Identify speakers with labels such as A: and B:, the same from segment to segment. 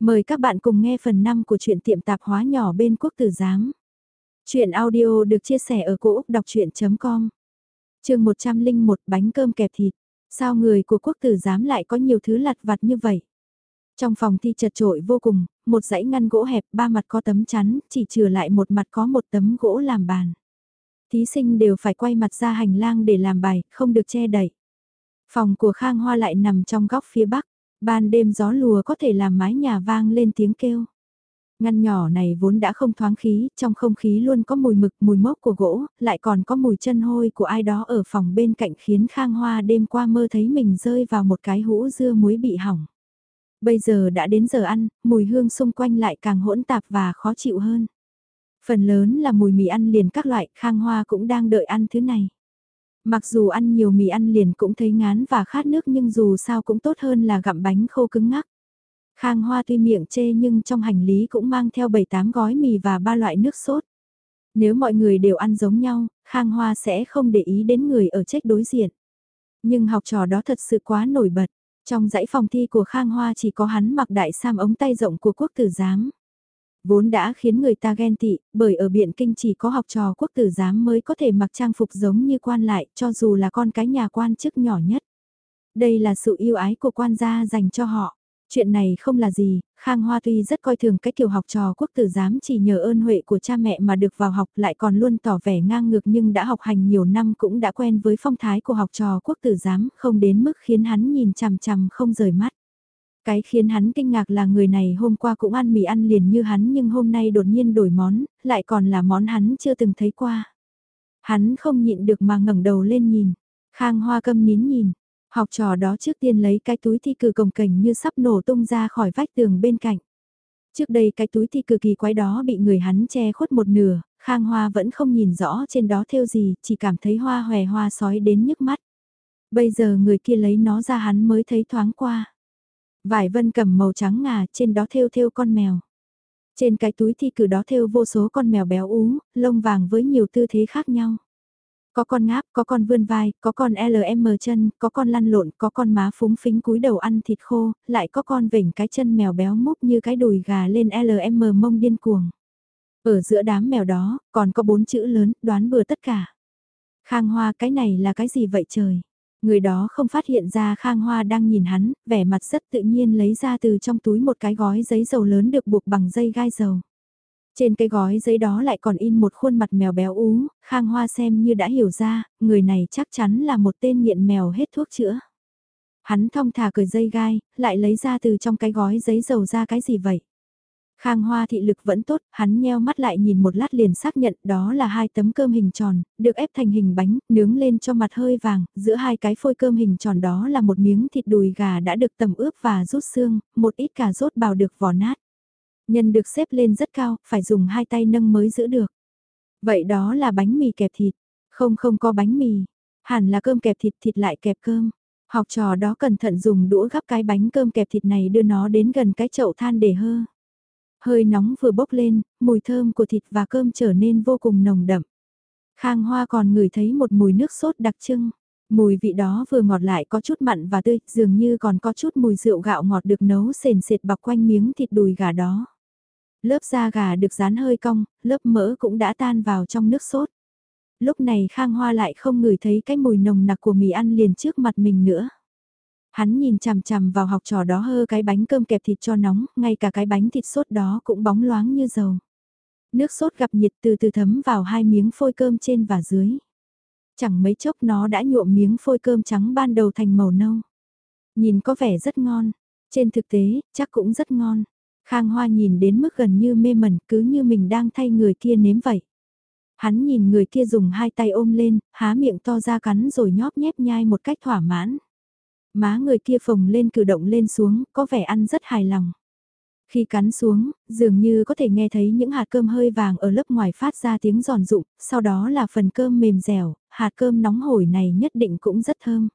A: Mời các bạn cùng nghe phần 5 của truyện tiệm tạp hóa nhỏ bên quốc tử giám. Chuyện audio được chia sẻ ở cỗ đọc chuyện.com Trường 101 bánh cơm kẹp thịt. Sao người của quốc tử giám lại có nhiều thứ lặt vặt như vậy? Trong phòng thi chật trội vô cùng, một dãy ngăn gỗ hẹp, ba mặt có tấm chắn, chỉ trừ lại một mặt có một tấm gỗ làm bàn. Thí sinh đều phải quay mặt ra hành lang để làm bài, không được che đậy. Phòng của Khang Hoa lại nằm trong góc phía bắc, ban đêm gió lùa có thể làm mái nhà vang lên tiếng kêu. Ngăn nhỏ này vốn đã không thoáng khí, trong không khí luôn có mùi mực, mùi mốc của gỗ, lại còn có mùi chân hôi của ai đó ở phòng bên cạnh khiến Khang Hoa đêm qua mơ thấy mình rơi vào một cái hũ dưa muối bị hỏng. Bây giờ đã đến giờ ăn, mùi hương xung quanh lại càng hỗn tạp và khó chịu hơn. Phần lớn là mùi mì ăn liền các loại, Khang Hoa cũng đang đợi ăn thứ này. Mặc dù ăn nhiều mì ăn liền cũng thấy ngán và khát nước nhưng dù sao cũng tốt hơn là gặm bánh khô cứng ngắc. Khang Hoa tuy miệng chê nhưng trong hành lý cũng mang theo 7-8 gói mì và ba loại nước sốt. Nếu mọi người đều ăn giống nhau, Khang Hoa sẽ không để ý đến người ở trách đối diện. Nhưng học trò đó thật sự quá nổi bật. Trong dãy phòng thi của Khang Hoa chỉ có hắn mặc đại sam ống tay rộng của quốc tử giám. Vốn đã khiến người ta ghen tị, bởi ở Biện Kinh chỉ có học trò quốc tử giám mới có thể mặc trang phục giống như quan lại, cho dù là con cái nhà quan chức nhỏ nhất. Đây là sự yêu ái của quan gia dành cho họ. Chuyện này không là gì, Khang Hoa tuy rất coi thường cái kiểu học trò quốc tử giám chỉ nhờ ơn huệ của cha mẹ mà được vào học lại còn luôn tỏ vẻ ngang ngược nhưng đã học hành nhiều năm cũng đã quen với phong thái của học trò quốc tử giám không đến mức khiến hắn nhìn chằm chằm không rời mắt. Cái khiến hắn kinh ngạc là người này hôm qua cũng ăn mì ăn liền như hắn nhưng hôm nay đột nhiên đổi món, lại còn là món hắn chưa từng thấy qua. Hắn không nhịn được mà ngẩng đầu lên nhìn. Khang Hoa câm nín nhìn. Học trò đó trước tiên lấy cái túi thi cử cồng cảnh như sắp nổ tung ra khỏi vách tường bên cạnh. Trước đây cái túi thi cử kỳ quái đó bị người hắn che khuất một nửa, Khang Hoa vẫn không nhìn rõ trên đó theo gì, chỉ cảm thấy hoa hòe hoa sói đến nhức mắt. Bây giờ người kia lấy nó ra hắn mới thấy thoáng qua. Vải vân cầm màu trắng ngà trên đó thêu thêu con mèo. Trên cái túi thi cử đó thêu vô số con mèo béo ú, lông vàng với nhiều tư thế khác nhau. Có con ngáp, có con vươn vai, có con LM chân, có con lăn lộn, có con má phúng phính cúi đầu ăn thịt khô, lại có con vểnh cái chân mèo béo múc như cái đùi gà lên LM mông điên cuồng. Ở giữa đám mèo đó, còn có bốn chữ lớn, đoán bừa tất cả. Khang Hoa cái này là cái gì vậy trời? Người đó không phát hiện ra Khang Hoa đang nhìn hắn, vẻ mặt rất tự nhiên lấy ra từ trong túi một cái gói giấy dầu lớn được buộc bằng dây gai dầu. Trên cái gói giấy đó lại còn in một khuôn mặt mèo béo ú, Khang Hoa xem như đã hiểu ra, người này chắc chắn là một tên nghiện mèo hết thuốc chữa. Hắn thong thả cởi dây gai, lại lấy ra từ trong cái gói giấy dầu ra cái gì vậy? Khang Hoa thị lực vẫn tốt, hắn nheo mắt lại nhìn một lát liền xác nhận đó là hai tấm cơm hình tròn, được ép thành hình bánh, nướng lên cho mặt hơi vàng, giữa hai cái phôi cơm hình tròn đó là một miếng thịt đùi gà đã được tầm ướp và rút xương, một ít cà rốt bào được vỏ nát. Nhân được xếp lên rất cao, phải dùng hai tay nâng mới giữ được. Vậy đó là bánh mì kẹp thịt, không không có bánh mì, hẳn là cơm kẹp thịt thịt lại kẹp cơm. Học trò đó cẩn thận dùng đũa gắp cái bánh cơm kẹp thịt này đưa nó đến gần cái chậu than để hơ. Hơi nóng vừa bốc lên, mùi thơm của thịt và cơm trở nên vô cùng nồng đậm. Khang Hoa còn ngửi thấy một mùi nước sốt đặc trưng. Mùi vị đó vừa ngọt lại có chút mặn và tươi, dường như còn có chút mùi rượu gạo ngọt được nấu sền sệt bọc quanh miếng thịt đùi gà đó. Lớp da gà được dán hơi cong, lớp mỡ cũng đã tan vào trong nước sốt. Lúc này Khang Hoa lại không ngửi thấy cái mùi nồng nặc của mì ăn liền trước mặt mình nữa. Hắn nhìn chằm chằm vào học trò đó hơ cái bánh cơm kẹp thịt cho nóng, ngay cả cái bánh thịt sốt đó cũng bóng loáng như dầu. Nước sốt gặp nhiệt từ từ thấm vào hai miếng phôi cơm trên và dưới. Chẳng mấy chốc nó đã nhuộm miếng phôi cơm trắng ban đầu thành màu nâu. Nhìn có vẻ rất ngon, trên thực tế, chắc cũng rất ngon. Khang Hoa nhìn đến mức gần như mê mẩn cứ như mình đang thay người kia nếm vậy. Hắn nhìn người kia dùng hai tay ôm lên, há miệng to ra cắn rồi nhóp nhép nhai một cách thỏa mãn. Má người kia phồng lên cử động lên xuống, có vẻ ăn rất hài lòng. Khi cắn xuống, dường như có thể nghe thấy những hạt cơm hơi vàng ở lớp ngoài phát ra tiếng giòn rụng, sau đó là phần cơm mềm dẻo, hạt cơm nóng hổi này nhất định cũng rất thơm.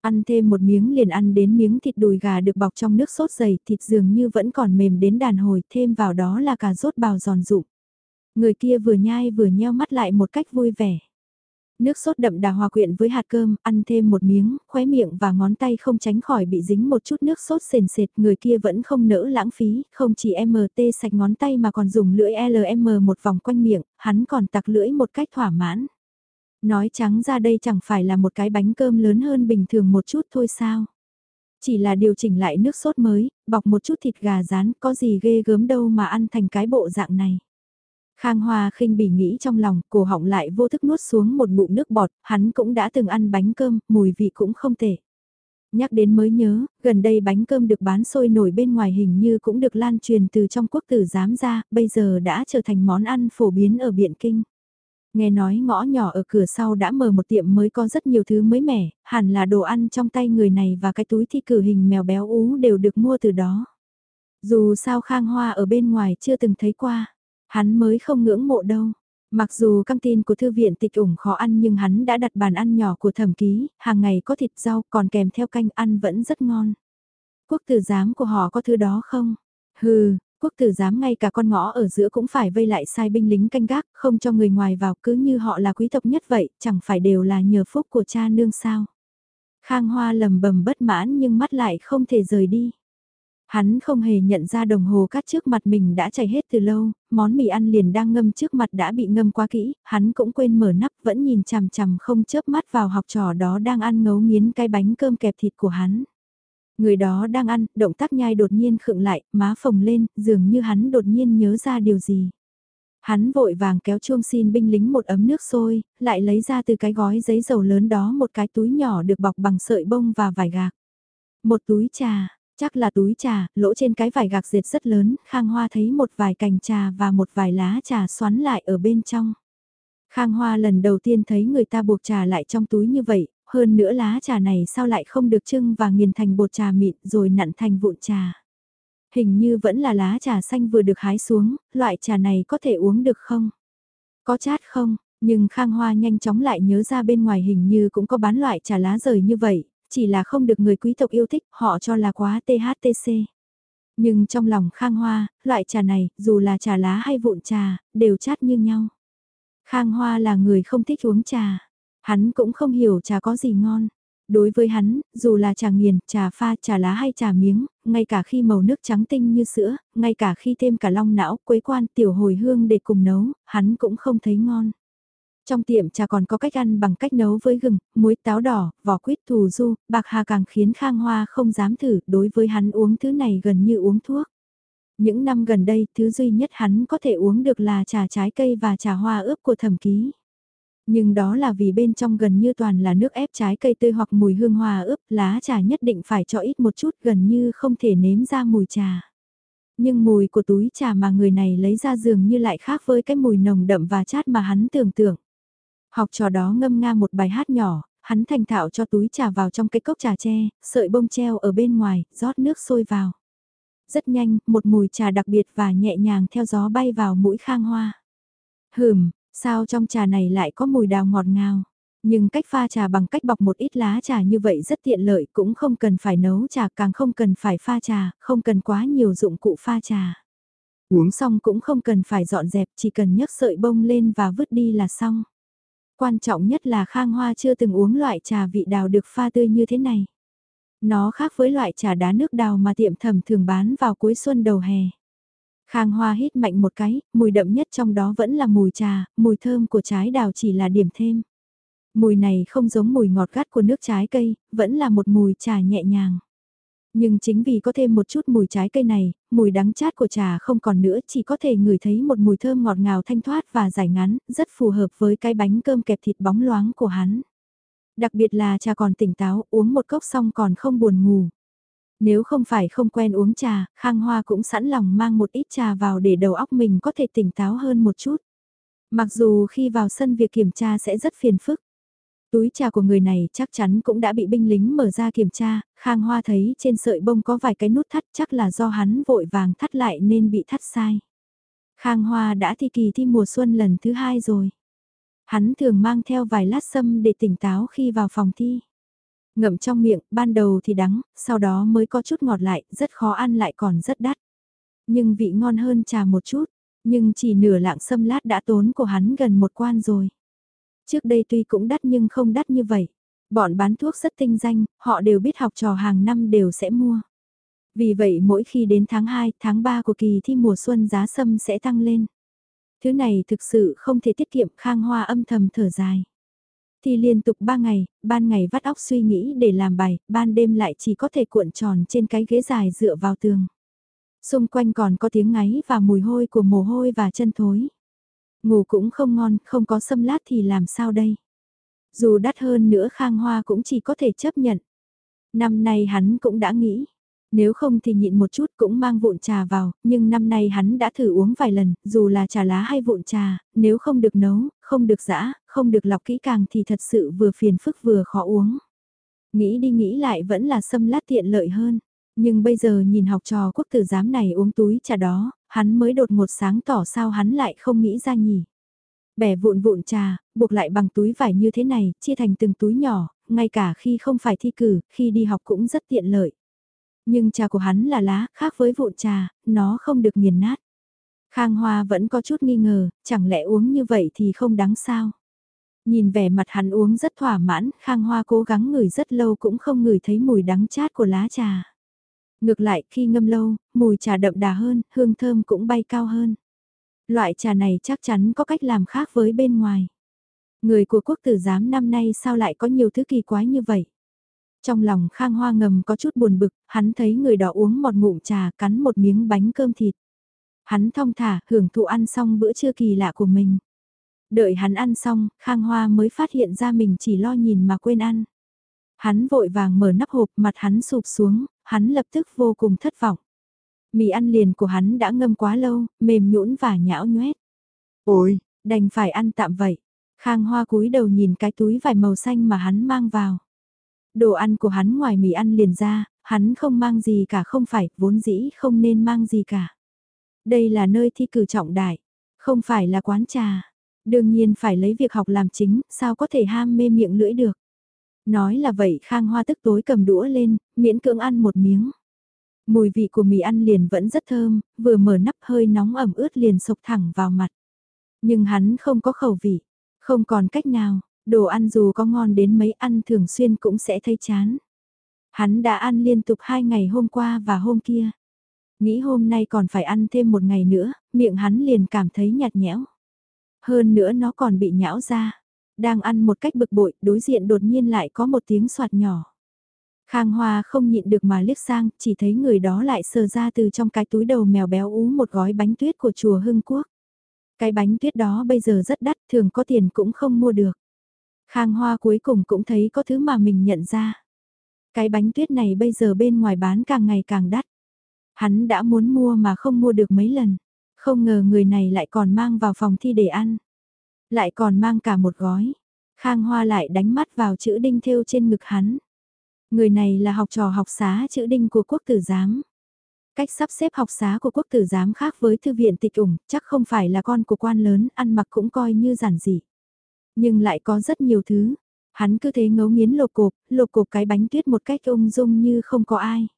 A: Ăn thêm một miếng liền ăn đến miếng thịt đùi gà được bọc trong nước sốt dày, thịt dường như vẫn còn mềm đến đàn hồi, thêm vào đó là cà rốt bào giòn rụng. Người kia vừa nhai vừa nheo mắt lại một cách vui vẻ. Nước sốt đậm đà hòa quyện với hạt cơm, ăn thêm một miếng, khóe miệng và ngón tay không tránh khỏi bị dính một chút nước sốt sền sệt, người kia vẫn không nỡ lãng phí, không chỉ MT sạch ngón tay mà còn dùng lưỡi LM một vòng quanh miệng, hắn còn tặc lưỡi một cách thỏa mãn. Nói trắng ra đây chẳng phải là một cái bánh cơm lớn hơn bình thường một chút thôi sao. Chỉ là điều chỉnh lại nước sốt mới, bọc một chút thịt gà rán, có gì ghê gớm đâu mà ăn thành cái bộ dạng này. Khang Hoa khinh bỉ nghĩ trong lòng, cổ họng lại vô thức nuốt xuống một bụng nước bọt, hắn cũng đã từng ăn bánh cơm, mùi vị cũng không tệ. Nhắc đến mới nhớ, gần đây bánh cơm được bán sôi nổi bên ngoài hình như cũng được lan truyền từ trong quốc tử giám ra, bây giờ đã trở thành món ăn phổ biến ở Biện Kinh. Nghe nói ngõ nhỏ ở cửa sau đã mở một tiệm mới có rất nhiều thứ mới mẻ, hẳn là đồ ăn trong tay người này và cái túi thi cử hình mèo béo ú đều được mua từ đó. Dù sao Khang Hoa ở bên ngoài chưa từng thấy qua, hắn mới không ngưỡng mộ đâu. Mặc dù căng tin của thư viện tịch ủng khó ăn nhưng hắn đã đặt bàn ăn nhỏ của thẩm ký, hàng ngày có thịt rau còn kèm theo canh ăn vẫn rất ngon. Quốc tử giám của họ có thứ đó không? Hừ, quốc tử giám ngay cả con ngõ ở giữa cũng phải vây lại sai binh lính canh gác, không cho người ngoài vào cứ như họ là quý tộc nhất vậy, chẳng phải đều là nhờ phúc của cha nương sao. Khang Hoa lầm bầm bất mãn nhưng mắt lại không thể rời đi. Hắn không hề nhận ra đồng hồ cát trước mặt mình đã chảy hết từ lâu, món mì ăn liền đang ngâm trước mặt đã bị ngâm quá kỹ, hắn cũng quên mở nắp vẫn nhìn chằm chằm không chớp mắt vào học trò đó đang ăn ngấu nghiến cái bánh cơm kẹp thịt của hắn. Người đó đang ăn, động tác nhai đột nhiên khựng lại, má phồng lên, dường như hắn đột nhiên nhớ ra điều gì. Hắn vội vàng kéo chuông xin binh lính một ấm nước sôi, lại lấy ra từ cái gói giấy dầu lớn đó một cái túi nhỏ được bọc bằng sợi bông và vải gạc. Một túi trà, chắc là túi trà, lỗ trên cái vải gạc diệt rất lớn, Khang Hoa thấy một vài cành trà và một vài lá trà xoắn lại ở bên trong. Khang Hoa lần đầu tiên thấy người ta buộc trà lại trong túi như vậy, hơn nữa lá trà này sao lại không được trưng và nghiền thành bột trà mịn rồi nặn thành vụn trà. Hình như vẫn là lá trà xanh vừa được hái xuống, loại trà này có thể uống được không? Có chát không? Nhưng Khang Hoa nhanh chóng lại nhớ ra bên ngoài hình như cũng có bán loại trà lá rời như vậy, chỉ là không được người quý tộc yêu thích, họ cho là quá THTC. Nhưng trong lòng Khang Hoa, loại trà này, dù là trà lá hay vụn trà, đều chát như nhau. Khang Hoa là người không thích uống trà. Hắn cũng không hiểu trà có gì ngon. Đối với hắn, dù là trà nghiền, trà pha, trà lá hay trà miếng, ngay cả khi màu nước trắng tinh như sữa, ngay cả khi thêm cả long não, quế quan, tiểu hồi hương để cùng nấu, hắn cũng không thấy ngon. Trong tiệm trà còn có cách ăn bằng cách nấu với gừng, muối táo đỏ, vỏ quýt thù du, bạc hà càng khiến Khang Hoa không dám thử, đối với hắn uống thứ này gần như uống thuốc. Những năm gần đây, thứ duy nhất hắn có thể uống được là trà trái cây và trà hoa ướp của thẩm ký. Nhưng đó là vì bên trong gần như toàn là nước ép trái cây tươi hoặc mùi hương hoa ướp, lá trà nhất định phải cho ít một chút gần như không thể nếm ra mùi trà. Nhưng mùi của túi trà mà người này lấy ra dường như lại khác với cái mùi nồng đậm và chát mà hắn tưởng tượng. Học trò đó ngâm nga một bài hát nhỏ, hắn thành thạo cho túi trà vào trong cái cốc trà tre, sợi bông treo ở bên ngoài, rót nước sôi vào. Rất nhanh, một mùi trà đặc biệt và nhẹ nhàng theo gió bay vào mũi khang hoa. Hừm, sao trong trà này lại có mùi đào ngọt ngào? Nhưng cách pha trà bằng cách bọc một ít lá trà như vậy rất tiện lợi cũng không cần phải nấu trà càng không cần phải pha trà, không cần quá nhiều dụng cụ pha trà. Uống xong cũng không cần phải dọn dẹp chỉ cần nhấc sợi bông lên và vứt đi là xong. Quan trọng nhất là Khang Hoa chưa từng uống loại trà vị đào được pha tươi như thế này. Nó khác với loại trà đá nước đào mà tiệm thẩm thường bán vào cuối xuân đầu hè. Khang Hoa hít mạnh một cái, mùi đậm nhất trong đó vẫn là mùi trà, mùi thơm của trái đào chỉ là điểm thêm. Mùi này không giống mùi ngọt gắt của nước trái cây, vẫn là một mùi trà nhẹ nhàng. Nhưng chính vì có thêm một chút mùi trái cây này, mùi đắng chát của trà không còn nữa chỉ có thể ngửi thấy một mùi thơm ngọt ngào thanh thoát và dài ngắn, rất phù hợp với cái bánh cơm kẹp thịt bóng loáng của hắn. Đặc biệt là trà còn tỉnh táo, uống một cốc xong còn không buồn ngủ. Nếu không phải không quen uống trà, Khang Hoa cũng sẵn lòng mang một ít trà vào để đầu óc mình có thể tỉnh táo hơn một chút. Mặc dù khi vào sân việc kiểm tra sẽ rất phiền phức. Túi trà của người này chắc chắn cũng đã bị binh lính mở ra kiểm tra, Khang Hoa thấy trên sợi bông có vài cái nút thắt chắc là do hắn vội vàng thắt lại nên bị thắt sai. Khang Hoa đã thi kỳ thi mùa xuân lần thứ hai rồi. Hắn thường mang theo vài lát sâm để tỉnh táo khi vào phòng thi. Ngậm trong miệng, ban đầu thì đắng, sau đó mới có chút ngọt lại, rất khó ăn lại còn rất đắt. Nhưng vị ngon hơn trà một chút, nhưng chỉ nửa lạng sâm lát đã tốn của hắn gần một quan rồi. Trước đây tuy cũng đắt nhưng không đắt như vậy. Bọn bán thuốc rất tinh danh, họ đều biết học trò hàng năm đều sẽ mua. Vì vậy mỗi khi đến tháng 2, tháng 3 của kỳ thi mùa xuân giá sâm sẽ tăng lên. Thứ này thực sự không thể tiết kiệm Khang Hoa âm thầm thở dài. Thì liên tục 3 ngày, ban ngày vắt óc suy nghĩ để làm bài, ban đêm lại chỉ có thể cuộn tròn trên cái ghế dài dựa vào tường. Xung quanh còn có tiếng ngáy và mùi hôi của mồ hôi và chân thối. Ngủ cũng không ngon, không có sâm lát thì làm sao đây? Dù đắt hơn nữa Khang Hoa cũng chỉ có thể chấp nhận. Năm nay hắn cũng đã nghĩ, nếu không thì nhịn một chút cũng mang vụn trà vào, nhưng năm nay hắn đã thử uống vài lần, dù là trà lá hay vụn trà, nếu không được nấu, không được giã, không được lọc kỹ càng thì thật sự vừa phiền phức vừa khó uống. Nghĩ đi nghĩ lại vẫn là xâm lát tiện lợi hơn. Nhưng bây giờ nhìn học trò quốc tử giám này uống túi trà đó, hắn mới đột một sáng tỏ sao hắn lại không nghĩ ra nhỉ. Bẻ vụn vụn trà, buộc lại bằng túi vải như thế này, chia thành từng túi nhỏ, ngay cả khi không phải thi cử, khi đi học cũng rất tiện lợi. Nhưng trà của hắn là lá, khác với vụn trà, nó không được nghiền nát. Khang Hoa vẫn có chút nghi ngờ, chẳng lẽ uống như vậy thì không đáng sao? Nhìn vẻ mặt hắn uống rất thỏa mãn, Khang Hoa cố gắng ngửi rất lâu cũng không ngửi thấy mùi đắng chát của lá trà. Ngược lại, khi ngâm lâu, mùi trà đậm đà hơn, hương thơm cũng bay cao hơn. Loại trà này chắc chắn có cách làm khác với bên ngoài. Người của quốc tử giám năm nay sao lại có nhiều thứ kỳ quái như vậy? Trong lòng Khang Hoa ngầm có chút buồn bực, hắn thấy người đó uống một ngụm trà cắn một miếng bánh cơm thịt. Hắn thong thả, hưởng thụ ăn xong bữa trưa kỳ lạ của mình. Đợi hắn ăn xong, Khang Hoa mới phát hiện ra mình chỉ lo nhìn mà quên ăn. Hắn vội vàng mở nắp hộp mặt hắn sụp xuống, hắn lập tức vô cùng thất vọng. Mì ăn liền của hắn đã ngâm quá lâu, mềm nhũn và nhão nhoét. Ôi, đành phải ăn tạm vậy. Khang Hoa cúi đầu nhìn cái túi vải màu xanh mà hắn mang vào. Đồ ăn của hắn ngoài mì ăn liền ra, hắn không mang gì cả không phải, vốn dĩ không nên mang gì cả. Đây là nơi thi cử trọng đại, không phải là quán trà. Đương nhiên phải lấy việc học làm chính, sao có thể ham mê miệng lưỡi được. Nói là vậy Khang Hoa tức tối cầm đũa lên, miễn cưỡng ăn một miếng. Mùi vị của mì ăn liền vẫn rất thơm, vừa mở nắp hơi nóng ẩm ướt liền sộc thẳng vào mặt. Nhưng hắn không có khẩu vị, không còn cách nào, đồ ăn dù có ngon đến mấy ăn thường xuyên cũng sẽ thấy chán. Hắn đã ăn liên tục hai ngày hôm qua và hôm kia. Nghĩ hôm nay còn phải ăn thêm một ngày nữa, miệng hắn liền cảm thấy nhạt nhẽo. Hơn nữa nó còn bị nhão ra. Đang ăn một cách bực bội, đối diện đột nhiên lại có một tiếng soạt nhỏ. Khang Hoa không nhịn được mà liếc sang, chỉ thấy người đó lại sờ ra từ trong cái túi đầu mèo béo ú một gói bánh tuyết của chùa Hưng Quốc. Cái bánh tuyết đó bây giờ rất đắt, thường có tiền cũng không mua được. Khang Hoa cuối cùng cũng thấy có thứ mà mình nhận ra. Cái bánh tuyết này bây giờ bên ngoài bán càng ngày càng đắt. Hắn đã muốn mua mà không mua được mấy lần. Không ngờ người này lại còn mang vào phòng thi để ăn. Lại còn mang cả một gói. Khang Hoa lại đánh mắt vào chữ đinh thêu trên ngực hắn. Người này là học trò học xá chữ đinh của quốc tử giám. Cách sắp xếp học xá của quốc tử giám khác với thư viện tịch ủng, chắc không phải là con của quan lớn, ăn mặc cũng coi như giản dị. Nhưng lại có rất nhiều thứ. Hắn cứ thế ngấu nghiến lột cộp, lột cộp cái bánh tuyết một cách ung dung như không có ai.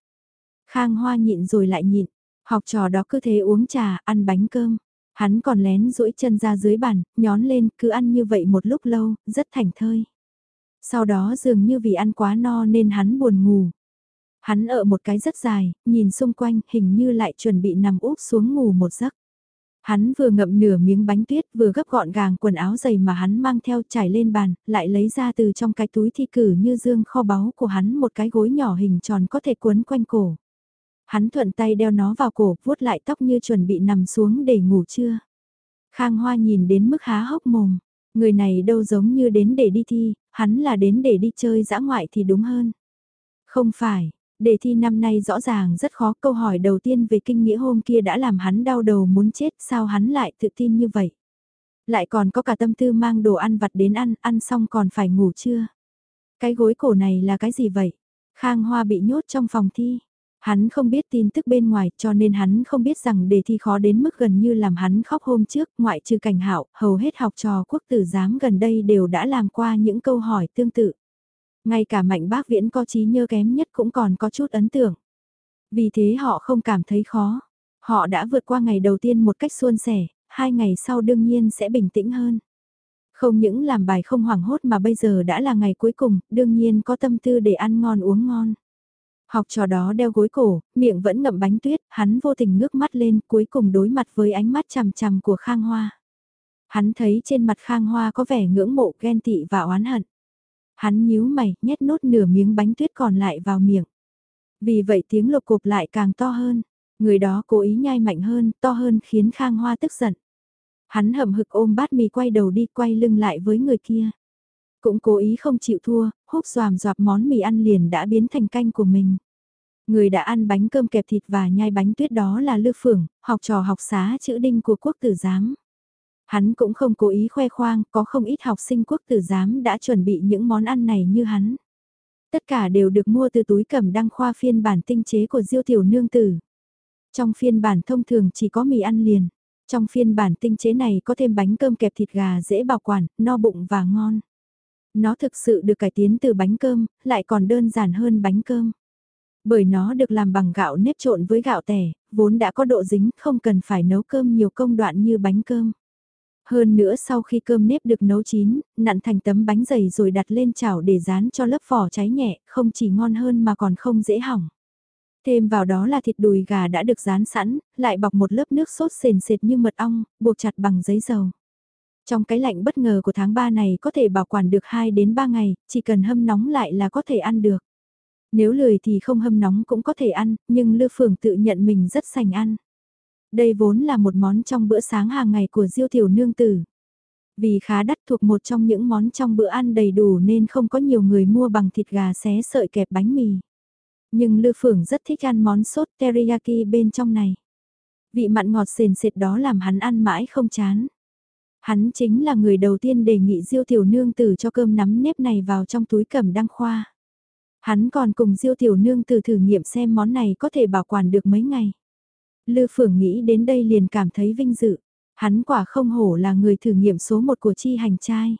A: Khang Hoa nhịn rồi lại nhịn, học trò đó cứ thế uống trà, ăn bánh cơm. Hắn còn lén duỗi chân ra dưới bàn, nhón lên, cứ ăn như vậy một lúc lâu, rất thành thơi. Sau đó dường như vì ăn quá no nên hắn buồn ngủ. Hắn ở một cái rất dài, nhìn xung quanh hình như lại chuẩn bị nằm úp xuống ngủ một giấc. Hắn vừa ngậm nửa miếng bánh tuyết vừa gấp gọn gàng quần áo dày mà hắn mang theo trải lên bàn, lại lấy ra từ trong cái túi thi cử như dương kho báu của hắn một cái gối nhỏ hình tròn có thể quấn quanh cổ. Hắn thuận tay đeo nó vào cổ, vuốt lại tóc như chuẩn bị nằm xuống để ngủ trưa. Khang Hoa nhìn đến mức há hốc mồm, người này đâu giống như đến để đi thi, hắn là đến để đi chơi dã ngoại thì đúng hơn. Không phải, đề thi năm nay rõ ràng rất khó câu hỏi đầu tiên về kinh nghĩa hôm kia đã làm hắn đau đầu muốn chết sao hắn lại tự tin như vậy. Lại còn có cả tâm tư mang đồ ăn vặt đến ăn, ăn xong còn phải ngủ chưa? Cái gối cổ này là cái gì vậy? Khang Hoa bị nhốt trong phòng thi. Hắn không biết tin tức bên ngoài cho nên hắn không biết rằng đề thi khó đến mức gần như làm hắn khóc hôm trước, ngoại trừ cảnh hạo, hầu hết học trò quốc tử giám gần đây đều đã làm qua những câu hỏi tương tự. Ngay cả mạnh bác viễn có trí nhớ kém nhất cũng còn có chút ấn tượng. Vì thế họ không cảm thấy khó. Họ đã vượt qua ngày đầu tiên một cách suôn sẻ, hai ngày sau đương nhiên sẽ bình tĩnh hơn. Không những làm bài không hoảng hốt mà bây giờ đã là ngày cuối cùng, đương nhiên có tâm tư để ăn ngon uống ngon. Học trò đó đeo gối cổ, miệng vẫn ngậm bánh tuyết, hắn vô tình ngước mắt lên cuối cùng đối mặt với ánh mắt chằm chằm của Khang Hoa. Hắn thấy trên mặt Khang Hoa có vẻ ngưỡng mộ ghen tị và oán hận. Hắn nhíu mày, nhét nốt nửa miếng bánh tuyết còn lại vào miệng. Vì vậy tiếng lục cục lại càng to hơn. Người đó cố ý nhai mạnh hơn, to hơn khiến Khang Hoa tức giận. Hắn hậm hực ôm bát mì quay đầu đi quay lưng lại với người kia. Cũng cố ý không chịu thua, húp xoàm dọa món mì ăn liền đã biến thành canh của mình. Người đã ăn bánh cơm kẹp thịt và nhai bánh tuyết đó là Lư Phưởng, học trò học xá chữ đinh của quốc tử giám. Hắn cũng không cố ý khoe khoang, có không ít học sinh quốc tử giám đã chuẩn bị những món ăn này như hắn. Tất cả đều được mua từ túi cầm đăng khoa phiên bản tinh chế của Diêu Tiểu Nương Tử. Trong phiên bản thông thường chỉ có mì ăn liền. Trong phiên bản tinh chế này có thêm bánh cơm kẹp thịt gà dễ bảo quản, no bụng và ngon. Nó thực sự được cải tiến từ bánh cơm, lại còn đơn giản hơn bánh cơm. Bởi nó được làm bằng gạo nếp trộn với gạo tẻ, vốn đã có độ dính, không cần phải nấu cơm nhiều công đoạn như bánh cơm. Hơn nữa sau khi cơm nếp được nấu chín, nặn thành tấm bánh dày rồi đặt lên chảo để rán cho lớp vỏ cháy nhẹ, không chỉ ngon hơn mà còn không dễ hỏng. Thêm vào đó là thịt đùi gà đã được rán sẵn, lại bọc một lớp nước sốt sền sệt như mật ong, buộc chặt bằng giấy dầu. Trong cái lạnh bất ngờ của tháng 3 này có thể bảo quản được 2 đến 3 ngày, chỉ cần hâm nóng lại là có thể ăn được. Nếu lười thì không hâm nóng cũng có thể ăn, nhưng Lư Phường tự nhận mình rất sành ăn. Đây vốn là một món trong bữa sáng hàng ngày của Diêu Tiểu Nương Tử. Vì khá đắt thuộc một trong những món trong bữa ăn đầy đủ nên không có nhiều người mua bằng thịt gà xé sợi kẹp bánh mì. Nhưng Lư phường rất thích ăn món sốt teriyaki bên trong này. Vị mặn ngọt sền sệt đó làm hắn ăn mãi không chán. Hắn chính là người đầu tiên đề nghị Diêu Tiểu Nương Tử cho cơm nắm nếp này vào trong túi cẩm đăng khoa. Hắn còn cùng Diêu Tiểu Nương Tử thử nghiệm xem món này có thể bảo quản được mấy ngày. Lư phượng nghĩ đến đây liền cảm thấy vinh dự. Hắn quả không hổ là người thử nghiệm số một của chi hành trai.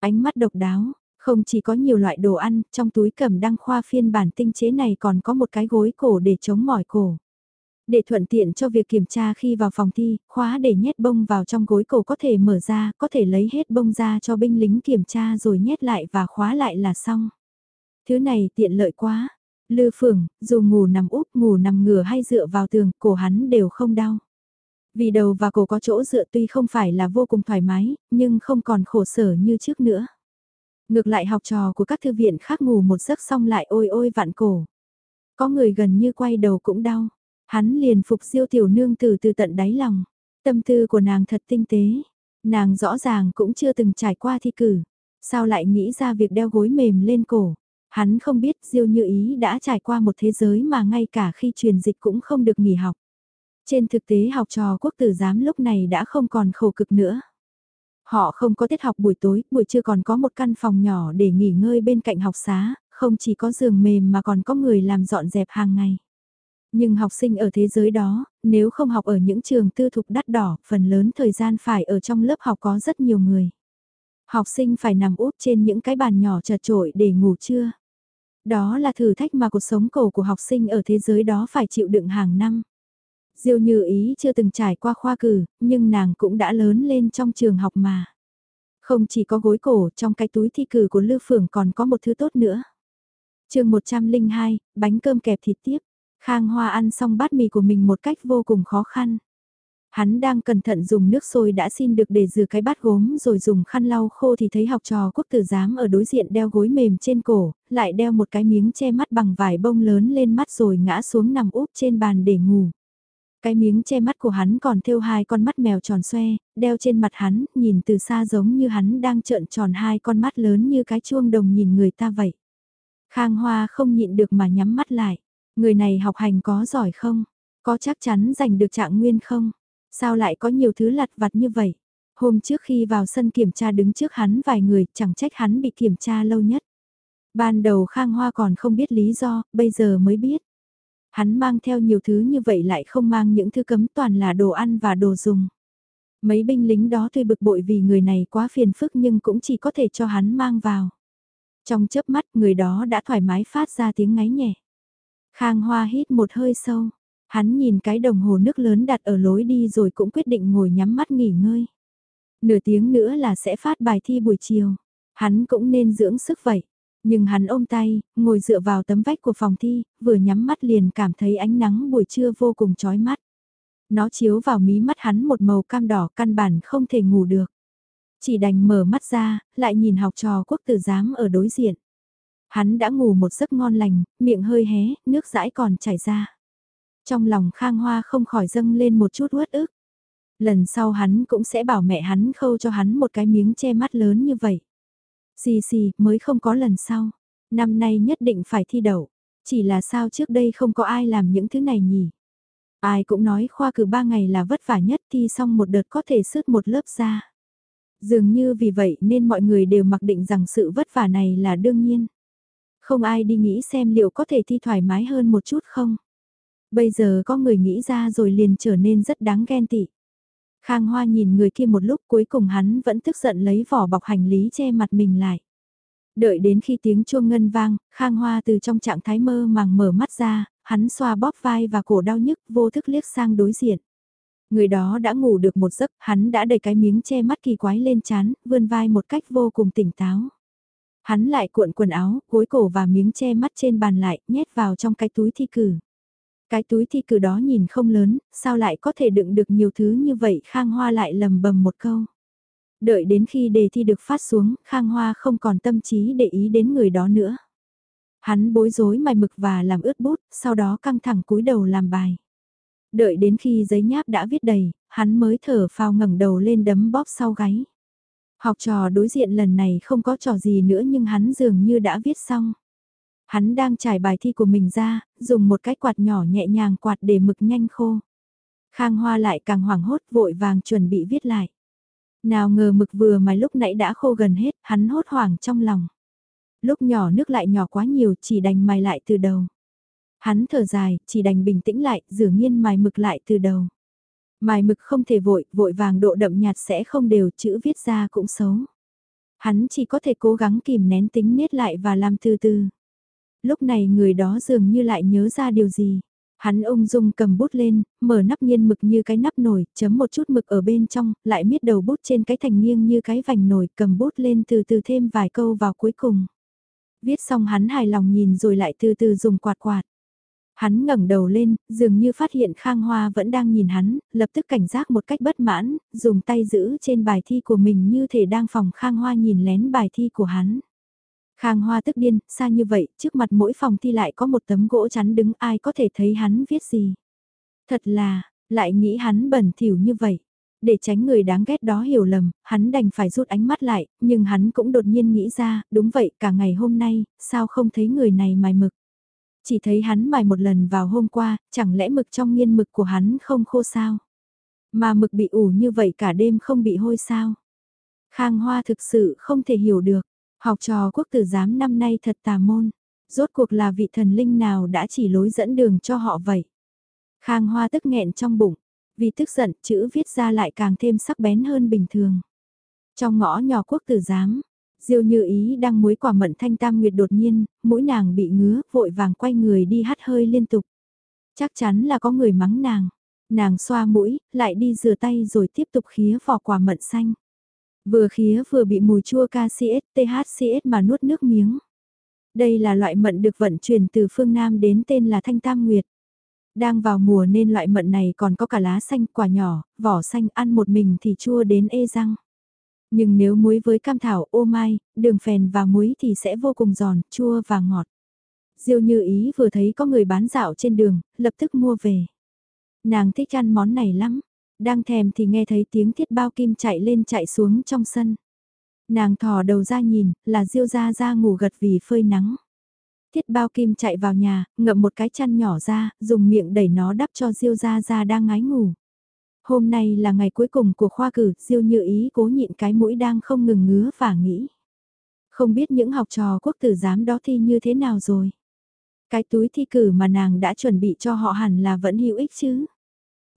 A: Ánh mắt độc đáo, không chỉ có nhiều loại đồ ăn, trong túi cầm đăng khoa phiên bản tinh chế này còn có một cái gối cổ để chống mỏi cổ. Để thuận tiện cho việc kiểm tra khi vào phòng thi, khóa để nhét bông vào trong gối cổ có thể mở ra, có thể lấy hết bông ra cho binh lính kiểm tra rồi nhét lại và khóa lại là xong. Thứ này tiện lợi quá. Lư phường, dù ngủ nằm úp, ngủ nằm ngửa hay dựa vào tường, cổ hắn đều không đau. Vì đầu và cổ có chỗ dựa tuy không phải là vô cùng thoải mái, nhưng không còn khổ sở như trước nữa. Ngược lại học trò của các thư viện khác ngủ một giấc xong lại ôi ôi vạn cổ. Có người gần như quay đầu cũng đau. Hắn liền phục siêu tiểu nương từ từ tận đáy lòng. Tâm tư của nàng thật tinh tế. Nàng rõ ràng cũng chưa từng trải qua thi cử. Sao lại nghĩ ra việc đeo gối mềm lên cổ. Hắn không biết Diêu Như Ý đã trải qua một thế giới mà ngay cả khi truyền dịch cũng không được nghỉ học. Trên thực tế học trò quốc tử giám lúc này đã không còn khổ cực nữa. Họ không có tiết học buổi tối, buổi trưa còn có một căn phòng nhỏ để nghỉ ngơi bên cạnh học xá, không chỉ có giường mềm mà còn có người làm dọn dẹp hàng ngày. Nhưng học sinh ở thế giới đó, nếu không học ở những trường tư thục đắt đỏ, phần lớn thời gian phải ở trong lớp học có rất nhiều người. Học sinh phải nằm úp trên những cái bàn nhỏ chật trội để ngủ trưa. Đó là thử thách mà cuộc sống cổ của học sinh ở thế giới đó phải chịu đựng hàng năm. Diêu như ý chưa từng trải qua khoa cử, nhưng nàng cũng đã lớn lên trong trường học mà. Không chỉ có gối cổ, trong cái túi thi cử của Lưu Phường còn có một thứ tốt nữa. chương 102, bánh cơm kẹp thịt tiếp. Khang Hoa ăn xong bát mì của mình một cách vô cùng khó khăn. Hắn đang cẩn thận dùng nước sôi đã xin được để rửa cái bát gốm rồi dùng khăn lau khô thì thấy học trò quốc tử giám ở đối diện đeo gối mềm trên cổ, lại đeo một cái miếng che mắt bằng vải bông lớn lên mắt rồi ngã xuống nằm úp trên bàn để ngủ. Cái miếng che mắt của hắn còn thêu hai con mắt mèo tròn xoe, đeo trên mặt hắn, nhìn từ xa giống như hắn đang trợn tròn hai con mắt lớn như cái chuông đồng nhìn người ta vậy. Khang Hoa không nhịn được mà nhắm mắt lại. Người này học hành có giỏi không? Có chắc chắn giành được trạng nguyên không? Sao lại có nhiều thứ lặt vặt như vậy? Hôm trước khi vào sân kiểm tra đứng trước hắn vài người, chẳng trách hắn bị kiểm tra lâu nhất. Ban đầu Khang Hoa còn không biết lý do, bây giờ mới biết. Hắn mang theo nhiều thứ như vậy lại không mang những thứ cấm toàn là đồ ăn và đồ dùng. Mấy binh lính đó tuy bực bội vì người này quá phiền phức nhưng cũng chỉ có thể cho hắn mang vào. Trong chớp mắt người đó đã thoải mái phát ra tiếng ngáy nhẹ. Khang Hoa hít một hơi sâu. Hắn nhìn cái đồng hồ nước lớn đặt ở lối đi rồi cũng quyết định ngồi nhắm mắt nghỉ ngơi. Nửa tiếng nữa là sẽ phát bài thi buổi chiều. Hắn cũng nên dưỡng sức vậy. Nhưng hắn ôm tay, ngồi dựa vào tấm vách của phòng thi, vừa nhắm mắt liền cảm thấy ánh nắng buổi trưa vô cùng chói mắt. Nó chiếu vào mí mắt hắn một màu cam đỏ căn bản không thể ngủ được. Chỉ đành mở mắt ra, lại nhìn học trò quốc tử giám ở đối diện. Hắn đã ngủ một giấc ngon lành, miệng hơi hé, nước dãi còn chảy ra. Trong lòng Khang Hoa không khỏi dâng lên một chút uất ức. Lần sau hắn cũng sẽ bảo mẹ hắn khâu cho hắn một cái miếng che mắt lớn như vậy. Xì xì, mới không có lần sau. Năm nay nhất định phải thi đậu. Chỉ là sao trước đây không có ai làm những thứ này nhỉ? Ai cũng nói khoa cử ba ngày là vất vả nhất thi xong một đợt có thể sứt một lớp ra. Dường như vì vậy nên mọi người đều mặc định rằng sự vất vả này là đương nhiên. Không ai đi nghĩ xem liệu có thể thi thoải mái hơn một chút không. Bây giờ có người nghĩ ra rồi liền trở nên rất đáng ghen tị. Khang Hoa nhìn người kia một lúc cuối cùng hắn vẫn tức giận lấy vỏ bọc hành lý che mặt mình lại. Đợi đến khi tiếng chuông ngân vang, Khang Hoa từ trong trạng thái mơ màng mở mắt ra, hắn xoa bóp vai và cổ đau nhức vô thức liếc sang đối diện. Người đó đã ngủ được một giấc, hắn đã đầy cái miếng che mắt kỳ quái lên chán, vươn vai một cách vô cùng tỉnh táo. Hắn lại cuộn quần áo, gối cổ và miếng che mắt trên bàn lại, nhét vào trong cái túi thi cử. Cái túi thi cử đó nhìn không lớn, sao lại có thể đựng được nhiều thứ như vậy Khang Hoa lại lầm bầm một câu. Đợi đến khi đề thi được phát xuống, Khang Hoa không còn tâm trí để ý đến người đó nữa. Hắn bối rối mài mực và làm ướt bút, sau đó căng thẳng cúi đầu làm bài. Đợi đến khi giấy nháp đã viết đầy, hắn mới thở phào ngẩng đầu lên đấm bóp sau gáy. Học trò đối diện lần này không có trò gì nữa nhưng hắn dường như đã viết xong. Hắn đang trải bài thi của mình ra, dùng một cái quạt nhỏ nhẹ nhàng quạt để mực nhanh khô. Khang Hoa lại càng hoảng hốt vội vàng chuẩn bị viết lại. Nào ngờ mực vừa mà lúc nãy đã khô gần hết, hắn hốt hoảng trong lòng. Lúc nhỏ nước lại nhỏ quá nhiều chỉ đành mài lại từ đầu. Hắn thở dài, chỉ đành bình tĩnh lại, rửa nghiên mài mực lại từ đầu. Mài mực không thể vội, vội vàng độ đậm nhạt sẽ không đều, chữ viết ra cũng xấu. Hắn chỉ có thể cố gắng kìm nén tính nết lại và làm từ từ. Lúc này người đó dường như lại nhớ ra điều gì. Hắn ung dung cầm bút lên, mở nắp nghiên mực như cái nắp nồi, chấm một chút mực ở bên trong, lại miết đầu bút trên cái thành nghiêng như cái vành nồi, cầm bút lên từ từ thêm vài câu vào cuối cùng. Viết xong hắn hài lòng nhìn rồi lại từ từ dùng quạt quạt. Hắn ngẩng đầu lên, dường như phát hiện Khang Hoa vẫn đang nhìn hắn, lập tức cảnh giác một cách bất mãn, dùng tay giữ trên bài thi của mình như thể đang phòng Khang Hoa nhìn lén bài thi của hắn. Khang Hoa tức điên, xa như vậy, trước mặt mỗi phòng thi lại có một tấm gỗ chắn đứng ai có thể thấy hắn viết gì. Thật là, lại nghĩ hắn bẩn thỉu như vậy. Để tránh người đáng ghét đó hiểu lầm, hắn đành phải rút ánh mắt lại, nhưng hắn cũng đột nhiên nghĩ ra, đúng vậy, cả ngày hôm nay, sao không thấy người này mài mực. Chỉ thấy hắn mài một lần vào hôm qua, chẳng lẽ mực trong nghiên mực của hắn không khô sao? Mà mực bị ủ như vậy cả đêm không bị hôi sao? Khang Hoa thực sự không thể hiểu được. Học trò quốc tử giám năm nay thật tà môn. Rốt cuộc là vị thần linh nào đã chỉ lối dẫn đường cho họ vậy? Khang Hoa tức nghẹn trong bụng. Vì tức giận chữ viết ra lại càng thêm sắc bén hơn bình thường. Trong ngõ nhỏ quốc tử giám, Diêu như ý đang muối quả mận thanh tam nguyệt đột nhiên, mũi nàng bị ngứa, vội vàng quay người đi hắt hơi liên tục. Chắc chắn là có người mắng nàng. Nàng xoa mũi, lại đi rửa tay rồi tiếp tục khía vỏ quả mận xanh. Vừa khía vừa bị mùi chua KCSTHCS mà nuốt nước miếng. Đây là loại mận được vận chuyển từ phương Nam đến tên là thanh tam nguyệt. Đang vào mùa nên loại mận này còn có cả lá xanh, quả nhỏ, vỏ xanh ăn một mình thì chua đến ê răng. Nhưng nếu muối với cam thảo, ô mai, đường phèn và muối thì sẽ vô cùng giòn, chua và ngọt. Diêu như ý vừa thấy có người bán dạo trên đường, lập tức mua về. Nàng thích ăn món này lắm. Đang thèm thì nghe thấy tiếng thiết bao kim chạy lên chạy xuống trong sân. Nàng thò đầu ra nhìn, là Diêu ra ra ngủ gật vì phơi nắng. Thiết bao kim chạy vào nhà, ngậm một cái chăn nhỏ ra, dùng miệng đẩy nó đắp cho Diêu ra ra đang ngái ngủ. Hôm nay là ngày cuối cùng của khoa cử, Diêu Như Ý cố nhịn cái mũi đang không ngừng ngứa và nghĩ. Không biết những học trò quốc tử giám đó thi như thế nào rồi. Cái túi thi cử mà nàng đã chuẩn bị cho họ hẳn là vẫn hữu ích chứ.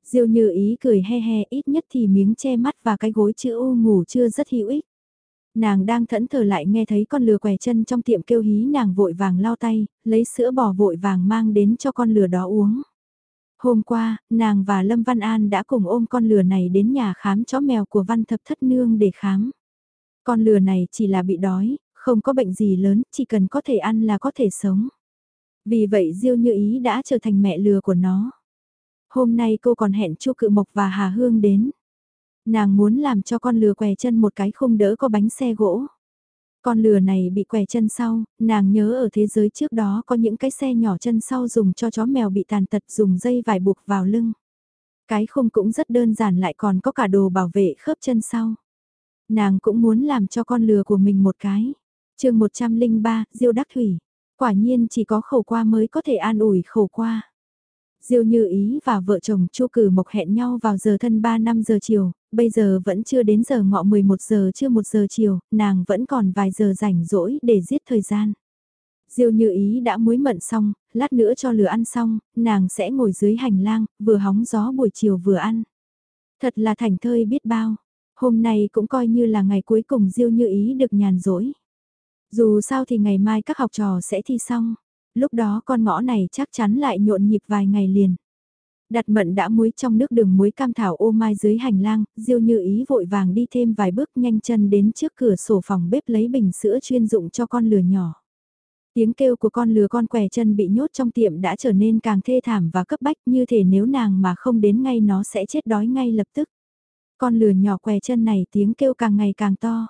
A: Diêu Như Ý cười he he ít nhất thì miếng che mắt và cái gối chữ u ngủ chưa rất hữu ích. Nàng đang thẫn thờ lại nghe thấy con lừa què chân trong tiệm kêu hí nàng vội vàng lau tay, lấy sữa bò vội vàng mang đến cho con lừa đó uống. Hôm qua, nàng và Lâm Văn An đã cùng ôm con lừa này đến nhà khám chó mèo của Văn Thập Thất Nương để khám. Con lừa này chỉ là bị đói, không có bệnh gì lớn, chỉ cần có thể ăn là có thể sống. Vì vậy Diêu Như Ý đã trở thành mẹ lừa của nó. Hôm nay cô còn hẹn Chu Cự Mộc và Hà Hương đến. Nàng muốn làm cho con lừa què chân một cái không đỡ có bánh xe gỗ. Con lừa này bị què chân sau, nàng nhớ ở thế giới trước đó có những cái xe nhỏ chân sau dùng cho chó mèo bị tàn tật dùng dây vải buộc vào lưng. Cái khung cũng rất đơn giản lại còn có cả đồ bảo vệ khớp chân sau. Nàng cũng muốn làm cho con lừa của mình một cái. chương 103, Diêu Đắc Thủy. Quả nhiên chỉ có khẩu qua mới có thể an ủi khẩu qua. Diêu Như Ý và vợ chồng Chu Cử Mộc hẹn nhau vào giờ thân 3 năm giờ chiều, bây giờ vẫn chưa đến giờ ngọ 11 giờ chưa 1 giờ chiều, nàng vẫn còn vài giờ rảnh rỗi để giết thời gian. Diêu Như Ý đã muối mận xong, lát nữa cho lửa ăn xong, nàng sẽ ngồi dưới hành lang, vừa hóng gió buổi chiều vừa ăn. Thật là thành thơi biết bao. Hôm nay cũng coi như là ngày cuối cùng Diêu Như Ý được nhàn rỗi. Dù sao thì ngày mai các học trò sẽ thi xong, lúc đó con ngõ này chắc chắn lại nhộn nhịp vài ngày liền. Đặt mận đã muối trong nước đường muối cam thảo ô mai dưới hành lang, Diêu Như Ý vội vàng đi thêm vài bước nhanh chân đến trước cửa sổ phòng bếp lấy bình sữa chuyên dụng cho con lừa nhỏ. Tiếng kêu của con lừa con què chân bị nhốt trong tiệm đã trở nên càng thê thảm và cấp bách như thể nếu nàng mà không đến ngay nó sẽ chết đói ngay lập tức. Con lừa nhỏ què chân này tiếng kêu càng ngày càng to.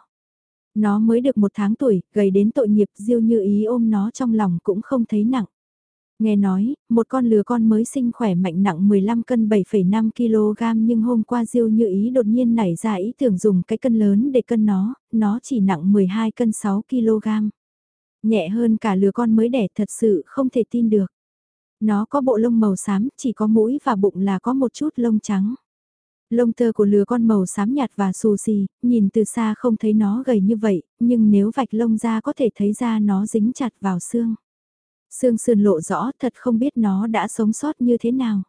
A: Nó mới được một tháng tuổi, gầy đến tội nghiệp diêu như ý ôm nó trong lòng cũng không thấy nặng. Nghe nói, một con lừa con mới sinh khỏe mạnh nặng 15 cân 7,5 kg nhưng hôm qua Diêu Như Ý đột nhiên nảy ra ý tưởng dùng cái cân lớn để cân nó, nó chỉ nặng 12 cân 6 kg. Nhẹ hơn cả lừa con mới đẻ thật sự không thể tin được. Nó có bộ lông màu xám, chỉ có mũi và bụng là có một chút lông trắng. Lông tơ của lừa con màu xám nhạt và xù xì, nhìn từ xa không thấy nó gầy như vậy, nhưng nếu vạch lông ra có thể thấy ra nó dính chặt vào xương. Xương sườn lộ rõ thật không biết nó đã sống sót như thế nào.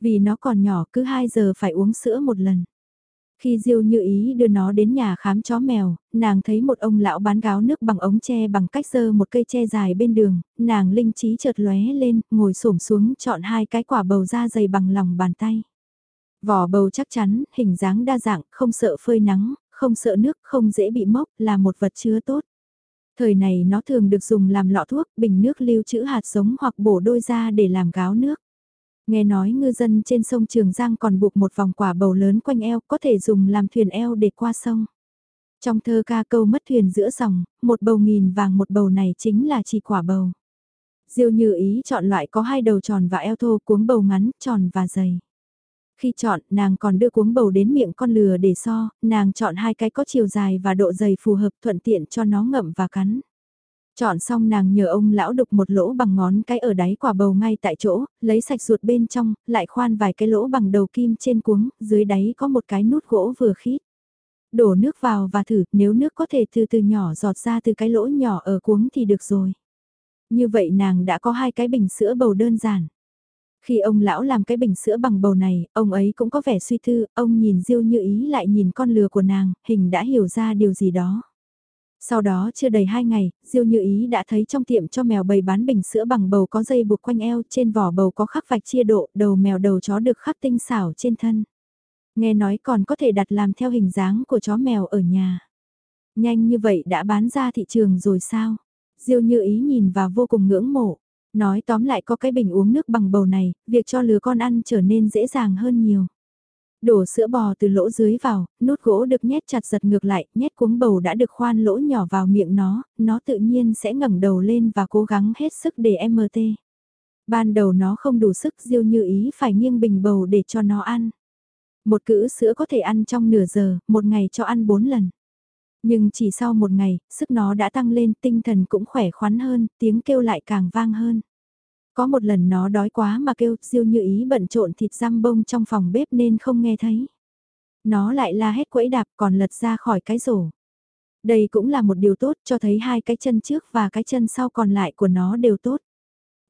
A: Vì nó còn nhỏ cứ 2 giờ phải uống sữa một lần. Khi Diêu Như Ý đưa nó đến nhà khám chó mèo, nàng thấy một ông lão bán gáo nước bằng ống tre bằng cách dơ một cây tre dài bên đường, nàng linh trí chợt lóe lên, ngồi xổm xuống chọn hai cái quả bầu da dày bằng lòng bàn tay. Vỏ bầu chắc chắn, hình dáng đa dạng, không sợ phơi nắng, không sợ nước, không dễ bị mốc, là một vật chứa tốt. Thời này nó thường được dùng làm lọ thuốc, bình nước lưu trữ hạt giống hoặc bổ đôi ra để làm gáo nước. Nghe nói ngư dân trên sông Trường Giang còn buộc một vòng quả bầu lớn quanh eo có thể dùng làm thuyền eo để qua sông. Trong thơ ca câu mất thuyền giữa dòng, một bầu nghìn vàng một bầu này chính là chỉ quả bầu. Diêu như ý chọn loại có hai đầu tròn và eo thô cuống bầu ngắn, tròn và dày. Khi chọn, nàng còn đưa cuống bầu đến miệng con lừa để so, nàng chọn hai cái có chiều dài và độ dày phù hợp thuận tiện cho nó ngậm và cắn. Chọn xong nàng nhờ ông lão đục một lỗ bằng ngón cái ở đáy quả bầu ngay tại chỗ, lấy sạch ruột bên trong, lại khoan vài cái lỗ bằng đầu kim trên cuống, dưới đáy có một cái nút gỗ vừa khít. Đổ nước vào và thử, nếu nước có thể từ từ nhỏ giọt ra từ cái lỗ nhỏ ở cuống thì được rồi. Như vậy nàng đã có hai cái bình sữa bầu đơn giản. Khi ông lão làm cái bình sữa bằng bầu này, ông ấy cũng có vẻ suy thư, ông nhìn Diêu như ý lại nhìn con lừa của nàng, hình đã hiểu ra điều gì đó. Sau đó chưa đầy hai ngày, Diêu Như Ý đã thấy trong tiệm cho mèo bày bán bình sữa bằng bầu có dây buộc quanh eo, trên vỏ bầu có khắc vạch chia độ, đầu mèo đầu chó được khắc tinh xảo trên thân. Nghe nói còn có thể đặt làm theo hình dáng của chó mèo ở nhà. Nhanh như vậy đã bán ra thị trường rồi sao? Diêu Như Ý nhìn và vô cùng ngưỡng mộ. Nói tóm lại có cái bình uống nước bằng bầu này, việc cho lứa con ăn trở nên dễ dàng hơn nhiều. Đổ sữa bò từ lỗ dưới vào, nút gỗ được nhét chặt giật ngược lại, nhét cuống bầu đã được khoan lỗ nhỏ vào miệng nó, nó tự nhiên sẽ ngẩng đầu lên và cố gắng hết sức để MT. Ban đầu nó không đủ sức diêu như ý phải nghiêng bình bầu để cho nó ăn. Một cữ sữa có thể ăn trong nửa giờ, một ngày cho ăn bốn lần. Nhưng chỉ sau một ngày, sức nó đã tăng lên, tinh thần cũng khỏe khoắn hơn, tiếng kêu lại càng vang hơn. Có một lần nó đói quá mà kêu, siêu như ý bận trộn thịt răm bông trong phòng bếp nên không nghe thấy. Nó lại la hét quẫy đạp còn lật ra khỏi cái rổ. Đây cũng là một điều tốt cho thấy hai cái chân trước và cái chân sau còn lại của nó đều tốt.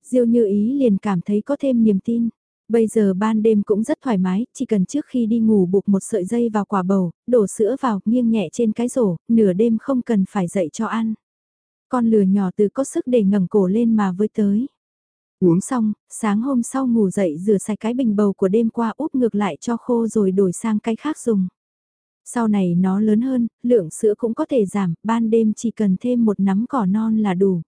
A: Diêu như ý liền cảm thấy có thêm niềm tin. Bây giờ ban đêm cũng rất thoải mái, chỉ cần trước khi đi ngủ buộc một sợi dây vào quả bầu, đổ sữa vào, nghiêng nhẹ trên cái rổ, nửa đêm không cần phải dậy cho ăn. Con lừa nhỏ từ có sức để ngẩng cổ lên mà với tới. Uống xong, sáng hôm sau ngủ dậy rửa sạch cái bình bầu của đêm qua úp ngược lại cho khô rồi đổi sang cái khác dùng. Sau này nó lớn hơn, lượng sữa cũng có thể giảm, ban đêm chỉ cần thêm một nắm cỏ non là đủ.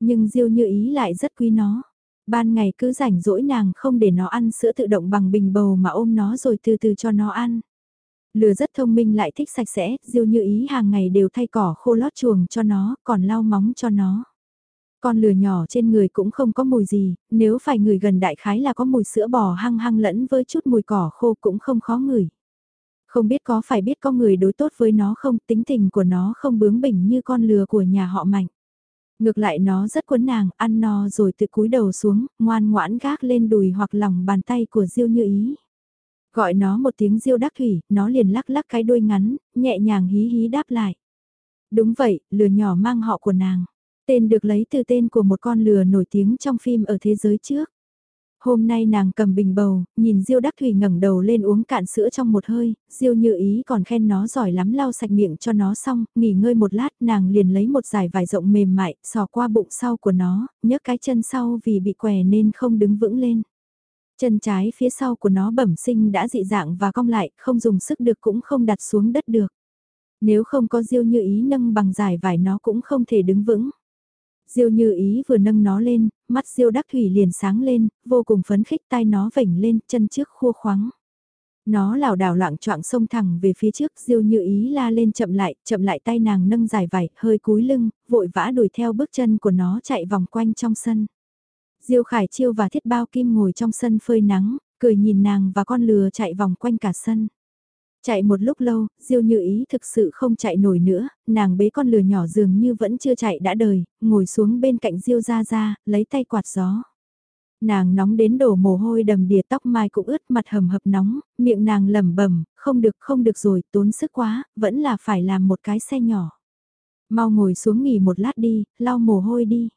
A: Nhưng Diêu như ý lại rất quý nó. Ban ngày cứ rảnh rỗi nàng không để nó ăn sữa tự động bằng bình bầu mà ôm nó rồi từ từ cho nó ăn. Lừa rất thông minh lại thích sạch sẽ, Diêu như ý hàng ngày đều thay cỏ khô lót chuồng cho nó, còn lau móng cho nó. Con lừa nhỏ trên người cũng không có mùi gì, nếu phải người gần đại khái là có mùi sữa bò hăng hăng lẫn với chút mùi cỏ khô cũng không khó ngửi. Không biết có phải biết có người đối tốt với nó không, tính tình của nó không bướng bỉnh như con lừa của nhà họ mạnh. Ngược lại nó rất quấn nàng, ăn no rồi tự cúi đầu xuống, ngoan ngoãn gác lên đùi hoặc lòng bàn tay của Diêu như ý. Gọi nó một tiếng Diêu đắc thủy, nó liền lắc lắc cái đuôi ngắn, nhẹ nhàng hí hí đáp lại. Đúng vậy, lừa nhỏ mang họ của nàng. Tên được lấy từ tên của một con lừa nổi tiếng trong phim ở thế giới trước. Hôm nay nàng cầm bình bầu, nhìn Diêu Đắc Thủy ngẩng đầu lên uống cạn sữa trong một hơi, Diêu Như Ý còn khen nó giỏi lắm lau sạch miệng cho nó xong, nghỉ ngơi một lát, nàng liền lấy một dải vải rộng mềm mại, sò qua bụng sau của nó, nhấc cái chân sau vì bị què nên không đứng vững lên. Chân trái phía sau của nó bẩm sinh đã dị dạng và cong lại, không dùng sức được cũng không đặt xuống đất được. Nếu không có Diêu Như Ý nâng bằng dải vải nó cũng không thể đứng vững. Diêu như ý vừa nâng nó lên, mắt diêu đắc thủy liền sáng lên, vô cùng phấn khích tay nó vảnh lên, chân trước khua khoáng. Nó lảo đảo loạn choạng sông thẳng về phía trước, diêu như ý la lên chậm lại, chậm lại tay nàng nâng dài vải, hơi cúi lưng, vội vã đuổi theo bước chân của nó chạy vòng quanh trong sân. Diêu Khải Chiêu và Thiết Bao Kim ngồi trong sân phơi nắng, cười nhìn nàng và con lừa chạy vòng quanh cả sân. Chạy một lúc lâu, Diêu Như Ý thực sự không chạy nổi nữa, nàng bế con lừa nhỏ dường như vẫn chưa chạy đã đời, ngồi xuống bên cạnh Diêu Gia Gia, lấy tay quạt gió. Nàng nóng đến đổ mồ hôi đầm đìa tóc mai cũng ướt mặt hầm hập nóng, miệng nàng lẩm bẩm, không được không được rồi, tốn sức quá, vẫn là phải làm một cái xe nhỏ. Mau ngồi xuống nghỉ một lát đi, lau mồ hôi đi.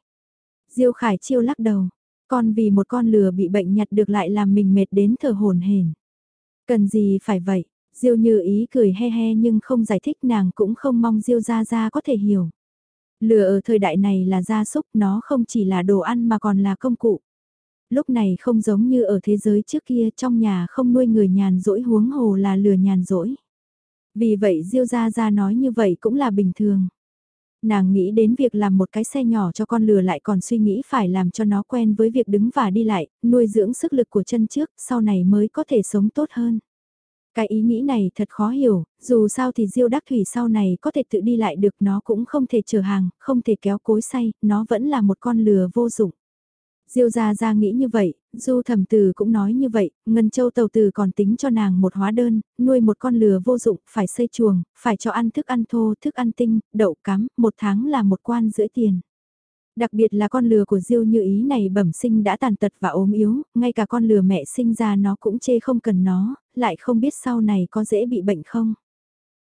A: Diêu Khải chiêu lắc đầu, con vì một con lừa bị bệnh nhặt được lại làm mình mệt đến thở hồn hển. Cần gì phải vậy, Diêu như ý cười he he nhưng không giải thích nàng cũng không mong Diêu gia gia có thể hiểu. Lừa ở thời đại này là gia súc nó không chỉ là đồ ăn mà còn là công cụ. Lúc này không giống như ở thế giới trước kia trong nhà không nuôi người nhàn rỗi huống hồ là lừa nhàn rỗi. Vì vậy Diêu gia gia nói như vậy cũng là bình thường. Nàng nghĩ đến việc làm một cái xe nhỏ cho con lừa lại còn suy nghĩ phải làm cho nó quen với việc đứng và đi lại, nuôi dưỡng sức lực của chân trước, sau này mới có thể sống tốt hơn. Cái ý nghĩ này thật khó hiểu, dù sao thì Diêu Đắc Thủy sau này có thể tự đi lại được nó cũng không thể chở hàng, không thể kéo cối say, nó vẫn là một con lừa vô dụng. Diêu Gia Gia nghĩ như vậy, Du Thẩm Từ cũng nói như vậy, Ngân Châu Tàu Từ còn tính cho nàng một hóa đơn, nuôi một con lừa vô dụng, phải xây chuồng, phải cho ăn thức ăn thô, thức ăn tinh, đậu cắm, một tháng là một quan rưỡi tiền. Đặc biệt là con lừa của Diêu Như Ý này bẩm sinh đã tàn tật và ốm yếu, ngay cả con lừa mẹ sinh ra nó cũng chê không cần nó, lại không biết sau này có dễ bị bệnh không.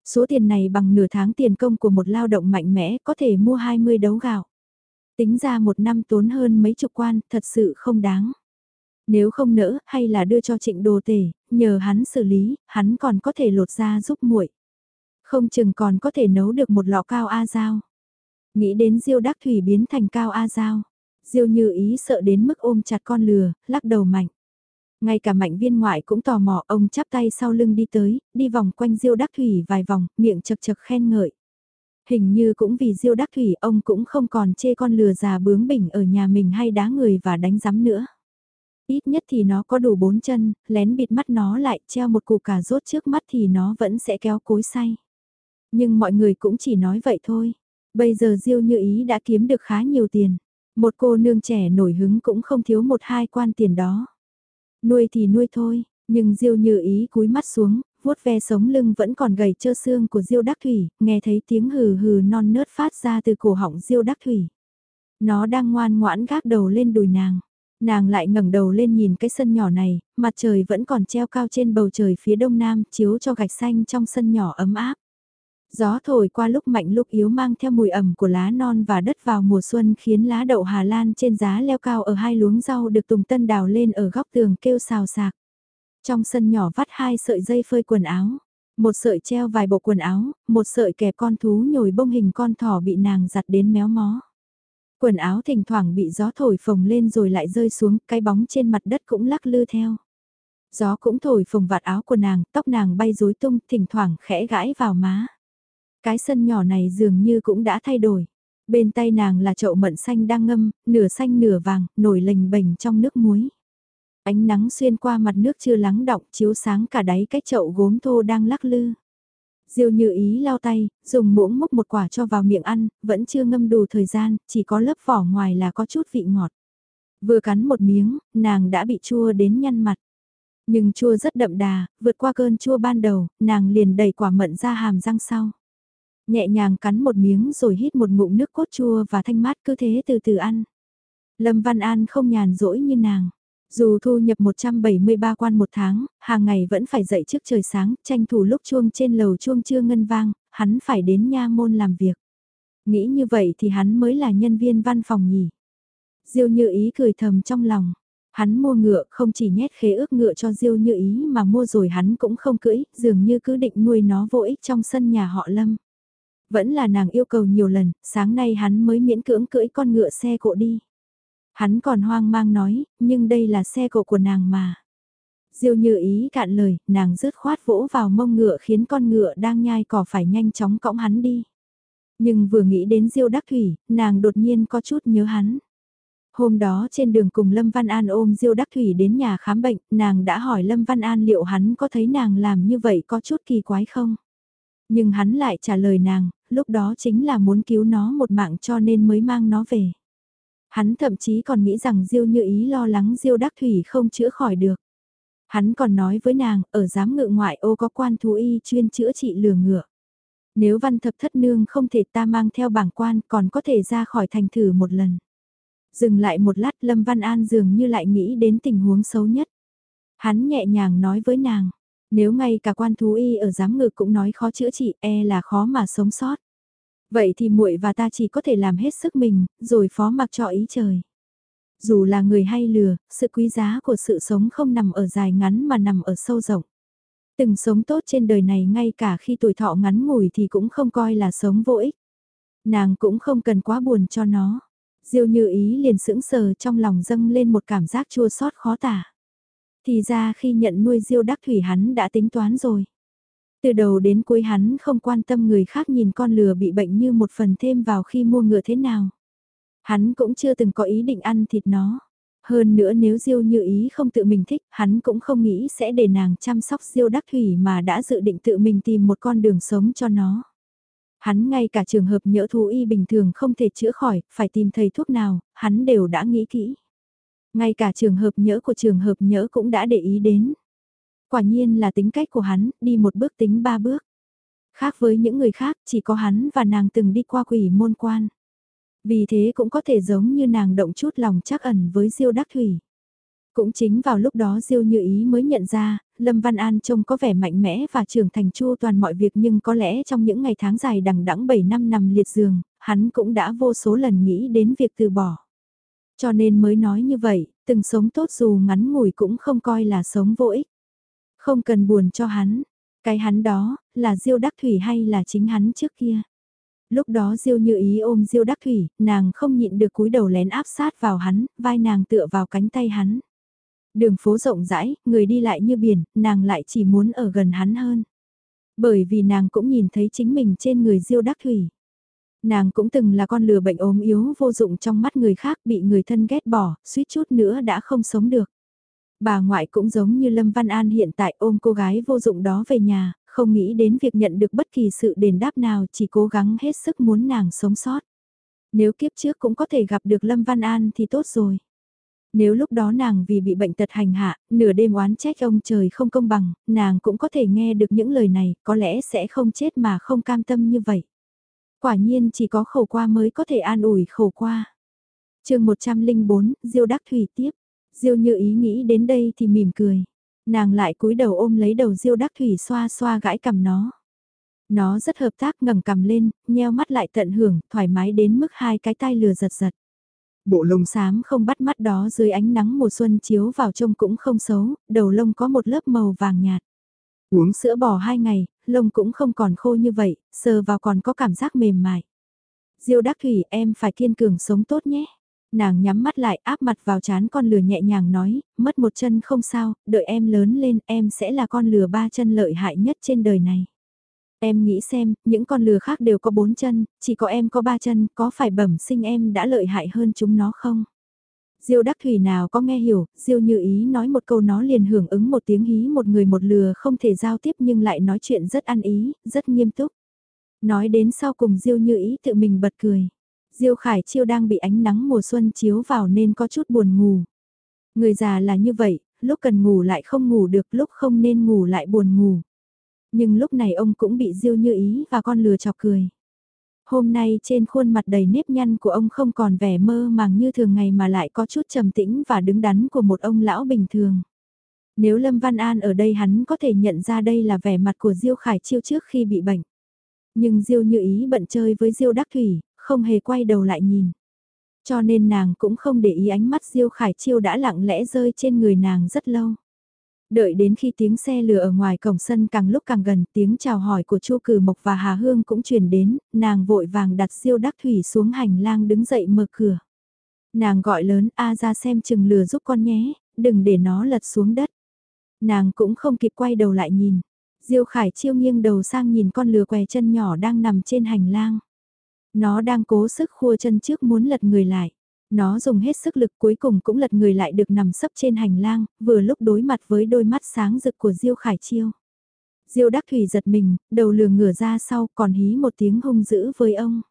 A: Số tiền này bằng nửa tháng tiền công của một lao động mạnh mẽ có thể mua 20 đấu gạo. Tính ra một năm tốn hơn mấy chục quan, thật sự không đáng. Nếu không nỡ, hay là đưa cho trịnh đồ tể, nhờ hắn xử lý, hắn còn có thể lột ra giúp muội. Không chừng còn có thể nấu được một lọ cao A dao. Nghĩ đến Diêu Đắc Thủy biến thành cao A dao, Diêu như ý sợ đến mức ôm chặt con lừa, lắc đầu mạnh. Ngay cả mạnh viên ngoại cũng tò mò ông chắp tay sau lưng đi tới, đi vòng quanh Diêu Đắc Thủy vài vòng, miệng chật chật khen ngợi. Hình như cũng vì Diêu Đắc Thủy ông cũng không còn chê con lừa già bướng bỉnh ở nhà mình hay đá người và đánh giám nữa. Ít nhất thì nó có đủ bốn chân, lén bịt mắt nó lại treo một củ cà rốt trước mắt thì nó vẫn sẽ kéo cối say. Nhưng mọi người cũng chỉ nói vậy thôi. Bây giờ Diêu Như Ý đã kiếm được khá nhiều tiền. Một cô nương trẻ nổi hứng cũng không thiếu một hai quan tiền đó. Nuôi thì nuôi thôi, nhưng Diêu Như Ý cúi mắt xuống, vuốt ve sống lưng vẫn còn gầy trơ xương của Diêu Đắc Thủy, nghe thấy tiếng hừ hừ non nớt phát ra từ cổ họng Diêu Đắc Thủy. Nó đang ngoan ngoãn gác đầu lên đùi nàng. Nàng lại ngẩng đầu lên nhìn cái sân nhỏ này, mặt trời vẫn còn treo cao trên bầu trời phía đông nam, chiếu cho gạch xanh trong sân nhỏ ấm áp. Gió thổi qua lúc mạnh lúc yếu mang theo mùi ẩm của lá non và đất vào mùa xuân khiến lá đậu Hà Lan trên giá leo cao ở hai luống rau được Tùng Tân đào lên ở góc tường kêu xào sạc. Trong sân nhỏ vắt hai sợi dây phơi quần áo, một sợi treo vài bộ quần áo, một sợi kẹp con thú nhồi bông hình con thỏ bị nàng giặt đến méo mó. Quần áo thỉnh thoảng bị gió thổi phồng lên rồi lại rơi xuống, cái bóng trên mặt đất cũng lắc lư theo. Gió cũng thổi phồng vạt áo của nàng, tóc nàng bay rối tung, thỉnh thoảng khẽ gãi vào má. Cái sân nhỏ này dường như cũng đã thay đổi. Bên tay nàng là chậu mận xanh đang ngâm, nửa xanh nửa vàng, nổi lềnh bềnh trong nước muối. Ánh nắng xuyên qua mặt nước chưa lắng động, chiếu sáng cả đáy cái chậu gốm thô đang lắc lư. Diêu như ý lau tay, dùng muỗng múc một quả cho vào miệng ăn, vẫn chưa ngâm đủ thời gian, chỉ có lớp vỏ ngoài là có chút vị ngọt. Vừa cắn một miếng, nàng đã bị chua đến nhăn mặt. Nhưng chua rất đậm đà, vượt qua cơn chua ban đầu, nàng liền đẩy quả mận ra hàm răng sau. Nhẹ nhàng cắn một miếng rồi hít một ngụm nước cốt chua và thanh mát cứ thế từ từ ăn. Lâm Văn An không nhàn rỗi như nàng. Dù thu nhập 173 quan một tháng, hàng ngày vẫn phải dậy trước trời sáng, tranh thủ lúc chuông trên lầu chuông chưa ngân vang, hắn phải đến nha môn làm việc. Nghĩ như vậy thì hắn mới là nhân viên văn phòng nhỉ. Diêu như ý cười thầm trong lòng. Hắn mua ngựa không chỉ nhét khế ước ngựa cho Diêu như ý mà mua rồi hắn cũng không cưỡi, dường như cứ định nuôi nó vô ích trong sân nhà họ Lâm. Vẫn là nàng yêu cầu nhiều lần, sáng nay hắn mới miễn cưỡng cưỡi con ngựa xe cộ đi. Hắn còn hoang mang nói, nhưng đây là xe cộ của nàng mà. Diêu như ý cạn lời, nàng rứt khoát vỗ vào mông ngựa khiến con ngựa đang nhai cỏ phải nhanh chóng cõng hắn đi. Nhưng vừa nghĩ đến Diêu Đắc Thủy, nàng đột nhiên có chút nhớ hắn. Hôm đó trên đường cùng Lâm Văn An ôm Diêu Đắc Thủy đến nhà khám bệnh, nàng đã hỏi Lâm Văn An liệu hắn có thấy nàng làm như vậy có chút kỳ quái không? Nhưng hắn lại trả lời nàng, lúc đó chính là muốn cứu nó một mạng cho nên mới mang nó về. Hắn thậm chí còn nghĩ rằng Diêu như ý lo lắng Diêu Đắc Thủy không chữa khỏi được. Hắn còn nói với nàng, ở giám ngự ngoại ô có quan thú y chuyên chữa trị lừa ngựa. Nếu văn thập thất nương không thể ta mang theo bảng quan còn có thể ra khỏi thành thử một lần. Dừng lại một lát Lâm Văn An dường như lại nghĩ đến tình huống xấu nhất. Hắn nhẹ nhàng nói với nàng, nếu ngay cả quan thú y ở giám ngự cũng nói khó chữa trị e là khó mà sống sót. Vậy thì muội và ta chỉ có thể làm hết sức mình, rồi phó mặc cho ý trời. Dù là người hay lừa, sự quý giá của sự sống không nằm ở dài ngắn mà nằm ở sâu rộng. Từng sống tốt trên đời này ngay cả khi tuổi thọ ngắn ngủi thì cũng không coi là sống vô ích. Nàng cũng không cần quá buồn cho nó. Diêu như ý liền sững sờ trong lòng dâng lên một cảm giác chua xót khó tả. Thì ra khi nhận nuôi Diêu đắc thủy hắn đã tính toán rồi. Từ đầu đến cuối hắn không quan tâm người khác nhìn con lừa bị bệnh như một phần thêm vào khi mua ngựa thế nào. Hắn cũng chưa từng có ý định ăn thịt nó. Hơn nữa nếu Diêu như ý không tự mình thích, hắn cũng không nghĩ sẽ để nàng chăm sóc Diêu đắc thủy mà đã dự định tự mình tìm một con đường sống cho nó. Hắn ngay cả trường hợp nhỡ thú y bình thường không thể chữa khỏi, phải tìm thầy thuốc nào, hắn đều đã nghĩ kỹ. Ngay cả trường hợp nhỡ của trường hợp nhỡ cũng đã để ý đến. Quả nhiên là tính cách của hắn, đi một bước tính ba bước. Khác với những người khác, chỉ có hắn và nàng từng đi qua quỷ môn quan. Vì thế cũng có thể giống như nàng động chút lòng chắc ẩn với Diêu Đắc Thủy. Cũng chính vào lúc đó Diêu Như Ý mới nhận ra, Lâm Văn An trông có vẻ mạnh mẽ và trưởng thành chu toàn mọi việc nhưng có lẽ trong những ngày tháng dài đằng đẵng 7 năm nằm liệt giường, hắn cũng đã vô số lần nghĩ đến việc từ bỏ. Cho nên mới nói như vậy, từng sống tốt dù ngắn ngủi cũng không coi là sống vô ích. Không cần buồn cho hắn, cái hắn đó, là Diêu Đắc Thủy hay là chính hắn trước kia. Lúc đó Diêu như ý ôm Diêu Đắc Thủy, nàng không nhịn được cúi đầu lén áp sát vào hắn, vai nàng tựa vào cánh tay hắn. Đường phố rộng rãi, người đi lại như biển, nàng lại chỉ muốn ở gần hắn hơn. Bởi vì nàng cũng nhìn thấy chính mình trên người Diêu Đắc Thủy. Nàng cũng từng là con lừa bệnh ốm yếu vô dụng trong mắt người khác bị người thân ghét bỏ, suýt chút nữa đã không sống được. Bà ngoại cũng giống như Lâm Văn An hiện tại ôm cô gái vô dụng đó về nhà, không nghĩ đến việc nhận được bất kỳ sự đền đáp nào chỉ cố gắng hết sức muốn nàng sống sót. Nếu kiếp trước cũng có thể gặp được Lâm Văn An thì tốt rồi. Nếu lúc đó nàng vì bị bệnh tật hành hạ, nửa đêm oán trách ông trời không công bằng, nàng cũng có thể nghe được những lời này, có lẽ sẽ không chết mà không cam tâm như vậy. Quả nhiên chỉ có khổ qua mới có thể an ủi khổ qua. chương 104, Diêu Đắc Thủy tiếp. Diêu như ý nghĩ đến đây thì mỉm cười. Nàng lại cúi đầu ôm lấy đầu Diêu Đắc Thủy xoa xoa gãi cầm nó. Nó rất hợp tác ngẩng cầm lên, nheo mắt lại tận hưởng, thoải mái đến mức hai cái tai lừa giật giật. Bộ lông xám không bắt mắt đó dưới ánh nắng mùa xuân chiếu vào trông cũng không xấu, đầu lông có một lớp màu vàng nhạt. Uống sữa bò hai ngày, lông cũng không còn khô như vậy, sờ vào còn có cảm giác mềm mại. Diêu Đắc Thủy em phải kiên cường sống tốt nhé. Nàng nhắm mắt lại áp mặt vào chán con lừa nhẹ nhàng nói, mất một chân không sao, đợi em lớn lên em sẽ là con lừa ba chân lợi hại nhất trên đời này. Em nghĩ xem, những con lừa khác đều có bốn chân, chỉ có em có ba chân, có phải bẩm sinh em đã lợi hại hơn chúng nó không? Diêu Đắc Thủy nào có nghe hiểu, Diêu Như Ý nói một câu nó liền hưởng ứng một tiếng hí một người một lừa không thể giao tiếp nhưng lại nói chuyện rất ăn ý, rất nghiêm túc. Nói đến sau cùng Diêu Như Ý tự mình bật cười. Diêu Khải Chiêu đang bị ánh nắng mùa xuân chiếu vào nên có chút buồn ngủ. Người già là như vậy, lúc cần ngủ lại không ngủ được, lúc không nên ngủ lại buồn ngủ. Nhưng lúc này ông cũng bị Diêu Như Ý và con lừa chọc cười. Hôm nay trên khuôn mặt đầy nếp nhăn của ông không còn vẻ mơ màng như thường ngày mà lại có chút trầm tĩnh và đứng đắn của một ông lão bình thường. Nếu Lâm Văn An ở đây hắn có thể nhận ra đây là vẻ mặt của Diêu Khải Chiêu trước khi bị bệnh. Nhưng Diêu như ý bận chơi với Diêu Đắc Thủy, không hề quay đầu lại nhìn. Cho nên nàng cũng không để ý ánh mắt Diêu Khải Chiêu đã lặng lẽ rơi trên người nàng rất lâu. Đợi đến khi tiếng xe lửa ở ngoài cổng sân càng lúc càng gần, tiếng chào hỏi của Chu Cử Mộc và Hà Hương cũng truyền đến, nàng vội vàng đặt Siêu Đắc Thủy xuống hành lang đứng dậy mở cửa. Nàng gọi lớn A ra xem chừng lừa giúp con nhé, đừng để nó lật xuống đất. Nàng cũng không kịp quay đầu lại nhìn. Diêu Khải chiêu nghiêng đầu sang nhìn con lừa què chân nhỏ đang nằm trên hành lang. Nó đang cố sức khua chân trước muốn lật người lại. Nó dùng hết sức lực cuối cùng cũng lật người lại được nằm sấp trên hành lang, vừa lúc đối mặt với đôi mắt sáng rực của Diêu Khải Chiêu. Diêu Đắc Thủy giật mình, đầu lừa ngửa ra sau còn hí một tiếng hung dữ với ông.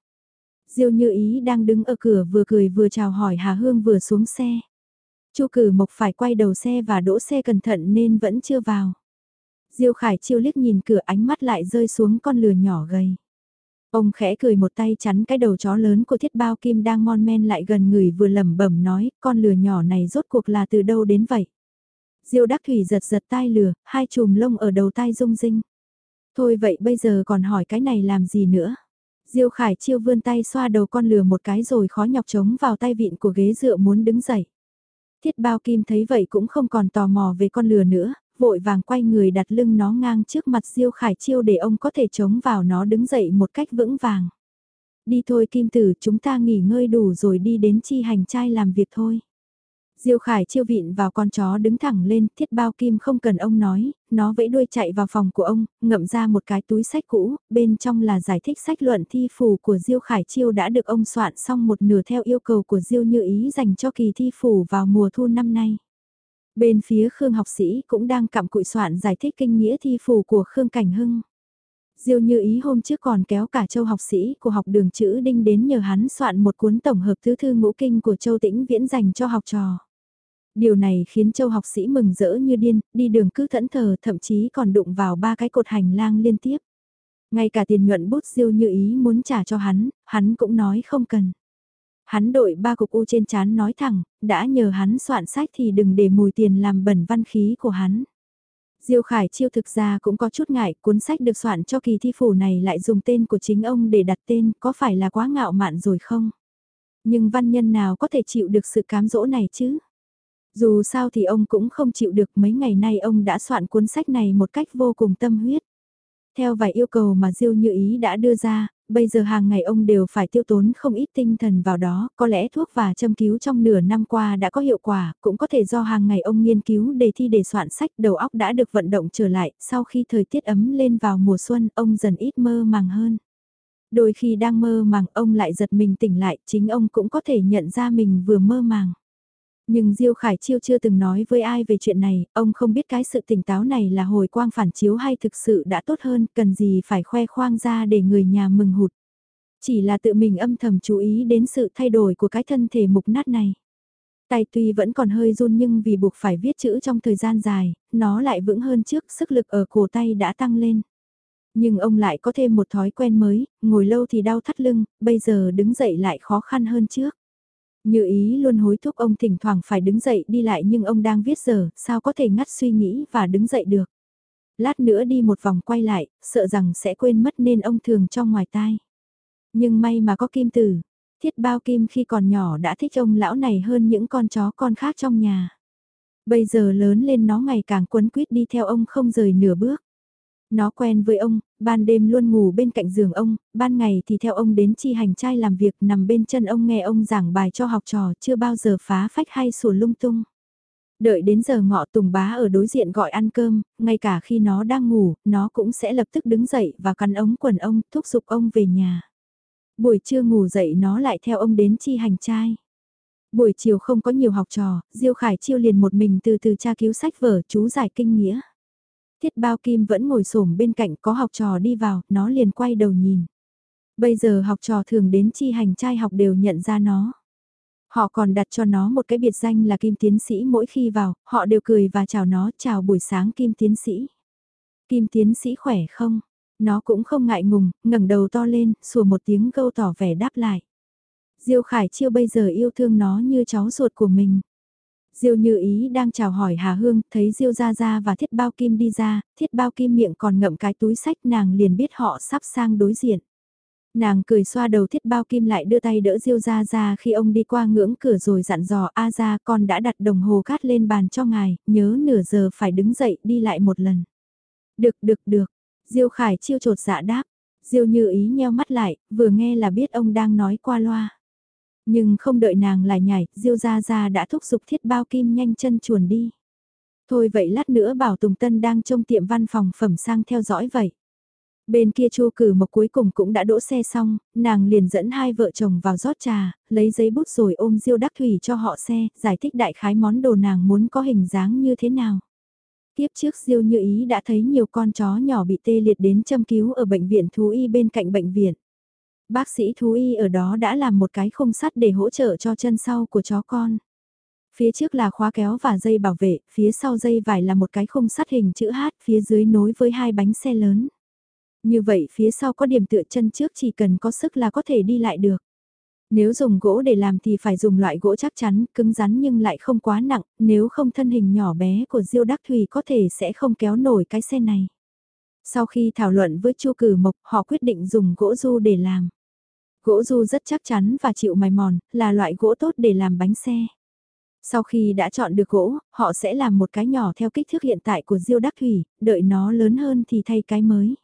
A: Diêu Như Ý đang đứng ở cửa vừa cười vừa chào hỏi Hà Hương vừa xuống xe. Chu Cử Mộc phải quay đầu xe và đỗ xe cẩn thận nên vẫn chưa vào. Diêu Khải Chiêu liếc nhìn cửa ánh mắt lại rơi xuống con lừa nhỏ gầy. Ông khẽ cười một tay chắn cái đầu chó lớn của thiết bao kim đang mon men lại gần người vừa lẩm bẩm nói, con lừa nhỏ này rốt cuộc là từ đâu đến vậy? Diêu đắc thủy giật giật tai lừa, hai chùm lông ở đầu tai rung rinh. Thôi vậy bây giờ còn hỏi cái này làm gì nữa? Diêu khải chiêu vươn tay xoa đầu con lừa một cái rồi khó nhọc trống vào tay vịn của ghế dựa muốn đứng dậy. Thiết bao kim thấy vậy cũng không còn tò mò về con lừa nữa, vội vàng quay người đặt lưng nó ngang trước mặt Diêu Khải Chiêu để ông có thể chống vào nó đứng dậy một cách vững vàng. Đi thôi Kim Tử, chúng ta nghỉ ngơi đủ rồi đi đến chi hành trai làm việc thôi. Diêu Khải chiêu vịn vào con chó đứng thẳng lên, thiết bao kim không cần ông nói, nó vẫy đuôi chạy vào phòng của ông, ngậm ra một cái túi sách cũ, bên trong là giải thích sách luận thi phù của Diêu Khải chiêu đã được ông soạn xong một nửa theo yêu cầu của Diêu Như Ý dành cho kỳ thi phù vào mùa thu năm nay. Bên phía Khương học sĩ cũng đang cặm cụi soạn giải thích kinh nghĩa thi phù của Khương Cảnh Hưng. Diêu như ý hôm trước còn kéo cả châu học sĩ của học đường chữ đinh đến nhờ hắn soạn một cuốn tổng hợp thứ thư ngũ kinh của châu tĩnh viễn dành cho học trò. Điều này khiến châu học sĩ mừng rỡ như điên, đi đường cứ thẫn thờ thậm chí còn đụng vào ba cái cột hành lang liên tiếp. Ngay cả tiền nhuận bút diêu như ý muốn trả cho hắn, hắn cũng nói không cần. Hắn đội ba cục u trên chán nói thẳng, đã nhờ hắn soạn sách thì đừng để mùi tiền làm bẩn văn khí của hắn. Diêu Khải Chiêu thực ra cũng có chút ngại, cuốn sách được soạn cho kỳ thi phủ này lại dùng tên của chính ông để đặt tên, có phải là quá ngạo mạn rồi không? Nhưng văn nhân nào có thể chịu được sự cám dỗ này chứ? Dù sao thì ông cũng không chịu được mấy ngày nay ông đã soạn cuốn sách này một cách vô cùng tâm huyết. Theo vài yêu cầu mà Diêu Như Ý đã đưa ra, bây giờ hàng ngày ông đều phải tiêu tốn không ít tinh thần vào đó, có lẽ thuốc và châm cứu trong nửa năm qua đã có hiệu quả, cũng có thể do hàng ngày ông nghiên cứu đề thi để soạn sách đầu óc đã được vận động trở lại, sau khi thời tiết ấm lên vào mùa xuân ông dần ít mơ màng hơn. Đôi khi đang mơ màng ông lại giật mình tỉnh lại, chính ông cũng có thể nhận ra mình vừa mơ màng. Nhưng Diêu Khải Chiêu chưa từng nói với ai về chuyện này, ông không biết cái sự tỉnh táo này là hồi quang phản chiếu hay thực sự đã tốt hơn, cần gì phải khoe khoang ra để người nhà mừng hụt. Chỉ là tự mình âm thầm chú ý đến sự thay đổi của cái thân thể mục nát này. Tay tuy vẫn còn hơi run nhưng vì buộc phải viết chữ trong thời gian dài, nó lại vững hơn trước, sức lực ở cổ tay đã tăng lên. Nhưng ông lại có thêm một thói quen mới, ngồi lâu thì đau thắt lưng, bây giờ đứng dậy lại khó khăn hơn trước. Như ý luôn hối thúc ông thỉnh thoảng phải đứng dậy đi lại nhưng ông đang viết giờ, sao có thể ngắt suy nghĩ và đứng dậy được. Lát nữa đi một vòng quay lại, sợ rằng sẽ quên mất nên ông thường cho ngoài tai. Nhưng may mà có kim tử, thiết bao kim khi còn nhỏ đã thích ông lão này hơn những con chó con khác trong nhà. Bây giờ lớn lên nó ngày càng quấn quýt đi theo ông không rời nửa bước. Nó quen với ông, ban đêm luôn ngủ bên cạnh giường ông, ban ngày thì theo ông đến chi hành trai làm việc nằm bên chân ông nghe ông giảng bài cho học trò chưa bao giờ phá phách hay sủa lung tung. Đợi đến giờ ngọ Tùng Bá ở đối diện gọi ăn cơm, ngay cả khi nó đang ngủ, nó cũng sẽ lập tức đứng dậy và cắn ống quần ông, thúc giục ông về nhà. Buổi trưa ngủ dậy nó lại theo ông đến chi hành trai. Buổi chiều không có nhiều học trò, Diêu Khải Chiêu liền một mình từ từ tra cứu sách vở chú giải kinh nghĩa. Thiết bao kim vẫn ngồi xổm bên cạnh có học trò đi vào, nó liền quay đầu nhìn. Bây giờ học trò thường đến chi hành trai học đều nhận ra nó. Họ còn đặt cho nó một cái biệt danh là Kim Tiến Sĩ mỗi khi vào, họ đều cười và chào nó, chào buổi sáng Kim Tiến Sĩ. Kim Tiến Sĩ khỏe không? Nó cũng không ngại ngùng, ngẩng đầu to lên, sủa một tiếng câu tỏ vẻ đáp lại. Diêu Khải Chiêu bây giờ yêu thương nó như cháu ruột của mình. Diêu Như Ý đang chào hỏi Hà Hương, thấy Diêu Gia Gia và Thiết Bao Kim đi ra, Thiết Bao Kim miệng còn ngậm cái túi sách nàng liền biết họ sắp sang đối diện. Nàng cười xoa đầu Thiết Bao Kim lại đưa tay đỡ Diêu Gia Gia khi ông đi qua ngưỡng cửa rồi dặn dò A Gia con đã đặt đồng hồ cát lên bàn cho ngài, nhớ nửa giờ phải đứng dậy đi lại một lần. Được được được, Diêu Khải chiêu trột dạ đáp, Diêu Như Ý nheo mắt lại, vừa nghe là biết ông đang nói qua loa. Nhưng không đợi nàng lại nhảy, Diêu Gia Gia đã thúc giục thiết bao kim nhanh chân chuồn đi. Thôi vậy lát nữa bảo Tùng Tân đang trong tiệm văn phòng phẩm sang theo dõi vậy. Bên kia chu cử mộc cuối cùng cũng đã đỗ xe xong, nàng liền dẫn hai vợ chồng vào rót trà, lấy giấy bút rồi ôm Diêu Đắc Thủy cho họ xe, giải thích đại khái món đồ nàng muốn có hình dáng như thế nào. Tiếp trước Diêu Như Ý đã thấy nhiều con chó nhỏ bị tê liệt đến châm cứu ở bệnh viện thú y bên cạnh bệnh viện. Bác sĩ thú y ở đó đã làm một cái khung sắt để hỗ trợ cho chân sau của chó con. Phía trước là khóa kéo và dây bảo vệ, phía sau dây vải là một cái khung sắt hình chữ H, phía dưới nối với hai bánh xe lớn. Như vậy phía sau có điểm tựa chân trước chỉ cần có sức là có thể đi lại được. Nếu dùng gỗ để làm thì phải dùng loại gỗ chắc chắn, cứng rắn nhưng lại không quá nặng, nếu không thân hình nhỏ bé của Diêu Đắc Thùy có thể sẽ không kéo nổi cái xe này. Sau khi thảo luận với Chu Cử Mộc, họ quyết định dùng gỗ du để làm. Gỗ du rất chắc chắn và chịu mài mòn, là loại gỗ tốt để làm bánh xe. Sau khi đã chọn được gỗ, họ sẽ làm một cái nhỏ theo kích thước hiện tại của Diêu Đắc Thủy, đợi nó lớn hơn thì thay cái mới.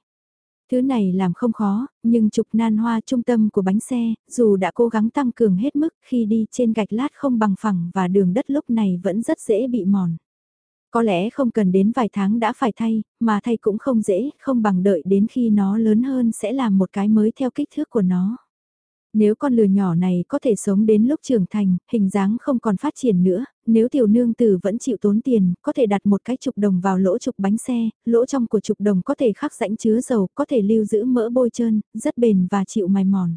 A: Thứ này làm không khó, nhưng trục nan hoa trung tâm của bánh xe, dù đã cố gắng tăng cường hết mức khi đi trên gạch lát không bằng phẳng và đường đất lúc này vẫn rất dễ bị mòn. Có lẽ không cần đến vài tháng đã phải thay, mà thay cũng không dễ, không bằng đợi đến khi nó lớn hơn sẽ làm một cái mới theo kích thước của nó. Nếu con lừa nhỏ này có thể sống đến lúc trưởng thành, hình dáng không còn phát triển nữa, nếu tiểu nương tử vẫn chịu tốn tiền, có thể đặt một cái trục đồng vào lỗ trục bánh xe, lỗ trong của trục đồng có thể khắc rãnh chứa dầu, có thể lưu giữ mỡ bôi trơn, rất bền và chịu mài mòn.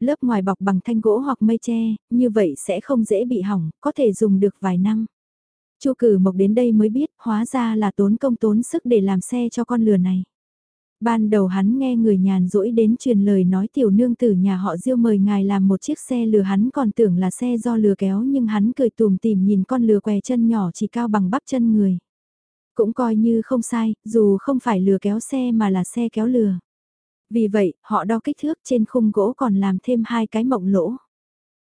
A: Lớp ngoài bọc bằng thanh gỗ hoặc mây tre, như vậy sẽ không dễ bị hỏng, có thể dùng được vài năm. Chu cử mộc đến đây mới biết, hóa ra là tốn công tốn sức để làm xe cho con lừa này. Ban đầu hắn nghe người nhàn rỗi đến truyền lời nói tiểu nương tử nhà họ diêu mời ngài làm một chiếc xe lừa hắn còn tưởng là xe do lừa kéo nhưng hắn cười tùm tìm nhìn con lừa què chân nhỏ chỉ cao bằng bắp chân người. Cũng coi như không sai, dù không phải lừa kéo xe mà là xe kéo lừa. Vì vậy, họ đo kích thước trên khung gỗ còn làm thêm hai cái mộng lỗ.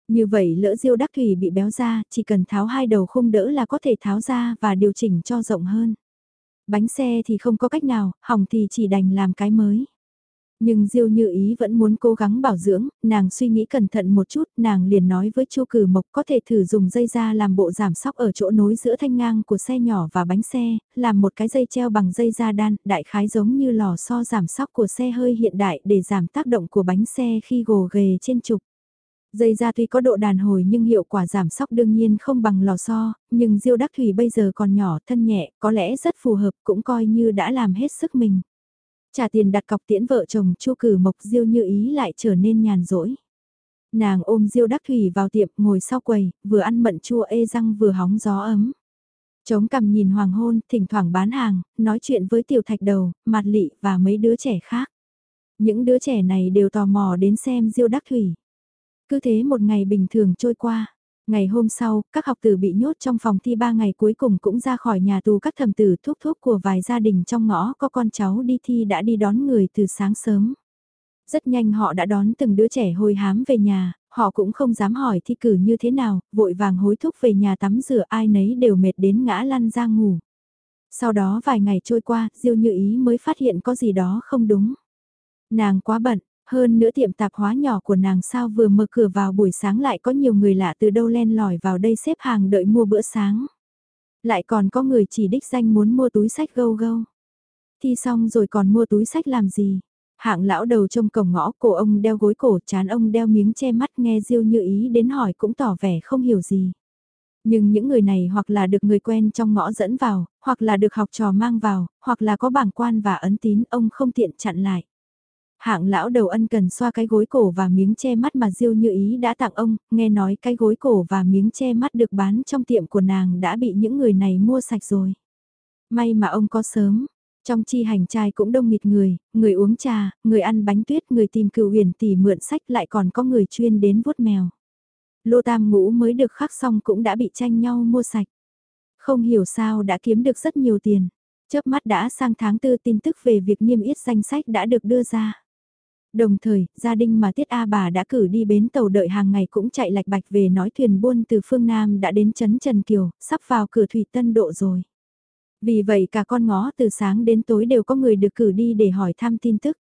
A: Như vậy lỡ diêu đắc thủy bị béo ra, chỉ cần tháo hai đầu khung đỡ là có thể tháo ra và điều chỉnh cho rộng hơn. Bánh xe thì không có cách nào, hỏng thì chỉ đành làm cái mới. Nhưng Diêu Như Ý vẫn muốn cố gắng bảo dưỡng, nàng suy nghĩ cẩn thận một chút, nàng liền nói với Chu Cử Mộc có thể thử dùng dây da làm bộ giảm sóc ở chỗ nối giữa thanh ngang của xe nhỏ và bánh xe, làm một cái dây treo bằng dây da đan, đại khái giống như lò xo giảm sóc của xe hơi hiện đại để giảm tác động của bánh xe khi gồ ghề trên trục. Dây da tuy có độ đàn hồi nhưng hiệu quả giảm sóc đương nhiên không bằng lò xo, nhưng Diêu Đắc Thủy bây giờ còn nhỏ thân nhẹ, có lẽ rất phù hợp cũng coi như đã làm hết sức mình. Trả tiền đặt cọc tiễn vợ chồng chu cử mộc Diêu như ý lại trở nên nhàn rỗi. Nàng ôm Diêu Đắc Thủy vào tiệm ngồi sau quầy, vừa ăn mận chua ê răng vừa hóng gió ấm. Chống cằm nhìn hoàng hôn, thỉnh thoảng bán hàng, nói chuyện với tiểu thạch đầu, mặt lị và mấy đứa trẻ khác. Những đứa trẻ này đều tò mò đến xem Diêu Đắc Thủy. Cứ thế một ngày bình thường trôi qua. Ngày hôm sau, các học tử bị nhốt trong phòng thi ba ngày cuối cùng cũng ra khỏi nhà tù các thầm tử thúc thúc của vài gia đình trong ngõ có con cháu đi thi đã đi đón người từ sáng sớm. Rất nhanh họ đã đón từng đứa trẻ hôi hám về nhà, họ cũng không dám hỏi thi cử như thế nào, vội vàng hối thúc về nhà tắm rửa ai nấy đều mệt đến ngã lăn ra ngủ. Sau đó vài ngày trôi qua, Diêu Như Ý mới phát hiện có gì đó không đúng. Nàng quá bận, hơn nữa tiệm tạp hóa nhỏ của nàng sao vừa mở cửa vào buổi sáng lại có nhiều người lạ từ đâu len lỏi vào đây xếp hàng đợi mua bữa sáng. Lại còn có người chỉ đích danh muốn mua túi sách gâu gâu. Thi xong rồi còn mua túi sách làm gì? Hạng lão đầu trông cổng ngõ cổ ông đeo gối cổ chán ông đeo miếng che mắt nghe Diêu như ý đến hỏi cũng tỏ vẻ không hiểu gì. Nhưng những người này hoặc là được người quen trong ngõ dẫn vào, hoặc là được học trò mang vào, hoặc là có bảng quan và ấn tín ông không tiện chặn lại. Hạng lão đầu ân cần xoa cái gối cổ và miếng che mắt mà Diêu như ý đã tặng ông, nghe nói cái gối cổ và miếng che mắt được bán trong tiệm của nàng đã bị những người này mua sạch rồi. May mà ông có sớm, trong chi hành trai cũng đông nghịt người, người uống trà, người ăn bánh tuyết, người tìm cựu huyền tỷ mượn sách lại còn có người chuyên đến vuốt mèo. Lô tam ngũ mới được khắc xong cũng đã bị tranh nhau mua sạch. Không hiểu sao đã kiếm được rất nhiều tiền. Chớp mắt đã sang tháng tư tin tức về việc niêm yết danh sách đã được đưa ra. Đồng thời, gia đình mà Tiết A bà đã cử đi bến tàu đợi hàng ngày cũng chạy lạch bạch về nói thuyền buôn từ phương Nam đã đến Trấn Trần Kiều, sắp vào cửa thủy tân độ rồi. Vì vậy cả con ngó từ sáng đến tối đều có người được cử đi để hỏi thăm tin tức.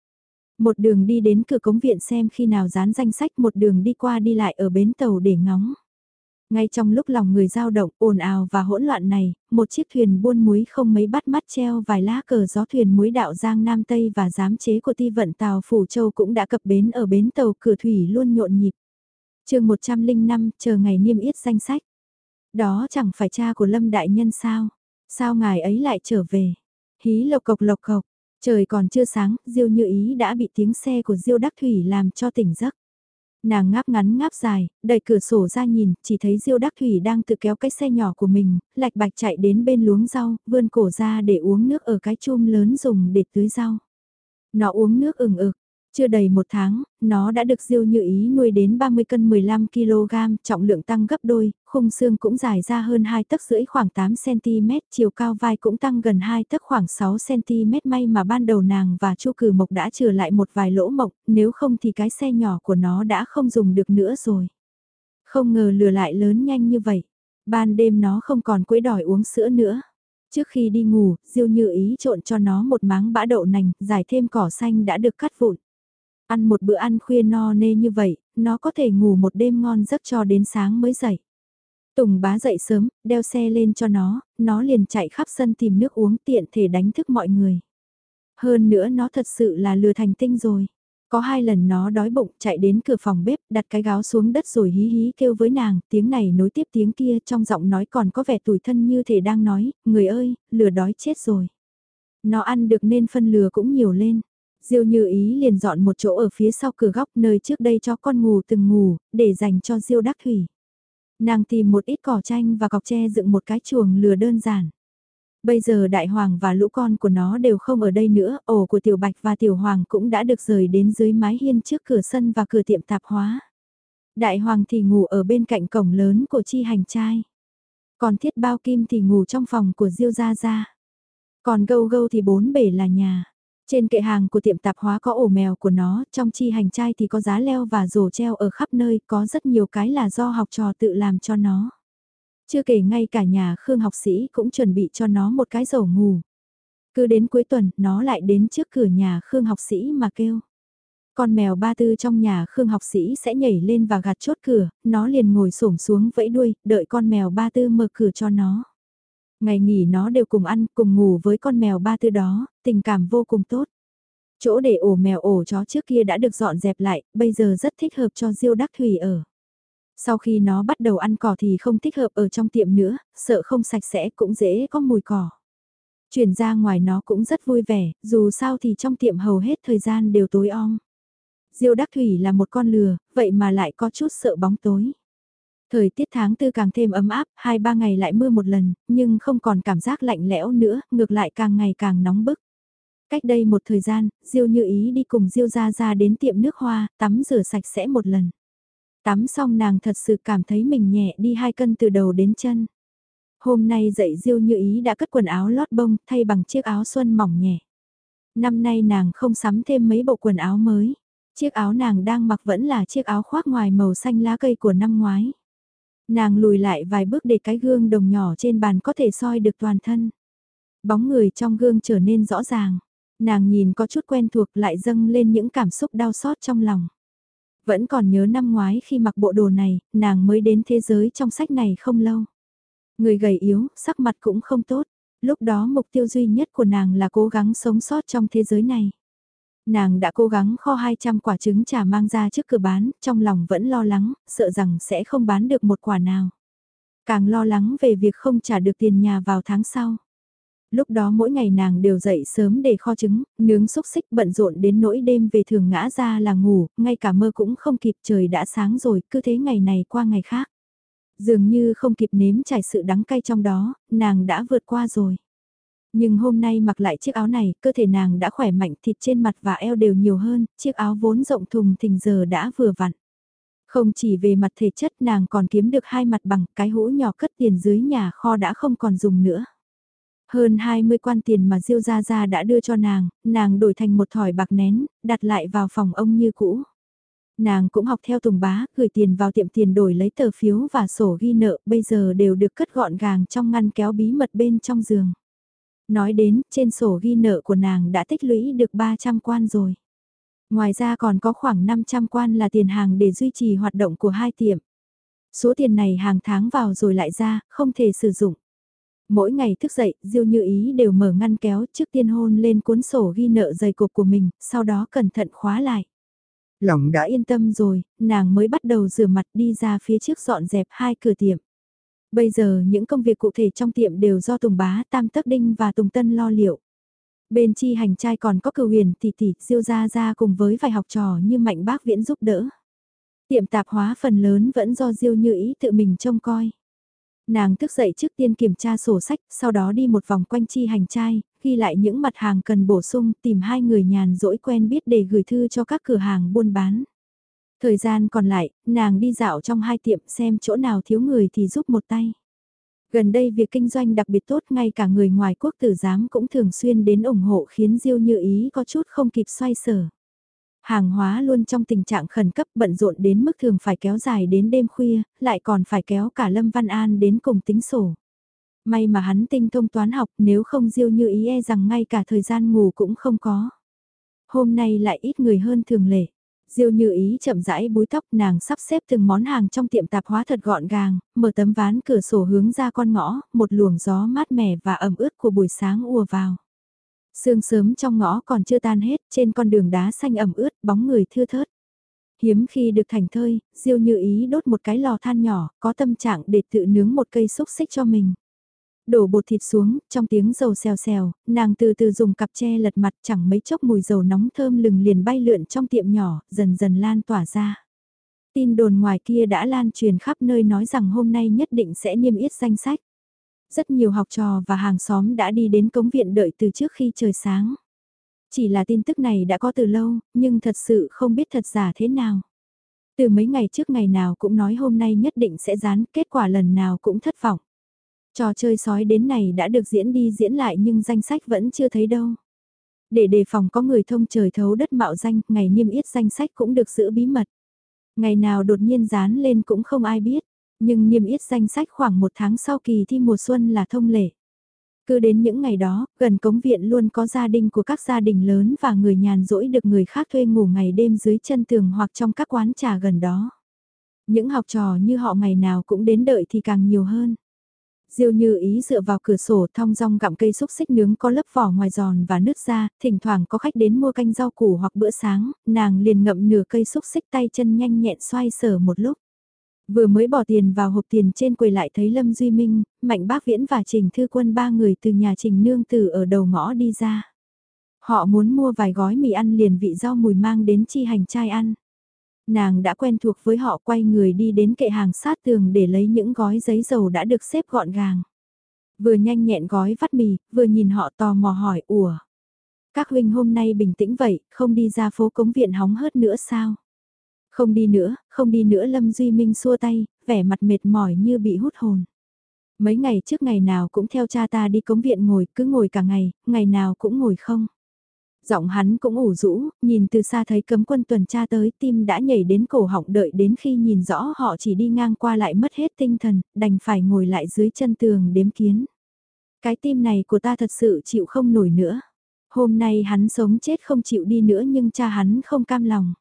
A: Một đường đi đến cửa cống viện xem khi nào dán danh sách một đường đi qua đi lại ở bến tàu để ngóng. Ngay trong lúc lòng người dao động, ồn ào và hỗn loạn này, một chiếc thuyền buôn muối không mấy bắt mắt treo vài lá cờ gió thuyền muối đạo Giang Nam Tây và giám chế của ti vận tàu Phủ Châu cũng đã cập bến ở bến tàu cửa thủy luôn nhộn nhịp. chương 105, chờ ngày niêm yết danh sách. Đó chẳng phải cha của Lâm Đại Nhân sao? Sao ngài ấy lại trở về? Hí lộc cộc lộc cộc, trời còn chưa sáng, Diêu Như Ý đã bị tiếng xe của Diêu Đắc Thủy làm cho tỉnh giấc. Nàng ngáp ngắn ngáp dài, đẩy cửa sổ ra nhìn, chỉ thấy Diêu Đắc Thủy đang tự kéo cái xe nhỏ của mình, lạch bạch chạy đến bên luống rau, vươn cổ ra để uống nước ở cái chum lớn dùng để tưới rau. Nó uống nước ửng ực, chưa đầy một tháng, nó đã được diêu như ý nuôi đến 30 cân 15 kg, trọng lượng tăng gấp đôi, khung xương cũng dài ra hơn 2 tấc rưỡi khoảng 8cm, chiều cao vai cũng tăng gần 2 tấc khoảng 6cm may mà ban đầu nàng và chu cử mộc đã trừ lại một vài lỗ mộc, nếu không thì cái xe nhỏ của nó đã không dùng được nữa rồi. Không ngờ lừa lại lớn nhanh như vậy, ban đêm nó không còn quấy đòi uống sữa nữa. Trước khi đi ngủ, Diêu Như Ý trộn cho nó một máng bã đậu nành, giải thêm cỏ xanh đã được cắt vụn. Ăn một bữa ăn khuya no nê như vậy, nó có thể ngủ một đêm ngon giấc cho đến sáng mới dậy. Tùng bá dậy sớm, đeo xe lên cho nó, nó liền chạy khắp sân tìm nước uống tiện thể đánh thức mọi người. Hơn nữa nó thật sự là lừa thành tinh rồi. Có hai lần nó đói bụng chạy đến cửa phòng bếp, đặt cái gáo xuống đất rồi hí hí kêu với nàng, tiếng này nối tiếp tiếng kia trong giọng nói còn có vẻ tủi thân như thể đang nói, người ơi, lừa đói chết rồi. Nó ăn được nên phân lừa cũng nhiều lên. Diêu như ý liền dọn một chỗ ở phía sau cửa góc nơi trước đây cho con ngủ từng ngủ, để dành cho Diêu đắc thủy. Nàng tìm một ít cỏ chanh và cọc tre dựng một cái chuồng lừa đơn giản. Bây giờ đại hoàng và lũ con của nó đều không ở đây nữa, ổ của tiểu bạch và tiểu hoàng cũng đã được rời đến dưới mái hiên trước cửa sân và cửa tiệm tạp hóa. Đại hoàng thì ngủ ở bên cạnh cổng lớn của chi hành trai. Còn thiết bao kim thì ngủ trong phòng của Diêu Gia Gia. Còn gâu gâu thì bốn bể là nhà. Trên kệ hàng của tiệm tạp hóa có ổ mèo của nó, trong chi hành trai thì có giá leo và rổ treo ở khắp nơi, có rất nhiều cái là do học trò tự làm cho nó. Chưa kể ngay cả nhà Khương học sĩ cũng chuẩn bị cho nó một cái rổ ngủ. Cứ đến cuối tuần, nó lại đến trước cửa nhà Khương học sĩ mà kêu. Con mèo ba tư trong nhà Khương học sĩ sẽ nhảy lên và gạt chốt cửa, nó liền ngồi xổm xuống vẫy đuôi, đợi con mèo ba tư mở cửa cho nó. Ngày nghỉ nó đều cùng ăn, cùng ngủ với con mèo ba tư đó, tình cảm vô cùng tốt. Chỗ để ổ mèo ổ chó trước kia đã được dọn dẹp lại, bây giờ rất thích hợp cho Diêu Đắc Thủy ở. Sau khi nó bắt đầu ăn cỏ thì không thích hợp ở trong tiệm nữa, sợ không sạch sẽ cũng dễ có mùi cỏ. Chuyển ra ngoài nó cũng rất vui vẻ, dù sao thì trong tiệm hầu hết thời gian đều tối om. Diêu Đắc Thủy là một con lừa, vậy mà lại có chút sợ bóng tối. Thời tiết tháng tư càng thêm ấm áp, hai ba ngày lại mưa một lần, nhưng không còn cảm giác lạnh lẽo nữa, ngược lại càng ngày càng nóng bức. Cách đây một thời gian, Diêu Như Ý đi cùng Diêu Gia Gia đến tiệm nước hoa, tắm rửa sạch sẽ một lần. Tắm xong nàng thật sự cảm thấy mình nhẹ đi hai cân từ đầu đến chân. Hôm nay dậy Diêu Như Ý đã cất quần áo lót bông thay bằng chiếc áo xuân mỏng nhẹ. Năm nay nàng không sắm thêm mấy bộ quần áo mới. Chiếc áo nàng đang mặc vẫn là chiếc áo khoác ngoài màu xanh lá cây của năm ngoái. Nàng lùi lại vài bước để cái gương đồng nhỏ trên bàn có thể soi được toàn thân. Bóng người trong gương trở nên rõ ràng. Nàng nhìn có chút quen thuộc lại dâng lên những cảm xúc đau xót trong lòng. Vẫn còn nhớ năm ngoái khi mặc bộ đồ này, nàng mới đến thế giới trong sách này không lâu. Người gầy yếu, sắc mặt cũng không tốt. Lúc đó mục tiêu duy nhất của nàng là cố gắng sống sót trong thế giới này. Nàng đã cố gắng kho 200 quả trứng trà mang ra trước cửa bán, trong lòng vẫn lo lắng, sợ rằng sẽ không bán được một quả nào. Càng lo lắng về việc không trả được tiền nhà vào tháng sau. Lúc đó mỗi ngày nàng đều dậy sớm để kho trứng, nướng xúc xích bận rộn đến nỗi đêm về thường ngã ra là ngủ, ngay cả mơ cũng không kịp trời đã sáng rồi, cứ thế ngày này qua ngày khác. Dường như không kịp nếm trải sự đắng cay trong đó, nàng đã vượt qua rồi. Nhưng hôm nay mặc lại chiếc áo này, cơ thể nàng đã khỏe mạnh thịt trên mặt và eo đều nhiều hơn, chiếc áo vốn rộng thùng thình giờ đã vừa vặn. Không chỉ về mặt thể chất nàng còn kiếm được hai mặt bằng cái hũ nhỏ cất tiền dưới nhà kho đã không còn dùng nữa. Hơn 20 quan tiền mà Diêu Gia Gia đã đưa cho nàng, nàng đổi thành một thỏi bạc nén, đặt lại vào phòng ông như cũ. Nàng cũng học theo Tùng Bá, gửi tiền vào tiệm tiền đổi lấy tờ phiếu và sổ ghi nợ, bây giờ đều được cất gọn gàng trong ngăn kéo bí mật bên trong giường. Nói đến, trên sổ ghi nợ của nàng đã tích lũy được 300 quan rồi. Ngoài ra còn có khoảng 500 quan là tiền hàng để duy trì hoạt động của hai tiệm. Số tiền này hàng tháng vào rồi lại ra, không thể sử dụng. Mỗi ngày thức dậy, Diêu Như Ý đều mở ngăn kéo trước tiên hôn lên cuốn sổ ghi nợ dày cục của mình, sau đó cẩn thận khóa lại. Lòng đã yên tâm rồi, nàng mới bắt đầu rửa mặt đi ra phía trước dọn dẹp hai cửa tiệm. Bây giờ những công việc cụ thể trong tiệm đều do Tùng Bá, Tam Tắc Đinh và Tùng Tân lo liệu. Bên chi hành trai còn có cửu huyền tỷ tỷ, siêu gia gia cùng với vài học trò như mạnh bác viễn giúp đỡ. Tiệm tạp hóa phần lớn vẫn do Diêu Như Ý tự mình trông coi. Nàng thức dậy trước tiên kiểm tra sổ sách, sau đó đi một vòng quanh chi hành trai, ghi lại những mặt hàng cần bổ sung, tìm hai người nhàn rỗi quen biết để gửi thư cho các cửa hàng buôn bán. Thời gian còn lại, nàng đi dạo trong hai tiệm xem chỗ nào thiếu người thì giúp một tay. Gần đây việc kinh doanh đặc biệt tốt ngay cả người ngoài quốc tử giám cũng thường xuyên đến ủng hộ khiến Diêu Như Ý có chút không kịp xoay sở. Hàng hóa luôn trong tình trạng khẩn cấp bận rộn đến mức thường phải kéo dài đến đêm khuya, lại còn phải kéo cả Lâm Văn An đến cùng tính sổ. May mà hắn tinh thông toán học nếu không Diêu Như Ý e rằng ngay cả thời gian ngủ cũng không có. Hôm nay lại ít người hơn thường lệ. Diêu như ý chậm rãi búi tóc nàng sắp xếp từng món hàng trong tiệm tạp hóa thật gọn gàng, mở tấm ván cửa sổ hướng ra con ngõ, một luồng gió mát mẻ và ẩm ướt của buổi sáng ùa vào. Sương sớm trong ngõ còn chưa tan hết, trên con đường đá xanh ẩm ướt, bóng người thưa thớt. Hiếm khi được thành thơi, Diêu như ý đốt một cái lò than nhỏ, có tâm trạng để tự nướng một cây xúc xích cho mình đổ bột thịt xuống, trong tiếng dầu xèo xèo, nàng từ từ dùng cặp tre lật mặt chẳng mấy chốc mùi dầu nóng thơm lừng liền bay lượn trong tiệm nhỏ, dần dần lan tỏa ra. Tin đồn ngoài kia đã lan truyền khắp nơi nói rằng hôm nay nhất định sẽ niêm yết danh sách. Rất nhiều học trò và hàng xóm đã đi đến cống viện đợi từ trước khi trời sáng. Chỉ là tin tức này đã có từ lâu, nhưng thật sự không biết thật giả thế nào. Từ mấy ngày trước ngày nào cũng nói hôm nay nhất định sẽ dán, kết quả lần nào cũng thất vọng. Trò chơi sói đến này đã được diễn đi diễn lại nhưng danh sách vẫn chưa thấy đâu. Để đề phòng có người thông trời thấu đất mạo danh, ngày niêm yết danh sách cũng được giữ bí mật. Ngày nào đột nhiên dán lên cũng không ai biết, nhưng niêm yết danh sách khoảng một tháng sau kỳ thi mùa xuân là thông lệ. Cứ đến những ngày đó, gần cống viện luôn có gia đình của các gia đình lớn và người nhàn rỗi được người khác thuê ngủ ngày đêm dưới chân tường hoặc trong các quán trà gần đó. Những học trò như họ ngày nào cũng đến đợi thì càng nhiều hơn. Diêu như ý dựa vào cửa sổ thong rong gặm cây xúc xích nướng có lớp vỏ ngoài giòn và nứt ra, thỉnh thoảng có khách đến mua canh rau củ hoặc bữa sáng, nàng liền ngậm nửa cây xúc xích tay chân nhanh nhẹn xoay sở một lúc. Vừa mới bỏ tiền vào hộp tiền trên quầy lại thấy Lâm Duy Minh, Mạnh Bác Viễn và Trình Thư Quân ba người từ nhà Trình Nương Tử ở đầu ngõ đi ra. Họ muốn mua vài gói mì ăn liền vị rau mùi mang đến chi hành trai ăn. Nàng đã quen thuộc với họ quay người đi đến kệ hàng sát tường để lấy những gói giấy dầu đã được xếp gọn gàng. Vừa nhanh nhẹn gói vắt mì, vừa nhìn họ tò mò hỏi ủa. Các huynh hôm nay bình tĩnh vậy, không đi ra phố cống viện hóng hớt nữa sao? Không đi nữa, không đi nữa Lâm Duy Minh xua tay, vẻ mặt mệt mỏi như bị hút hồn. Mấy ngày trước ngày nào cũng theo cha ta đi cống viện ngồi, cứ ngồi cả ngày, ngày nào cũng ngồi không. Giọng hắn cũng ủ rũ, nhìn từ xa thấy cấm quân tuần tra tới tim đã nhảy đến cổ họng đợi đến khi nhìn rõ họ chỉ đi ngang qua lại mất hết tinh thần, đành phải ngồi lại dưới chân tường đếm kiến. Cái tim này của ta thật sự chịu không nổi nữa. Hôm nay hắn sống chết không chịu đi nữa nhưng cha hắn không cam lòng.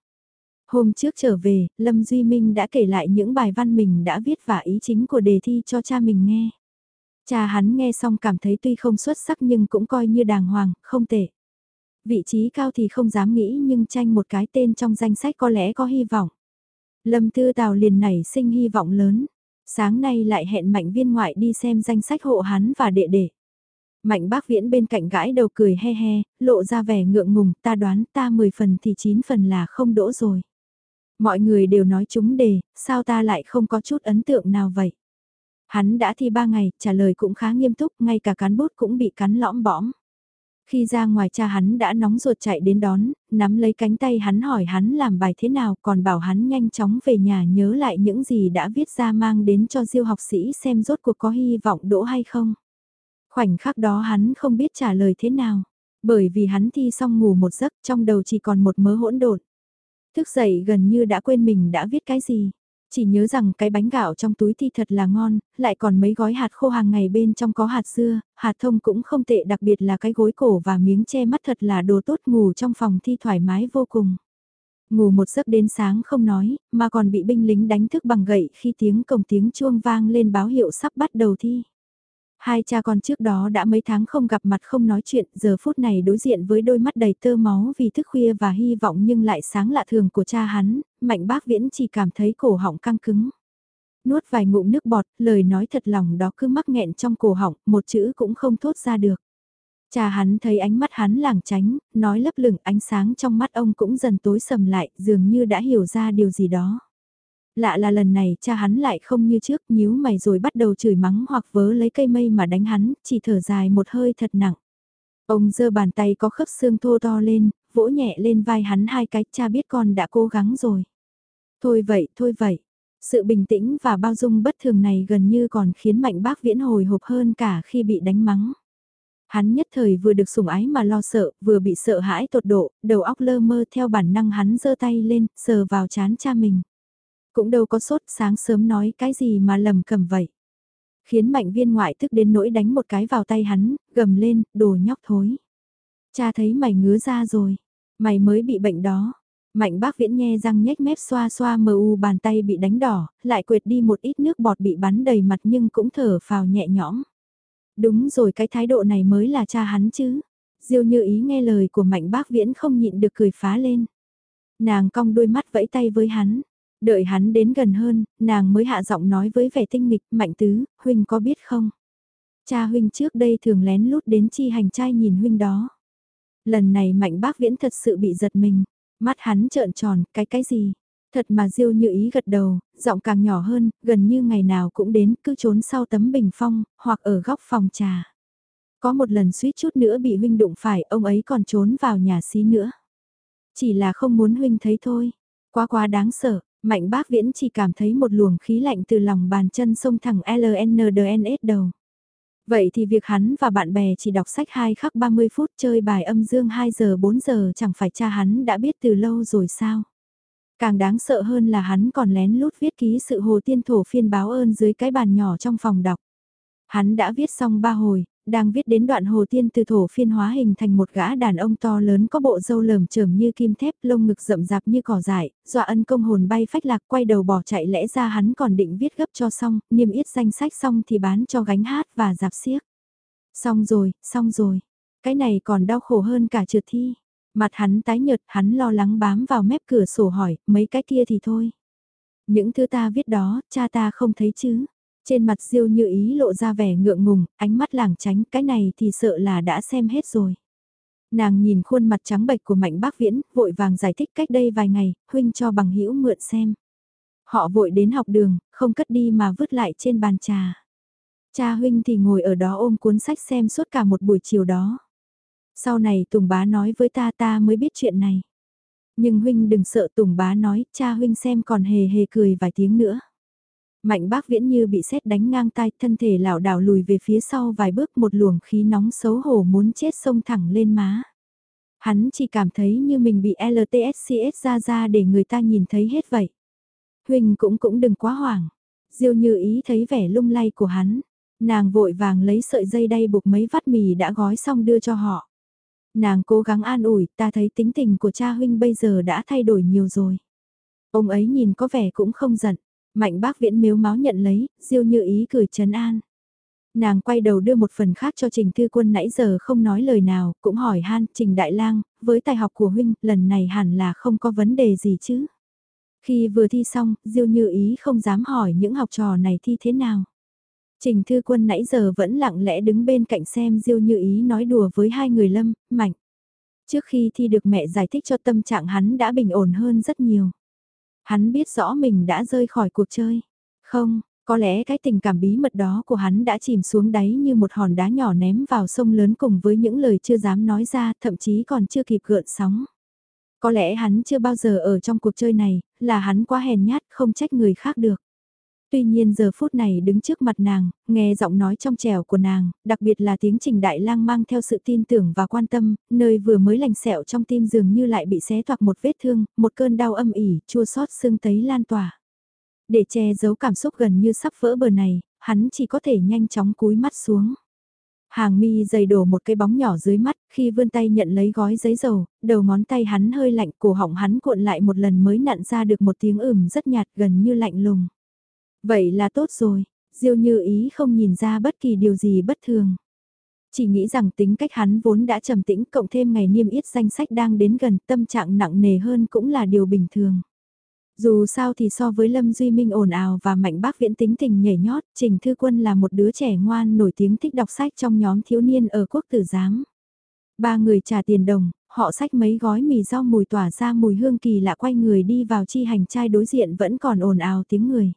A: Hôm trước trở về, Lâm Duy Minh đã kể lại những bài văn mình đã viết và ý chính của đề thi cho cha mình nghe. Cha hắn nghe xong cảm thấy tuy không xuất sắc nhưng cũng coi như đàng hoàng, không tệ. Vị trí cao thì không dám nghĩ nhưng tranh một cái tên trong danh sách có lẽ có hy vọng. Lâm Tư Tào liền nảy sinh hy vọng lớn. Sáng nay lại hẹn Mạnh viên ngoại đi xem danh sách hộ hắn và đệ đệ. Mạnh bác viễn bên cạnh gãi đầu cười he he, lộ ra vẻ ngượng ngùng, ta đoán ta 10 phần thì 9 phần là không đỗ rồi. Mọi người đều nói chúng đề, sao ta lại không có chút ấn tượng nào vậy? Hắn đã thi ba ngày, trả lời cũng khá nghiêm túc, ngay cả cán bút cũng bị cắn lõm bõm. Khi ra ngoài cha hắn đã nóng ruột chạy đến đón, nắm lấy cánh tay hắn hỏi hắn làm bài thế nào còn bảo hắn nhanh chóng về nhà nhớ lại những gì đã viết ra mang đến cho diêu học sĩ xem rốt cuộc có hy vọng đỗ hay không. Khoảnh khắc đó hắn không biết trả lời thế nào, bởi vì hắn thi xong ngủ một giấc trong đầu chỉ còn một mớ hỗn độn. Thức dậy gần như đã quên mình đã viết cái gì. Chỉ nhớ rằng cái bánh gạo trong túi thi thật là ngon, lại còn mấy gói hạt khô hàng ngày bên trong có hạt dưa, hạt thông cũng không tệ đặc biệt là cái gối cổ và miếng che mắt thật là đồ tốt ngủ trong phòng thi thoải mái vô cùng. Ngủ một giấc đến sáng không nói, mà còn bị binh lính đánh thức bằng gậy khi tiếng cổng tiếng chuông vang lên báo hiệu sắp bắt đầu thi. Hai cha con trước đó đã mấy tháng không gặp mặt không nói chuyện, giờ phút này đối diện với đôi mắt đầy tơ máu vì thức khuya và hy vọng nhưng lại sáng lạ thường của cha hắn, mạnh bác viễn chỉ cảm thấy cổ họng căng cứng. Nuốt vài ngụm nước bọt, lời nói thật lòng đó cứ mắc nghẹn trong cổ họng, một chữ cũng không thốt ra được. Cha hắn thấy ánh mắt hắn lảng tránh, nói lấp lửng ánh sáng trong mắt ông cũng dần tối sầm lại, dường như đã hiểu ra điều gì đó. Lạ là lần này cha hắn lại không như trước nhíu mày rồi bắt đầu chửi mắng hoặc vớ lấy cây mây mà đánh hắn, chỉ thở dài một hơi thật nặng. Ông giơ bàn tay có khớp xương thô to lên, vỗ nhẹ lên vai hắn hai cái, cha biết con đã cố gắng rồi. Thôi vậy, thôi vậy. Sự bình tĩnh và bao dung bất thường này gần như còn khiến mạnh bác viễn hồi hộp hơn cả khi bị đánh mắng. Hắn nhất thời vừa được sủng ái mà lo sợ, vừa bị sợ hãi tột độ, đầu óc lơ mơ theo bản năng hắn giơ tay lên, sờ vào chán cha mình. Cũng đâu có sốt sáng sớm nói cái gì mà lầm cầm vậy. Khiến mạnh viên ngoại tức đến nỗi đánh một cái vào tay hắn, gầm lên, đồ nhóc thối. Cha thấy mày ngứa ra rồi, mày mới bị bệnh đó. Mạnh bác viễn nghe răng nhếch mép xoa xoa mờ u bàn tay bị đánh đỏ, lại quệt đi một ít nước bọt bị bắn đầy mặt nhưng cũng thở phào nhẹ nhõm. Đúng rồi cái thái độ này mới là cha hắn chứ. Diêu như ý nghe lời của mạnh bác viễn không nhịn được cười phá lên. Nàng cong đôi mắt vẫy tay với hắn. Đợi hắn đến gần hơn, nàng mới hạ giọng nói với vẻ tinh nghịch, mạnh tứ, huynh có biết không? Cha huynh trước đây thường lén lút đến chi hành trai nhìn huynh đó. Lần này mạnh bác viễn thật sự bị giật mình, mắt hắn trợn tròn, cái cái gì? Thật mà diêu như ý gật đầu, giọng càng nhỏ hơn, gần như ngày nào cũng đến, cứ trốn sau tấm bình phong, hoặc ở góc phòng trà. Có một lần suýt chút nữa bị huynh đụng phải, ông ấy còn trốn vào nhà xí nữa. Chỉ là không muốn huynh thấy thôi. Quá quá đáng sợ, Mạnh bác viễn chỉ cảm thấy một luồng khí lạnh từ lòng bàn chân sông thẳng LNDNS đầu. Vậy thì việc hắn và bạn bè chỉ đọc sách 2 khắc 30 phút chơi bài âm dương 2 giờ 4 giờ chẳng phải cha hắn đã biết từ lâu rồi sao. Càng đáng sợ hơn là hắn còn lén lút viết ký sự hồ tiên thổ phiên báo ơn dưới cái bàn nhỏ trong phòng đọc. Hắn đã viết xong ba hồi, đang viết đến đoạn hồ tiên từ thổ phiên hóa hình thành một gã đàn ông to lớn có bộ râu lởm chởm như kim thép lông ngực rậm rạp như cỏ dại, dọa ân công hồn bay phách lạc quay đầu bỏ chạy lẽ ra hắn còn định viết gấp cho xong, niêm yết danh sách xong thì bán cho gánh hát và dạp xiếc. Xong rồi, xong rồi, cái này còn đau khổ hơn cả trượt thi. Mặt hắn tái nhợt, hắn lo lắng bám vào mép cửa sổ hỏi, mấy cái kia thì thôi. Những thứ ta viết đó, cha ta không thấy chứ. Trên mặt diêu như ý lộ ra vẻ ngượng ngùng, ánh mắt lảng tránh cái này thì sợ là đã xem hết rồi. Nàng nhìn khuôn mặt trắng bệch của mạnh bác viễn, vội vàng giải thích cách đây vài ngày, huynh cho bằng hữu mượn xem. Họ vội đến học đường, không cất đi mà vứt lại trên bàn trà. Cha huynh thì ngồi ở đó ôm cuốn sách xem suốt cả một buổi chiều đó. Sau này Tùng bá nói với ta ta mới biết chuyện này. Nhưng huynh đừng sợ Tùng bá nói, cha huynh xem còn hề hề cười vài tiếng nữa. Mạnh bác viễn như bị sét đánh ngang tai, thân thể lảo đảo lùi về phía sau vài bước một luồng khí nóng xấu hổ muốn chết sông thẳng lên má. Hắn chỉ cảm thấy như mình bị LTSCS ra ra để người ta nhìn thấy hết vậy. Huỳnh cũng cũng đừng quá hoảng. Diêu như ý thấy vẻ lung lay của hắn. Nàng vội vàng lấy sợi dây đay buộc mấy vắt mì đã gói xong đưa cho họ. Nàng cố gắng an ủi, ta thấy tính tình của cha huynh bây giờ đã thay đổi nhiều rồi. Ông ấy nhìn có vẻ cũng không giận. Mạnh bác viễn miếu máu nhận lấy, diêu như ý cười trấn an. Nàng quay đầu đưa một phần khác cho Trình Thư Quân nãy giờ không nói lời nào, cũng hỏi han, Trình Đại Lang, với tài học của huynh, lần này hẳn là không có vấn đề gì chứ. Khi vừa thi xong, Diêu Như Ý không dám hỏi những học trò này thi thế nào. Trình Thư Quân nãy giờ vẫn lặng lẽ đứng bên cạnh xem Diêu Như Ý nói đùa với hai người Lâm, Mạnh. Trước khi thi được mẹ giải thích cho tâm trạng hắn đã bình ổn hơn rất nhiều. Hắn biết rõ mình đã rơi khỏi cuộc chơi. Không, có lẽ cái tình cảm bí mật đó của hắn đã chìm xuống đáy như một hòn đá nhỏ ném vào sông lớn cùng với những lời chưa dám nói ra, thậm chí còn chưa kịp gợn sóng. Có lẽ hắn chưa bao giờ ở trong cuộc chơi này, là hắn quá hèn nhát không trách người khác được. Tuy nhiên giờ phút này đứng trước mặt nàng, nghe giọng nói trong trẻo của nàng, đặc biệt là tiếng trình đại lang mang theo sự tin tưởng và quan tâm, nơi vừa mới lành sẹo trong tim dường như lại bị xé toạc một vết thương, một cơn đau âm ỉ, chua xót xương tấy lan tỏa. Để che giấu cảm xúc gần như sắp vỡ bờ này, hắn chỉ có thể nhanh chóng cúi mắt xuống. Hàng mi dày đổ một cái bóng nhỏ dưới mắt, khi vươn tay nhận lấy gói giấy dầu, đầu ngón tay hắn hơi lạnh, cổ họng hắn cuộn lại một lần mới nặn ra được một tiếng ửm rất nhạt gần như lạnh lùng. Vậy là tốt rồi, Diêu như ý không nhìn ra bất kỳ điều gì bất thường. Chỉ nghĩ rằng tính cách hắn vốn đã trầm tĩnh cộng thêm ngày niêm yết danh sách đang đến gần tâm trạng nặng nề hơn cũng là điều bình thường. Dù sao thì so với Lâm Duy Minh ồn ào và mạnh bác viễn tính tình nhảy nhót, Trình Thư Quân là một đứa trẻ ngoan nổi tiếng thích đọc sách trong nhóm thiếu niên ở quốc tử giám. Ba người trả tiền đồng, họ xách mấy gói mì rau mùi tỏa ra mùi hương kỳ lạ quay người đi vào chi hành trai đối diện vẫn còn ồn ào tiếng người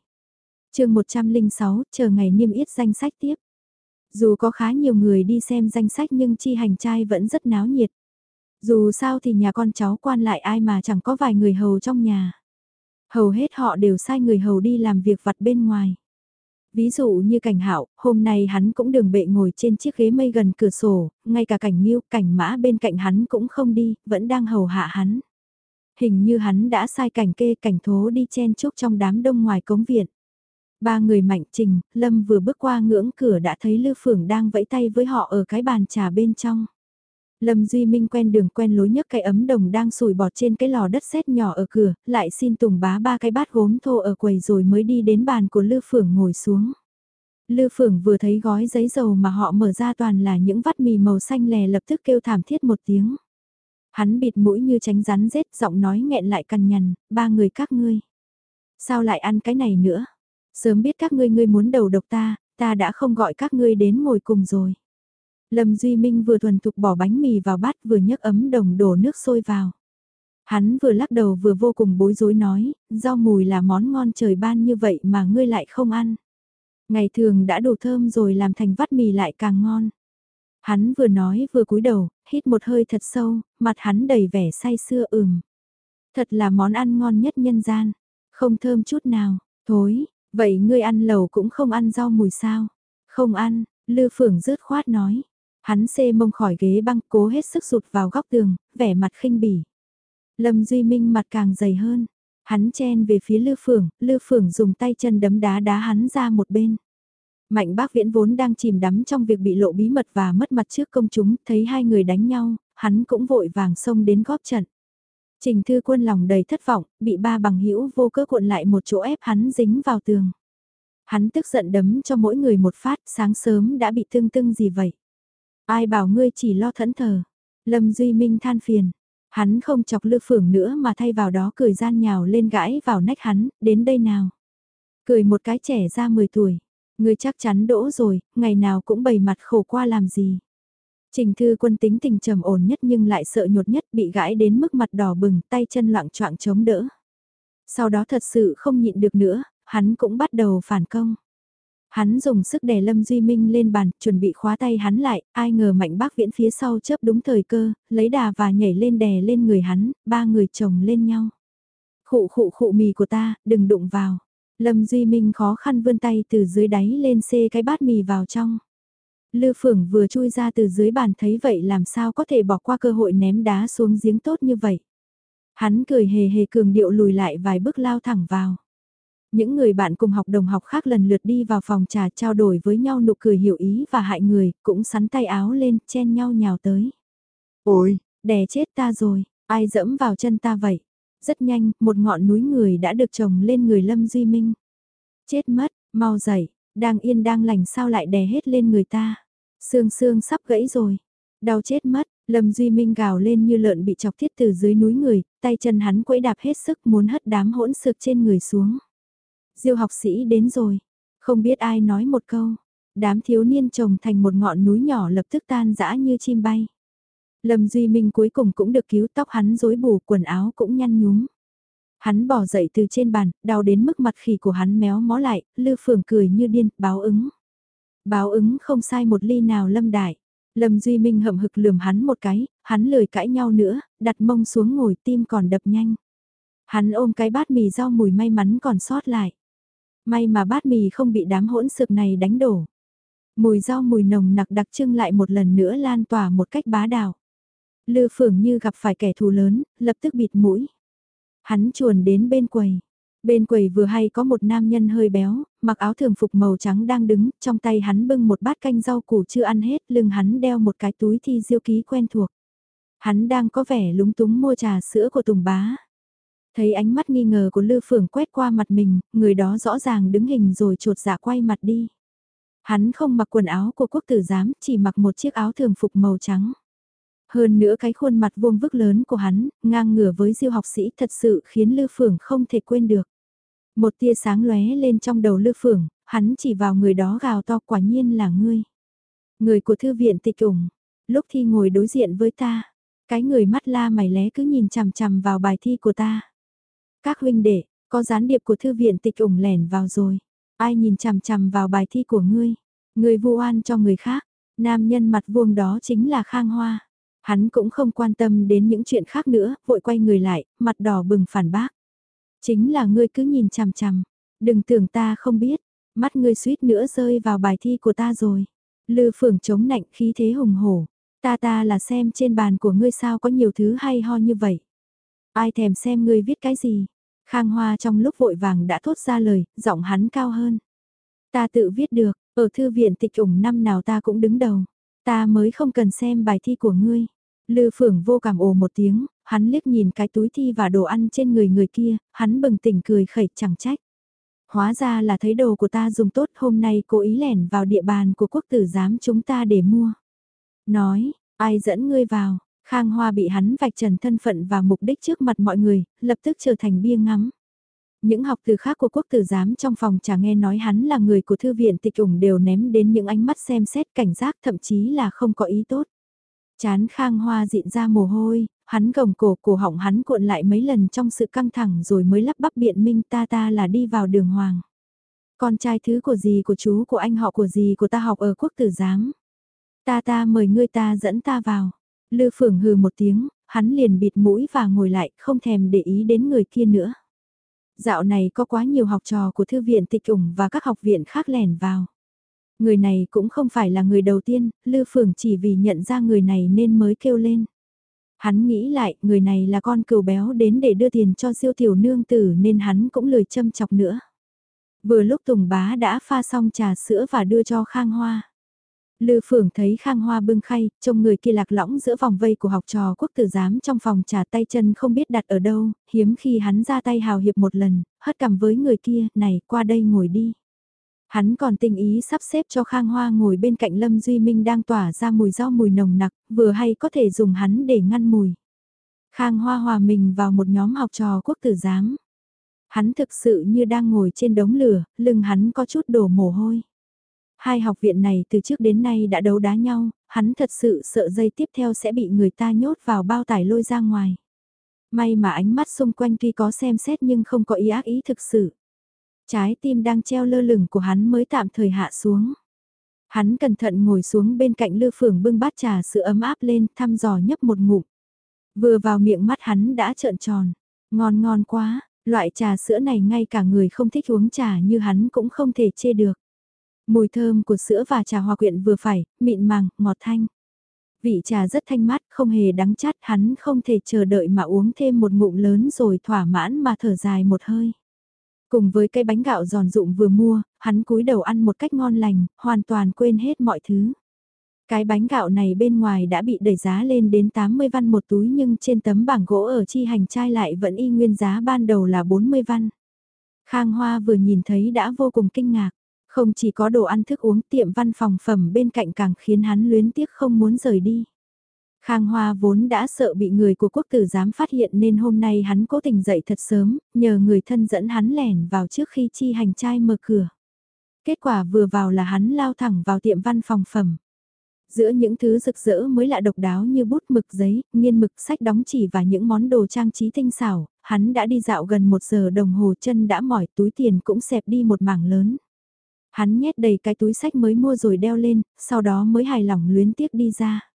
A: chương 106, chờ ngày niêm yết danh sách tiếp. Dù có khá nhiều người đi xem danh sách nhưng chi hành trai vẫn rất náo nhiệt. Dù sao thì nhà con cháu quan lại ai mà chẳng có vài người hầu trong nhà. Hầu hết họ đều sai người hầu đi làm việc vặt bên ngoài. Ví dụ như cảnh hạo, hôm nay hắn cũng đường bệ ngồi trên chiếc ghế mây gần cửa sổ, ngay cả cảnh nghiêu, cảnh mã bên cạnh hắn cũng không đi, vẫn đang hầu hạ hắn. Hình như hắn đã sai cảnh kê cảnh thố đi chen chúc trong đám đông ngoài cống viện. Ba người mạnh trình, Lâm vừa bước qua ngưỡng cửa đã thấy Lư Phượng đang vẫy tay với họ ở cái bàn trà bên trong. Lâm Duy Minh quen đường quen lối nhấc cái ấm đồng đang sùi bọt trên cái lò đất sét nhỏ ở cửa, lại xin Tùng bá ba cái bát gốm thô ở quầy rồi mới đi đến bàn của Lư Phượng ngồi xuống. Lư Phượng vừa thấy gói giấy dầu mà họ mở ra toàn là những vắt mì màu xanh lè lập tức kêu thảm thiết một tiếng. Hắn bịt mũi như tránh rắn rết giọng nói nghẹn lại cằn nhằn, ba người các ngươi. Sao lại ăn cái này nữa? Sớm biết các ngươi ngươi muốn đầu độc ta, ta đã không gọi các ngươi đến ngồi cùng rồi. Lâm Duy Minh vừa thuần thục bỏ bánh mì vào bát vừa nhấc ấm đồng đổ nước sôi vào. Hắn vừa lắc đầu vừa vô cùng bối rối nói, rau mùi là món ngon trời ban như vậy mà ngươi lại không ăn. Ngày thường đã đủ thơm rồi làm thành vắt mì lại càng ngon. Hắn vừa nói vừa cúi đầu, hít một hơi thật sâu, mặt hắn đầy vẻ say sưa ửm. Thật là món ăn ngon nhất nhân gian, không thơm chút nào, thối, vậy ngươi ăn lẩu cũng không ăn rau mùi sao? Không ăn, Lư Phượng rứt khoát nói, Hắn xê mông khỏi ghế băng cố hết sức sụt vào góc tường, vẻ mặt khinh bỉ. Lâm Duy Minh mặt càng dày hơn. Hắn chen về phía Lư Phượng, Lư Phượng dùng tay chân đấm đá đá hắn ra một bên. Mạnh bác viễn vốn đang chìm đắm trong việc bị lộ bí mật và mất mặt trước công chúng, thấy hai người đánh nhau, hắn cũng vội vàng xông đến góp trận. Trình thư quân lòng đầy thất vọng, bị ba bằng hữu vô cớ cuộn lại một chỗ ép hắn dính vào tường. Hắn tức giận đấm cho mỗi người một phát, sáng sớm đã bị thương tưng gì vậy. Ai bảo ngươi chỉ lo thẫn thờ. Lâm Duy Minh than phiền. Hắn không chọc lư phưởng nữa mà thay vào đó cười gian nhào lên gãi vào nách hắn, đến đây nào. Cười một cái trẻ ra 10 tuổi. Ngươi chắc chắn đỗ rồi, ngày nào cũng bày mặt khổ qua làm gì. Trình thư quân tính tình trầm ổn nhất nhưng lại sợ nhột nhất bị gãi đến mức mặt đỏ bừng tay chân loạn choạng chống đỡ. Sau đó thật sự không nhịn được nữa, hắn cũng bắt đầu phản công. Hắn dùng sức đè Lâm Duy Minh lên bàn, chuẩn bị khóa tay hắn lại, ai ngờ mạnh bác viễn phía sau chớp đúng thời cơ, lấy đà và nhảy lên đè lên người hắn, ba người chồng lên nhau. Khụ khụ khụ mì của ta, đừng đụng vào. Lâm Duy Minh khó khăn vươn tay từ dưới đáy lên xê cái bát mì vào trong. Lư Phượng vừa chui ra từ dưới bàn thấy vậy làm sao có thể bỏ qua cơ hội ném đá xuống giếng tốt như vậy. Hắn cười hề hề cường điệu lùi lại vài bước lao thẳng vào. Những người bạn cùng học đồng học khác lần lượt đi vào phòng trà trao đổi với nhau nụ cười hiểu ý và hại người, cũng sắn tay áo lên, chen nhau nhào tới. Ôi, đè chết ta rồi, ai dẫm vào chân ta vậy? Rất nhanh, một ngọn núi người đã được trồng lên người Lâm Duy Minh. Chết mất, mau dậy, đang yên đang lành sao lại đè hết lên người ta. Xương xương sắp gãy rồi, đau chết mất, Lâm Duy Minh gào lên như lợn bị chọc thiết từ dưới núi người, tay chân hắn quẫy đạp hết sức muốn hất đám hỗn sực trên người xuống. Diêu học sĩ đến rồi, không biết ai nói một câu, đám thiếu niên trồng thành một ngọn núi nhỏ lập tức tan dã như chim bay. Lâm Duy Minh cuối cùng cũng được cứu tóc hắn rối bù quần áo cũng nhăn nhúm. Hắn bỏ dậy từ trên bàn, đau đến mức mặt khỉ của hắn méo mó lại, Lư Phường cười như điên, báo ứng. Báo ứng không sai một ly nào Lâm Đại. Lâm Duy Minh hậm hực lườm hắn một cái, hắn lời cãi nhau nữa, đặt mông xuống ngồi tim còn đập nhanh. Hắn ôm cái bát mì rau mùi may mắn còn sót lại. May mà bát mì không bị đám hỗn sực này đánh đổ. Mùi rau mùi nồng nặc đặc trưng lại một lần nữa lan tỏa một cách bá đạo. Lư Phượng như gặp phải kẻ thù lớn, lập tức bịt mũi. Hắn chuồn đến bên quầy. Bên quầy vừa hay có một nam nhân hơi béo, mặc áo thường phục màu trắng đang đứng, trong tay hắn bưng một bát canh rau củ chưa ăn hết, lưng hắn đeo một cái túi thi diêu ký quen thuộc. Hắn đang có vẻ lúng túng mua trà sữa của Tùng Bá. Thấy ánh mắt nghi ngờ của Lư Phượng quét qua mặt mình, người đó rõ ràng đứng hình rồi trột dạ quay mặt đi. Hắn không mặc quần áo của quốc tử giám, chỉ mặc một chiếc áo thường phục màu trắng. Hơn nữa cái khuôn mặt vuông vức lớn của hắn, ngang ngửa với diêu học sĩ thật sự khiến Lư Phượng không thể quên được. Một tia sáng lóe lên trong đầu Lư Phượng, hắn chỉ vào người đó gào to quả nhiên là ngươi. Người của thư viện tịch ủng, lúc thi ngồi đối diện với ta, cái người mắt la mày lé cứ nhìn chằm chằm vào bài thi của ta. Các huynh đệ, có gián điệp của thư viện tịch ủng lẻn vào rồi. Ai nhìn chằm chằm vào bài thi của ngươi? Ngươi vu oan cho người khác. Nam nhân mặt vuông đó chính là Khang Hoa. Hắn cũng không quan tâm đến những chuyện khác nữa, vội quay người lại, mặt đỏ bừng phản bác. Chính là ngươi cứ nhìn chằm chằm, đừng tưởng ta không biết, mắt ngươi suýt nữa rơi vào bài thi của ta rồi. Lư phường chống nạnh khí thế hùng hổ, ta ta là xem trên bàn của ngươi sao có nhiều thứ hay ho như vậy. Ai thèm xem ngươi viết cái gì? Khang Hoa trong lúc vội vàng đã thốt ra lời, giọng hắn cao hơn. Ta tự viết được, ở thư viện tịch ủng năm nào ta cũng đứng đầu. Ta mới không cần xem bài thi của ngươi. Lư Phượng vô cảm ồ một tiếng, hắn liếc nhìn cái túi thi và đồ ăn trên người người kia, hắn bừng tỉnh cười khẩy chẳng trách. Hóa ra là thấy đồ của ta dùng tốt hôm nay cố ý lẻn vào địa bàn của quốc tử giám chúng ta để mua. Nói, ai dẫn ngươi vào, Khang Hoa bị hắn vạch trần thân phận và mục đích trước mặt mọi người, lập tức trở thành bia ngắm. Những học từ khác của quốc tử giám trong phòng chả nghe nói hắn là người của thư viện tịch ủng đều ném đến những ánh mắt xem xét cảnh giác thậm chí là không có ý tốt. Chán Khang Hoa dịn ra mồ hôi, hắn gồng cổ cổ họng hắn cuộn lại mấy lần trong sự căng thẳng rồi mới lắp bắp biện minh ta ta là đi vào đường hoàng. Con trai thứ của gì của chú của anh họ của gì của ta học ở quốc tử giám. Ta ta mời ngươi ta dẫn ta vào. Lư Phượng hừ một tiếng, hắn liền bịt mũi và ngồi lại, không thèm để ý đến người kia nữa. Dạo này có quá nhiều học trò của thư viện tịch ủng và các học viện khác lẻn vào. Người này cũng không phải là người đầu tiên, Lư Phượng chỉ vì nhận ra người này nên mới kêu lên. Hắn nghĩ lại, người này là con cừu béo đến để đưa tiền cho siêu tiểu nương tử nên hắn cũng lười châm chọc nữa. Vừa lúc Tùng Bá đã pha xong trà sữa và đưa cho Khang Hoa. Lư Phượng thấy Khang Hoa bưng khay, trông người kia lạc lõng giữa vòng vây của học trò quốc tử giám trong phòng trà tay chân không biết đặt ở đâu, hiếm khi hắn ra tay hào hiệp một lần, hất cằm với người kia, này qua đây ngồi đi. Hắn còn tình ý sắp xếp cho Khang Hoa ngồi bên cạnh Lâm Duy Minh đang tỏa ra mùi rau mùi nồng nặc, vừa hay có thể dùng hắn để ngăn mùi. Khang Hoa hòa mình vào một nhóm học trò quốc tử giám. Hắn thực sự như đang ngồi trên đống lửa, lưng hắn có chút đổ mồ hôi. Hai học viện này từ trước đến nay đã đấu đá nhau, hắn thật sự sợ dây tiếp theo sẽ bị người ta nhốt vào bao tải lôi ra ngoài. May mà ánh mắt xung quanh tuy có xem xét nhưng không có ý ác ý thực sự. Trái tim đang treo lơ lửng của hắn mới tạm thời hạ xuống. Hắn cẩn thận ngồi xuống bên cạnh lư phường bưng bát trà sữa ấm áp lên thăm dò nhấp một ngụm. Vừa vào miệng mắt hắn đã trợn tròn. Ngon ngon quá, loại trà sữa này ngay cả người không thích uống trà như hắn cũng không thể chê được. Mùi thơm của sữa và trà hoa quyện vừa phải, mịn màng, ngọt thanh. Vị trà rất thanh mát, không hề đắng chát, hắn không thể chờ đợi mà uống thêm một ngụm lớn rồi thỏa mãn mà thở dài một hơi. Cùng với cái bánh gạo giòn rụng vừa mua, hắn cúi đầu ăn một cách ngon lành, hoàn toàn quên hết mọi thứ. Cái bánh gạo này bên ngoài đã bị đẩy giá lên đến 80 văn một túi nhưng trên tấm bảng gỗ ở chi hành trai lại vẫn y nguyên giá ban đầu là 40 văn. Khang Hoa vừa nhìn thấy đã vô cùng kinh ngạc. Không chỉ có đồ ăn thức uống tiệm văn phòng phẩm bên cạnh càng khiến hắn luyến tiếc không muốn rời đi. Khang Hoa vốn đã sợ bị người của quốc tử giám phát hiện nên hôm nay hắn cố tình dậy thật sớm, nhờ người thân dẫn hắn lẻn vào trước khi chi hành trai mở cửa. Kết quả vừa vào là hắn lao thẳng vào tiệm văn phòng phẩm. Giữa những thứ rực rỡ mới lạ độc đáo như bút mực giấy, nghiên mực sách đóng chỉ và những món đồ trang trí tinh xảo, hắn đã đi dạo gần một giờ đồng hồ chân đã mỏi túi tiền cũng xẹp đi một mảng lớn. Hắn nhét đầy cái túi sách mới mua rồi đeo lên, sau đó mới hài lòng luyến tiếc đi ra.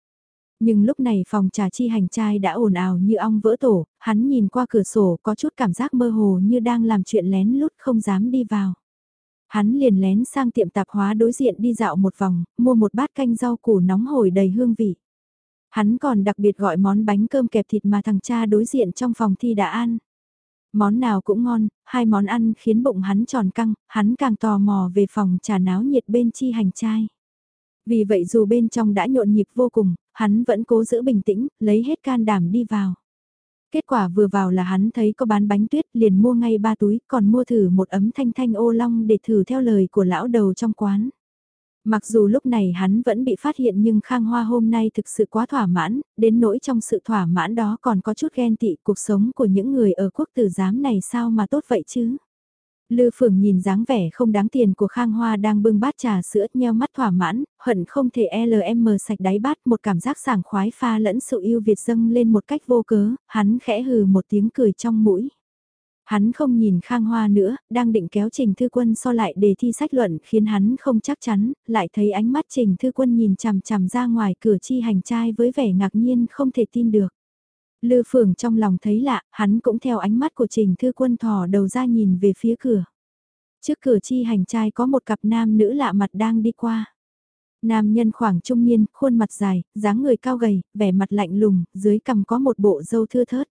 A: Nhưng lúc này phòng trà chi hành trai đã ồn ào như ong vỡ tổ, hắn nhìn qua cửa sổ có chút cảm giác mơ hồ như đang làm chuyện lén lút không dám đi vào. Hắn liền lén sang tiệm tạp hóa đối diện đi dạo một vòng, mua một bát canh rau củ nóng hổi đầy hương vị. Hắn còn đặc biệt gọi món bánh cơm kẹp thịt mà thằng cha đối diện trong phòng thi đã ăn. Món nào cũng ngon, hai món ăn khiến bụng hắn tròn căng, hắn càng tò mò về phòng trà náo nhiệt bên chi hành trai. Vì vậy dù bên trong đã nhộn nhịp vô cùng, hắn vẫn cố giữ bình tĩnh, lấy hết can đảm đi vào. Kết quả vừa vào là hắn thấy có bán bánh tuyết liền mua ngay ba túi, còn mua thử một ấm thanh thanh ô long để thử theo lời của lão đầu trong quán. Mặc dù lúc này hắn vẫn bị phát hiện nhưng Khang Hoa hôm nay thực sự quá thỏa mãn, đến nỗi trong sự thỏa mãn đó còn có chút ghen tị cuộc sống của những người ở quốc tử giám này sao mà tốt vậy chứ. Lư Phượng nhìn dáng vẻ không đáng tiền của Khang Hoa đang bưng bát trà sữa nheo mắt thỏa mãn, hận không thể LM sạch đáy bát một cảm giác sảng khoái pha lẫn sự yêu Việt dâng lên một cách vô cớ, hắn khẽ hừ một tiếng cười trong mũi. Hắn không nhìn Khang Hoa nữa, đang định kéo Trình Thư Quân so lại đề thi sách luận khiến hắn không chắc chắn, lại thấy ánh mắt Trình Thư Quân nhìn chằm chằm ra ngoài cửa chi hành trai với vẻ ngạc nhiên không thể tin được. Lư Phượng trong lòng thấy lạ, hắn cũng theo ánh mắt của Trình Thư Quân thò đầu ra nhìn về phía cửa. Trước cửa chi hành trai có một cặp nam nữ lạ mặt đang đi qua. Nam nhân khoảng trung niên, khuôn mặt dài, dáng người cao gầy, vẻ mặt lạnh lùng, dưới cằm có một bộ râu thưa thớt.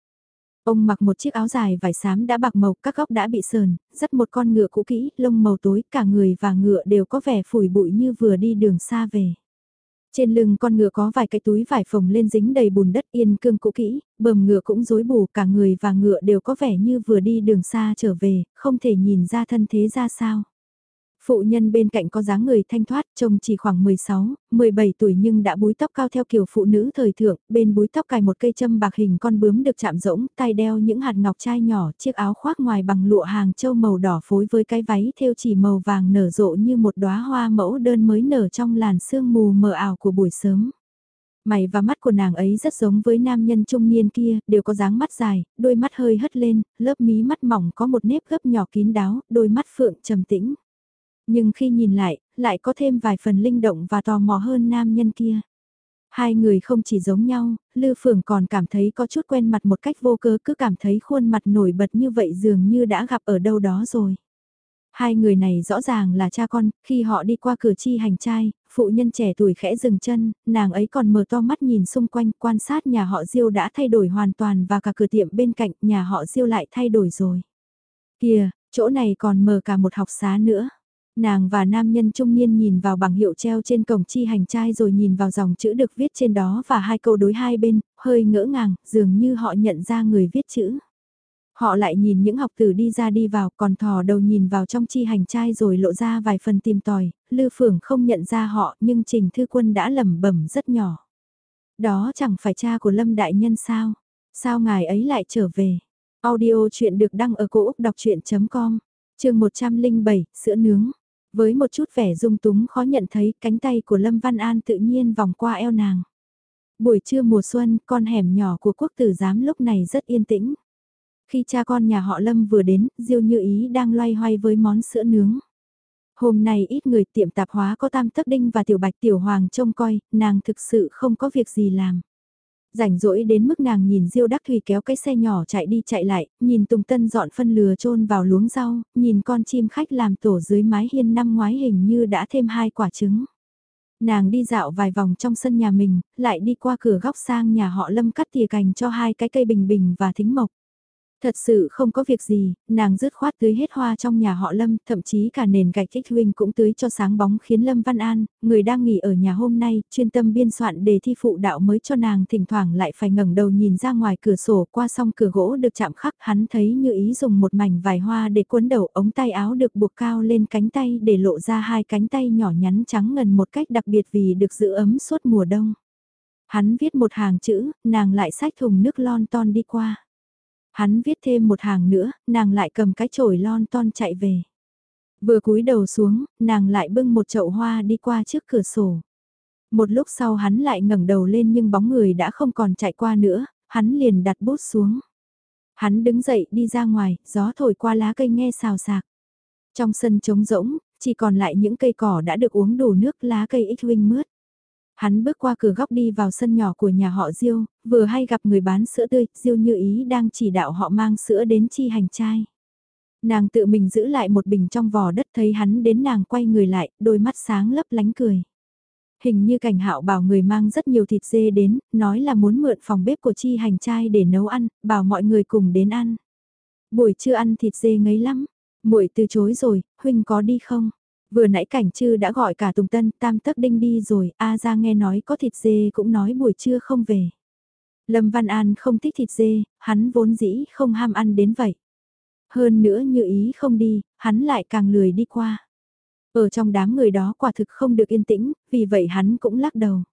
A: Ông mặc một chiếc áo dài vải xám đã bạc màu, các góc đã bị sờn, dắt một con ngựa cũ kỹ, lông màu tối, cả người và ngựa đều có vẻ phủi bụi như vừa đi đường xa về. Trên lưng con ngựa có vài cái túi vải phồng lên dính đầy bùn đất yên cương cũ kỹ, bờm ngựa cũng rối bù, cả người và ngựa đều có vẻ như vừa đi đường xa trở về, không thể nhìn ra thân thế ra sao. Phụ nhân bên cạnh có dáng người thanh thoát, trông chỉ khoảng 16, 17 tuổi nhưng đã búi tóc cao theo kiểu phụ nữ thời thượng, bên búi tóc cài một cây châm bạc hình con bướm được chạm rỗng, tai đeo những hạt ngọc trai nhỏ, chiếc áo khoác ngoài bằng lụa hàng châu màu đỏ phối với cái váy thêu chỉ màu vàng nở rộ như một đóa hoa mẫu đơn mới nở trong làn sương mù mờ ảo của buổi sớm. Mày và mắt của nàng ấy rất giống với nam nhân trung niên kia, đều có dáng mắt dài, đôi mắt hơi hất lên, lớp mí mắt mỏng có một nếp gấp nhỏ kín đáo, đôi mắt phượng trầm tĩnh. Nhưng khi nhìn lại, lại có thêm vài phần linh động và tò mò hơn nam nhân kia. Hai người không chỉ giống nhau, Lư Phượng còn cảm thấy có chút quen mặt một cách vô cớ cứ cảm thấy khuôn mặt nổi bật như vậy dường như đã gặp ở đâu đó rồi. Hai người này rõ ràng là cha con, khi họ đi qua cửa chi hành trai, phụ nhân trẻ tuổi khẽ dừng chân, nàng ấy còn mở to mắt nhìn xung quanh quan sát nhà họ Diêu đã thay đổi hoàn toàn và cả cửa tiệm bên cạnh nhà họ Diêu lại thay đổi rồi. Kìa, chỗ này còn mở cả một học xá nữa. Nàng và nam nhân trung niên nhìn vào bảng hiệu treo trên cổng chi hành trai rồi nhìn vào dòng chữ được viết trên đó và hai câu đối hai bên, hơi ngỡ ngàng, dường như họ nhận ra người viết chữ. Họ lại nhìn những học tử đi ra đi vào còn thò đầu nhìn vào trong chi hành trai rồi lộ ra vài phần tìm tòi, Lư Phượng không nhận ra họ nhưng Trình Thư Quân đã lẩm bẩm rất nhỏ. Đó chẳng phải cha của Lâm Đại Nhân sao? Sao ngài ấy lại trở về? Audio chuyện được đăng ở cổ Úc đọc chuyện.com, trường 107, sữa nướng. Với một chút vẻ dung túng khó nhận thấy cánh tay của Lâm Văn An tự nhiên vòng qua eo nàng. Buổi trưa mùa xuân, con hẻm nhỏ của quốc tử giám lúc này rất yên tĩnh. Khi cha con nhà họ Lâm vừa đến, Diêu Như Ý đang loay hoay với món sữa nướng. Hôm nay ít người tiệm tạp hóa có tam Thất đinh và tiểu bạch tiểu hoàng trông coi, nàng thực sự không có việc gì làm. Rảnh rỗi đến mức nàng nhìn Diêu Đắc Thùy kéo cái xe nhỏ chạy đi chạy lại, nhìn Tùng Tân dọn phân lừa trôn vào luống rau, nhìn con chim khách làm tổ dưới mái hiên năm ngoái hình như đã thêm hai quả trứng. Nàng đi dạo vài vòng trong sân nhà mình, lại đi qua cửa góc sang nhà họ Lâm cắt tỉa cành cho hai cái cây bình bình và thính mộc. Thật sự không có việc gì, nàng rứt khoát tưới hết hoa trong nhà họ Lâm, thậm chí cả nền gạch thích huynh cũng tưới cho sáng bóng khiến Lâm Văn An, người đang nghỉ ở nhà hôm nay, chuyên tâm biên soạn đề thi phụ đạo mới cho nàng thỉnh thoảng lại phải ngẩng đầu nhìn ra ngoài cửa sổ qua song cửa gỗ được chạm khắc hắn thấy như ý dùng một mảnh vải hoa để cuốn đầu ống tay áo được buộc cao lên cánh tay để lộ ra hai cánh tay nhỏ nhắn trắng ngần một cách đặc biệt vì được giữ ấm suốt mùa đông. Hắn viết một hàng chữ, nàng lại xách thùng nước lon ton đi qua. Hắn viết thêm một hàng nữa, nàng lại cầm cái chổi lon ton chạy về. Vừa cúi đầu xuống, nàng lại bưng một chậu hoa đi qua trước cửa sổ. Một lúc sau hắn lại ngẩng đầu lên nhưng bóng người đã không còn chạy qua nữa, hắn liền đặt bút xuống. Hắn đứng dậy đi ra ngoài, gió thổi qua lá cây nghe xào xạc. Trong sân trống rỗng, chỉ còn lại những cây cỏ đã được uống đủ nước lá cây ích huynh mướt. Hắn bước qua cửa góc đi vào sân nhỏ của nhà họ Diêu, vừa hay gặp người bán sữa tươi, Diêu như ý đang chỉ đạo họ mang sữa đến chi hành trai. Nàng tự mình giữ lại một bình trong vò đất thấy hắn đến nàng quay người lại, đôi mắt sáng lấp lánh cười. Hình như cảnh hạo bảo người mang rất nhiều thịt dê đến, nói là muốn mượn phòng bếp của chi hành trai để nấu ăn, bảo mọi người cùng đến ăn. Buổi trưa ăn thịt dê ngấy lắm, muội từ chối rồi, huynh có đi không? Vừa nãy cảnh chư đã gọi cả Tùng Tân, Tam Tấc Đinh đi rồi, A ra nghe nói có thịt dê cũng nói buổi trưa không về. Lâm Văn An không thích thịt dê, hắn vốn dĩ không ham ăn đến vậy. Hơn nữa như ý không đi, hắn lại càng lười đi qua. Ở trong đám người đó quả thực không được yên tĩnh, vì vậy hắn cũng lắc đầu.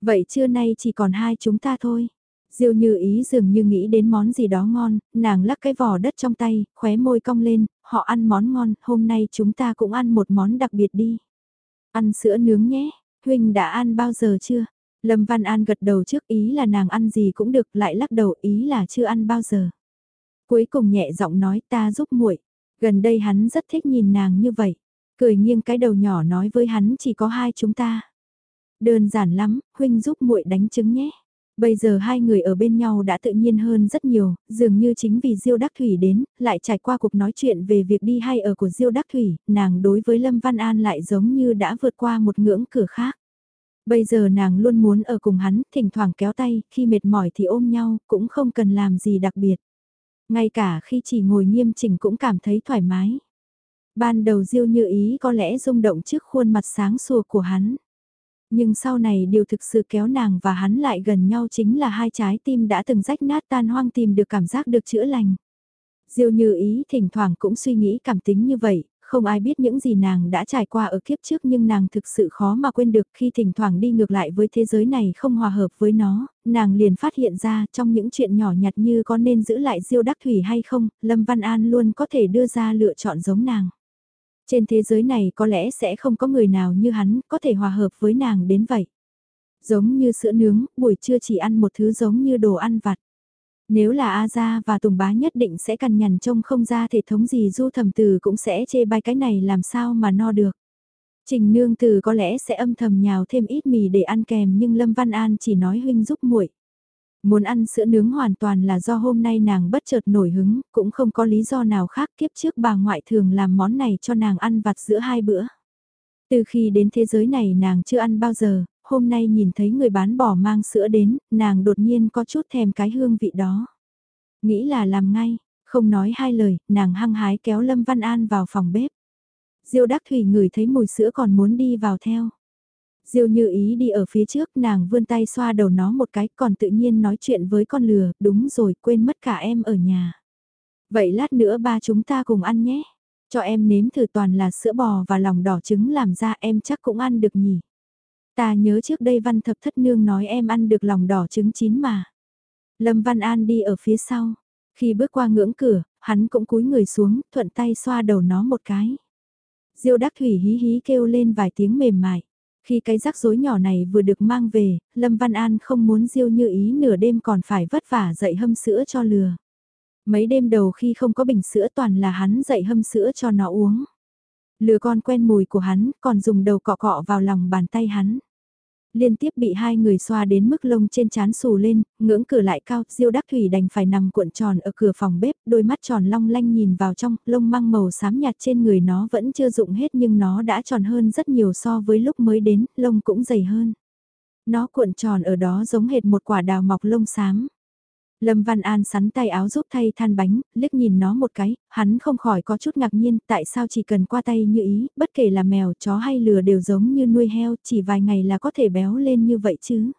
A: Vậy trưa nay chỉ còn hai chúng ta thôi. Diêu như ý dường như nghĩ đến món gì đó ngon, nàng lắc cái vỏ đất trong tay, khóe môi cong lên, họ ăn món ngon, hôm nay chúng ta cũng ăn một món đặc biệt đi. Ăn sữa nướng nhé, Huynh đã ăn bao giờ chưa? Lâm Văn An gật đầu trước ý là nàng ăn gì cũng được lại lắc đầu ý là chưa ăn bao giờ. Cuối cùng nhẹ giọng nói ta giúp muội. Gần đây hắn rất thích nhìn nàng như vậy. Cười nghiêng cái đầu nhỏ nói với hắn chỉ có hai chúng ta. Đơn giản lắm, Huynh giúp muội đánh trứng nhé. Bây giờ hai người ở bên nhau đã tự nhiên hơn rất nhiều, dường như chính vì Diêu Đắc Thủy đến, lại trải qua cuộc nói chuyện về việc đi hay ở của Diêu Đắc Thủy, nàng đối với Lâm Văn An lại giống như đã vượt qua một ngưỡng cửa khác. Bây giờ nàng luôn muốn ở cùng hắn, thỉnh thoảng kéo tay, khi mệt mỏi thì ôm nhau, cũng không cần làm gì đặc biệt. Ngay cả khi chỉ ngồi nghiêm chỉnh cũng cảm thấy thoải mái. Ban đầu Diêu như ý có lẽ rung động trước khuôn mặt sáng sủa của hắn. Nhưng sau này điều thực sự kéo nàng và hắn lại gần nhau chính là hai trái tim đã từng rách nát tan hoang tìm được cảm giác được chữa lành. Diêu như ý thỉnh thoảng cũng suy nghĩ cảm tính như vậy, không ai biết những gì nàng đã trải qua ở kiếp trước nhưng nàng thực sự khó mà quên được khi thỉnh thoảng đi ngược lại với thế giới này không hòa hợp với nó, nàng liền phát hiện ra trong những chuyện nhỏ nhặt như có nên giữ lại Diêu Đắc Thủy hay không, Lâm Văn An luôn có thể đưa ra lựa chọn giống nàng. Trên thế giới này có lẽ sẽ không có người nào như hắn có thể hòa hợp với nàng đến vậy. Giống như sữa nướng, buổi trưa chỉ ăn một thứ giống như đồ ăn vặt. Nếu là A Gia và Tùng Bá nhất định sẽ cằn nhằn trông không ra thể thống gì du thầm từ cũng sẽ chê bai cái này làm sao mà no được. Trình nương từ có lẽ sẽ âm thầm nhào thêm ít mì để ăn kèm nhưng Lâm Văn An chỉ nói huynh giúp muội Muốn ăn sữa nướng hoàn toàn là do hôm nay nàng bất chợt nổi hứng, cũng không có lý do nào khác kiếp trước bà ngoại thường làm món này cho nàng ăn vặt giữa hai bữa. Từ khi đến thế giới này nàng chưa ăn bao giờ, hôm nay nhìn thấy người bán bỏ mang sữa đến, nàng đột nhiên có chút thèm cái hương vị đó. Nghĩ là làm ngay, không nói hai lời, nàng hăng hái kéo Lâm Văn An vào phòng bếp. Diêu Đắc Thủy ngửi thấy mùi sữa còn muốn đi vào theo. Diêu như ý đi ở phía trước nàng vươn tay xoa đầu nó một cái còn tự nhiên nói chuyện với con lừa, đúng rồi quên mất cả em ở nhà. Vậy lát nữa ba chúng ta cùng ăn nhé. Cho em nếm thử toàn là sữa bò và lòng đỏ trứng làm ra em chắc cũng ăn được nhỉ. Ta nhớ trước đây văn thập thất nương nói em ăn được lòng đỏ trứng chín mà. Lâm Văn An đi ở phía sau. Khi bước qua ngưỡng cửa, hắn cũng cúi người xuống, thuận tay xoa đầu nó một cái. Diêu đắc thủy hí hí kêu lên vài tiếng mềm mại. Khi cái rắc rối nhỏ này vừa được mang về, Lâm Văn An không muốn Diêu như ý nửa đêm còn phải vất vả dậy hâm sữa cho lừa. Mấy đêm đầu khi không có bình sữa toàn là hắn dậy hâm sữa cho nó uống. Lừa con quen mùi của hắn, còn dùng đầu cọ cọ vào lòng bàn tay hắn liên tiếp bị hai người xoa đến mức lông trên chán xù lên, ngưỡng cửa lại cao, Diêu Đắc Thủy đành phải nằm cuộn tròn ở cửa phòng bếp, đôi mắt tròn long lanh nhìn vào trong, lông măng màu xám nhạt trên người nó vẫn chưa dụng hết nhưng nó đã tròn hơn rất nhiều so với lúc mới đến, lông cũng dày hơn. Nó cuộn tròn ở đó giống hệt một quả đào mọc lông xám. Lâm Văn An sắn tay áo giúp thay than bánh, liếc nhìn nó một cái, hắn không khỏi có chút ngạc nhiên tại sao chỉ cần qua tay như ý, bất kể là mèo, chó hay lừa đều giống như nuôi heo, chỉ vài ngày là có thể béo lên như vậy chứ.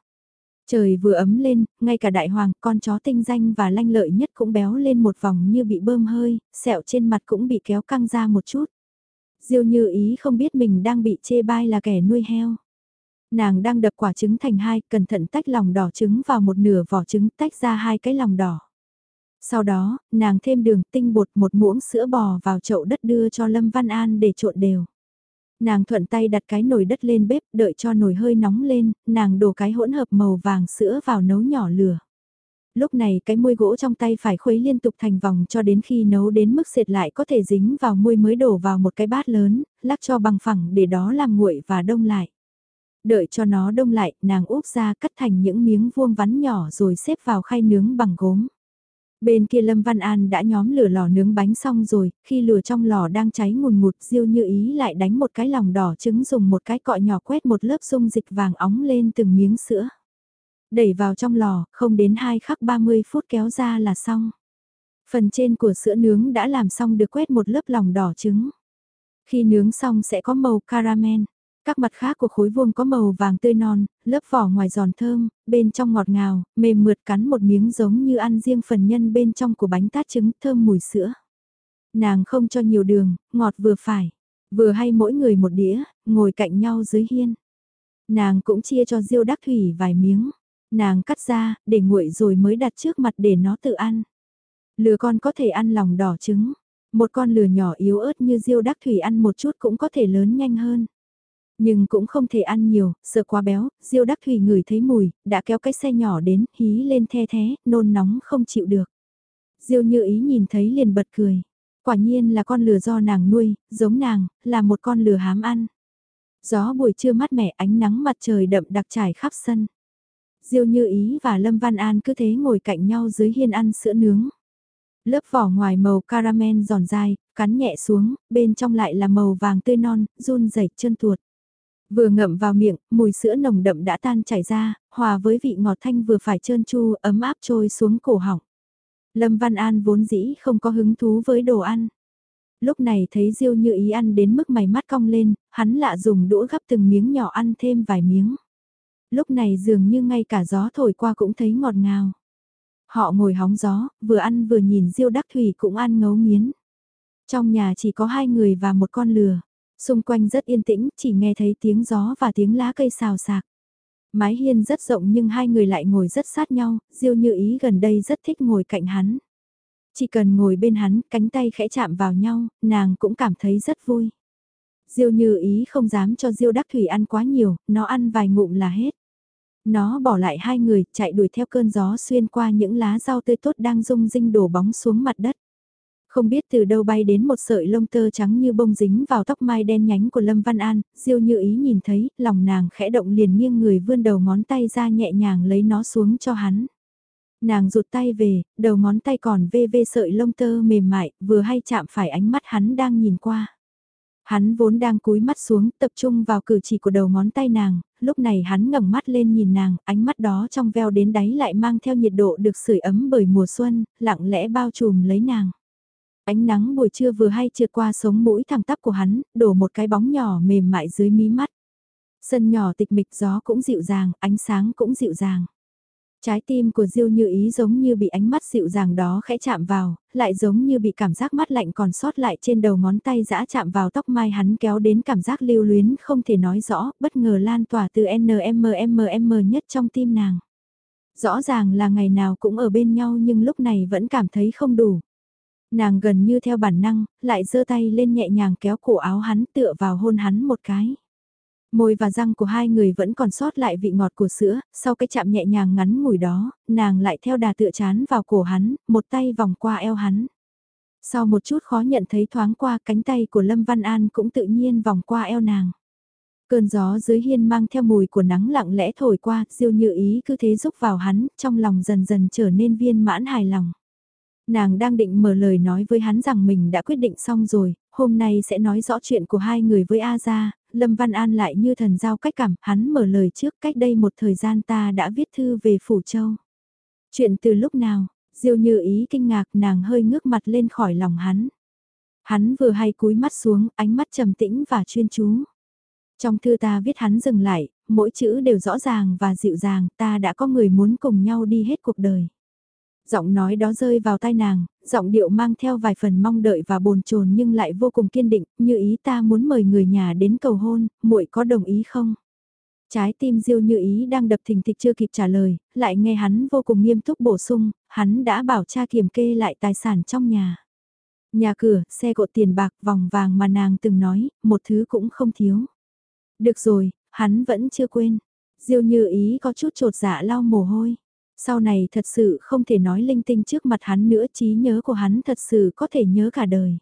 A: Trời vừa ấm lên, ngay cả đại hoàng, con chó tinh danh và lanh lợi nhất cũng béo lên một vòng như bị bơm hơi, sẹo trên mặt cũng bị kéo căng ra một chút. Diêu như ý không biết mình đang bị chê bai là kẻ nuôi heo. Nàng đang đập quả trứng thành hai, cẩn thận tách lòng đỏ trứng vào một nửa vỏ trứng tách ra hai cái lòng đỏ. Sau đó, nàng thêm đường tinh bột một muỗng sữa bò vào chậu đất đưa cho Lâm Văn An để trộn đều. Nàng thuận tay đặt cái nồi đất lên bếp, đợi cho nồi hơi nóng lên, nàng đổ cái hỗn hợp màu vàng sữa vào nấu nhỏ lửa. Lúc này cái muôi gỗ trong tay phải khuấy liên tục thành vòng cho đến khi nấu đến mức sệt lại có thể dính vào muôi mới đổ vào một cái bát lớn, lắc cho bằng phẳng để đó làm nguội và đông lại. Đợi cho nó đông lại, nàng úp ra cắt thành những miếng vuông vắn nhỏ rồi xếp vào khay nướng bằng gốm. Bên kia Lâm Văn An đã nhóm lửa lò nướng bánh xong rồi, khi lửa trong lò đang cháy ngùn ngụt diêu như ý lại đánh một cái lòng đỏ trứng dùng một cái cọ nhỏ quét một lớp dung dịch vàng óng lên từng miếng sữa. Đẩy vào trong lò, không đến 2 khắc 30 phút kéo ra là xong. Phần trên của sữa nướng đã làm xong được quét một lớp lòng đỏ trứng. Khi nướng xong sẽ có màu caramel. Các mặt khác của khối vuông có màu vàng tươi non, lớp vỏ ngoài giòn thơm, bên trong ngọt ngào, mềm mượt cắn một miếng giống như ăn riêng phần nhân bên trong của bánh tát trứng thơm mùi sữa. Nàng không cho nhiều đường, ngọt vừa phải, vừa hay mỗi người một đĩa, ngồi cạnh nhau dưới hiên. Nàng cũng chia cho Diêu Đắc Thủy vài miếng, nàng cắt ra, để nguội rồi mới đặt trước mặt để nó tự ăn. Lừa con có thể ăn lòng đỏ trứng, một con lừa nhỏ yếu ớt như Diêu Đắc Thủy ăn một chút cũng có thể lớn nhanh hơn. Nhưng cũng không thể ăn nhiều, sợ quá béo, Diêu Đắc Thủy ngửi thấy mùi, đã kéo cái xe nhỏ đến, hí lên the thế, nôn nóng không chịu được. Diêu Như Ý nhìn thấy liền bật cười. Quả nhiên là con lừa do nàng nuôi, giống nàng, là một con lừa hám ăn. Gió buổi trưa mát mẻ ánh nắng mặt trời đậm đặc trải khắp sân. Diêu Như Ý và Lâm Văn An cứ thế ngồi cạnh nhau dưới hiên ăn sữa nướng. Lớp vỏ ngoài màu caramel giòn dai, cắn nhẹ xuống, bên trong lại là màu vàng tươi non, run rẩy chân tuột. Vừa ngậm vào miệng, mùi sữa nồng đậm đã tan chảy ra, hòa với vị ngọt thanh vừa phải trơn chu, ấm áp trôi xuống cổ họng. Lâm Văn An vốn dĩ không có hứng thú với đồ ăn. Lúc này thấy Diêu như ý ăn đến mức mày mắt cong lên, hắn lạ dùng đũa gắp từng miếng nhỏ ăn thêm vài miếng. Lúc này dường như ngay cả gió thổi qua cũng thấy ngọt ngào. Họ ngồi hóng gió, vừa ăn vừa nhìn Diêu Đắc Thủy cũng ăn ngấu nghiến. Trong nhà chỉ có hai người và một con lừa. Xung quanh rất yên tĩnh, chỉ nghe thấy tiếng gió và tiếng lá cây xào xạc. Mái hiên rất rộng nhưng hai người lại ngồi rất sát nhau, Diêu Như Ý gần đây rất thích ngồi cạnh hắn. Chỉ cần ngồi bên hắn, cánh tay khẽ chạm vào nhau, nàng cũng cảm thấy rất vui. Diêu Như Ý không dám cho Diêu Đắc Thủy ăn quá nhiều, nó ăn vài ngụm là hết. Nó bỏ lại hai người, chạy đuổi theo cơn gió xuyên qua những lá rau tươi tốt đang rung rinh đổ bóng xuống mặt đất. Không biết từ đâu bay đến một sợi lông tơ trắng như bông dính vào tóc mai đen nhánh của Lâm Văn An, diêu như ý nhìn thấy, lòng nàng khẽ động liền nghiêng người vươn đầu ngón tay ra nhẹ nhàng lấy nó xuống cho hắn. Nàng rụt tay về, đầu ngón tay còn vê vê sợi lông tơ mềm mại, vừa hay chạm phải ánh mắt hắn đang nhìn qua. Hắn vốn đang cúi mắt xuống, tập trung vào cử chỉ của đầu ngón tay nàng, lúc này hắn ngẩng mắt lên nhìn nàng, ánh mắt đó trong veo đến đáy lại mang theo nhiệt độ được sưởi ấm bởi mùa xuân, lặng lẽ bao trùm lấy nàng. Ánh nắng buổi trưa vừa hay trượt qua sống mũi thẳng tắp của hắn, đổ một cái bóng nhỏ mềm mại dưới mí mắt. Sân nhỏ tịch mịch gió cũng dịu dàng, ánh sáng cũng dịu dàng. Trái tim của Diêu Như Ý giống như bị ánh mắt dịu dàng đó khẽ chạm vào, lại giống như bị cảm giác mắt lạnh còn sót lại trên đầu ngón tay dã chạm vào tóc mai hắn kéo đến cảm giác lưu luyến không thể nói rõ, bất ngờ lan tỏa từ NMMM nhất trong tim nàng. Rõ ràng là ngày nào cũng ở bên nhau nhưng lúc này vẫn cảm thấy không đủ. Nàng gần như theo bản năng, lại giơ tay lên nhẹ nhàng kéo cổ áo hắn tựa vào hôn hắn một cái. Môi và răng của hai người vẫn còn sót lại vị ngọt của sữa, sau cái chạm nhẹ nhàng ngắn ngủi đó, nàng lại theo đà tựa chán vào cổ hắn, một tay vòng qua eo hắn. Sau một chút khó nhận thấy thoáng qua cánh tay của Lâm Văn An cũng tự nhiên vòng qua eo nàng. Cơn gió dưới hiên mang theo mùi của nắng lặng lẽ thổi qua, diêu như ý cứ thế rúc vào hắn, trong lòng dần dần trở nên viên mãn hài lòng. Nàng đang định mở lời nói với hắn rằng mình đã quyết định xong rồi, hôm nay sẽ nói rõ chuyện của hai người với A Gia, Lâm Văn An lại như thần giao cách cảm, hắn mở lời trước cách đây một thời gian ta đã viết thư về Phủ Châu. Chuyện từ lúc nào, Diêu như ý kinh ngạc nàng hơi ngước mặt lên khỏi lòng hắn. Hắn vừa hay cúi mắt xuống, ánh mắt trầm tĩnh và chuyên chú. Trong thư ta viết hắn dừng lại, mỗi chữ đều rõ ràng và dịu dàng, ta đã có người muốn cùng nhau đi hết cuộc đời. Giọng nói đó rơi vào tai nàng, giọng điệu mang theo vài phần mong đợi và bồn chồn nhưng lại vô cùng kiên định, như ý ta muốn mời người nhà đến cầu hôn, muội có đồng ý không? Trái tim Diêu Như Ý đang đập thình thịch chưa kịp trả lời, lại nghe hắn vô cùng nghiêm túc bổ sung, hắn đã bảo cha kiểm kê lại tài sản trong nhà. Nhà cửa, xe cộ tiền bạc, vòng vàng mà nàng từng nói, một thứ cũng không thiếu. Được rồi, hắn vẫn chưa quên. Diêu Như Ý có chút trột dạ lau mồ hôi. Sau này thật sự không thể nói linh tinh trước mặt hắn nữa trí nhớ của hắn thật sự có thể nhớ cả đời.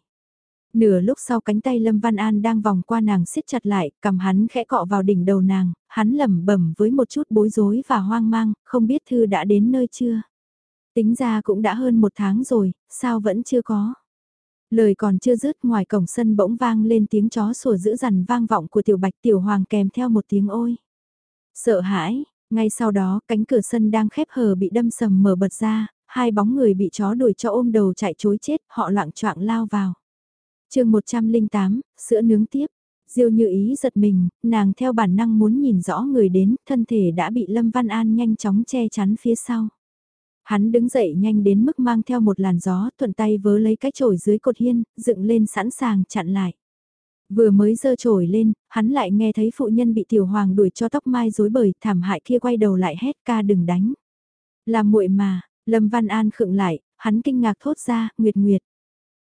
A: Nửa lúc sau cánh tay Lâm Văn An đang vòng qua nàng siết chặt lại, cầm hắn khẽ cọ vào đỉnh đầu nàng, hắn lẩm bẩm với một chút bối rối và hoang mang, không biết thư đã đến nơi chưa. Tính ra cũng đã hơn một tháng rồi, sao vẫn chưa có. Lời còn chưa dứt ngoài cổng sân bỗng vang lên tiếng chó sủa dữ dằn vang vọng của tiểu bạch tiểu hoàng kèm theo một tiếng ôi. Sợ hãi, ngay sau đó cánh cửa sân đang khép hờ bị đâm sầm mở bật ra, hai bóng người bị chó đuổi cho ôm đầu chạy chối chết, họ loạn choạng lao vào chương 108, sữa nướng tiếp. Diêu như ý giật mình, nàng theo bản năng muốn nhìn rõ người đến, thân thể đã bị Lâm Văn An nhanh chóng che chắn phía sau. Hắn đứng dậy nhanh đến mức mang theo một làn gió, thuận tay vớ lấy cái chổi dưới cột hiên, dựng lên sẵn sàng chặn lại. Vừa mới dơ chổi lên, hắn lại nghe thấy phụ nhân bị tiểu hoàng đuổi cho tóc mai rối bời, thảm hại kia quay đầu lại hét ca đừng đánh. Là muội mà, Lâm Văn An khựng lại, hắn kinh ngạc thốt ra, Nguyệt Nguyệt.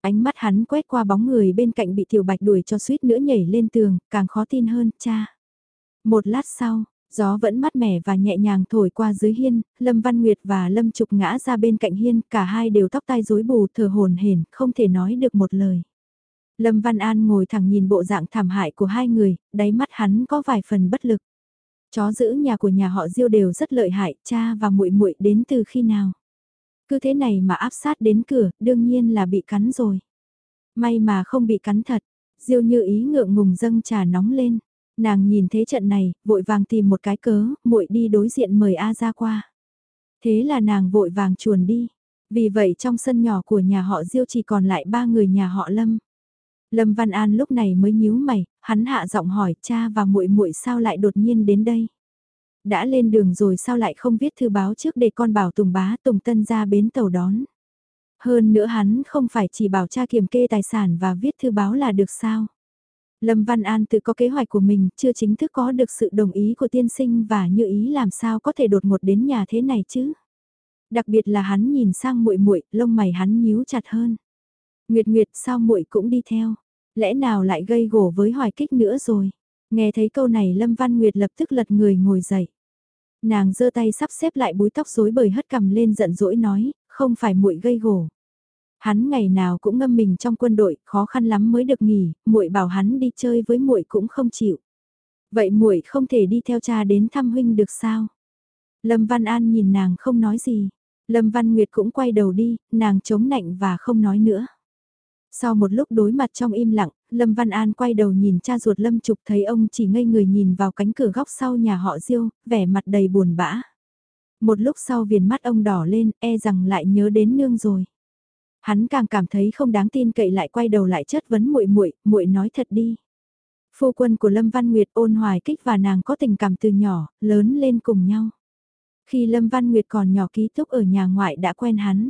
A: Ánh mắt hắn quét qua bóng người bên cạnh bị tiểu bạch đuổi cho suýt nữa nhảy lên tường, càng khó tin hơn, cha. Một lát sau, gió vẫn mát mẻ và nhẹ nhàng thổi qua dưới hiên, Lâm Văn Nguyệt và Lâm Trục ngã ra bên cạnh hiên, cả hai đều tóc tai rối bù thở hồn hển, không thể nói được một lời. Lâm Văn An ngồi thẳng nhìn bộ dạng thảm hại của hai người, đáy mắt hắn có vài phần bất lực. Chó giữ nhà của nhà họ Diêu đều rất lợi hại, cha và muội muội đến từ khi nào? Cứ thế này mà áp sát đến cửa, đương nhiên là bị cắn rồi. May mà không bị cắn thật, Diêu như ý ngượng ngùng dâng trà nóng lên. Nàng nhìn thế trận này, vội vàng tìm một cái cớ, muội đi đối diện mời A ra qua. Thế là nàng vội vàng chuồn đi. Vì vậy trong sân nhỏ của nhà họ Diêu chỉ còn lại ba người nhà họ Lâm. Lâm Văn An lúc này mới nhíu mày, hắn hạ giọng hỏi cha và muội muội sao lại đột nhiên đến đây đã lên đường rồi sao lại không viết thư báo trước để con bảo Tùng bá Tùng Tân ra bến tàu đón. Hơn nữa hắn không phải chỉ bảo cha kiểm kê tài sản và viết thư báo là được sao. Lâm Văn An tự có kế hoạch của mình, chưa chính thức có được sự đồng ý của tiên sinh và như ý làm sao có thể đột ngột đến nhà thế này chứ. Đặc biệt là hắn nhìn sang muội muội, lông mày hắn nhíu chặt hơn. Nguyệt Nguyệt sao muội cũng đi theo, lẽ nào lại gây gổ với hoài kích nữa rồi. Nghe thấy câu này Lâm Văn Nguyệt lập tức lật người ngồi dậy. Nàng giơ tay sắp xếp lại búi tóc rối bời hất cầm lên giận dỗi nói, không phải muội gây gổ. Hắn ngày nào cũng ngâm mình trong quân đội, khó khăn lắm mới được nghỉ, muội bảo hắn đi chơi với muội cũng không chịu. Vậy muội không thể đi theo cha đến thăm huynh được sao? Lâm Văn An nhìn nàng không nói gì. Lâm Văn Nguyệt cũng quay đầu đi, nàng chống nạnh và không nói nữa. Sau một lúc đối mặt trong im lặng, Lâm Văn An quay đầu nhìn cha ruột Lâm Trục thấy ông chỉ ngây người nhìn vào cánh cửa góc sau nhà họ Diêu, vẻ mặt đầy buồn bã. Một lúc sau viền mắt ông đỏ lên, e rằng lại nhớ đến nương rồi. Hắn càng cảm thấy không đáng tin cậy lại quay đầu lại chất vấn muội muội, muội nói thật đi. Phu quân của Lâm Văn Nguyệt ôn hoài kích và nàng có tình cảm từ nhỏ, lớn lên cùng nhau. Khi Lâm Văn Nguyệt còn nhỏ ký túc ở nhà ngoại đã quen hắn.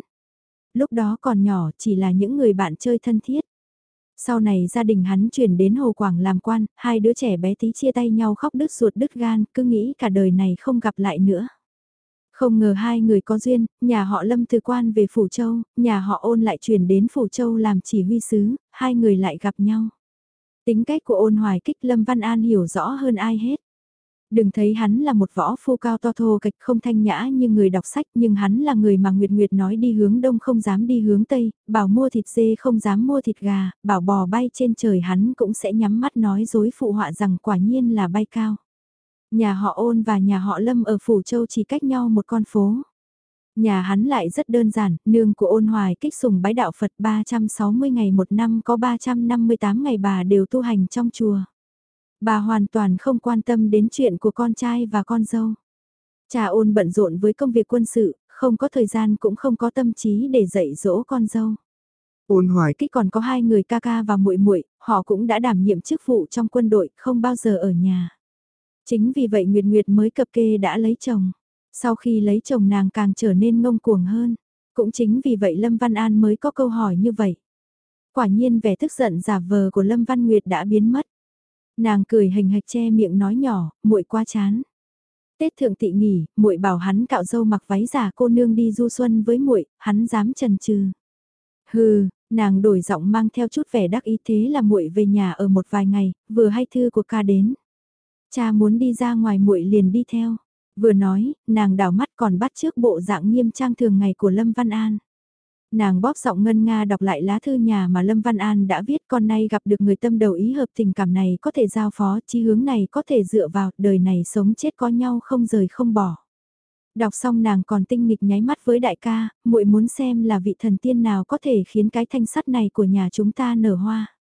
A: Lúc đó còn nhỏ chỉ là những người bạn chơi thân thiết. Sau này gia đình hắn chuyển đến Hồ Quảng làm quan, hai đứa trẻ bé tí chia tay nhau khóc đứt ruột đứt gan, cứ nghĩ cả đời này không gặp lại nữa. Không ngờ hai người có duyên, nhà họ Lâm từ quan về Phủ Châu, nhà họ ôn lại chuyển đến Phủ Châu làm chỉ huy sứ, hai người lại gặp nhau. Tính cách của ôn hoài kích Lâm Văn An hiểu rõ hơn ai hết. Đừng thấy hắn là một võ phu cao to thô kịch không thanh nhã như người đọc sách nhưng hắn là người mà Nguyệt Nguyệt nói đi hướng đông không dám đi hướng tây, bảo mua thịt dê không dám mua thịt gà, bảo bò bay trên trời hắn cũng sẽ nhắm mắt nói dối phụ họa rằng quả nhiên là bay cao. Nhà họ ôn và nhà họ lâm ở Phủ Châu chỉ cách nhau một con phố. Nhà hắn lại rất đơn giản, nương của ôn hoài kích sùng bái đạo Phật 360 ngày một năm có 358 ngày bà đều tu hành trong chùa. Bà hoàn toàn không quan tâm đến chuyện của con trai và con dâu. Cha ôn bận rộn với công việc quân sự, không có thời gian cũng không có tâm trí để dạy dỗ con dâu. Ôn hoài kích còn có hai người ca ca và muội muội, họ cũng đã đảm nhiệm chức vụ trong quân đội, không bao giờ ở nhà. Chính vì vậy Nguyệt Nguyệt mới cập kê đã lấy chồng. Sau khi lấy chồng nàng càng trở nên ngông cuồng hơn. Cũng chính vì vậy Lâm Văn An mới có câu hỏi như vậy. Quả nhiên vẻ tức giận giả vờ của Lâm Văn Nguyệt đã biến mất. Nàng cười hình hạch che miệng nói nhỏ, muội quá chán. Tết thượng tị nghỉ, muội bảo hắn cạo dâu mặc váy giả cô nương đi du xuân với muội, hắn dám trần trừ. Hừ, nàng đổi giọng mang theo chút vẻ đắc ý thế là muội về nhà ở một vài ngày, vừa hay thư của ca đến. Cha muốn đi ra ngoài muội liền đi theo. Vừa nói, nàng đảo mắt còn bắt trước bộ dạng nghiêm trang thường ngày của Lâm Văn An. Nàng bóp giọng ngân nga đọc lại lá thư nhà mà Lâm Văn An đã viết con nay gặp được người tâm đầu ý hợp tình cảm này có thể giao phó, chi hướng này có thể dựa vào, đời này sống chết có nhau không rời không bỏ. Đọc xong nàng còn tinh nghịch nháy mắt với đại ca, muội muốn xem là vị thần tiên nào có thể khiến cái thanh sắt này của nhà chúng ta nở hoa.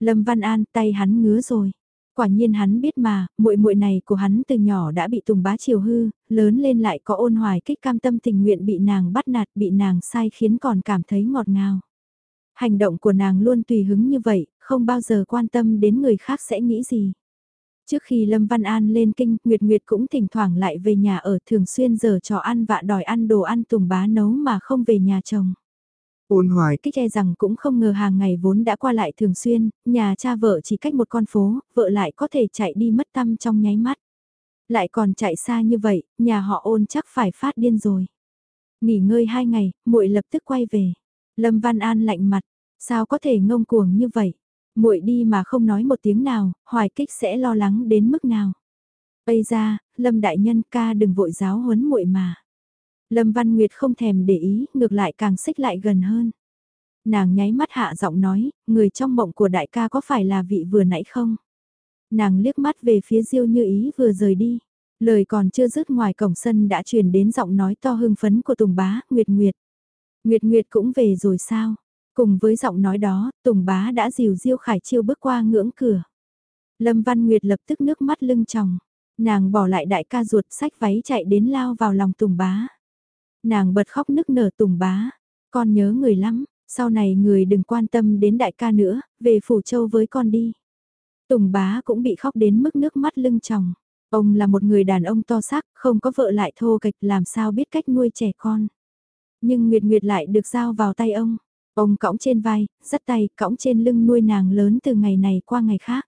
A: Lâm Văn An tay hắn ngứa rồi. Quả nhiên hắn biết mà, muội muội này của hắn từ nhỏ đã bị Tùng Bá chiều hư, lớn lên lại có ôn hoài kích cam tâm tình nguyện bị nàng bắt nạt, bị nàng sai khiến còn cảm thấy ngọt ngào. Hành động của nàng luôn tùy hứng như vậy, không bao giờ quan tâm đến người khác sẽ nghĩ gì. Trước khi Lâm Văn An lên kinh, Nguyệt Nguyệt cũng thỉnh thoảng lại về nhà ở thường xuyên giờ trò ăn vạ đòi ăn đồ ăn Tùng Bá nấu mà không về nhà chồng. Ôn hoài kích e rằng cũng không ngờ hàng ngày vốn đã qua lại thường xuyên, nhà cha vợ chỉ cách một con phố, vợ lại có thể chạy đi mất tâm trong nháy mắt. Lại còn chạy xa như vậy, nhà họ ôn chắc phải phát điên rồi. Nghỉ ngơi hai ngày, muội lập tức quay về. Lâm Văn An lạnh mặt, sao có thể ngông cuồng như vậy? Muội đi mà không nói một tiếng nào, hoài kích sẽ lo lắng đến mức nào? Bây ra, Lâm Đại Nhân ca đừng vội giáo huấn muội mà. Lâm Văn Nguyệt không thèm để ý, ngược lại càng xích lại gần hơn. Nàng nháy mắt hạ giọng nói, người trong mộng của đại ca có phải là vị vừa nãy không? Nàng liếc mắt về phía Diêu Như Ý vừa rời đi. Lời còn chưa dứt ngoài cổng sân đã truyền đến giọng nói to hưng phấn của Tùng Bá, Nguyệt Nguyệt. Nguyệt Nguyệt cũng về rồi sao? Cùng với giọng nói đó, Tùng Bá đã dìu Diêu Khải Chiêu bước qua ngưỡng cửa. Lâm Văn Nguyệt lập tức nước mắt lưng tròng. Nàng bỏ lại đại ca ruột sách váy chạy đến lao vào lòng Tùng Bá. Nàng bật khóc nức nở tùng bá. Con nhớ người lắm, sau này người đừng quan tâm đến đại ca nữa, về Phủ Châu với con đi. Tùng bá cũng bị khóc đến mức nước mắt lưng tròng. Ông là một người đàn ông to xác, không có vợ lại thô kịch làm sao biết cách nuôi trẻ con. Nhưng Nguyệt Nguyệt lại được giao vào tay ông. Ông cõng trên vai, dắt tay, cõng trên lưng nuôi nàng lớn từ ngày này qua ngày khác.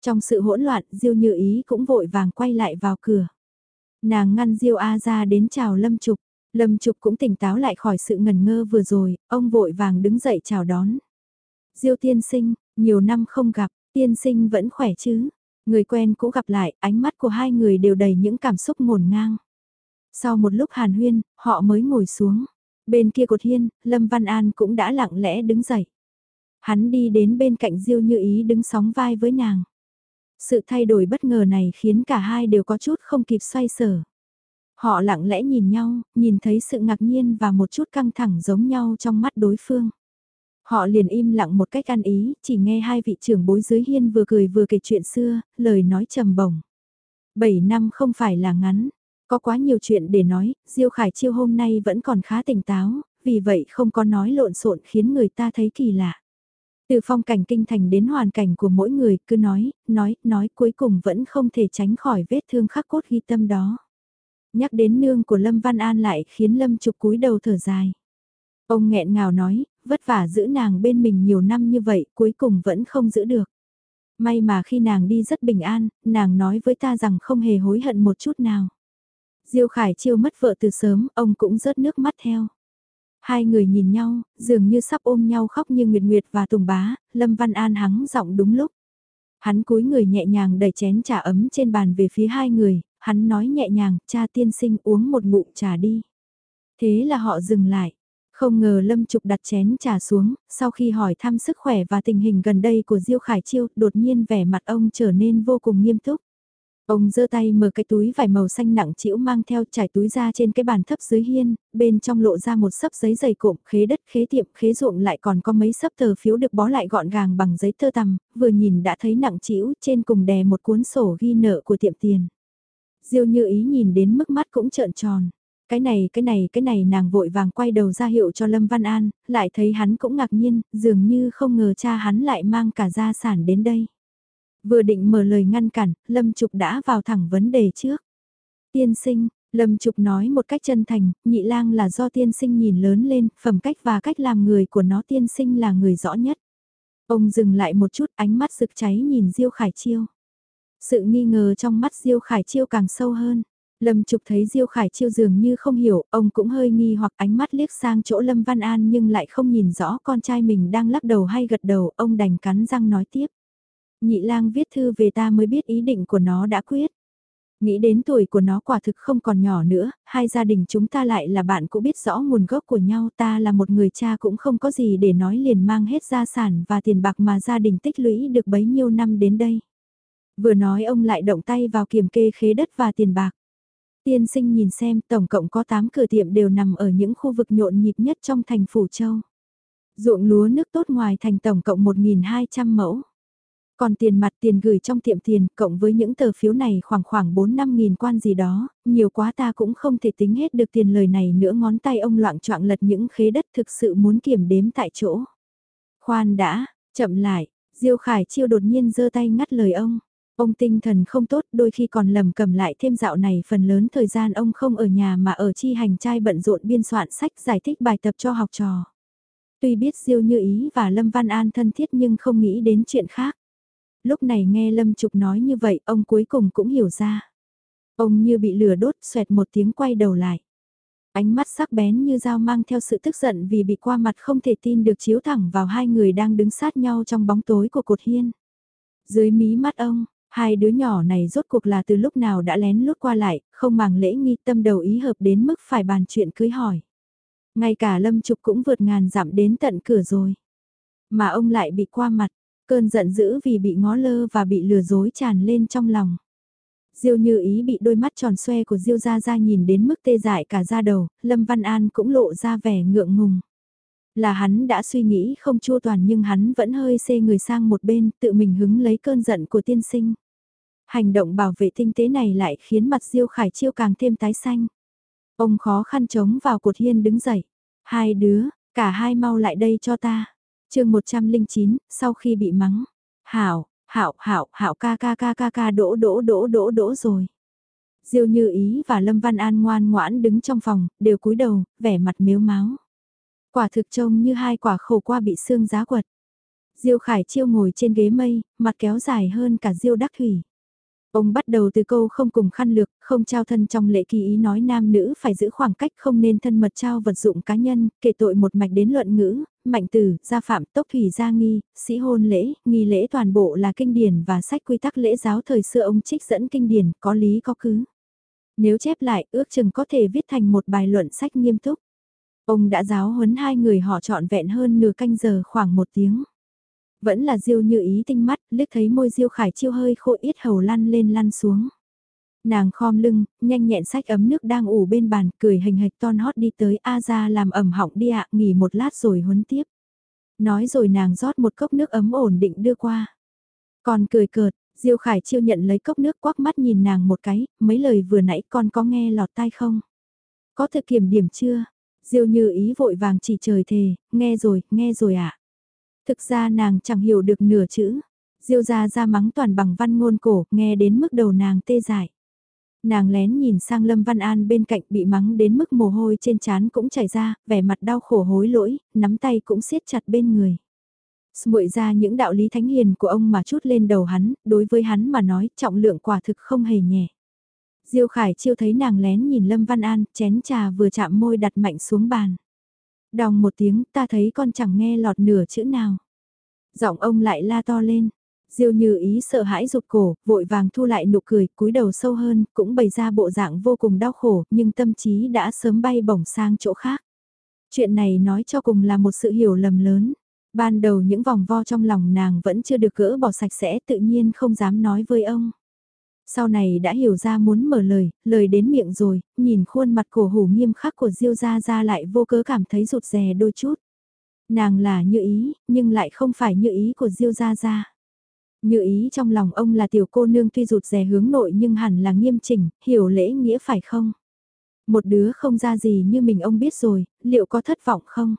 A: Trong sự hỗn loạn, Diêu Như Ý cũng vội vàng quay lại vào cửa. Nàng ngăn Diêu A ra đến chào Lâm Trục. Lâm Trục cũng tỉnh táo lại khỏi sự ngần ngơ vừa rồi, ông vội vàng đứng dậy chào đón. Diêu tiên sinh, nhiều năm không gặp, tiên sinh vẫn khỏe chứ. Người quen cũ gặp lại, ánh mắt của hai người đều đầy những cảm xúc ngổn ngang. Sau một lúc hàn huyên, họ mới ngồi xuống. Bên kia cột hiên, Lâm Văn An cũng đã lặng lẽ đứng dậy. Hắn đi đến bên cạnh Diêu Như Ý đứng sóng vai với nàng. Sự thay đổi bất ngờ này khiến cả hai đều có chút không kịp xoay sở. Họ lặng lẽ nhìn nhau, nhìn thấy sự ngạc nhiên và một chút căng thẳng giống nhau trong mắt đối phương. Họ liền im lặng một cách ăn ý, chỉ nghe hai vị trưởng bối dưới hiên vừa cười vừa kể chuyện xưa, lời nói trầm bổng. Bảy năm không phải là ngắn, có quá nhiều chuyện để nói, Diêu Khải Chiêu hôm nay vẫn còn khá tỉnh táo, vì vậy không có nói lộn xộn khiến người ta thấy kỳ lạ. Từ phong cảnh kinh thành đến hoàn cảnh của mỗi người cứ nói, nói, nói cuối cùng vẫn không thể tránh khỏi vết thương khắc cốt ghi tâm đó. Nhắc đến nương của Lâm Văn An lại khiến Lâm Trục cúi đầu thở dài. Ông nghẹn ngào nói, vất vả giữ nàng bên mình nhiều năm như vậy cuối cùng vẫn không giữ được. May mà khi nàng đi rất bình an, nàng nói với ta rằng không hề hối hận một chút nào. Diêu Khải Chiêu mất vợ từ sớm, ông cũng rớt nước mắt theo. Hai người nhìn nhau, dường như sắp ôm nhau khóc như Nguyệt Nguyệt và Tùng Bá, Lâm Văn An hắng giọng đúng lúc. Hắn cúi người nhẹ nhàng đẩy chén trà ấm trên bàn về phía hai người, hắn nói nhẹ nhàng, cha tiên sinh uống một ngụm trà đi. Thế là họ dừng lại. Không ngờ Lâm Trục đặt chén trà xuống, sau khi hỏi thăm sức khỏe và tình hình gần đây của Diêu Khải Chiêu, đột nhiên vẻ mặt ông trở nên vô cùng nghiêm túc. Ông giơ tay mở cái túi vải màu xanh nặng chĩu mang theo trải túi ra trên cái bàn thấp dưới hiên, bên trong lộ ra một sấp giấy dày cộm, khế đất, khế tiệm, khế ruộng lại còn có mấy sấp tờ phiếu được bó lại gọn gàng bằng giấy tơ tằm, vừa nhìn đã thấy nặng chĩu, trên cùng đè một cuốn sổ ghi nợ của tiệm tiền. Diêu như ý nhìn đến mức mắt cũng trợn tròn. Cái này, cái này, cái này nàng vội vàng quay đầu ra hiệu cho Lâm Văn An, lại thấy hắn cũng ngạc nhiên, dường như không ngờ cha hắn lại mang cả gia sản đến đây. Vừa định mở lời ngăn cản, Lâm Trục đã vào thẳng vấn đề trước. Tiên sinh, Lâm Trục nói một cách chân thành, nhị lang là do tiên sinh nhìn lớn lên, phẩm cách và cách làm người của nó tiên sinh là người rõ nhất. Ông dừng lại một chút ánh mắt rực cháy nhìn Diêu Khải Chiêu. Sự nghi ngờ trong mắt Diêu Khải Chiêu càng sâu hơn. Lâm Trục thấy Diêu Khải Chiêu dường như không hiểu, ông cũng hơi nghi hoặc ánh mắt liếc sang chỗ Lâm Văn An nhưng lại không nhìn rõ con trai mình đang lắc đầu hay gật đầu, ông đành cắn răng nói tiếp. Nhị lang viết thư về ta mới biết ý định của nó đã quyết. Nghĩ đến tuổi của nó quả thực không còn nhỏ nữa, hai gia đình chúng ta lại là bạn cũng biết rõ nguồn gốc của nhau ta là một người cha cũng không có gì để nói liền mang hết gia sản và tiền bạc mà gia đình tích lũy được bấy nhiêu năm đến đây. Vừa nói ông lại động tay vào kiểm kê khế đất và tiền bạc. Tiên sinh nhìn xem tổng cộng có 8 cửa tiệm đều nằm ở những khu vực nhộn nhịp nhất trong thành Phủ Châu. Ruộng lúa nước tốt ngoài thành tổng cộng 1.200 mẫu. Còn tiền mặt tiền gửi trong tiệm tiền, cộng với những tờ phiếu này khoảng khoảng 4-5 nghìn quan gì đó, nhiều quá ta cũng không thể tính hết được tiền lời này nữa ngón tay ông loạn choạng lật những khế đất thực sự muốn kiểm đếm tại chỗ. Khoan đã, chậm lại, Diêu Khải Chiêu đột nhiên giơ tay ngắt lời ông. Ông tinh thần không tốt đôi khi còn lầm cầm lại thêm dạo này phần lớn thời gian ông không ở nhà mà ở chi hành trai bận rộn biên soạn sách giải thích bài tập cho học trò. Tuy biết Diêu Như Ý và Lâm Văn An thân thiết nhưng không nghĩ đến chuyện khác. Lúc này nghe Lâm Trục nói như vậy ông cuối cùng cũng hiểu ra. Ông như bị lửa đốt xoẹt một tiếng quay đầu lại. Ánh mắt sắc bén như dao mang theo sự tức giận vì bị qua mặt không thể tin được chiếu thẳng vào hai người đang đứng sát nhau trong bóng tối của cột hiên. Dưới mí mắt ông, hai đứa nhỏ này rốt cuộc là từ lúc nào đã lén lút qua lại, không màng lễ nghi tâm đầu ý hợp đến mức phải bàn chuyện cưới hỏi. Ngay cả Lâm Trục cũng vượt ngàn dặm đến tận cửa rồi. Mà ông lại bị qua mặt, Cơn giận dữ vì bị ngó lơ và bị lừa dối tràn lên trong lòng. Diêu như ý bị đôi mắt tròn xoe của Diêu Gia Gia nhìn đến mức tê dại cả da đầu, Lâm Văn An cũng lộ ra vẻ ngượng ngùng. Là hắn đã suy nghĩ không chua toàn nhưng hắn vẫn hơi xê người sang một bên, tự mình hứng lấy cơn giận của tiên sinh. Hành động bảo vệ tinh tế này lại khiến mặt Diêu Khải Chiêu càng thêm tái xanh. Ông khó khăn chống vào cột hiên đứng dậy. Hai đứa, cả hai mau lại đây cho ta chương 109, sau khi bị mắng. Hảo, hảo, hảo, hảo ca ca ca ca ca đỗ đỗ đỗ đỗ đỗ rồi. Diêu Như Ý và Lâm Văn An ngoan ngoãn đứng trong phòng, đều cúi đầu, vẻ mặt miếu máu. Quả thực trông như hai quả khổ qua bị xương giá quật. Diêu Khải Chiêu ngồi trên ghế mây, mặt kéo dài hơn cả Diêu Đắc Thủy. Ông bắt đầu từ câu không cùng khăn lược, không trao thân trong lễ kỳ ý nói nam nữ phải giữ khoảng cách không nên thân mật trao vật dụng cá nhân, kể tội một mạch đến luận ngữ, mạnh tử, gia phạm, tốc thủy gia nghi, sĩ hôn lễ, nghi lễ toàn bộ là kinh điển và sách quy tắc lễ giáo thời xưa ông trích dẫn kinh điển, có lý có cứ. Nếu chép lại, ước chừng có thể viết thành một bài luận sách nghiêm túc. Ông đã giáo huấn hai người họ trọn vẹn hơn nửa canh giờ khoảng một tiếng. Vẫn là Diêu như ý tinh mắt, liếc thấy môi Diêu Khải Chiêu hơi khô ít hầu lăn lên lăn xuống. Nàng khom lưng, nhanh nhẹn sách ấm nước đang ủ bên bàn, cười hình hạch ton hót đi tới A ra làm ẩm họng đi ạ, nghỉ một lát rồi huấn tiếp. Nói rồi nàng rót một cốc nước ấm ổn định đưa qua. Còn cười cợt, Diêu Khải Chiêu nhận lấy cốc nước quắc mắt nhìn nàng một cái, mấy lời vừa nãy con có nghe lọt tai không? Có thực kiểm điểm chưa? Diêu như ý vội vàng chỉ trời thề, nghe rồi, nghe rồi ạ. À? Thực ra nàng chẳng hiểu được nửa chữ. Diêu ra ra mắng toàn bằng văn ngôn cổ, nghe đến mức đầu nàng tê dại. Nàng lén nhìn sang Lâm Văn An bên cạnh bị mắng đến mức mồ hôi trên trán cũng chảy ra, vẻ mặt đau khổ hối lỗi, nắm tay cũng siết chặt bên người. Muội ra những đạo lý thánh hiền của ông mà chút lên đầu hắn, đối với hắn mà nói trọng lượng quả thực không hề nhẹ. Diêu Khải chiêu thấy nàng lén nhìn Lâm Văn An, chén trà vừa chạm môi đặt mạnh xuống bàn. Đòng một tiếng ta thấy con chẳng nghe lọt nửa chữ nào. Giọng ông lại la to lên. Diêu như ý sợ hãi rụt cổ, vội vàng thu lại nụ cười, cúi đầu sâu hơn, cũng bày ra bộ dạng vô cùng đau khổ, nhưng tâm trí đã sớm bay bổng sang chỗ khác. Chuyện này nói cho cùng là một sự hiểu lầm lớn. Ban đầu những vòng vo trong lòng nàng vẫn chưa được gỡ bỏ sạch sẽ tự nhiên không dám nói với ông sau này đã hiểu ra muốn mở lời, lời đến miệng rồi, nhìn khuôn mặt cổ hủ nghiêm khắc của Diêu Gia Gia lại vô cớ cảm thấy rụt rè đôi chút. Nàng là như ý, nhưng lại không phải như ý của Diêu Gia Gia. Như ý trong lòng ông là tiểu cô nương tuy rụt rè hướng nội nhưng hẳn là nghiêm chỉnh, hiểu lễ nghĩa phải không? Một đứa không ra gì như mình ông biết rồi, liệu có thất vọng không?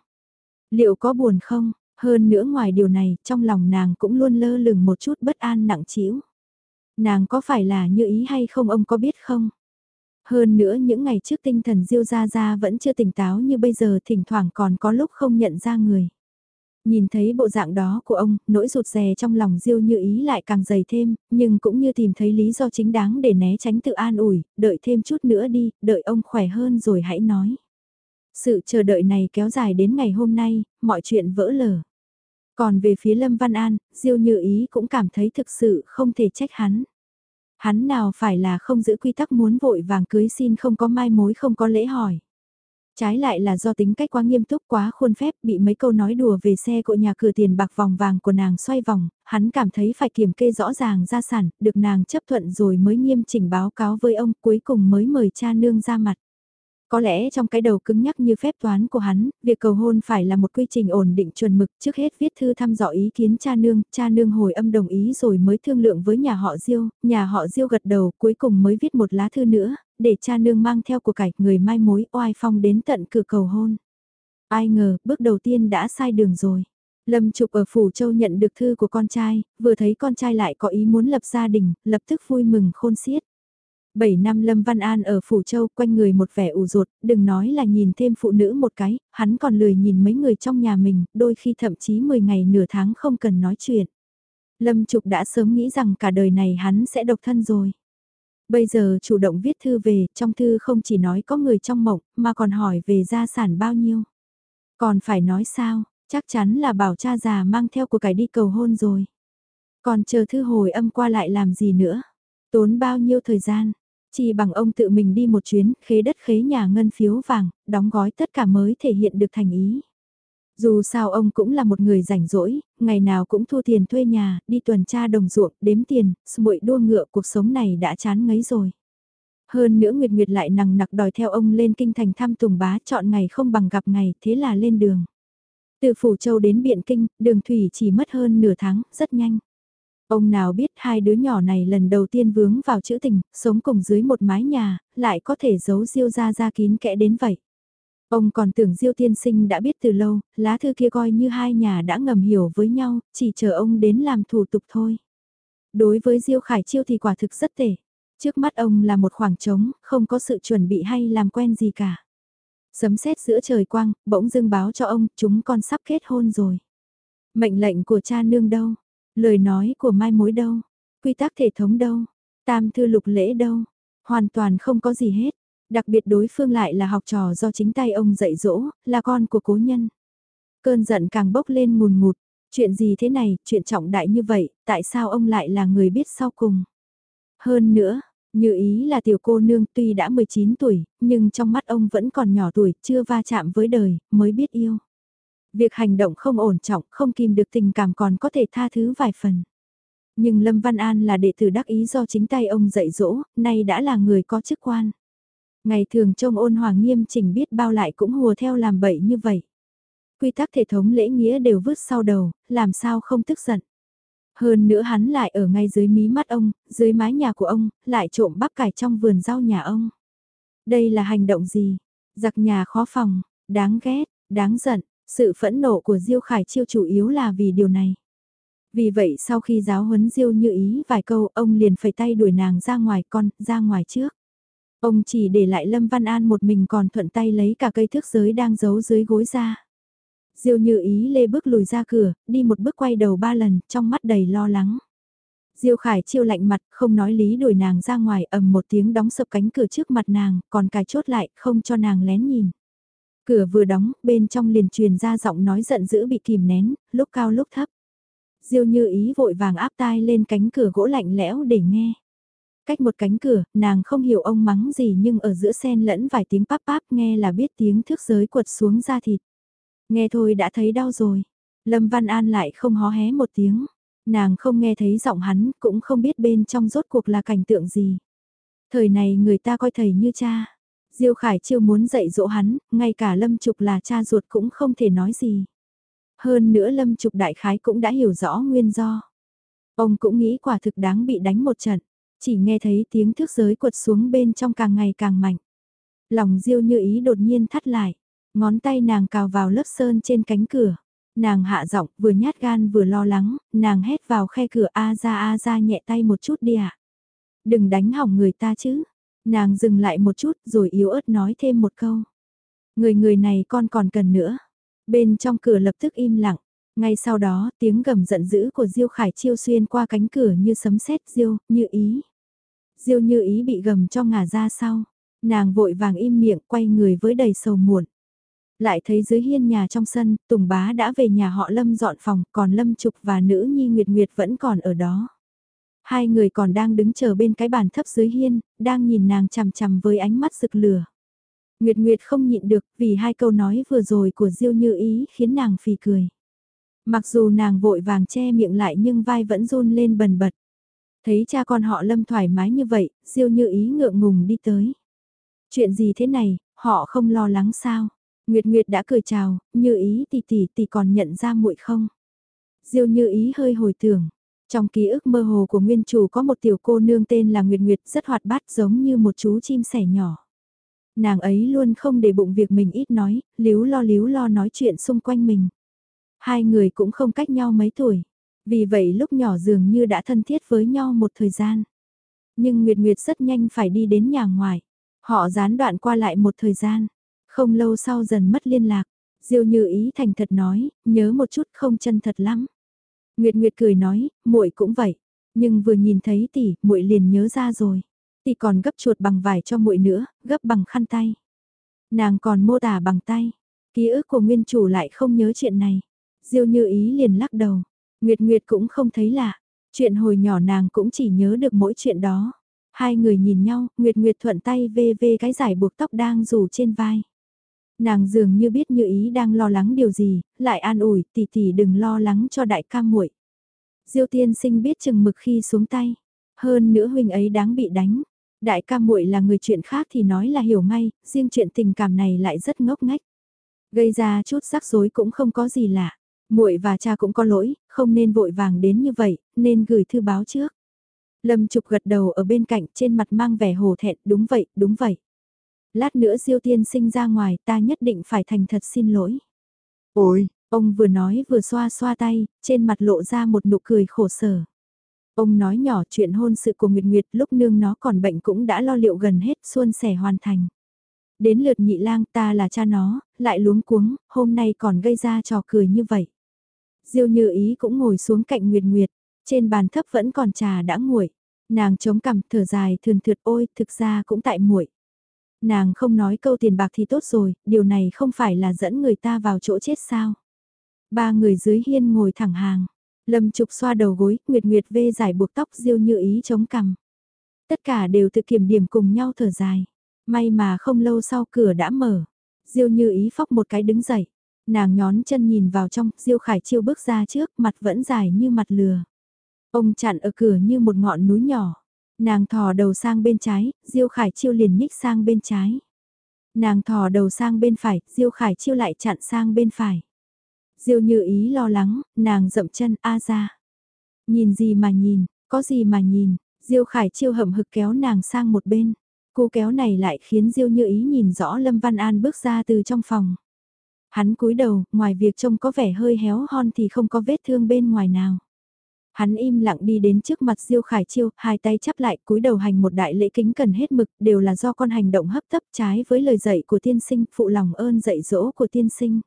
A: Liệu có buồn không? Hơn nữa ngoài điều này, trong lòng nàng cũng luôn lơ lửng một chút bất an nặng trĩu. Nàng có phải là như ý hay không ông có biết không? Hơn nữa những ngày trước tinh thần Diêu Gia Gia vẫn chưa tỉnh táo như bây giờ thỉnh thoảng còn có lúc không nhận ra người. Nhìn thấy bộ dạng đó của ông, nỗi rụt rè trong lòng Diêu như ý lại càng dày thêm, nhưng cũng như tìm thấy lý do chính đáng để né tránh tự an ủi, đợi thêm chút nữa đi, đợi ông khỏe hơn rồi hãy nói. Sự chờ đợi này kéo dài đến ngày hôm nay, mọi chuyện vỡ lở. Còn về phía Lâm Văn An, Diêu Như Ý cũng cảm thấy thực sự không thể trách hắn. Hắn nào phải là không giữ quy tắc muốn vội vàng cưới xin không có mai mối không có lễ hỏi. Trái lại là do tính cách quá nghiêm túc quá khuôn phép bị mấy câu nói đùa về xe cộ nhà cửa tiền bạc vòng vàng của nàng xoay vòng, hắn cảm thấy phải kiểm kê rõ ràng gia sản, được nàng chấp thuận rồi mới nghiêm chỉnh báo cáo với ông cuối cùng mới mời cha nương ra mặt. Có lẽ trong cái đầu cứng nhắc như phép toán của hắn, việc cầu hôn phải là một quy trình ổn định chuẩn mực trước hết viết thư thăm dò ý kiến cha nương, cha nương hồi âm đồng ý rồi mới thương lượng với nhà họ Diêu, nhà họ Diêu gật đầu cuối cùng mới viết một lá thư nữa, để cha nương mang theo của cải người mai mối oai phong đến tận cửa cầu hôn. Ai ngờ, bước đầu tiên đã sai đường rồi. Lâm Trục ở Phủ Châu nhận được thư của con trai, vừa thấy con trai lại có ý muốn lập gia đình, lập tức vui mừng khôn xiết. 7 năm Lâm Văn An ở Phủ Châu quanh người một vẻ ủ rột, đừng nói là nhìn thêm phụ nữ một cái, hắn còn lười nhìn mấy người trong nhà mình, đôi khi thậm chí 10 ngày nửa tháng không cần nói chuyện. Lâm Trục đã sớm nghĩ rằng cả đời này hắn sẽ độc thân rồi. Bây giờ chủ động viết thư về, trong thư không chỉ nói có người trong mộng, mà còn hỏi về gia sản bao nhiêu. Còn phải nói sao, chắc chắn là bảo cha già mang theo của cải đi cầu hôn rồi. Còn chờ thư hồi âm qua lại làm gì nữa? Tốn bao nhiêu thời gian? Chỉ bằng ông tự mình đi một chuyến, khế đất khế nhà ngân phiếu vàng, đóng gói tất cả mới thể hiện được thành ý. Dù sao ông cũng là một người rảnh rỗi, ngày nào cũng thu tiền thuê nhà, đi tuần tra đồng ruộng, đếm tiền, muội đua ngựa cuộc sống này đã chán ngấy rồi. Hơn nữa Nguyệt Nguyệt lại nằng nặc đòi theo ông lên kinh thành thăm Tùng Bá chọn ngày không bằng gặp ngày, thế là lên đường. Từ Phủ Châu đến Biện Kinh, đường thủy chỉ mất hơn nửa tháng, rất nhanh. Ông nào biết hai đứa nhỏ này lần đầu tiên vướng vào chữ tình, sống cùng dưới một mái nhà, lại có thể giấu diêu ra ra kín kẽ đến vậy. Ông còn tưởng Diêu tiên sinh đã biết từ lâu, lá thư kia coi như hai nhà đã ngầm hiểu với nhau, chỉ chờ ông đến làm thủ tục thôi. Đối với Diêu Khải Chiêu thì quả thực rất tệ. Trước mắt ông là một khoảng trống, không có sự chuẩn bị hay làm quen gì cả. Sấm sét giữa trời quang, bỗng dưng báo cho ông, chúng con sắp kết hôn rồi. Mệnh lệnh của cha nương đâu? Lời nói của mai mối đâu? Quy tắc thể thống đâu? Tam thư lục lễ đâu? Hoàn toàn không có gì hết. Đặc biệt đối phương lại là học trò do chính tay ông dạy dỗ, là con của cố nhân. Cơn giận càng bốc lên mùn ngụt. Chuyện gì thế này, chuyện trọng đại như vậy, tại sao ông lại là người biết sau cùng? Hơn nữa, như ý là tiểu cô nương tuy đã 19 tuổi, nhưng trong mắt ông vẫn còn nhỏ tuổi, chưa va chạm với đời, mới biết yêu. Việc hành động không ổn trọng, không kìm được tình cảm còn có thể tha thứ vài phần. Nhưng Lâm Văn An là đệ tử đắc ý do chính tay ông dạy dỗ, nay đã là người có chức quan. Ngày thường trông ôn hòa nghiêm chỉnh biết bao lại cũng hùa theo làm bậy như vậy. Quy tắc thể thống lễ nghĩa đều vứt sau đầu, làm sao không tức giận. Hơn nữa hắn lại ở ngay dưới mí mắt ông, dưới mái nhà của ông, lại trộm bắp cải trong vườn rau nhà ông. Đây là hành động gì? Giặc nhà khó phòng, đáng ghét, đáng giận, sự phẫn nộ của Diêu Khải Chiêu chủ yếu là vì điều này. Vì vậy sau khi giáo huấn Diêu như ý vài câu ông liền phải tay đuổi nàng ra ngoài con, ra ngoài trước. Ông chỉ để lại Lâm Văn An một mình còn thuận tay lấy cả cây thước giới đang giấu dưới gối ra. Diêu như ý lê bước lùi ra cửa, đi một bước quay đầu ba lần, trong mắt đầy lo lắng. Diêu Khải chiêu lạnh mặt, không nói lý đuổi nàng ra ngoài ầm một tiếng đóng sập cánh cửa trước mặt nàng, còn cài chốt lại, không cho nàng lén nhìn. Cửa vừa đóng, bên trong liền truyền ra giọng nói giận dữ bị kìm nén, lúc cao lúc thấp. Diêu như ý vội vàng áp tai lên cánh cửa gỗ lạnh lẽo để nghe. Cách một cánh cửa, nàng không hiểu ông mắng gì nhưng ở giữa sen lẫn vài tiếng páp páp nghe là biết tiếng thước giới quật xuống da thịt. Nghe thôi đã thấy đau rồi. Lâm Văn An lại không hó hé một tiếng. Nàng không nghe thấy giọng hắn, cũng không biết bên trong rốt cuộc là cảnh tượng gì. Thời này người ta coi thầy như cha. Diêu Khải chiêu muốn dạy dỗ hắn, ngay cả Lâm Trục là cha ruột cũng không thể nói gì. Hơn nữa Lâm Trục đại khái cũng đã hiểu rõ nguyên do. Ông cũng nghĩ quả thực đáng bị đánh một trận, chỉ nghe thấy tiếng thước giới quật xuống bên trong càng ngày càng mạnh. Lòng diêu như ý đột nhiên thắt lại, ngón tay nàng cào vào lớp sơn trên cánh cửa. Nàng hạ giọng vừa nhát gan vừa lo lắng, nàng hét vào khe cửa a ra a ra nhẹ tay một chút đi ạ. Đừng đánh hỏng người ta chứ. Nàng dừng lại một chút rồi yếu ớt nói thêm một câu. Người người này con còn cần nữa. Bên trong cửa lập tức im lặng. Ngay sau đó tiếng gầm giận dữ của Diêu Khải Chiêu xuyên qua cánh cửa như sấm sét Diêu, như ý. Diêu như ý bị gầm cho ngả ra sau. Nàng vội vàng im miệng quay người với đầy sầu muộn. Lại thấy dưới hiên nhà trong sân, Tùng Bá đã về nhà họ Lâm dọn phòng, còn Lâm Trục và nữ nhi Nguyệt Nguyệt vẫn còn ở đó. Hai người còn đang đứng chờ bên cái bàn thấp dưới hiên, đang nhìn nàng chằm chằm với ánh mắt rực lửa. Nguyệt Nguyệt không nhịn được vì hai câu nói vừa rồi của Diêu Như Ý khiến nàng phì cười. Mặc dù nàng vội vàng che miệng lại nhưng vai vẫn run lên bần bật. Thấy cha con họ Lâm thoải mái như vậy, Diêu Như Ý ngượng ngùng đi tới. Chuyện gì thế này, họ không lo lắng sao? Nguyệt Nguyệt đã cười chào, Như Ý tỷ tỷ tỷ còn nhận ra muội không? Diêu Như Ý hơi hồi tưởng, trong ký ức mơ hồ của nguyên chủ có một tiểu cô nương tên là Nguyệt Nguyệt rất hoạt bát giống như một chú chim sẻ nhỏ. Nàng ấy luôn không để bụng việc mình ít nói, líu lo líu lo nói chuyện xung quanh mình. Hai người cũng không cách nhau mấy tuổi. Vì vậy lúc nhỏ dường như đã thân thiết với nhau một thời gian. Nhưng Nguyệt Nguyệt rất nhanh phải đi đến nhà ngoài. Họ gián đoạn qua lại một thời gian. Không lâu sau dần mất liên lạc. Diêu như ý thành thật nói, nhớ một chút không chân thật lắm. Nguyệt Nguyệt cười nói, muội cũng vậy, nhưng vừa nhìn thấy tỷ, muội liền nhớ ra rồi. Tỷ còn gấp chuột bằng vải cho muội nữa, gấp bằng khăn tay. Nàng còn mô tả bằng tay. Ký ức của nguyên chủ lại không nhớ chuyện này. Diêu Như Ý liền lắc đầu. Nguyệt Nguyệt cũng không thấy lạ. Chuyện hồi nhỏ nàng cũng chỉ nhớ được mỗi chuyện đó. Hai người nhìn nhau, Nguyệt Nguyệt thuận tay vê vê cái giải buộc tóc đang rủ trên vai. Nàng dường như biết như ý đang lo lắng điều gì, lại an ủi, tỷ tỷ đừng lo lắng cho đại ca muội. Diêu tiên sinh biết chừng mực khi xuống tay. Hơn nữa huynh ấy đáng bị đánh. Đại ca muội là người chuyện khác thì nói là hiểu ngay, riêng chuyện tình cảm này lại rất ngốc nghếch. Gây ra chút rắc rối cũng không có gì lạ. Muội và cha cũng có lỗi, không nên vội vàng đến như vậy, nên gửi thư báo trước. Lâm Trục gật đầu ở bên cạnh trên mặt mang vẻ hồ thẹn, đúng vậy, đúng vậy. Lát nữa Diêu tiên sinh ra ngoài ta nhất định phải thành thật xin lỗi. Ôi, ông vừa nói vừa xoa xoa tay, trên mặt lộ ra một nụ cười khổ sở. Ông nói nhỏ chuyện hôn sự của Nguyệt Nguyệt lúc nương nó còn bệnh cũng đã lo liệu gần hết xuân sẻ hoàn thành. Đến lượt nhị lang ta là cha nó, lại luống cuống, hôm nay còn gây ra trò cười như vậy. Diêu như ý cũng ngồi xuống cạnh Nguyệt Nguyệt, trên bàn thấp vẫn còn trà đã nguội. Nàng chống cằm thở dài thườn thượt ôi, thực ra cũng tại muội. Nàng không nói câu tiền bạc thì tốt rồi, điều này không phải là dẫn người ta vào chỗ chết sao. Ba người dưới hiên ngồi thẳng hàng. Lâm Trục xoa đầu gối, Nguyệt Nguyệt vê giải buộc tóc diêu như ý chống cằm. Tất cả đều tự kiểm điểm cùng nhau thở dài. May mà không lâu sau cửa đã mở. Diêu như ý phóc một cái đứng dậy. Nàng nhón chân nhìn vào trong, Diêu Khải Chiêu bước ra trước, mặt vẫn dài như mặt lừa. Ông chặn ở cửa như một ngọn núi nhỏ. Nàng thò đầu sang bên trái, Diêu Khải Chiêu liền nhích sang bên trái. Nàng thò đầu sang bên phải, Diêu Khải Chiêu lại chặn sang bên phải. Diêu như ý lo lắng, nàng dậm chân a ra. Nhìn gì mà nhìn, có gì mà nhìn, Diêu Khải Chiêu hậm hực kéo nàng sang một bên. Cô kéo này lại khiến Diêu như ý nhìn rõ Lâm Văn An bước ra từ trong phòng. Hắn cúi đầu, ngoài việc trông có vẻ hơi héo hon thì không có vết thương bên ngoài nào. Hắn im lặng đi đến trước mặt Diêu Khải Chiêu, hai tay chắp lại cúi đầu hành một đại lễ kính cần hết mực, đều là do con hành động hấp tấp trái với lời dạy của tiên sinh, phụ lòng ơn dạy dỗ của tiên sinh.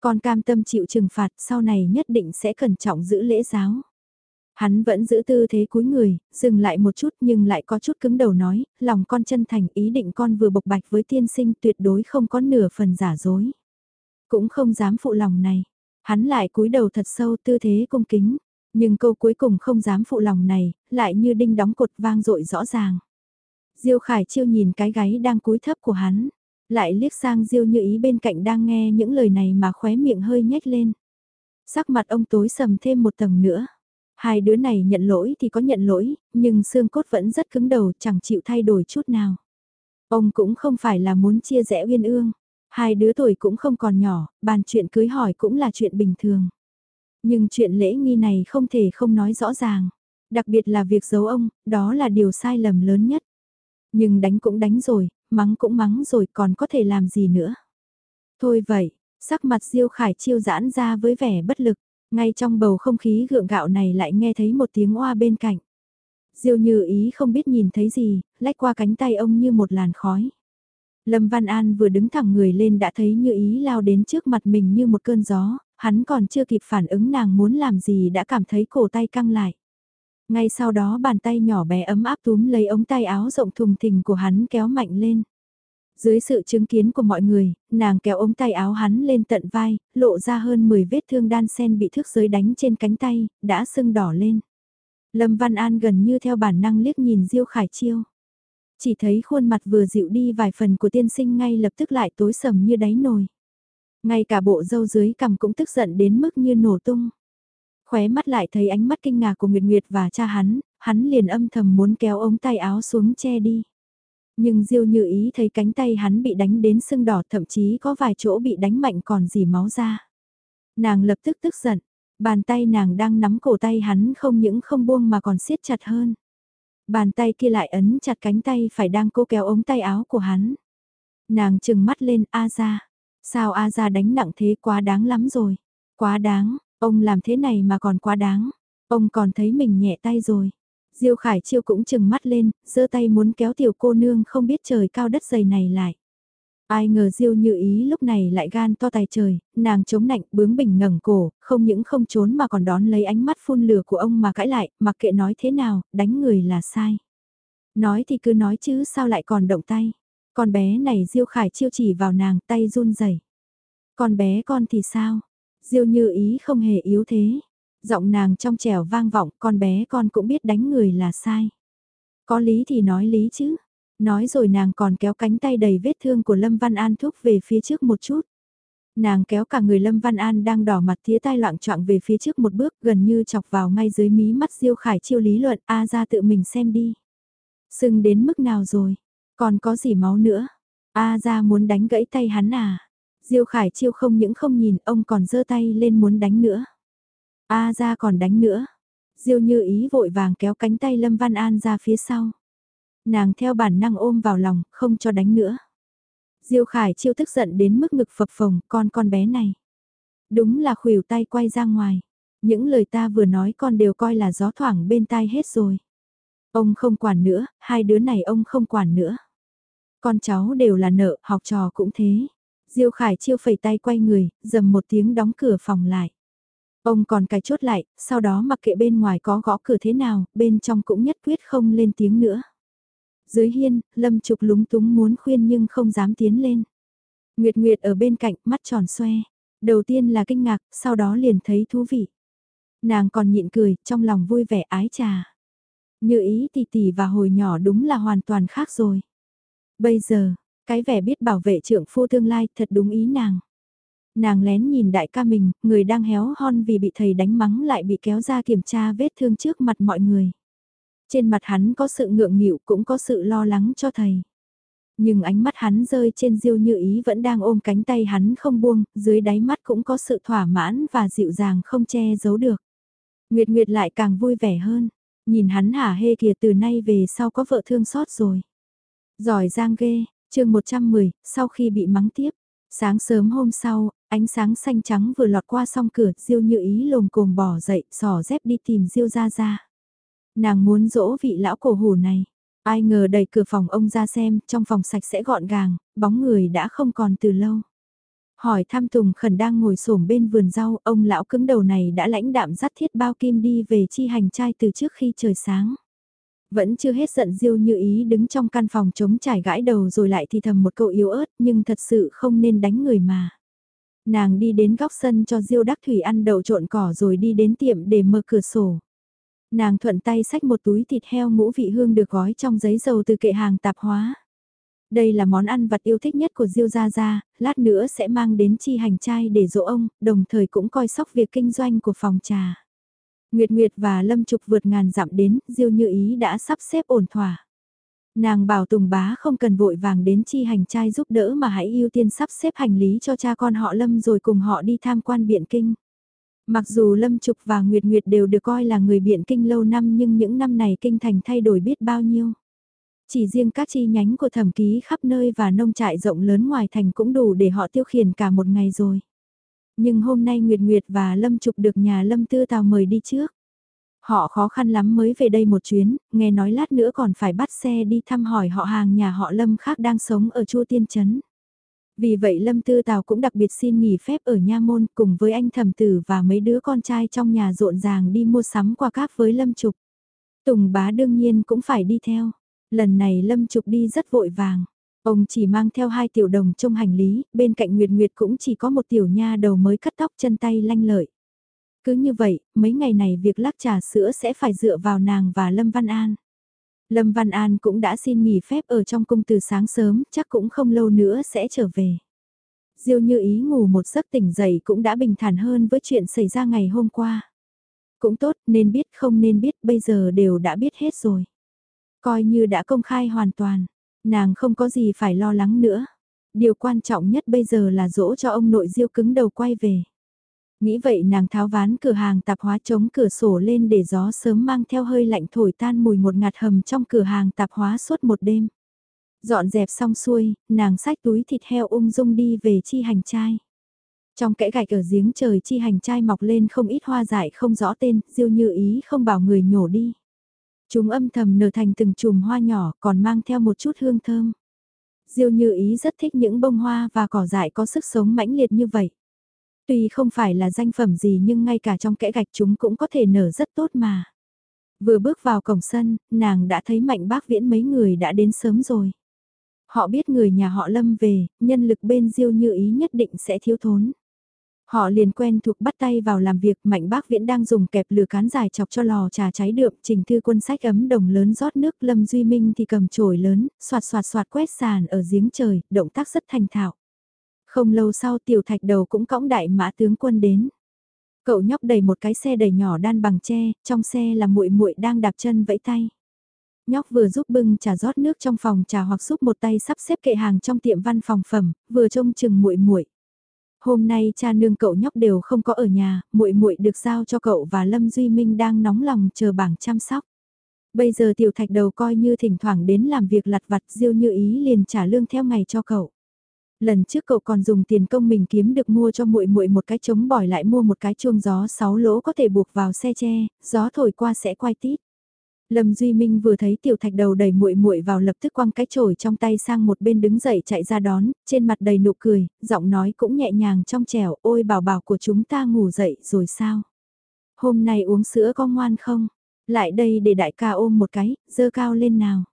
A: Con cam tâm chịu trừng phạt, sau này nhất định sẽ cẩn trọng giữ lễ giáo. Hắn vẫn giữ tư thế cúi người, dừng lại một chút nhưng lại có chút cứng đầu nói, lòng con chân thành ý định con vừa bộc bạch với tiên sinh tuyệt đối không có nửa phần giả dối. Cũng không dám phụ lòng này. Hắn lại cúi đầu thật sâu tư thế cung kính. Nhưng câu cuối cùng không dám phụ lòng này, lại như đinh đóng cột vang dội rõ ràng. Diêu Khải Chiêu nhìn cái gáy đang cúi thấp của hắn, lại liếc sang Diêu Như Ý bên cạnh đang nghe những lời này mà khóe miệng hơi nhếch lên. Sắc mặt ông tối sầm thêm một tầng nữa. Hai đứa này nhận lỗi thì có nhận lỗi, nhưng xương cốt vẫn rất cứng đầu chẳng chịu thay đổi chút nào. Ông cũng không phải là muốn chia rẽ uyên ương. Hai đứa tuổi cũng không còn nhỏ, bàn chuyện cưới hỏi cũng là chuyện bình thường. Nhưng chuyện lễ nghi này không thể không nói rõ ràng. Đặc biệt là việc giấu ông, đó là điều sai lầm lớn nhất. Nhưng đánh cũng đánh rồi, mắng cũng mắng rồi còn có thể làm gì nữa. Thôi vậy, sắc mặt Diêu Khải Chiêu giãn ra với vẻ bất lực, ngay trong bầu không khí gượng gạo này lại nghe thấy một tiếng oa bên cạnh. Diêu như ý không biết nhìn thấy gì, lách qua cánh tay ông như một làn khói. Lâm Văn An vừa đứng thẳng người lên đã thấy như ý lao đến trước mặt mình như một cơn gió, hắn còn chưa kịp phản ứng nàng muốn làm gì đã cảm thấy cổ tay căng lại. Ngay sau đó bàn tay nhỏ bé ấm áp túm lấy ống tay áo rộng thùng thình của hắn kéo mạnh lên. Dưới sự chứng kiến của mọi người, nàng kéo ống tay áo hắn lên tận vai, lộ ra hơn 10 vết thương đan sen bị thước giới đánh trên cánh tay, đã sưng đỏ lên. Lâm Văn An gần như theo bản năng liếc nhìn Diêu Khải Chiêu. Chỉ thấy khuôn mặt vừa dịu đi vài phần của tiên sinh ngay lập tức lại tối sầm như đáy nồi. Ngay cả bộ dâu dưới cằm cũng tức giận đến mức như nổ tung. Khóe mắt lại thấy ánh mắt kinh ngạc của Nguyệt Nguyệt và cha hắn, hắn liền âm thầm muốn kéo ống tay áo xuống che đi. Nhưng Diêu như ý thấy cánh tay hắn bị đánh đến sưng đỏ thậm chí có vài chỗ bị đánh mạnh còn dì máu ra. Nàng lập tức tức giận, bàn tay nàng đang nắm cổ tay hắn không những không buông mà còn siết chặt hơn. Bàn tay kia lại ấn chặt cánh tay phải đang cố kéo ống tay áo của hắn. Nàng trừng mắt lên A ra. Sao A ra đánh nặng thế quá đáng lắm rồi. Quá đáng, ông làm thế này mà còn quá đáng. Ông còn thấy mình nhẹ tay rồi. Diêu Khải Chiêu cũng chừng mắt lên, giơ tay muốn kéo tiểu cô nương không biết trời cao đất dày này lại. Ai ngờ Diêu như ý lúc này lại gan to tài trời, nàng chống nạnh bướng bỉnh ngẩng cổ, không những không trốn mà còn đón lấy ánh mắt phun lửa của ông mà cãi lại, mặc kệ nói thế nào, đánh người là sai. Nói thì cứ nói chứ sao lại còn động tay. Con bé này Diêu Khải chiêu chỉ vào nàng tay run rẩy. Con bé con thì sao? Diêu như ý không hề yếu thế. Giọng nàng trong trẻo vang vọng, con bé con cũng biết đánh người là sai. Có lý thì nói lý chứ. Nói rồi nàng còn kéo cánh tay đầy vết thương của Lâm Văn An thúc về phía trước một chút. Nàng kéo cả người Lâm Văn An đang đỏ mặt tía tai loạn trọng về phía trước một bước gần như chọc vào ngay dưới mí mắt Diêu Khải chiêu lý luận A ra tự mình xem đi. Sưng đến mức nào rồi? Còn có gì máu nữa? A ra muốn đánh gãy tay hắn à? Diêu Khải chiêu không những không nhìn ông còn giơ tay lên muốn đánh nữa. A ra còn đánh nữa. Diêu như ý vội vàng kéo cánh tay Lâm Văn An ra phía sau. Nàng theo bản năng ôm vào lòng, không cho đánh nữa. Diêu Khải chiêu tức giận đến mức ngực phập phồng, con con bé này. Đúng là khuỷu tay quay ra ngoài. Những lời ta vừa nói con đều coi là gió thoảng bên tai hết rồi. Ông không quản nữa, hai đứa này ông không quản nữa. Con cháu đều là nợ, học trò cũng thế. Diêu Khải chiêu phẩy tay quay người, dầm một tiếng đóng cửa phòng lại. Ông còn cài chốt lại, sau đó mặc kệ bên ngoài có gõ cửa thế nào, bên trong cũng nhất quyết không lên tiếng nữa. Dưới hiên, Lâm Trục lúng túng muốn khuyên nhưng không dám tiến lên. Nguyệt Nguyệt ở bên cạnh, mắt tròn xoe. Đầu tiên là kinh ngạc, sau đó liền thấy thú vị. Nàng còn nhịn cười, trong lòng vui vẻ ái trà. Như ý tỷ tỷ và hồi nhỏ đúng là hoàn toàn khác rồi. Bây giờ, cái vẻ biết bảo vệ trưởng phu tương lai thật đúng ý nàng. Nàng lén nhìn đại ca mình, người đang héo hon vì bị thầy đánh mắng lại bị kéo ra kiểm tra vết thương trước mặt mọi người. Trên mặt hắn có sự ngượng nghịu cũng có sự lo lắng cho thầy. Nhưng ánh mắt hắn rơi trên diêu như ý vẫn đang ôm cánh tay hắn không buông, dưới đáy mắt cũng có sự thỏa mãn và dịu dàng không che giấu được. Nguyệt Nguyệt lại càng vui vẻ hơn, nhìn hắn hả hê kìa từ nay về sau có vợ thương xót rồi. Giỏi giang ghê, chương 110, sau khi bị mắng tiếp, sáng sớm hôm sau, ánh sáng xanh trắng vừa lọt qua song cửa, Diêu Như Ý lồm cồm bỏ dậy, sỏ dép đi tìm Diêu ra ra. Nàng muốn dỗ vị lão cổ hủ này. Ai ngờ đẩy cửa phòng ông ra xem, trong phòng sạch sẽ gọn gàng, bóng người đã không còn từ lâu. Hỏi thăm Tùng Khẩn đang ngồi xổm bên vườn rau, ông lão cứng đầu này đã lãnh đạm dắt thiết bao kim đi về chi hành trai từ trước khi trời sáng. Vẫn chưa hết giận diêu như ý đứng trong căn phòng chống trải gãi đầu rồi lại thì thầm một câu yếu ớt nhưng thật sự không nên đánh người mà. Nàng đi đến góc sân cho diêu đắc thủy ăn đậu trộn cỏ rồi đi đến tiệm để mở cửa sổ. Nàng thuận tay xách một túi thịt heo ngũ vị hương được gói trong giấy dầu từ kệ hàng tạp hóa. Đây là món ăn vặt yêu thích nhất của Diêu Gia Gia, lát nữa sẽ mang đến chi hành trai để dỗ ông, đồng thời cũng coi sóc việc kinh doanh của phòng trà. Nguyệt Nguyệt và Lâm Trục vượt ngàn dặm đến, Diêu Như Ý đã sắp xếp ổn thỏa. Nàng bảo Tùng Bá không cần vội vàng đến chi hành trai giúp đỡ mà hãy ưu tiên sắp xếp hành lý cho cha con họ Lâm rồi cùng họ đi tham quan biện kinh. Mặc dù Lâm Trục và Nguyệt Nguyệt đều được coi là người biện kinh lâu năm nhưng những năm này kinh thành thay đổi biết bao nhiêu. Chỉ riêng các chi nhánh của thẩm ký khắp nơi và nông trại rộng lớn ngoài thành cũng đủ để họ tiêu khiển cả một ngày rồi. Nhưng hôm nay Nguyệt Nguyệt và Lâm Trục được nhà Lâm Tư Tào mời đi trước. Họ khó khăn lắm mới về đây một chuyến, nghe nói lát nữa còn phải bắt xe đi thăm hỏi họ hàng nhà họ Lâm khác đang sống ở Chu Tiên Trấn. Vì vậy Lâm Tư Tào cũng đặc biệt xin nghỉ phép ở Nha Môn cùng với anh thẩm tử và mấy đứa con trai trong nhà rộn ràng đi mua sắm qua cáp với Lâm Trục. Tùng bá đương nhiên cũng phải đi theo. Lần này Lâm Trục đi rất vội vàng. Ông chỉ mang theo hai tiểu đồng trong hành lý, bên cạnh Nguyệt Nguyệt cũng chỉ có một tiểu nha đầu mới cắt tóc chân tay lanh lợi. Cứ như vậy, mấy ngày này việc lắc trà sữa sẽ phải dựa vào nàng và Lâm Văn An. Lâm Văn An cũng đã xin nghỉ phép ở trong cung từ sáng sớm, chắc cũng không lâu nữa sẽ trở về. Diêu như ý ngủ một giấc tỉnh dậy cũng đã bình thản hơn với chuyện xảy ra ngày hôm qua. Cũng tốt, nên biết không nên biết bây giờ đều đã biết hết rồi. Coi như đã công khai hoàn toàn, nàng không có gì phải lo lắng nữa. Điều quan trọng nhất bây giờ là dỗ cho ông nội Diêu cứng đầu quay về. Nghĩ vậy nàng tháo ván cửa hàng tạp hóa chống cửa sổ lên để gió sớm mang theo hơi lạnh thổi tan mùi một ngạt hầm trong cửa hàng tạp hóa suốt một đêm. Dọn dẹp xong xuôi, nàng xách túi thịt heo ung dung đi về chi hành trai. Trong kẽ gạch ở giếng trời chi hành trai mọc lên không ít hoa dại không rõ tên, diêu như ý không bảo người nhổ đi. Chúng âm thầm nở thành từng chùm hoa nhỏ còn mang theo một chút hương thơm. Diêu như ý rất thích những bông hoa và cỏ dại có sức sống mãnh liệt như vậy. Tuy không phải là danh phẩm gì nhưng ngay cả trong kẽ gạch chúng cũng có thể nở rất tốt mà. Vừa bước vào cổng sân, nàng đã thấy mạnh bác viễn mấy người đã đến sớm rồi. Họ biết người nhà họ lâm về, nhân lực bên diêu như ý nhất định sẽ thiếu thốn. Họ liền quen thuộc bắt tay vào làm việc mạnh bác viễn đang dùng kẹp lửa cán dài chọc cho lò trà cháy đượm trình thư quân sách ấm đồng lớn rót nước lâm duy minh thì cầm chổi lớn, soạt soạt soạt quét sàn ở giếng trời, động tác rất thành thạo. Không lâu sau tiểu thạch đầu cũng cõng đại mã tướng quân đến. Cậu nhóc đầy một cái xe đầy nhỏ đan bằng tre, trong xe là muội muội đang đạp chân vẫy tay. Nhóc vừa giúp bưng trà rót nước trong phòng trà hoặc giúp một tay sắp xếp kệ hàng trong tiệm văn phòng phẩm, vừa trông chừng muội muội. Hôm nay cha nương cậu nhóc đều không có ở nhà, muội muội được giao cho cậu và Lâm Duy Minh đang nóng lòng chờ bảng chăm sóc. Bây giờ tiểu thạch đầu coi như thỉnh thoảng đến làm việc lặt vặt diêu như ý liền trả lương theo ngày cho cậu. Lần trước cậu còn dùng tiền công mình kiếm được mua cho muội muội một cái chống bỏi lại mua một cái chuông gió 6 lỗ có thể buộc vào xe tre, gió thổi qua sẽ quay tít. Lâm Duy Minh vừa thấy tiểu thạch đầu đầy muội muội vào lập tức quăng cái chổi trong tay sang một bên đứng dậy chạy ra đón, trên mặt đầy nụ cười, giọng nói cũng nhẹ nhàng trong trẻo, ôi bảo bảo của chúng ta ngủ dậy rồi sao? Hôm nay uống sữa có ngoan không? Lại đây để đại ca ôm một cái, dơ cao lên nào.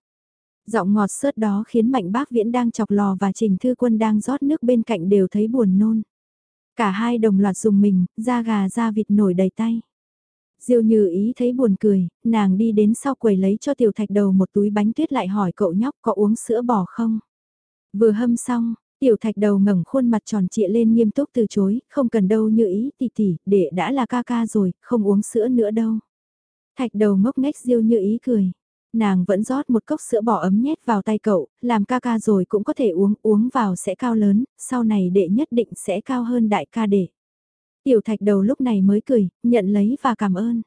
A: Giọng ngọt sớt đó khiến mạnh bác viễn đang chọc lò và trình thư quân đang rót nước bên cạnh đều thấy buồn nôn. Cả hai đồng loạt dùng mình, da gà da vịt nổi đầy tay. Diêu như ý thấy buồn cười, nàng đi đến sau quầy lấy cho tiểu thạch đầu một túi bánh tuyết lại hỏi cậu nhóc có uống sữa bò không. Vừa hâm xong, tiểu thạch đầu ngẩng khuôn mặt tròn trịa lên nghiêm túc từ chối, không cần đâu như ý tỷ tỷ, để đã là ca ca rồi, không uống sữa nữa đâu. Thạch đầu ngốc nghếch diêu như ý cười nàng vẫn rót một cốc sữa bò ấm nhét vào tay cậu, làm ca ca rồi cũng có thể uống, uống vào sẽ cao lớn, sau này đệ nhất định sẽ cao hơn đại ca đệ. Tiểu thạch đầu lúc này mới cười, nhận lấy và cảm ơn.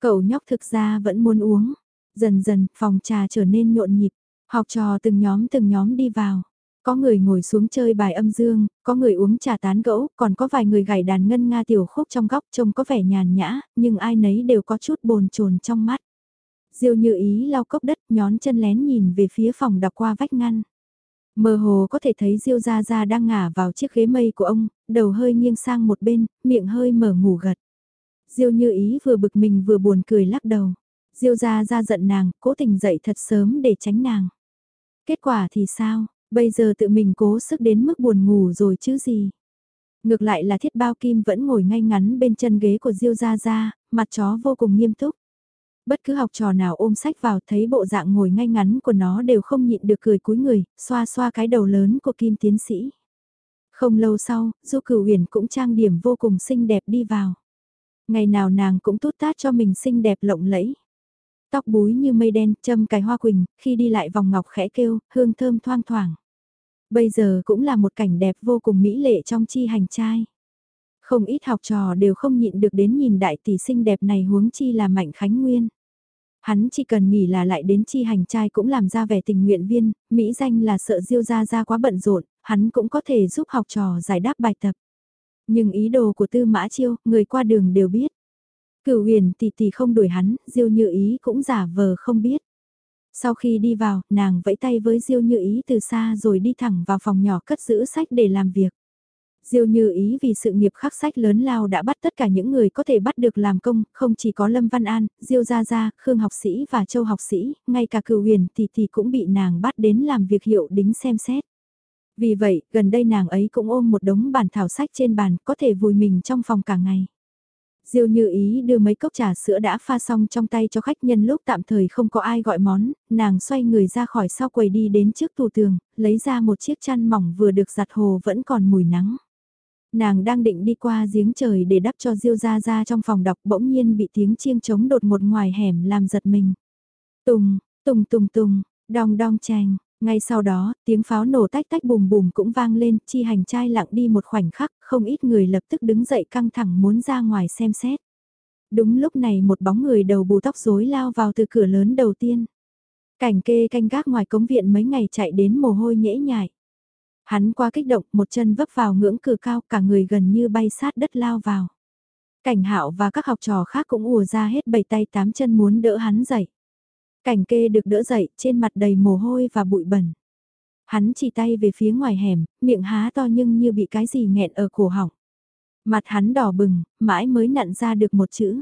A: Cậu nhóc thực ra vẫn muốn uống. Dần dần, phòng trà trở nên nhộn nhịp, học trò từng nhóm từng nhóm đi vào. Có người ngồi xuống chơi bài âm dương, có người uống trà tán gẫu, còn có vài người gảy đàn ngân nga tiểu khúc trong góc trông có vẻ nhàn nhã, nhưng ai nấy đều có chút bồn chồn trong mắt. Diêu như ý lau cốc đất nhón chân lén nhìn về phía phòng đọc qua vách ngăn. Mơ hồ có thể thấy Diêu Gia Gia đang ngả vào chiếc ghế mây của ông, đầu hơi nghiêng sang một bên, miệng hơi mở ngủ gật. Diêu như ý vừa bực mình vừa buồn cười lắc đầu. Diêu Gia Gia giận nàng, cố tình dậy thật sớm để tránh nàng. Kết quả thì sao, bây giờ tự mình cố sức đến mức buồn ngủ rồi chứ gì. Ngược lại là thiết bao kim vẫn ngồi ngay ngắn bên chân ghế của Diêu Gia Gia, mặt chó vô cùng nghiêm túc. Bất cứ học trò nào ôm sách vào thấy bộ dạng ngồi ngay ngắn của nó đều không nhịn được cười cúi người, xoa xoa cái đầu lớn của kim tiến sĩ. Không lâu sau, Du Cửu Huyền cũng trang điểm vô cùng xinh đẹp đi vào. Ngày nào nàng cũng tút tát cho mình xinh đẹp lộng lẫy. Tóc búi như mây đen, châm cài hoa quỳnh, khi đi lại vòng ngọc khẽ kêu, hương thơm thoang thoảng. Bây giờ cũng là một cảnh đẹp vô cùng mỹ lệ trong chi hành trai. Không ít học trò đều không nhịn được đến nhìn đại tỷ xinh đẹp này huống chi là Mạnh Khánh Nguyên. Hắn chỉ cần nghỉ là lại đến chi hành trai cũng làm ra vẻ tình nguyện viên, Mỹ danh là sợ Diêu Gia Gia quá bận rộn, hắn cũng có thể giúp học trò giải đáp bài tập. Nhưng ý đồ của Tư Mã Chiêu, người qua đường đều biết. Cửu huyền tỷ tỷ không đuổi hắn, Diêu Như Ý cũng giả vờ không biết. Sau khi đi vào, nàng vẫy tay với Diêu Như Ý từ xa rồi đi thẳng vào phòng nhỏ cất giữ sách để làm việc. Diêu Như Ý vì sự nghiệp khắc sách lớn lao đã bắt tất cả những người có thể bắt được làm công, không chỉ có Lâm Văn An, Diêu Gia Gia, Khương học sĩ và Châu học sĩ, ngay cả cửu huyền thì thì cũng bị nàng bắt đến làm việc hiệu đính xem xét. Vì vậy, gần đây nàng ấy cũng ôm một đống bản thảo sách trên bàn, có thể vùi mình trong phòng cả ngày. Diêu như ý đưa mấy cốc trà sữa đã pha xong trong tay cho khách nhân lúc tạm thời không có ai gọi món, nàng xoay người ra khỏi sau quầy đi đến trước tủ tường, lấy ra một chiếc chăn mỏng vừa được giặt hồ vẫn còn mùi nắng. Nàng đang định đi qua giếng trời để đắp cho Diêu ra ra trong phòng đọc bỗng nhiên bị tiếng chiêng trống đột một ngoài hẻm làm giật mình. Tùng, tùng tùng tùng, đong đong chàng, ngay sau đó, tiếng pháo nổ tách tách bùm bùm cũng vang lên, chi hành trai lặng đi một khoảnh khắc, không ít người lập tức đứng dậy căng thẳng muốn ra ngoài xem xét. Đúng lúc này một bóng người đầu bù tóc rối lao vào từ cửa lớn đầu tiên. Cảnh kê canh gác ngoài cống viện mấy ngày chạy đến mồ hôi nhễ nhại. Hắn qua kích động, một chân vấp vào ngưỡng cửa cao, cả người gần như bay sát đất lao vào. Cảnh hạo và các học trò khác cũng ùa ra hết bảy tay tám chân muốn đỡ hắn dậy. Cảnh kê được đỡ dậy, trên mặt đầy mồ hôi và bụi bẩn. Hắn chỉ tay về phía ngoài hẻm, miệng há to nhưng như bị cái gì nghẹn ở cổ họng. Mặt hắn đỏ bừng, mãi mới nặn ra được một chữ.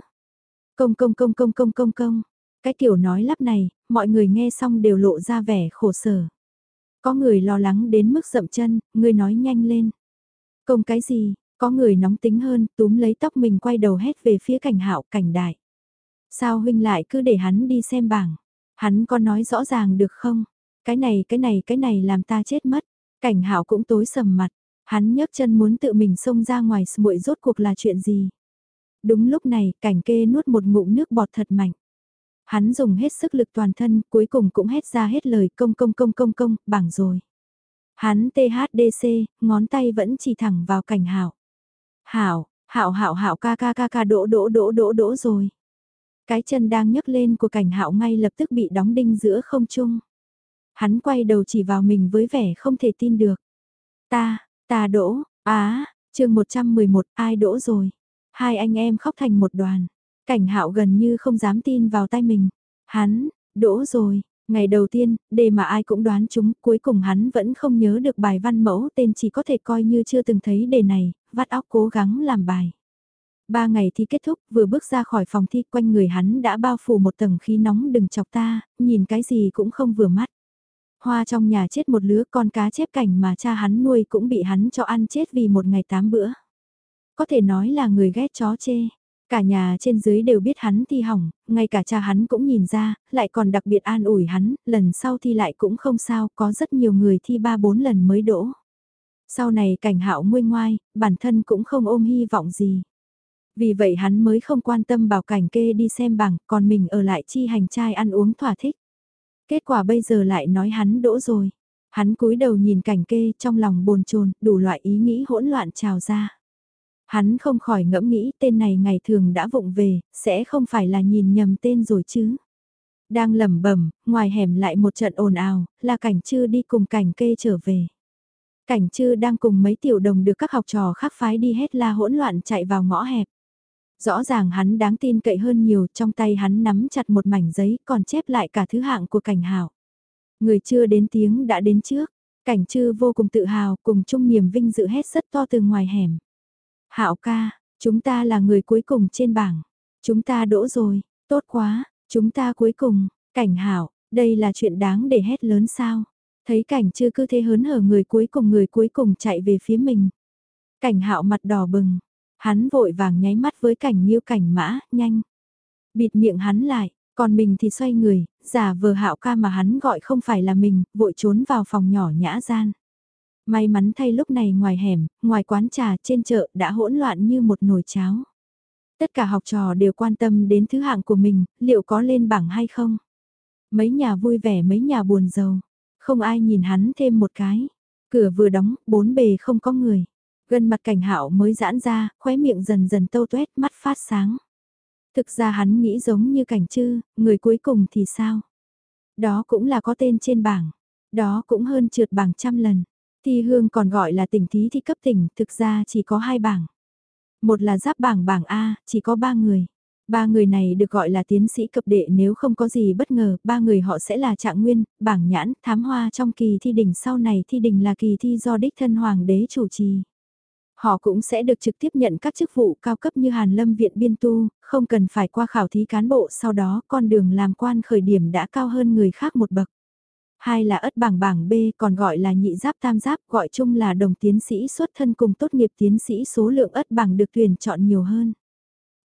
A: Công công công công công công công. Cái kiểu nói lắp này, mọi người nghe xong đều lộ ra vẻ khổ sở. Có người lo lắng đến mức rậm chân, người nói nhanh lên. Công cái gì, có người nóng tính hơn, túm lấy tóc mình quay đầu hét về phía cảnh hạo cảnh đại. Sao huynh lại cứ để hắn đi xem bảng? Hắn có nói rõ ràng được không? Cái này, cái này, cái này làm ta chết mất. Cảnh hạo cũng tối sầm mặt. Hắn nhấc chân muốn tự mình xông ra ngoài muội rốt cuộc là chuyện gì? Đúng lúc này, cảnh kê nuốt một ngụm nước bọt thật mạnh. Hắn dùng hết sức lực toàn thân, cuối cùng cũng hét ra hết lời công công công công công, bảng rồi. Hắn THDC, ngón tay vẫn chỉ thẳng vào cảnh hạo. Hảo, hạo hạo hạo ca ca ca ca đỗ đỗ đỗ đỗ đỗ rồi. Cái chân đang nhấc lên của cảnh hạo ngay lập tức bị đóng đinh giữa không trung. Hắn quay đầu chỉ vào mình với vẻ không thể tin được. Ta, ta đỗ, á, chương 111, ai đỗ rồi? Hai anh em khóc thành một đoàn. Cảnh hạo gần như không dám tin vào tay mình. Hắn, đỗ rồi, ngày đầu tiên, đề mà ai cũng đoán chúng, cuối cùng hắn vẫn không nhớ được bài văn mẫu tên chỉ có thể coi như chưa từng thấy đề này, vắt óc cố gắng làm bài. Ba ngày thi kết thúc, vừa bước ra khỏi phòng thi quanh người hắn đã bao phủ một tầng khí nóng đừng chọc ta, nhìn cái gì cũng không vừa mắt. Hoa trong nhà chết một lứa con cá chép cảnh mà cha hắn nuôi cũng bị hắn cho ăn chết vì một ngày tám bữa. Có thể nói là người ghét chó chê. Cả nhà trên dưới đều biết hắn thi hỏng, ngay cả cha hắn cũng nhìn ra, lại còn đặc biệt an ủi hắn, lần sau thi lại cũng không sao, có rất nhiều người thi ba bốn lần mới đỗ. Sau này cảnh hạo nguôi ngoai, bản thân cũng không ôm hy vọng gì. Vì vậy hắn mới không quan tâm bảo cảnh kê đi xem bảng, còn mình ở lại chi hành trai ăn uống thỏa thích. Kết quả bây giờ lại nói hắn đỗ rồi. Hắn cúi đầu nhìn cảnh kê trong lòng bồn chồn đủ loại ý nghĩ hỗn loạn trào ra. Hắn không khỏi ngẫm nghĩ tên này ngày thường đã vụng về, sẽ không phải là nhìn nhầm tên rồi chứ. Đang lẩm bẩm, ngoài hẻm lại một trận ồn ào, là cảnh chư đi cùng cảnh kê trở về. Cảnh chư đang cùng mấy tiểu đồng được các học trò khác phái đi hết la hỗn loạn chạy vào ngõ hẹp. Rõ ràng hắn đáng tin cậy hơn nhiều, trong tay hắn nắm chặt một mảnh giấy còn chép lại cả thứ hạng của cảnh hảo. Người chưa đến tiếng đã đến trước, cảnh chư vô cùng tự hào cùng chung niềm vinh dự hết rất to từ ngoài hẻm. Hạo ca, chúng ta là người cuối cùng trên bảng. Chúng ta đỗ rồi, tốt quá, chúng ta cuối cùng, cảnh hảo, đây là chuyện đáng để hét lớn sao. Thấy cảnh chưa cứ thế hớn hở người cuối cùng người cuối cùng chạy về phía mình. Cảnh hạo mặt đỏ bừng, hắn vội vàng nháy mắt với cảnh như cảnh mã, nhanh. Bịt miệng hắn lại, còn mình thì xoay người, giả vờ hạo ca mà hắn gọi không phải là mình, vội trốn vào phòng nhỏ nhã gian. May mắn thay lúc này ngoài hẻm, ngoài quán trà trên chợ đã hỗn loạn như một nồi cháo. Tất cả học trò đều quan tâm đến thứ hạng của mình, liệu có lên bảng hay không. Mấy nhà vui vẻ mấy nhà buồn giàu, không ai nhìn hắn thêm một cái. Cửa vừa đóng, bốn bề không có người. Gần mặt cảnh hạo mới giãn ra, khóe miệng dần dần tâu tuét mắt phát sáng. Thực ra hắn nghĩ giống như cảnh chư, người cuối cùng thì sao? Đó cũng là có tên trên bảng, đó cũng hơn trượt bảng trăm lần. Thi hương còn gọi là tỉnh thí thi cấp tỉnh, thực ra chỉ có hai bảng. Một là giáp bảng bảng A, chỉ có ba người. Ba người này được gọi là tiến sĩ cập đệ nếu không có gì bất ngờ, ba người họ sẽ là trạng nguyên, bảng nhãn, thám hoa trong kỳ thi đỉnh sau này thi đỉnh là kỳ thi do đích thân hoàng đế chủ trì. Họ cũng sẽ được trực tiếp nhận các chức vụ cao cấp như Hàn Lâm Viện Biên Tu, không cần phải qua khảo thí cán bộ sau đó con đường làm quan khởi điểm đã cao hơn người khác một bậc. Hai là ất bảng bảng B còn gọi là nhị giáp tam giáp gọi chung là đồng tiến sĩ xuất thân cùng tốt nghiệp tiến sĩ số lượng ất bảng được tuyển chọn nhiều hơn.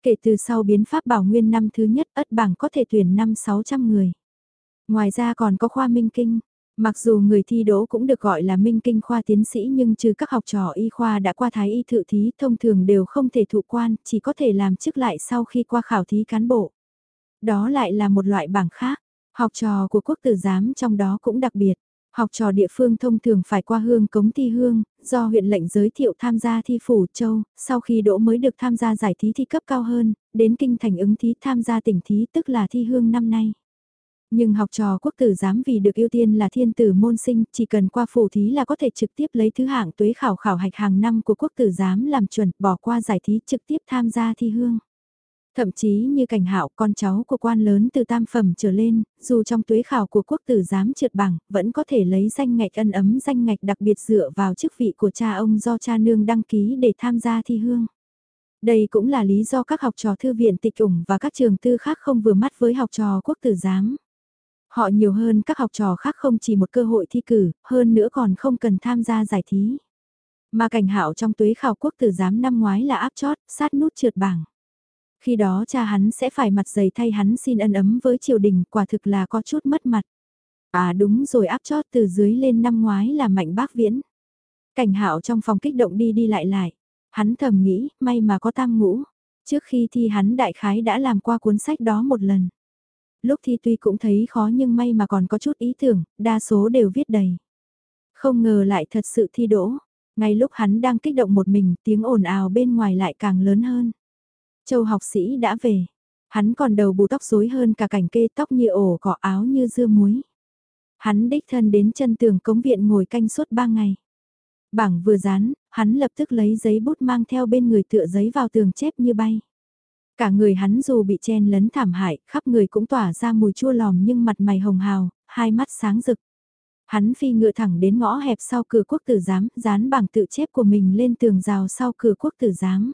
A: Kể từ sau biến pháp bảo nguyên năm thứ nhất ất bảng có thể tuyển năm 600 người. Ngoài ra còn có khoa minh kinh, Mặc dù người thi đỗ cũng được gọi là minh kinh khoa tiến sĩ nhưng trừ các học trò y khoa đã qua thái y thự thí thông thường đều không thể thụ quan, chỉ có thể làm chức lại sau khi qua khảo thí cán bộ. Đó lại là một loại bảng khác, học trò của quốc tử giám trong đó cũng đặc biệt. Học trò địa phương thông thường phải qua hương cống thi hương, do huyện lệnh giới thiệu tham gia thi phủ châu, sau khi đỗ mới được tham gia giải thí thi cấp cao hơn, đến kinh thành ứng thí tham gia tỉnh thí tức là thi hương năm nay. Nhưng học trò quốc tử giám vì được ưu tiên là thiên tử môn sinh, chỉ cần qua phủ thí là có thể trực tiếp lấy thứ hạng tuế khảo khảo hạch hàng năm của quốc tử giám làm chuẩn, bỏ qua giải thí trực tiếp tham gia thi hương. Thậm chí như cảnh hạo con cháu của quan lớn từ tam phẩm trở lên, dù trong tuế khảo của quốc tử giám trượt bằng, vẫn có thể lấy danh ngạch ân ấm danh ngạch đặc biệt dựa vào chức vị của cha ông do cha nương đăng ký để tham gia thi hương. Đây cũng là lý do các học trò thư viện tịch ủng và các trường tư khác không vừa mắt với học trò quốc tử giám. Họ nhiều hơn các học trò khác không chỉ một cơ hội thi cử, hơn nữa còn không cần tham gia giải thí. Mà cảnh hạo trong tuế khảo quốc tử giám năm ngoái là áp chót, sát nút trượt bảng. Khi đó cha hắn sẽ phải mặt dày thay hắn xin ân ấm với triều đình, quả thực là có chút mất mặt. À đúng rồi áp chót từ dưới lên năm ngoái là mạnh bác viễn. Cảnh hạo trong phòng kích động đi đi lại lại. Hắn thầm nghĩ, may mà có tam ngũ. Trước khi thi hắn đại khái đã làm qua cuốn sách đó một lần lúc thi tuy cũng thấy khó nhưng may mà còn có chút ý tưởng, đa số đều viết đầy. Không ngờ lại thật sự thi đỗ, ngay lúc hắn đang kích động một mình tiếng ồn ào bên ngoài lại càng lớn hơn. Châu học sĩ đã về, hắn còn đầu bù tóc rối hơn cả cảnh kê tóc như ổ cỏ áo như dưa muối. Hắn đích thân đến chân tường cống viện ngồi canh suốt ba ngày. Bảng vừa dán, hắn lập tức lấy giấy bút mang theo bên người tựa giấy vào tường chép như bay. Cả người hắn dù bị chen lấn thảm hại, khắp người cũng tỏa ra mùi chua lòm nhưng mặt mày hồng hào, hai mắt sáng rực. Hắn phi ngựa thẳng đến ngõ hẹp sau cửa quốc tử giám, dán bảng tự chép của mình lên tường rào sau cửa quốc tử giám.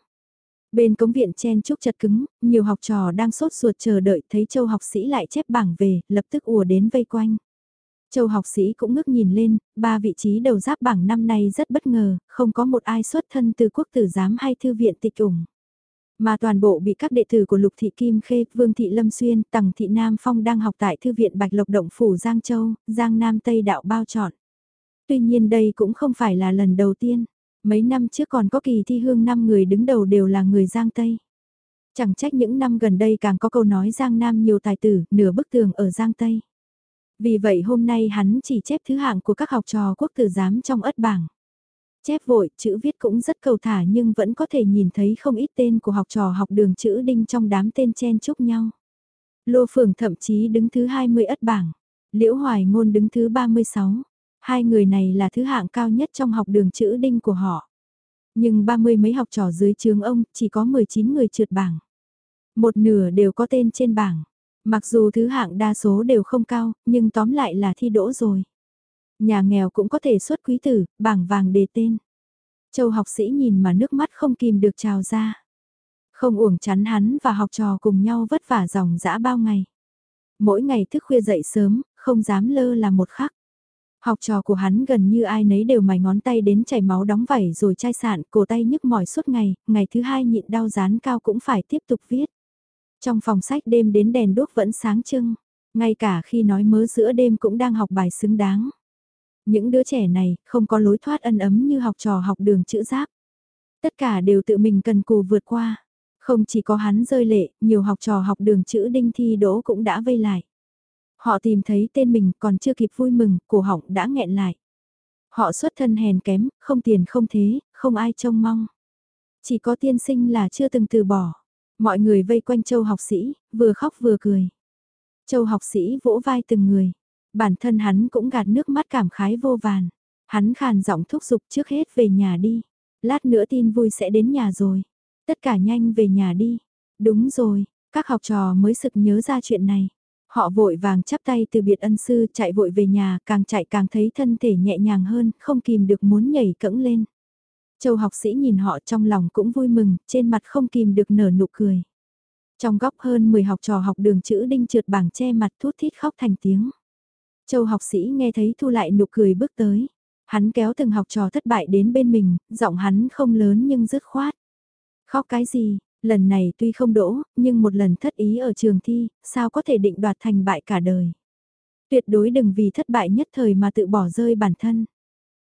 A: Bên cống viện chen chúc chật cứng, nhiều học trò đang sốt ruột chờ đợi thấy châu học sĩ lại chép bảng về, lập tức ùa đến vây quanh. Châu học sĩ cũng ngước nhìn lên, ba vị trí đầu giáp bảng năm nay rất bất ngờ, không có một ai xuất thân từ quốc tử giám hay thư viện tịch ủng. Mà toàn bộ bị các đệ tử của Lục Thị Kim Khê, Vương Thị Lâm Xuyên, Tằng Thị Nam Phong đang học tại Thư viện Bạch Lộc Động Phủ Giang Châu, Giang Nam Tây Đạo bao chọn. Tuy nhiên đây cũng không phải là lần đầu tiên. Mấy năm trước còn có kỳ thi hương năm người đứng đầu đều là người Giang Tây. Chẳng trách những năm gần đây càng có câu nói Giang Nam nhiều tài tử, nửa bức tường ở Giang Tây. Vì vậy hôm nay hắn chỉ chép thứ hạng của các học trò quốc tử giám trong ất bảng. Chép vội, chữ viết cũng rất cầu thả nhưng vẫn có thể nhìn thấy không ít tên của học trò học đường chữ đinh trong đám tên chen chúc nhau. Lô Phường thậm chí đứng thứ 20 ất bảng, Liễu Hoài Ngôn đứng thứ 36. Hai người này là thứ hạng cao nhất trong học đường chữ đinh của họ. Nhưng ba mươi mấy học trò dưới trường ông chỉ có 19 người trượt bảng. Một nửa đều có tên trên bảng. Mặc dù thứ hạng đa số đều không cao, nhưng tóm lại là thi đỗ rồi. Nhà nghèo cũng có thể xuất quý tử, bảng vàng đề tên. Châu học sĩ nhìn mà nước mắt không kìm được trào ra. Không uổng chắn hắn và học trò cùng nhau vất vả dòng dã bao ngày. Mỗi ngày thức khuya dậy sớm, không dám lơ là một khắc. Học trò của hắn gần như ai nấy đều mài ngón tay đến chảy máu đóng vảy rồi chai sạn, cổ tay nhức mỏi suốt ngày, ngày thứ hai nhịn đau dán cao cũng phải tiếp tục viết. Trong phòng sách đêm đến đèn đốt vẫn sáng trưng, ngay cả khi nói mớ giữa đêm cũng đang học bài xứng đáng. Những đứa trẻ này không có lối thoát ân ấm như học trò học đường chữ giáp. Tất cả đều tự mình cần cù vượt qua. Không chỉ có hắn rơi lệ, nhiều học trò học đường chữ đinh thi đỗ cũng đã vây lại. Họ tìm thấy tên mình còn chưa kịp vui mừng, cổ họng đã nghẹn lại. Họ xuất thân hèn kém, không tiền không thế, không ai trông mong. Chỉ có tiên sinh là chưa từng từ bỏ. Mọi người vây quanh châu học sĩ, vừa khóc vừa cười. Châu học sĩ vỗ vai từng người. Bản thân hắn cũng gạt nước mắt cảm khái vô vàn. Hắn khàn giọng thúc giục trước hết về nhà đi. Lát nữa tin vui sẽ đến nhà rồi. Tất cả nhanh về nhà đi. Đúng rồi, các học trò mới sực nhớ ra chuyện này. Họ vội vàng chắp tay từ biệt ân sư chạy vội về nhà, càng chạy càng thấy thân thể nhẹ nhàng hơn, không kìm được muốn nhảy cẫng lên. Châu học sĩ nhìn họ trong lòng cũng vui mừng, trên mặt không kìm được nở nụ cười. Trong góc hơn 10 học trò học đường chữ đinh trượt bảng che mặt thút thít khóc thành tiếng. Châu học sĩ nghe thấy thu lại nụ cười bước tới. Hắn kéo từng học trò thất bại đến bên mình, giọng hắn không lớn nhưng dứt khoát. Khóc cái gì, lần này tuy không đỗ, nhưng một lần thất ý ở trường thi, sao có thể định đoạt thành bại cả đời. Tuyệt đối đừng vì thất bại nhất thời mà tự bỏ rơi bản thân.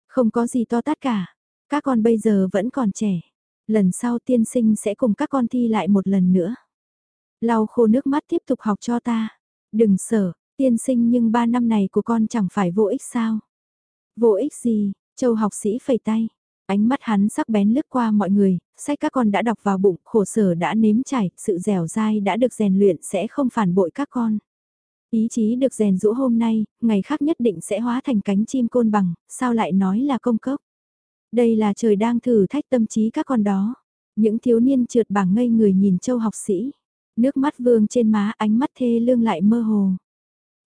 A: Không có gì to tát cả, các con bây giờ vẫn còn trẻ. Lần sau tiên sinh sẽ cùng các con thi lại một lần nữa. Lau khô nước mắt tiếp tục học cho ta. Đừng sợ, tiên sinh nhưng ba năm này của con chẳng phải vô ích sao. Vô ích gì, châu học sĩ phẩy tay. Ánh mắt hắn sắc bén lướt qua mọi người, sách các con đã đọc vào bụng, khổ sở đã nếm trải, sự dẻo dai đã được rèn luyện sẽ không phản bội các con. Ý chí được rèn rũ hôm nay, ngày khác nhất định sẽ hóa thành cánh chim côn bằng, sao lại nói là công cốc. Đây là trời đang thử thách tâm trí các con đó. Những thiếu niên trượt bảng ngây người nhìn châu học sĩ. Nước mắt vương trên má ánh mắt thê lương lại mơ hồ.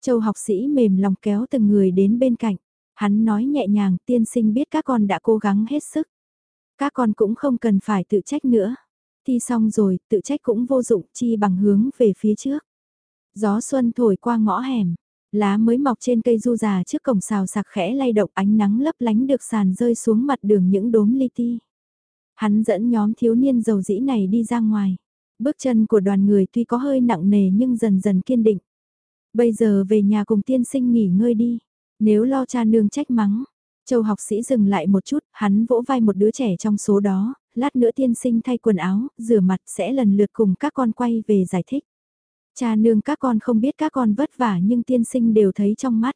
A: Châu học sĩ mềm lòng kéo từng người đến bên cạnh. Hắn nói nhẹ nhàng tiên sinh biết các con đã cố gắng hết sức. Các con cũng không cần phải tự trách nữa. Thi xong rồi, tự trách cũng vô dụng chi bằng hướng về phía trước. Gió xuân thổi qua ngõ hẻm, lá mới mọc trên cây du già trước cổng xào sạc khẽ lay động ánh nắng lấp lánh được sàn rơi xuống mặt đường những đốm li ti. Hắn dẫn nhóm thiếu niên giàu dĩ này đi ra ngoài. Bước chân của đoàn người tuy có hơi nặng nề nhưng dần dần kiên định. Bây giờ về nhà cùng tiên sinh nghỉ ngơi đi. Nếu lo cha nương trách mắng, Châu học sĩ dừng lại một chút, hắn vỗ vai một đứa trẻ trong số đó, lát nữa tiên sinh thay quần áo, rửa mặt sẽ lần lượt cùng các con quay về giải thích. Cha nương các con không biết các con vất vả nhưng tiên sinh đều thấy trong mắt.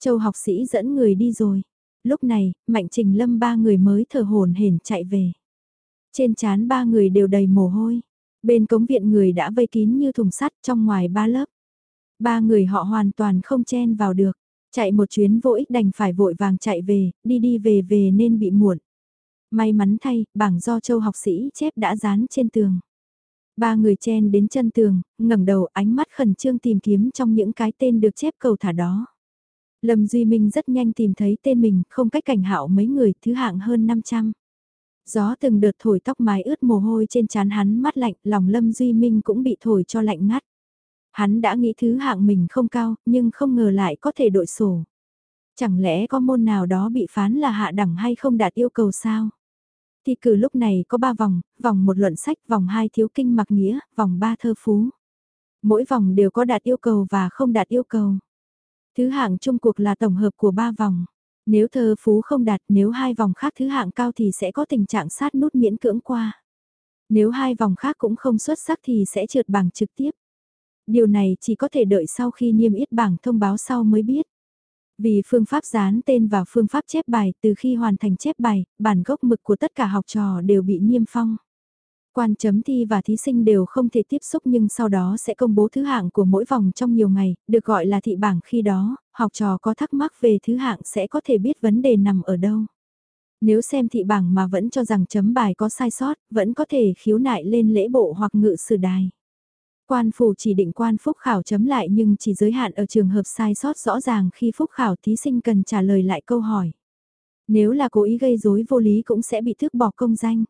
A: Châu học sĩ dẫn người đi rồi. Lúc này, Mạnh Trình Lâm ba người mới thở hồn hển chạy về. Trên chán ba người đều đầy mồ hôi. Bên cống viện người đã vây kín như thùng sắt trong ngoài ba lớp. Ba người họ hoàn toàn không chen vào được. Chạy một chuyến vô ích đành phải vội vàng chạy về, đi đi về về nên bị muộn. May mắn thay, bảng do châu học sĩ chép đã dán trên tường. Ba người chen đến chân tường, ngẩng đầu ánh mắt khẩn trương tìm kiếm trong những cái tên được chép cầu thả đó. Lâm Duy Minh rất nhanh tìm thấy tên mình, không cách cảnh hạo mấy người, thứ hạng hơn 500. Gió từng đợt thổi tóc mái ướt mồ hôi trên trán hắn mắt lạnh, lòng Lâm Duy Minh cũng bị thổi cho lạnh ngắt. Hắn đã nghĩ thứ hạng mình không cao, nhưng không ngờ lại có thể đội sổ. Chẳng lẽ có môn nào đó bị phán là hạ đẳng hay không đạt yêu cầu sao? Thi cử lúc này có 3 vòng, vòng một luận sách, vòng 2 thiếu kinh mặc nghĩa, vòng 3 thơ phú. Mỗi vòng đều có đạt yêu cầu và không đạt yêu cầu. Thứ hạng chung cuộc là tổng hợp của 3 vòng. Nếu thơ phú không đạt, nếu hai vòng khác thứ hạng cao thì sẽ có tình trạng sát nút miễn cưỡng qua. Nếu hai vòng khác cũng không xuất sắc thì sẽ trượt bảng trực tiếp. Điều này chỉ có thể đợi sau khi niêm yết bảng thông báo sau mới biết. Vì phương pháp dán tên và phương pháp chép bài, từ khi hoàn thành chép bài, bản gốc mực của tất cả học trò đều bị niêm phong. Quan chấm thi và thí sinh đều không thể tiếp xúc nhưng sau đó sẽ công bố thứ hạng của mỗi vòng trong nhiều ngày, được gọi là thị bảng khi đó, học trò có thắc mắc về thứ hạng sẽ có thể biết vấn đề nằm ở đâu. Nếu xem thị bảng mà vẫn cho rằng chấm bài có sai sót, vẫn có thể khiếu nại lên lễ bộ hoặc ngự sử đài. Quan phủ chỉ định quan phúc khảo chấm lại nhưng chỉ giới hạn ở trường hợp sai sót rõ ràng khi phúc khảo thí sinh cần trả lời lại câu hỏi. Nếu là cố ý gây rối vô lý cũng sẽ bị thước bỏ công danh.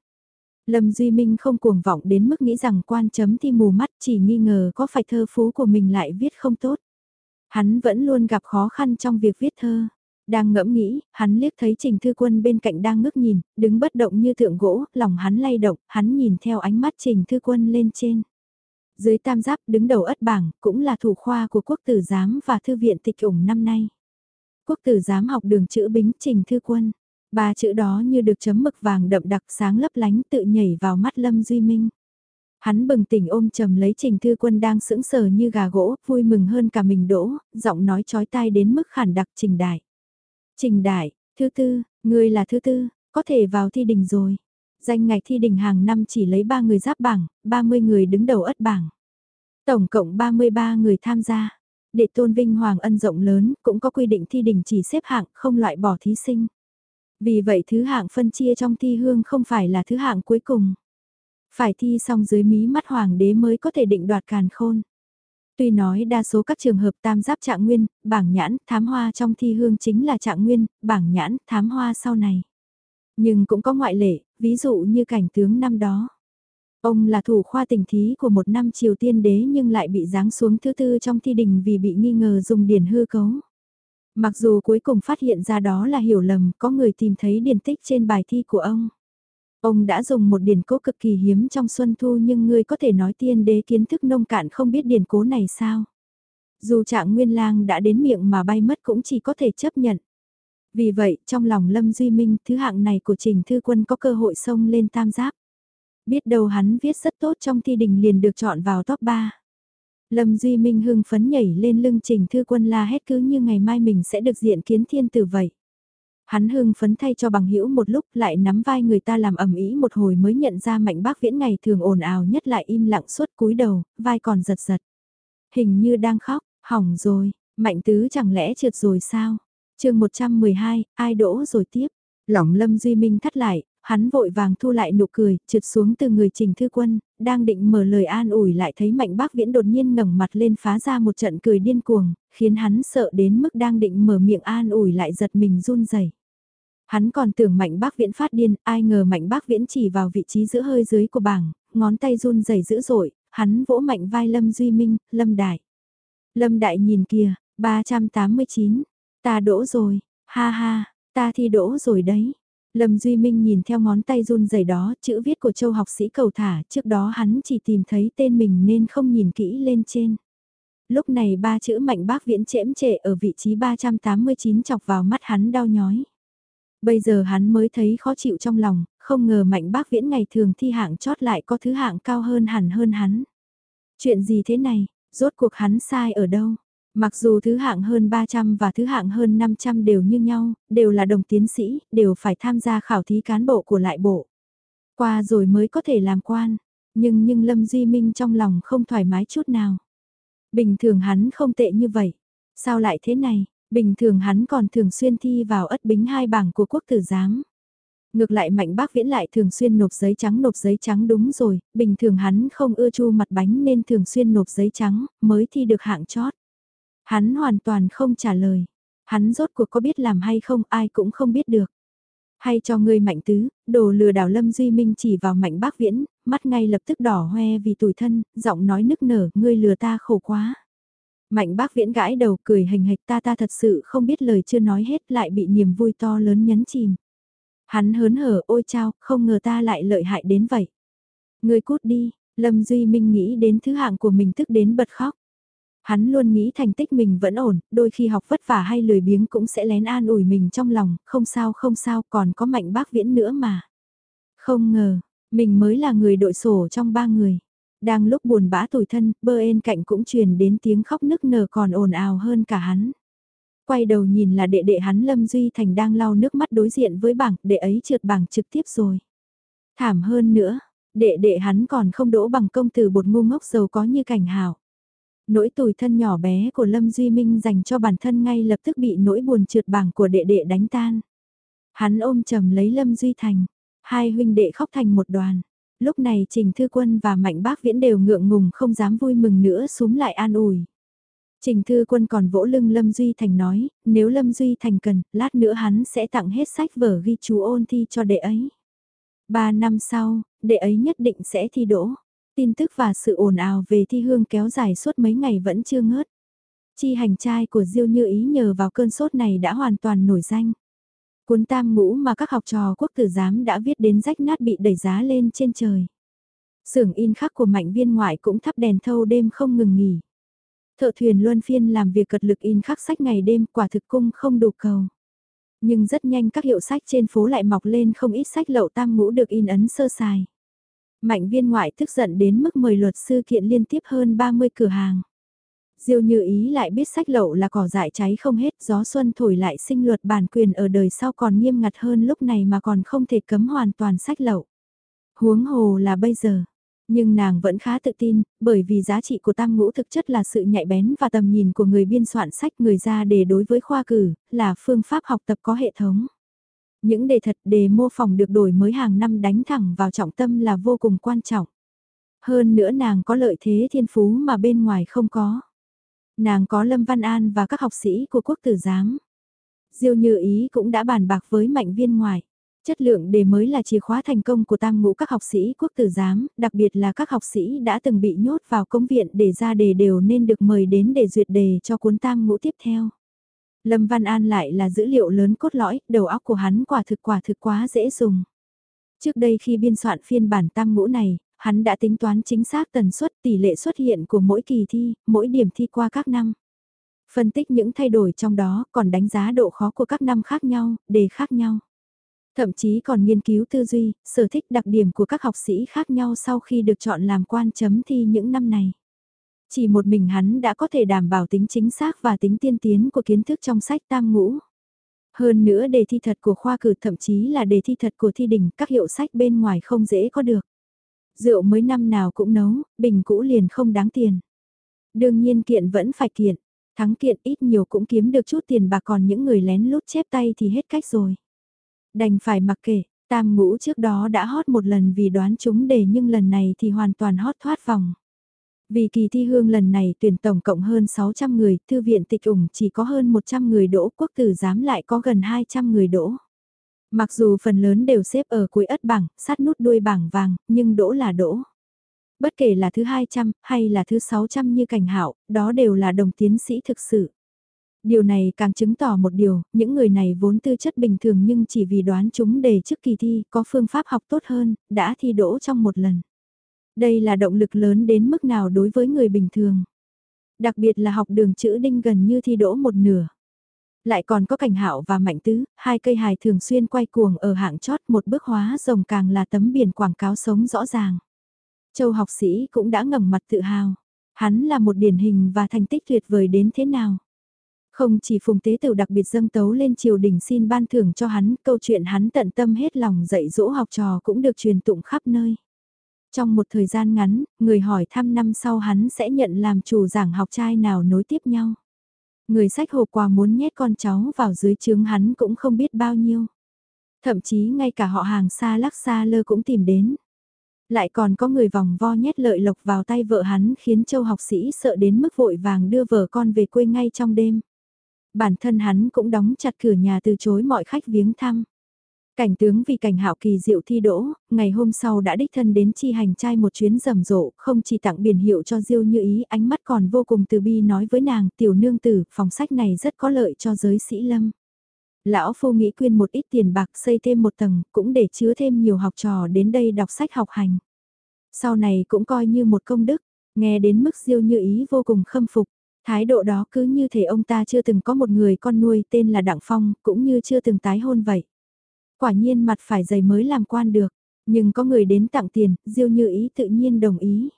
A: Lâm Duy Minh không cuồng vọng đến mức nghĩ rằng quan chấm thi mù mắt chỉ nghi ngờ có phải thơ phú của mình lại viết không tốt. Hắn vẫn luôn gặp khó khăn trong việc viết thơ. Đang ngẫm nghĩ, hắn liếc thấy Trình Thư Quân bên cạnh đang ngước nhìn, đứng bất động như thượng gỗ, lòng hắn lay động, hắn nhìn theo ánh mắt Trình Thư Quân lên trên. Dưới tam giáp đứng đầu ất bảng, cũng là thủ khoa của quốc tử giám và thư viện tịch ủng năm nay. Quốc tử giám học đường chữ bính trình thư quân. Ba chữ đó như được chấm mực vàng đậm đặc sáng lấp lánh tự nhảy vào mắt Lâm Duy Minh. Hắn bừng tỉnh ôm trầm lấy Trình Thư Quân đang sững sờ như gà gỗ, vui mừng hơn cả mình đỗ, giọng nói chói tai đến mức khản đặc Trình Đại. Trình Đại, thứ tư, ngươi là thứ tư, có thể vào thi đình rồi. Danh ngạch thi đình hàng năm chỉ lấy 3 người giáp bảng, 30 người đứng đầu ất bảng. Tổng cộng 33 người tham gia. Để tôn vinh hoàng ân rộng lớn, cũng có quy định thi đình chỉ xếp hạng, không loại bỏ thí sinh. Vì vậy thứ hạng phân chia trong thi hương không phải là thứ hạng cuối cùng. Phải thi xong dưới mí mắt hoàng đế mới có thể định đoạt càn khôn. Tuy nói đa số các trường hợp tam giáp trạng nguyên, bảng nhãn, thám hoa trong thi hương chính là trạng nguyên, bảng nhãn, thám hoa sau này. Nhưng cũng có ngoại lệ, ví dụ như cảnh tướng năm đó. Ông là thủ khoa tình thí của một năm Triều Tiên đế nhưng lại bị giáng xuống thứ tư trong thi đình vì bị nghi ngờ dùng điển hư cấu. Mặc dù cuối cùng phát hiện ra đó là hiểu lầm, có người tìm thấy điển tích trên bài thi của ông. Ông đã dùng một điển cố cực kỳ hiếm trong Xuân Thu nhưng ngươi có thể nói tiên đế kiến thức nông cạn không biết điển cố này sao. Dù trạng nguyên lang đã đến miệng mà bay mất cũng chỉ có thể chấp nhận. Vì vậy, trong lòng Lâm Duy Minh, thứ hạng này của Trình Thư Quân có cơ hội xông lên tam giáp. Biết đâu hắn viết rất tốt trong thi đình liền được chọn vào top 3. Lâm Duy Minh hưng phấn nhảy lên lưng Trình Thư Quân la hét cứ như ngày mai mình sẽ được diện kiến thiên tử vậy. Hắn hưng phấn thay cho bằng hữu một lúc lại nắm vai người ta làm ẩm ý một hồi mới nhận ra mạnh bác viễn ngày thường ồn ào nhất lại im lặng suốt cúi đầu, vai còn giật giật. Hình như đang khóc, hỏng rồi, mạnh tứ chẳng lẽ trượt rồi sao? Chương 112, ai đỗ rồi tiếp. Lỏng lâm duy minh thắt lại, hắn vội vàng thu lại nụ cười, trượt xuống từ người trình thư quân, đang định mở lời an ủi lại thấy mạnh bác viễn đột nhiên ngẩng mặt lên phá ra một trận cười điên cuồng, khiến hắn sợ đến mức đang định mở miệng an ủi lại giật mình run rẩy. Hắn còn tưởng mạnh bác viễn phát điên, ai ngờ mạnh bác viễn chỉ vào vị trí giữa hơi dưới của bảng, ngón tay run rẩy dữ dội, hắn vỗ mạnh vai Lâm Duy Minh, Lâm Đại. Lâm Đại nhìn kìa, 389, ta đỗ rồi, ha ha, ta thi đỗ rồi đấy. Lâm Duy Minh nhìn theo ngón tay run rẩy đó, chữ viết của châu học sĩ cầu thả, trước đó hắn chỉ tìm thấy tên mình nên không nhìn kỹ lên trên. Lúc này ba chữ mạnh bác viễn chễm trệ ở vị trí 389 chọc vào mắt hắn đau nhói. Bây giờ hắn mới thấy khó chịu trong lòng, không ngờ mạnh bác viễn ngày thường thi hạng chót lại có thứ hạng cao hơn hẳn hơn hắn. Chuyện gì thế này, rốt cuộc hắn sai ở đâu? Mặc dù thứ hạng hơn 300 và thứ hạng hơn 500 đều như nhau, đều là đồng tiến sĩ, đều phải tham gia khảo thí cán bộ của lại bộ. Qua rồi mới có thể làm quan, nhưng nhưng Lâm Duy Minh trong lòng không thoải mái chút nào. Bình thường hắn không tệ như vậy, sao lại thế này, bình thường hắn còn thường xuyên thi vào ất bính hai bảng của quốc tử giám. Ngược lại mạnh bác viễn lại thường xuyên nộp giấy trắng nộp giấy trắng đúng rồi, bình thường hắn không ưa chu mặt bánh nên thường xuyên nộp giấy trắng, mới thi được hạng chót. Hắn hoàn toàn không trả lời. Hắn rốt cuộc có biết làm hay không ai cũng không biết được. Hay cho ngươi mạnh tứ, đồ lừa đảo Lâm Duy Minh chỉ vào mạnh bác viễn, mắt ngay lập tức đỏ hoe vì tủi thân, giọng nói nức nở, ngươi lừa ta khổ quá. Mạnh bác viễn gãi đầu cười hình hạch ta ta thật sự không biết lời chưa nói hết lại bị niềm vui to lớn nhấn chìm. Hắn hớn hở ôi chao, không ngờ ta lại lợi hại đến vậy. Ngươi cút đi, Lâm Duy Minh nghĩ đến thứ hạng của mình tức đến bật khóc. Hắn luôn nghĩ thành tích mình vẫn ổn, đôi khi học vất vả hay lười biếng cũng sẽ lén an ủi mình trong lòng, không sao không sao còn có mạnh bác viễn nữa mà. Không ngờ, mình mới là người đội sổ trong ba người. Đang lúc buồn bã tủi thân, bơ bên cạnh cũng truyền đến tiếng khóc nức nở còn ồn ào hơn cả hắn. Quay đầu nhìn là đệ đệ hắn Lâm Duy Thành đang lau nước mắt đối diện với bảng, đệ ấy trượt bảng trực tiếp rồi. Thảm hơn nữa, đệ đệ hắn còn không đỗ bằng công từ bột ngu ngốc giàu có như cảnh hào. Nỗi tủi thân nhỏ bé của Lâm Duy Minh dành cho bản thân ngay lập tức bị nỗi buồn trượt bảng của đệ đệ đánh tan. Hắn ôm chầm lấy Lâm Duy Thành, hai huynh đệ khóc thành một đoàn. Lúc này Trình Thư Quân và Mạnh Bác Viễn đều ngượng ngùng không dám vui mừng nữa xuống lại an ủi. Trình Thư Quân còn vỗ lưng Lâm Duy Thành nói, nếu Lâm Duy Thành cần, lát nữa hắn sẽ tặng hết sách vở ghi chú ôn thi cho đệ ấy. Ba năm sau, đệ ấy nhất định sẽ thi đỗ. Tin tức và sự ồn ào về thi hương kéo dài suốt mấy ngày vẫn chưa ngớt. Chi hành trai của Diêu Như Ý nhờ vào cơn sốt này đã hoàn toàn nổi danh. Cuốn tam ngũ mà các học trò quốc tử giám đã viết đến rách nát bị đẩy giá lên trên trời. Sưởng in khắc của mạnh viên ngoại cũng thắp đèn thâu đêm không ngừng nghỉ. Thợ thuyền luân phiên làm việc cật lực in khắc sách ngày đêm quả thực cung không đủ cầu. Nhưng rất nhanh các hiệu sách trên phố lại mọc lên không ít sách lậu tam ngũ được in ấn sơ sài. Mạnh viên ngoại tức giận đến mức mời luật sư kiện liên tiếp hơn 30 cửa hàng. Diêu như ý lại biết sách lậu là cỏ dại cháy không hết, gió xuân thổi lại sinh luật bản quyền ở đời sau còn nghiêm ngặt hơn lúc này mà còn không thể cấm hoàn toàn sách lậu. Huống hồ là bây giờ. Nhưng nàng vẫn khá tự tin, bởi vì giá trị của tam ngũ thực chất là sự nhạy bén và tầm nhìn của người biên soạn sách người ra để đối với khoa cử, là phương pháp học tập có hệ thống. Những đề thật đề mô phỏng được đổi mới hàng năm đánh thẳng vào trọng tâm là vô cùng quan trọng. Hơn nữa nàng có lợi thế thiên phú mà bên ngoài không có. Nàng có Lâm Văn An và các học sĩ của quốc tử giám. Diêu Như Ý cũng đã bàn bạc với mạnh viên ngoài. Chất lượng đề mới là chìa khóa thành công của tam ngũ các học sĩ quốc tử giám, đặc biệt là các học sĩ đã từng bị nhốt vào công viện để ra đề đều nên được mời đến để duyệt đề cho cuốn tam ngũ tiếp theo. Lâm Văn An lại là dữ liệu lớn cốt lõi, đầu óc của hắn quả thực quả thực quá dễ dùng. Trước đây khi biên soạn phiên bản tam ngũ này, hắn đã tính toán chính xác tần suất tỷ lệ xuất hiện của mỗi kỳ thi, mỗi điểm thi qua các năm. Phân tích những thay đổi trong đó còn đánh giá độ khó của các năm khác nhau, đề khác nhau. Thậm chí còn nghiên cứu tư duy, sở thích đặc điểm của các học sĩ khác nhau sau khi được chọn làm quan chấm thi những năm này. Chỉ một mình hắn đã có thể đảm bảo tính chính xác và tính tiên tiến của kiến thức trong sách tam ngũ. Hơn nữa đề thi thật của khoa cử thậm chí là đề thi thật của thi đỉnh các hiệu sách bên ngoài không dễ có được. Rượu mới năm nào cũng nấu, bình cũ liền không đáng tiền. Đương nhiên kiện vẫn phải kiện, thắng kiện ít nhiều cũng kiếm được chút tiền bạc còn những người lén lút chép tay thì hết cách rồi. Đành phải mặc kệ, tam ngũ trước đó đã hót một lần vì đoán chúng đề nhưng lần này thì hoàn toàn hót thoát vòng. Vì kỳ thi hương lần này tuyển tổng cộng hơn 600 người, thư viện tịch ủng chỉ có hơn 100 người đỗ, quốc tử giám lại có gần 200 người đỗ. Mặc dù phần lớn đều xếp ở cuối ất bảng, sát nút đuôi bảng vàng, nhưng đỗ là đỗ. Bất kể là thứ 200 hay là thứ 600 như cảnh hạo, đó đều là đồng tiến sĩ thực sự. Điều này càng chứng tỏ một điều, những người này vốn tư chất bình thường nhưng chỉ vì đoán chúng đề trước kỳ thi có phương pháp học tốt hơn, đã thi đỗ trong một lần. Đây là động lực lớn đến mức nào đối với người bình thường. Đặc biệt là học đường chữ đinh gần như thi đỗ một nửa. Lại còn có cảnh hạo và mạnh tứ, hai cây hài thường xuyên quay cuồng ở hạng chót một bước hóa rồng càng là tấm biển quảng cáo sống rõ ràng. Châu học sĩ cũng đã ngẩng mặt tự hào. Hắn là một điển hình và thành tích tuyệt vời đến thế nào. Không chỉ phùng tế tử đặc biệt dâng tấu lên triều đình xin ban thưởng cho hắn, câu chuyện hắn tận tâm hết lòng dạy dỗ học trò cũng được truyền tụng khắp nơi. Trong một thời gian ngắn, người hỏi thăm năm sau hắn sẽ nhận làm chủ giảng học trai nào nối tiếp nhau. Người sách hộp quà muốn nhét con cháu vào dưới trướng hắn cũng không biết bao nhiêu. Thậm chí ngay cả họ hàng xa lắc xa lơ cũng tìm đến. Lại còn có người vòng vo nhét lợi lộc vào tay vợ hắn khiến châu học sĩ sợ đến mức vội vàng đưa vợ con về quê ngay trong đêm. Bản thân hắn cũng đóng chặt cửa nhà từ chối mọi khách viếng thăm. Cảnh tướng vì cảnh hạo kỳ diệu thi đỗ, ngày hôm sau đã đích thân đến chi hành trai một chuyến rầm rộ, không chỉ tặng biển hiệu cho Diêu như ý, ánh mắt còn vô cùng từ bi nói với nàng, tiểu nương tử, phòng sách này rất có lợi cho giới sĩ lâm. Lão phu nghĩ quyên một ít tiền bạc xây thêm một tầng, cũng để chứa thêm nhiều học trò đến đây đọc sách học hành. Sau này cũng coi như một công đức, nghe đến mức Diêu như ý vô cùng khâm phục. Thái độ đó cứ như thể ông ta chưa từng có một người con nuôi tên là Đặng Phong, cũng như chưa từng tái hôn vậy. Quả nhiên mặt phải dày mới làm quan được, nhưng có người đến tặng tiền, Diêu Như Ý tự nhiên đồng ý.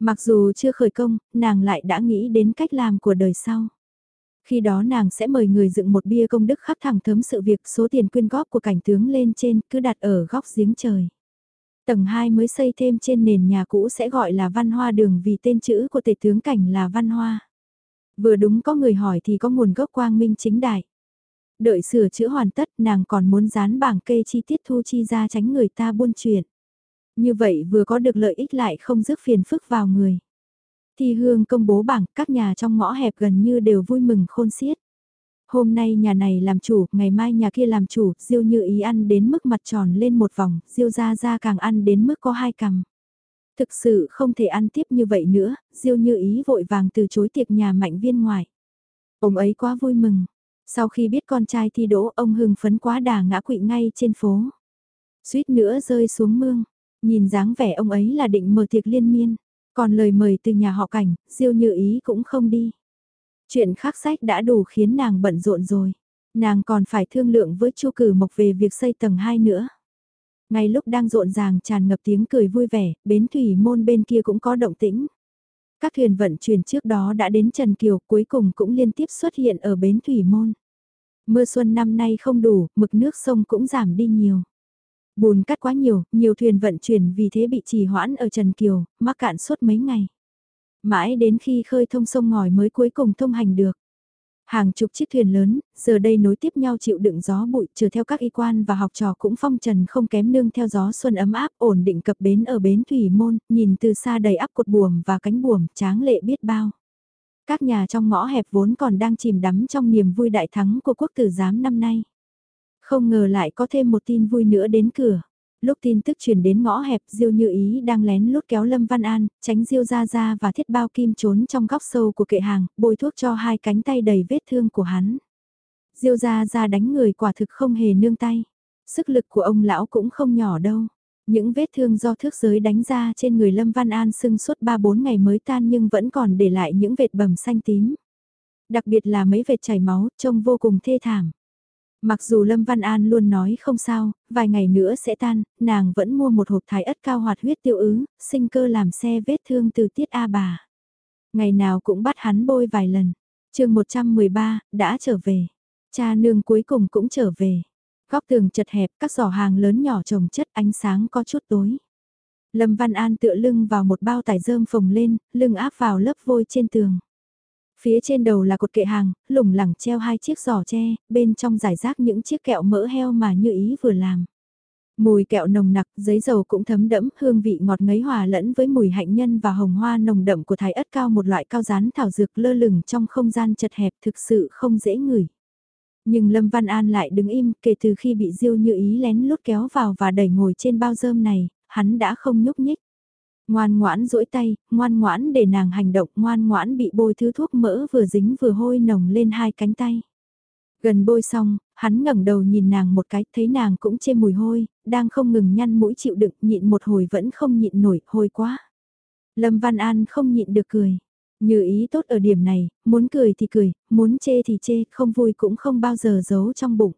A: Mặc dù chưa khởi công, nàng lại đã nghĩ đến cách làm của đời sau. Khi đó nàng sẽ mời người dựng một bia công đức khắc thẳng thớm sự việc số tiền quyên góp của cảnh tướng lên trên cứ đặt ở góc giếng trời. Tầng 2 mới xây thêm trên nền nhà cũ sẽ gọi là văn hoa đường vì tên chữ của tể tướng cảnh là văn hoa. Vừa đúng có người hỏi thì có nguồn gốc quang minh chính đại. Đợi sửa chữa hoàn tất nàng còn muốn dán bảng kê chi tiết thu chi ra tránh người ta buôn chuyện. Như vậy vừa có được lợi ích lại không rước phiền phức vào người. Thi hương công bố bảng các nhà trong ngõ hẹp gần như đều vui mừng khôn xiết. Hôm nay nhà này làm chủ, ngày mai nhà kia làm chủ, diêu như ý ăn đến mức mặt tròn lên một vòng, diêu ra ra càng ăn đến mức có hai cằm. Thực sự không thể ăn tiếp như vậy nữa, Diêu như ý vội vàng từ chối tiệc nhà mạnh viên ngoài. Ông ấy quá vui mừng. Sau khi biết con trai thi đỗ ông hưng phấn quá đà ngã quỵ ngay trên phố. Suýt nữa rơi xuống mương. Nhìn dáng vẻ ông ấy là định mở tiệc liên miên. Còn lời mời từ nhà họ cảnh, Diêu như ý cũng không đi. Chuyện khắc sách đã đủ khiến nàng bận rộn rồi. Nàng còn phải thương lượng với chu cử mộc về việc xây tầng 2 nữa. Ngay lúc đang rộn ràng tràn ngập tiếng cười vui vẻ, bến thủy môn bên kia cũng có động tĩnh. Các thuyền vận chuyển trước đó đã đến Trần Kiều cuối cùng cũng liên tiếp xuất hiện ở bến thủy môn. Mưa xuân năm nay không đủ, mực nước sông cũng giảm đi nhiều. Bùn cắt quá nhiều, nhiều thuyền vận chuyển vì thế bị trì hoãn ở Trần Kiều, mắc cạn suốt mấy ngày. Mãi đến khi khơi thông sông ngòi mới cuối cùng thông hành được. Hàng chục chiếc thuyền lớn, giờ đây nối tiếp nhau chịu đựng gió bụi, trừ theo các y quan và học trò cũng phong trần không kém nương theo gió xuân ấm áp, ổn định cập bến ở bến thủy môn, nhìn từ xa đầy ắp cột buồm và cánh buồm, tráng lệ biết bao. Các nhà trong ngõ hẹp vốn còn đang chìm đắm trong niềm vui đại thắng của quốc tử giám năm nay. Không ngờ lại có thêm một tin vui nữa đến cửa. Lúc tin tức truyền đến ngõ hẹp Diêu Như Ý đang lén lút kéo Lâm Văn An, tránh Diêu Gia Gia và thiết bao kim trốn trong góc sâu của kệ hàng, bôi thuốc cho hai cánh tay đầy vết thương của hắn. Diêu Gia Gia đánh người quả thực không hề nương tay. Sức lực của ông lão cũng không nhỏ đâu. Những vết thương do thước giới đánh ra trên người Lâm Văn An sưng suốt 3-4 ngày mới tan nhưng vẫn còn để lại những vệt bầm xanh tím. Đặc biệt là mấy vệt chảy máu, trông vô cùng thê thảm. Mặc dù Lâm Văn An luôn nói không sao, vài ngày nữa sẽ tan, nàng vẫn mua một hộp thái ất cao hoạt huyết tiêu ứ, sinh cơ làm xe vết thương từ tiết A bà. Ngày nào cũng bắt hắn bôi vài lần. chương 113, đã trở về. Cha nương cuối cùng cũng trở về. Góc tường chật hẹp, các giỏ hàng lớn nhỏ trồng chất ánh sáng có chút tối. Lâm Văn An tựa lưng vào một bao tải rơm phồng lên, lưng áp vào lớp vôi trên tường. Phía trên đầu là cột kệ hàng, lủng lẳng treo hai chiếc giỏ tre, bên trong giải rác những chiếc kẹo mỡ heo mà như ý vừa làm. Mùi kẹo nồng nặc, giấy dầu cũng thấm đẫm, hương vị ngọt ngấy hòa lẫn với mùi hạnh nhân và hồng hoa nồng đậm của thái ất cao một loại cao rán thảo dược lơ lửng trong không gian chật hẹp thực sự không dễ ngửi. Nhưng Lâm Văn An lại đứng im kể từ khi bị Diêu như ý lén lút kéo vào và đẩy ngồi trên bao dơm này, hắn đã không nhúc nhích. Ngoan ngoãn duỗi tay, ngoan ngoãn để nàng hành động, ngoan ngoãn bị bôi thứ thuốc mỡ vừa dính vừa hôi nồng lên hai cánh tay. Gần bôi xong, hắn ngẩng đầu nhìn nàng một cái, thấy nàng cũng chê mùi hôi, đang không ngừng nhăn mũi chịu đựng, nhịn một hồi vẫn không nhịn nổi, hôi quá. Lâm Văn An không nhịn được cười. Như ý tốt ở điểm này, muốn cười thì cười, muốn chê thì chê, không vui cũng không bao giờ giấu trong bụng.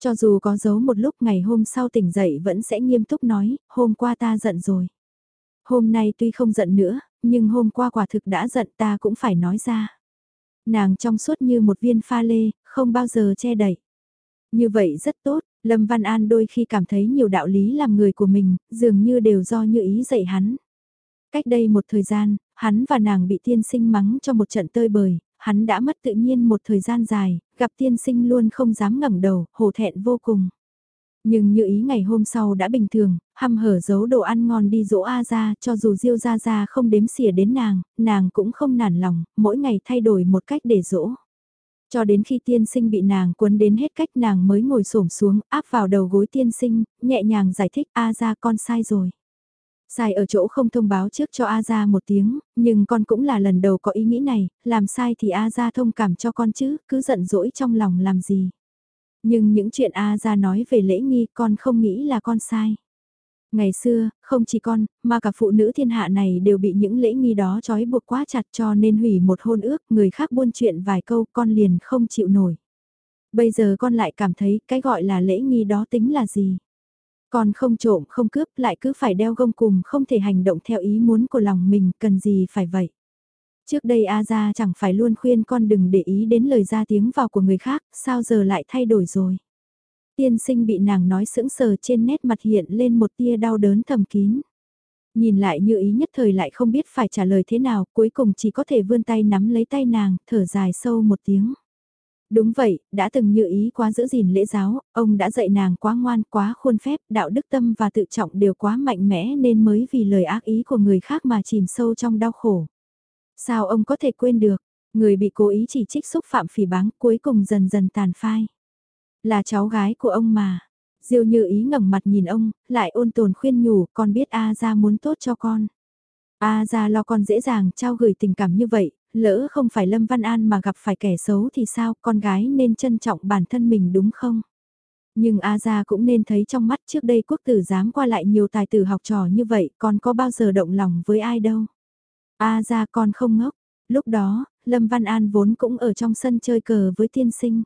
A: Cho dù có giấu một lúc ngày hôm sau tỉnh dậy vẫn sẽ nghiêm túc nói, hôm qua ta giận rồi. Hôm nay tuy không giận nữa, nhưng hôm qua quả thực đã giận ta cũng phải nói ra. Nàng trong suốt như một viên pha lê, không bao giờ che đậy. Như vậy rất tốt, Lâm Văn An đôi khi cảm thấy nhiều đạo lý làm người của mình, dường như đều do như ý dạy hắn. Cách đây một thời gian, hắn và nàng bị tiên sinh mắng cho một trận tơi bời, hắn đã mất tự nhiên một thời gian dài, gặp tiên sinh luôn không dám ngẩng đầu, hổ thẹn vô cùng. Nhưng như ý ngày hôm sau đã bình thường, hăm hở giấu đồ ăn ngon đi dỗ A ra, cho dù Diêu ra ra không đếm xỉa đến nàng, nàng cũng không nản lòng, mỗi ngày thay đổi một cách để dỗ. Cho đến khi tiên sinh bị nàng cuốn đến hết cách nàng mới ngồi xổm xuống, áp vào đầu gối tiên sinh, nhẹ nhàng giải thích A ra con sai rồi. Sai ở chỗ không thông báo trước cho A ra một tiếng, nhưng con cũng là lần đầu có ý nghĩ này, làm sai thì A ra thông cảm cho con chứ, cứ giận dỗi trong lòng làm gì. Nhưng những chuyện A ra nói về lễ nghi con không nghĩ là con sai. Ngày xưa, không chỉ con, mà cả phụ nữ thiên hạ này đều bị những lễ nghi đó trói buộc quá chặt cho nên hủy một hôn ước, người khác buôn chuyện vài câu con liền không chịu nổi. Bây giờ con lại cảm thấy cái gọi là lễ nghi đó tính là gì? Con không trộm không cướp lại cứ phải đeo gông cùng không thể hành động theo ý muốn của lòng mình cần gì phải vậy. Trước đây A Gia chẳng phải luôn khuyên con đừng để ý đến lời ra tiếng vào của người khác, sao giờ lại thay đổi rồi. Tiên sinh bị nàng nói sững sờ trên nét mặt hiện lên một tia đau đớn thầm kín. Nhìn lại như ý nhất thời lại không biết phải trả lời thế nào, cuối cùng chỉ có thể vươn tay nắm lấy tay nàng, thở dài sâu một tiếng. Đúng vậy, đã từng như ý quá giữ gìn lễ giáo, ông đã dạy nàng quá ngoan, quá khuôn phép, đạo đức tâm và tự trọng đều quá mạnh mẽ nên mới vì lời ác ý của người khác mà chìm sâu trong đau khổ. Sao ông có thể quên được, người bị cố ý chỉ trích xúc phạm phỉ báng cuối cùng dần dần tàn phai. Là cháu gái của ông mà. Diêu như ý ngẩng mặt nhìn ông, lại ôn tồn khuyên nhủ, con biết A ra muốn tốt cho con. A ra lo con dễ dàng trao gửi tình cảm như vậy, lỡ không phải Lâm Văn An mà gặp phải kẻ xấu thì sao, con gái nên trân trọng bản thân mình đúng không? Nhưng A Gia cũng nên thấy trong mắt trước đây quốc tử dám qua lại nhiều tài tử học trò như vậy, còn có bao giờ động lòng với ai đâu. A Gia con không ngốc, lúc đó, Lâm Văn An vốn cũng ở trong sân chơi cờ với tiên sinh.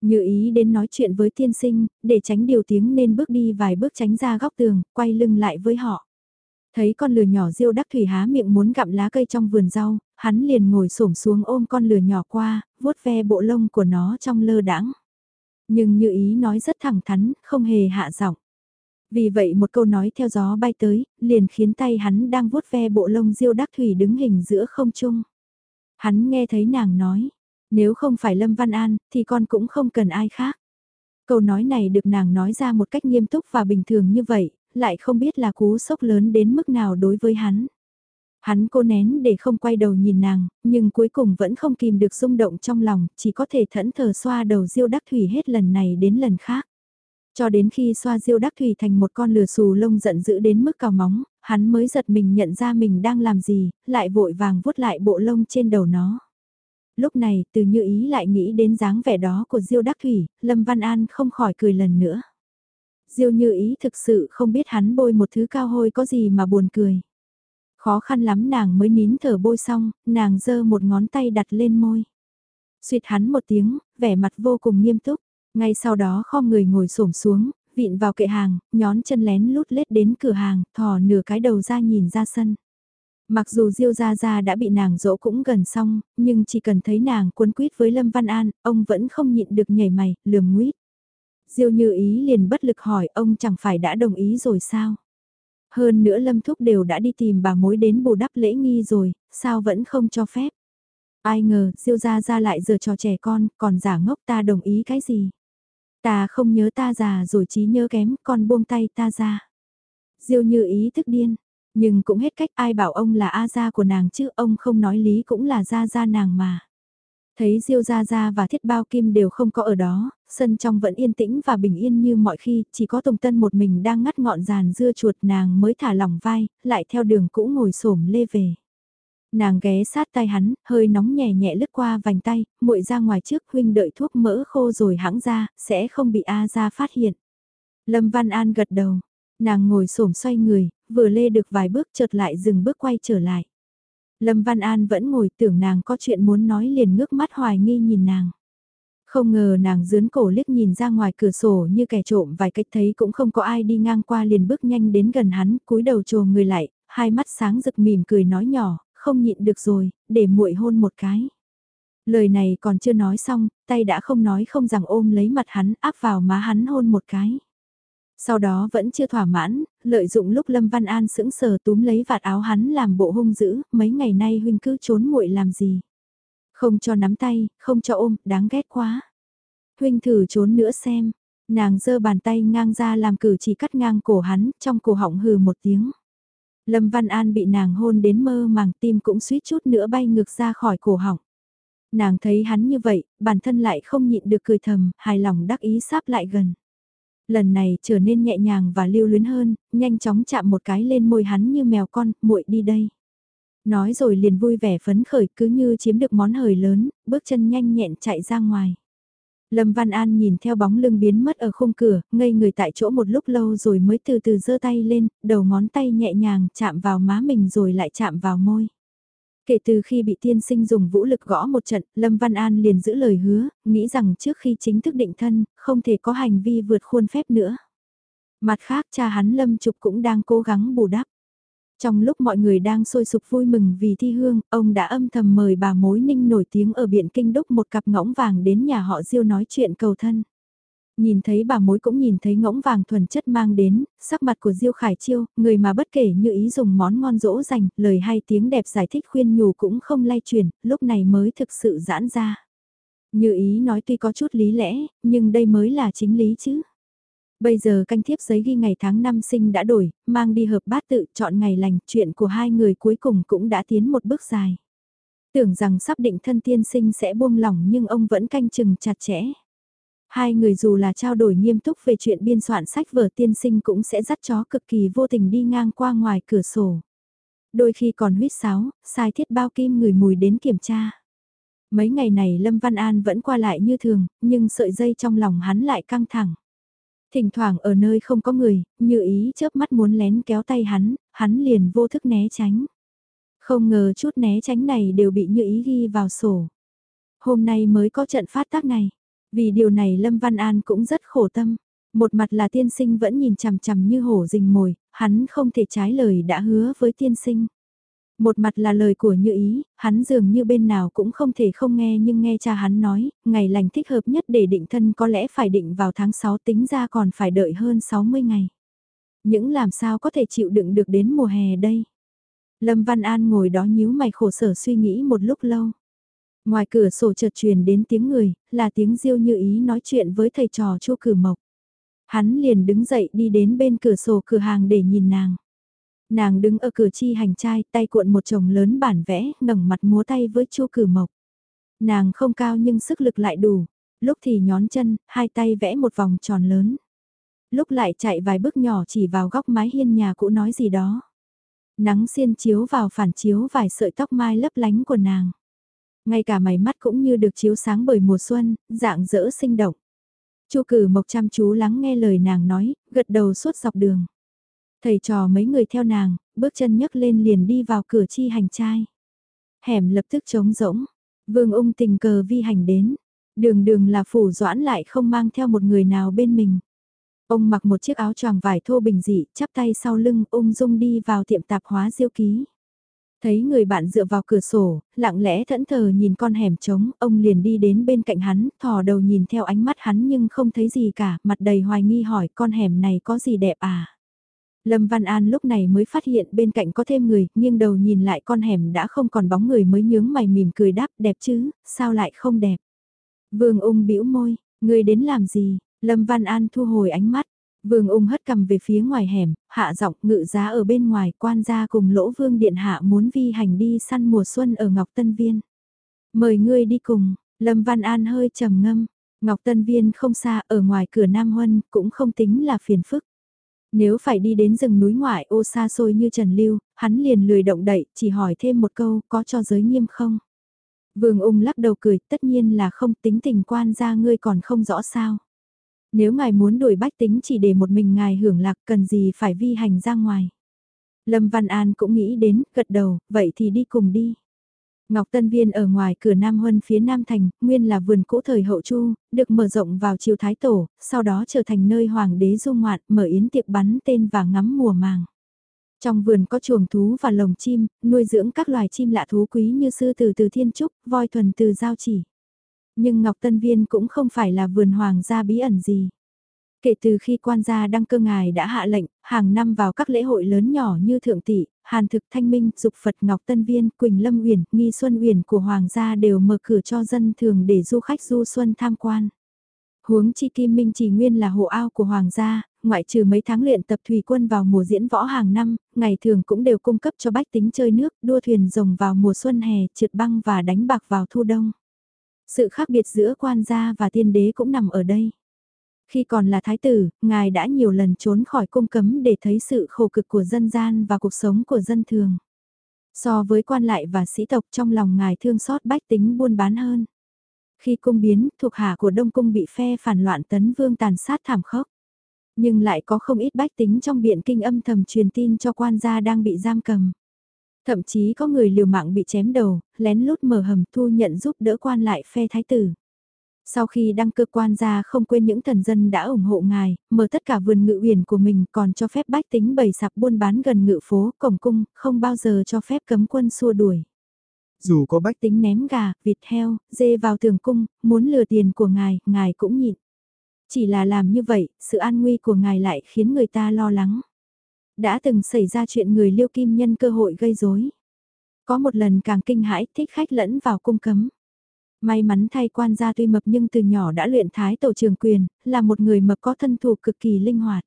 A: Như ý đến nói chuyện với tiên sinh, để tránh điều tiếng nên bước đi vài bước tránh ra góc tường, quay lưng lại với họ. Thấy con lừa nhỏ diêu đắc thủy há miệng muốn gặm lá cây trong vườn rau, hắn liền ngồi xổm xuống ôm con lừa nhỏ qua, vuốt ve bộ lông của nó trong lơ đãng. Nhưng như ý nói rất thẳng thắn, không hề hạ giọng. Vì vậy một câu nói theo gió bay tới, liền khiến tay hắn đang vuốt ve bộ lông diêu đắc thủy đứng hình giữa không trung. Hắn nghe thấy nàng nói, nếu không phải Lâm Văn An, thì con cũng không cần ai khác. Câu nói này được nàng nói ra một cách nghiêm túc và bình thường như vậy, lại không biết là cú sốc lớn đến mức nào đối với hắn. Hắn cố nén để không quay đầu nhìn nàng, nhưng cuối cùng vẫn không kìm được rung động trong lòng, chỉ có thể thẫn thờ xoa đầu diêu đắc thủy hết lần này đến lần khác. Cho đến khi xoa diêu đắc thủy thành một con lừa xù lông giận dữ đến mức cào móng, hắn mới giật mình nhận ra mình đang làm gì, lại vội vàng vuốt lại bộ lông trên đầu nó. Lúc này, từ như ý lại nghĩ đến dáng vẻ đó của diêu đắc thủy, Lâm Văn An không khỏi cười lần nữa. Diêu như ý thực sự không biết hắn bôi một thứ cao hôi có gì mà buồn cười. Khó khăn lắm nàng mới nín thở bôi xong, nàng giơ một ngón tay đặt lên môi. Xuyệt hắn một tiếng, vẻ mặt vô cùng nghiêm túc. Ngay sau đó kho người ngồi xổm xuống, vịn vào kệ hàng, nhón chân lén lút lết đến cửa hàng, thò nửa cái đầu ra nhìn ra sân. Mặc dù Diêu Gia Gia đã bị nàng dỗ cũng gần xong, nhưng chỉ cần thấy nàng cuốn quýt với Lâm Văn An, ông vẫn không nhịn được nhảy mày, lườm nguyết. Diêu như ý liền bất lực hỏi ông chẳng phải đã đồng ý rồi sao? Hơn nữa Lâm Thúc đều đã đi tìm bà mối đến bù đắp lễ nghi rồi, sao vẫn không cho phép? Ai ngờ, Diêu Gia Gia lại giờ trò trẻ con, còn giả ngốc ta đồng ý cái gì? Ta không nhớ ta già rồi trí nhớ kém, con buông tay ta ra. Diêu như ý thức điên, nhưng cũng hết cách ai bảo ông là A gia của nàng chứ ông không nói lý cũng là gia gia nàng mà. Thấy Diêu Gia Gia và Thiết Bao Kim đều không có ở đó, sân trong vẫn yên tĩnh và bình yên như mọi khi, chỉ có Tùng Tân một mình đang ngắt ngọn giàn dưa chuột nàng mới thả lỏng vai, lại theo đường cũ ngồi xổm lê về. Nàng ghé sát tay hắn, hơi nóng nhẹ nhẹ lướt qua vành tay, muội ra ngoài trước huynh đợi thuốc mỡ khô rồi hãng ra, sẽ không bị A ra phát hiện. Lâm Văn An gật đầu, nàng ngồi xổm xoay người, vừa lê được vài bước chợt lại dừng bước quay trở lại. Lâm Văn An vẫn ngồi tưởng nàng có chuyện muốn nói liền ngước mắt hoài nghi nhìn nàng. Không ngờ nàng dướn cổ liếc nhìn ra ngoài cửa sổ như kẻ trộm vài cách thấy cũng không có ai đi ngang qua liền bước nhanh đến gần hắn, cúi đầu trồ người lại, hai mắt sáng rực mỉm cười nói nhỏ, không nhịn được rồi, để muội hôn một cái. Lời này còn chưa nói xong, tay đã không nói không rằng ôm lấy mặt hắn áp vào má hắn hôn một cái. Sau đó vẫn chưa thỏa mãn, lợi dụng lúc Lâm Văn An sững sờ túm lấy vạt áo hắn làm bộ hung dữ, mấy ngày nay huynh cứ trốn muội làm gì. Không cho nắm tay, không cho ôm, đáng ghét quá. Huynh thử trốn nữa xem, nàng giơ bàn tay ngang ra làm cử chỉ cắt ngang cổ hắn, trong cổ họng hừ một tiếng. Lâm Văn An bị nàng hôn đến mơ màng tim cũng suýt chút nữa bay ngược ra khỏi cổ họng. Nàng thấy hắn như vậy, bản thân lại không nhịn được cười thầm, hài lòng đắc ý sáp lại gần. Lần này trở nên nhẹ nhàng và lưu luyến hơn, nhanh chóng chạm một cái lên môi hắn như mèo con, muội đi đây. Nói rồi liền vui vẻ phấn khởi cứ như chiếm được món hời lớn, bước chân nhanh nhẹn chạy ra ngoài. Lâm Văn An nhìn theo bóng lưng biến mất ở khung cửa, ngây người tại chỗ một lúc lâu rồi mới từ từ giơ tay lên, đầu ngón tay nhẹ nhàng chạm vào má mình rồi lại chạm vào môi. Kể từ khi bị tiên sinh dùng vũ lực gõ một trận, Lâm Văn An liền giữ lời hứa, nghĩ rằng trước khi chính thức định thân, không thể có hành vi vượt khuôn phép nữa. Mặt khác cha hắn Lâm Trục cũng đang cố gắng bù đắp. Trong lúc mọi người đang sôi sục vui mừng vì thi hương, ông đã âm thầm mời bà mối ninh nổi tiếng ở Biện Kinh Đúc một cặp ngỗng vàng đến nhà họ Diêu nói chuyện cầu thân. Nhìn thấy bà mối cũng nhìn thấy ngỗng vàng thuần chất mang đến, sắc mặt của Diêu Khải Chiêu, người mà bất kể như ý dùng món ngon dỗ dành, lời hay tiếng đẹp giải thích khuyên nhủ cũng không lay chuyển, lúc này mới thực sự giãn ra. Như ý nói tuy có chút lý lẽ, nhưng đây mới là chính lý chứ. Bây giờ canh thiếp giấy ghi ngày tháng năm sinh đã đổi, mang đi hợp bát tự chọn ngày lành, chuyện của hai người cuối cùng cũng đã tiến một bước dài. Tưởng rằng sắp định thân tiên sinh sẽ buông lỏng nhưng ông vẫn canh chừng chặt chẽ. Hai người dù là trao đổi nghiêm túc về chuyện biên soạn sách vở tiên sinh cũng sẽ dắt chó cực kỳ vô tình đi ngang qua ngoài cửa sổ. Đôi khi còn huyết sáo, sai thiết bao kim người mùi đến kiểm tra. Mấy ngày này Lâm Văn An vẫn qua lại như thường, nhưng sợi dây trong lòng hắn lại căng thẳng. Thỉnh thoảng ở nơi không có người, như ý chớp mắt muốn lén kéo tay hắn, hắn liền vô thức né tránh. Không ngờ chút né tránh này đều bị như ý ghi vào sổ. Hôm nay mới có trận phát tác này. Vì điều này Lâm Văn An cũng rất khổ tâm. Một mặt là tiên sinh vẫn nhìn chằm chằm như hổ rình mồi, hắn không thể trái lời đã hứa với tiên sinh. Một mặt là lời của Như Ý, hắn dường như bên nào cũng không thể không nghe nhưng nghe cha hắn nói, ngày lành thích hợp nhất để định thân có lẽ phải định vào tháng 6 tính ra còn phải đợi hơn 60 ngày. Những làm sao có thể chịu đựng được đến mùa hè đây? Lâm Văn An ngồi đó nhíu mày khổ sở suy nghĩ một lúc lâu. Ngoài cửa sổ chợt truyền đến tiếng người, là tiếng Diêu Như Ý nói chuyện với thầy trò Chu Cử Mộc. Hắn liền đứng dậy đi đến bên cửa sổ cửa hàng để nhìn nàng. Nàng đứng ở cửa chi hành trai, tay cuộn một chồng lớn bản vẽ, ngẩng mặt múa tay với Chu Cử Mộc. Nàng không cao nhưng sức lực lại đủ, lúc thì nhón chân, hai tay vẽ một vòng tròn lớn. Lúc lại chạy vài bước nhỏ chỉ vào góc mái hiên nhà cũ nói gì đó. Nắng xiên chiếu vào phản chiếu vài sợi tóc mai lấp lánh của nàng. Ngay cả mày mắt cũng như được chiếu sáng bởi mùa xuân, dạng dỡ sinh động. Chu cử mộc chăm chú lắng nghe lời nàng nói, gật đầu suốt dọc đường. Thầy trò mấy người theo nàng, bước chân nhấc lên liền đi vào cửa chi hành trai. Hẻm lập tức trống rỗng, vương ung tình cờ vi hành đến. Đường đường là phủ doãn lại không mang theo một người nào bên mình. Ông mặc một chiếc áo choàng vải thô bình dị, chắp tay sau lưng, ung dung đi vào tiệm tạp hóa diêu ký. Thấy người bạn dựa vào cửa sổ, lặng lẽ thẫn thờ nhìn con hẻm trống, ông liền đi đến bên cạnh hắn, thò đầu nhìn theo ánh mắt hắn nhưng không thấy gì cả, mặt đầy hoài nghi hỏi con hẻm này có gì đẹp à? Lâm Văn An lúc này mới phát hiện bên cạnh có thêm người, nghiêng đầu nhìn lại con hẻm đã không còn bóng người mới nhướng mày mỉm cười đáp đẹp chứ, sao lại không đẹp? Vương ung bĩu môi, người đến làm gì? Lâm Văn An thu hồi ánh mắt, Vương ung hất cầm về phía ngoài hẻm, hạ giọng ngự giá ở bên ngoài quan gia cùng lỗ vương điện hạ muốn vi hành đi săn mùa xuân ở Ngọc Tân Viên. Mời ngươi đi cùng, Lâm Văn An hơi trầm ngâm, Ngọc Tân Viên không xa ở ngoài cửa Nam Huân cũng không tính là phiền phức. Nếu phải đi đến rừng núi ngoại ô xa xôi như Trần Lưu, hắn liền lười động đậy, chỉ hỏi thêm một câu có cho giới nghiêm không? Vương ung lắc đầu cười, tất nhiên là không tính tình quan gia ngươi còn không rõ sao. Nếu ngài muốn đuổi bách tính chỉ để một mình ngài hưởng lạc cần gì phải vi hành ra ngoài. Lâm Văn An cũng nghĩ đến, gật đầu, vậy thì đi cùng đi. Ngọc Tân Viên ở ngoài cửa Nam Huân phía Nam Thành, nguyên là vườn cũ thời hậu chu, được mở rộng vào triều Thái Tổ, sau đó trở thành nơi hoàng đế du ngoạn, mở yến tiệc bắn tên và ngắm mùa màng. Trong vườn có chuồng thú và lồng chim, nuôi dưỡng các loài chim lạ thú quý như sư tử từ thiên trúc, voi thuần từ giao chỉ. Nhưng Ngọc Tân Viên cũng không phải là vườn hoàng gia bí ẩn gì. Kể từ khi quan gia đăng cơ ngài đã hạ lệnh, hàng năm vào các lễ hội lớn nhỏ như Thượng Tỷ, Hàn Thực Thanh Minh, Dục Phật Ngọc Tân Viên, Quỳnh Lâm Uyển, Nghi Xuân Uyển của Hoàng gia đều mở cửa cho dân thường để du khách du xuân tham quan. Huống chi Kim Minh chỉ nguyên là hộ ao của Hoàng gia, ngoại trừ mấy tháng luyện tập thủy quân vào mùa diễn võ hàng năm, ngày thường cũng đều cung cấp cho bách tính chơi nước, đua thuyền rồng vào mùa xuân hè, trượt băng và đánh bạc vào thu đông. Sự khác biệt giữa quan gia và tiên đế cũng nằm ở đây. Khi còn là thái tử, ngài đã nhiều lần trốn khỏi cung cấm để thấy sự khổ cực của dân gian và cuộc sống của dân thường. So với quan lại và sĩ tộc trong lòng ngài thương xót bách tính buôn bán hơn. Khi cung biến, thuộc hạ của Đông Cung bị phe phản loạn tấn vương tàn sát thảm khốc. Nhưng lại có không ít bách tính trong biện kinh âm thầm truyền tin cho quan gia đang bị giam cầm. Thậm chí có người liều mạng bị chém đầu, lén lút mở hầm thu nhận giúp đỡ quan lại phe thái tử. Sau khi đăng cơ quan ra không quên những thần dân đã ủng hộ ngài, mở tất cả vườn ngự uyển của mình còn cho phép bách tính bày sạp buôn bán gần ngự phố, cổng cung, không bao giờ cho phép cấm quân xua đuổi. Dù có bách tính ném gà, vịt heo, dê vào tường cung, muốn lừa tiền của ngài, ngài cũng nhịn. Chỉ là làm như vậy, sự an nguy của ngài lại khiến người ta lo lắng. Đã từng xảy ra chuyện người liêu kim nhân cơ hội gây rối. Có một lần càng kinh hãi thích khách lẫn vào cung cấm. May mắn thay quan gia tuy mập nhưng từ nhỏ đã luyện thái tổ trường quyền, là một người mập có thân thủ cực kỳ linh hoạt.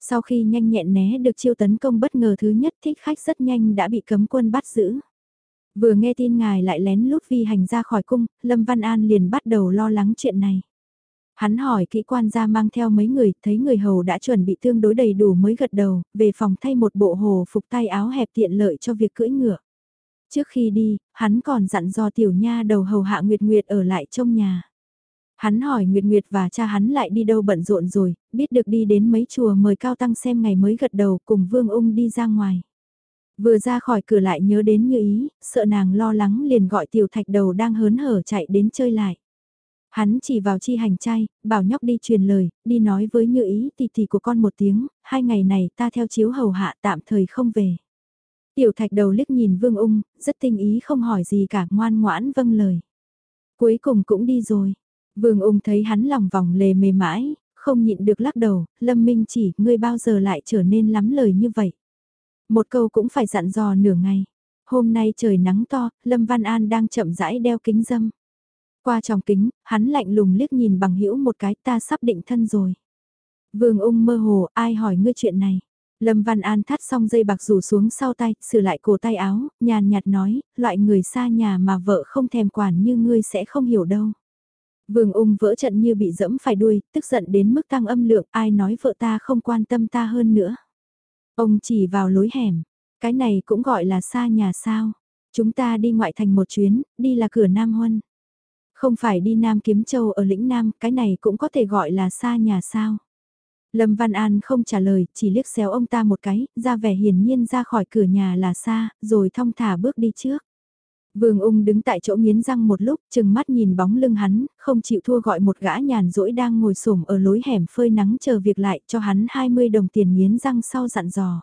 A: Sau khi nhanh nhẹn né được chiêu tấn công bất ngờ thứ nhất thích khách rất nhanh đã bị cấm quân bắt giữ. Vừa nghe tin ngài lại lén lút vi hành ra khỏi cung, Lâm Văn An liền bắt đầu lo lắng chuyện này. Hắn hỏi kỹ quan gia mang theo mấy người, thấy người hầu đã chuẩn bị tương đối đầy đủ mới gật đầu, về phòng thay một bộ hồ phục tay áo hẹp tiện lợi cho việc cưỡi ngựa. Trước khi đi, hắn còn dặn dò tiểu nha đầu hầu hạ Nguyệt Nguyệt ở lại trong nhà. Hắn hỏi Nguyệt Nguyệt và cha hắn lại đi đâu bận rộn rồi, biết được đi đến mấy chùa mời cao tăng xem ngày mới gật đầu cùng Vương Ung đi ra ngoài. Vừa ra khỏi cửa lại nhớ đến như ý, sợ nàng lo lắng liền gọi tiểu thạch đầu đang hớn hở chạy đến chơi lại. Hắn chỉ vào chi hành trai, bảo nhóc đi truyền lời, đi nói với như ý tỷ tỷ của con một tiếng, hai ngày này ta theo chiếu hầu hạ tạm thời không về. Tiểu thạch đầu liếc nhìn vương ung, rất tinh ý không hỏi gì cả ngoan ngoãn vâng lời. Cuối cùng cũng đi rồi. Vương ung thấy hắn lòng vòng lề mề mãi, không nhịn được lắc đầu, Lâm Minh chỉ, ngươi bao giờ lại trở nên lắm lời như vậy. Một câu cũng phải dặn dò nửa ngày. Hôm nay trời nắng to, Lâm Văn An đang chậm rãi đeo kính dâm. Qua trong kính, hắn lạnh lùng liếc nhìn bằng hữu một cái ta sắp định thân rồi. Vương ung mơ hồ, ai hỏi ngươi chuyện này? Lâm Văn An thắt xong dây bạc rủ xuống sau tay, sửa lại cổ tay áo, nhàn nhạt nói, loại người xa nhà mà vợ không thèm quản như ngươi sẽ không hiểu đâu. Vương ung vỡ trận như bị dẫm phải đuôi, tức giận đến mức tăng âm lượng, ai nói vợ ta không quan tâm ta hơn nữa. Ông chỉ vào lối hẻm, cái này cũng gọi là xa nhà sao. Chúng ta đi ngoại thành một chuyến, đi là cửa Nam Huân. Không phải đi Nam Kiếm Châu ở lĩnh Nam, cái này cũng có thể gọi là xa nhà sao. Lâm Văn An không trả lời, chỉ liếc xéo ông ta một cái, ra vẻ hiển nhiên ra khỏi cửa nhà là xa, rồi thong thả bước đi trước. Vương ung đứng tại chỗ nghiến răng một lúc, chừng mắt nhìn bóng lưng hắn, không chịu thua gọi một gã nhàn rỗi đang ngồi xổm ở lối hẻm phơi nắng chờ việc lại cho hắn 20 đồng tiền nghiến răng sau dặn dò.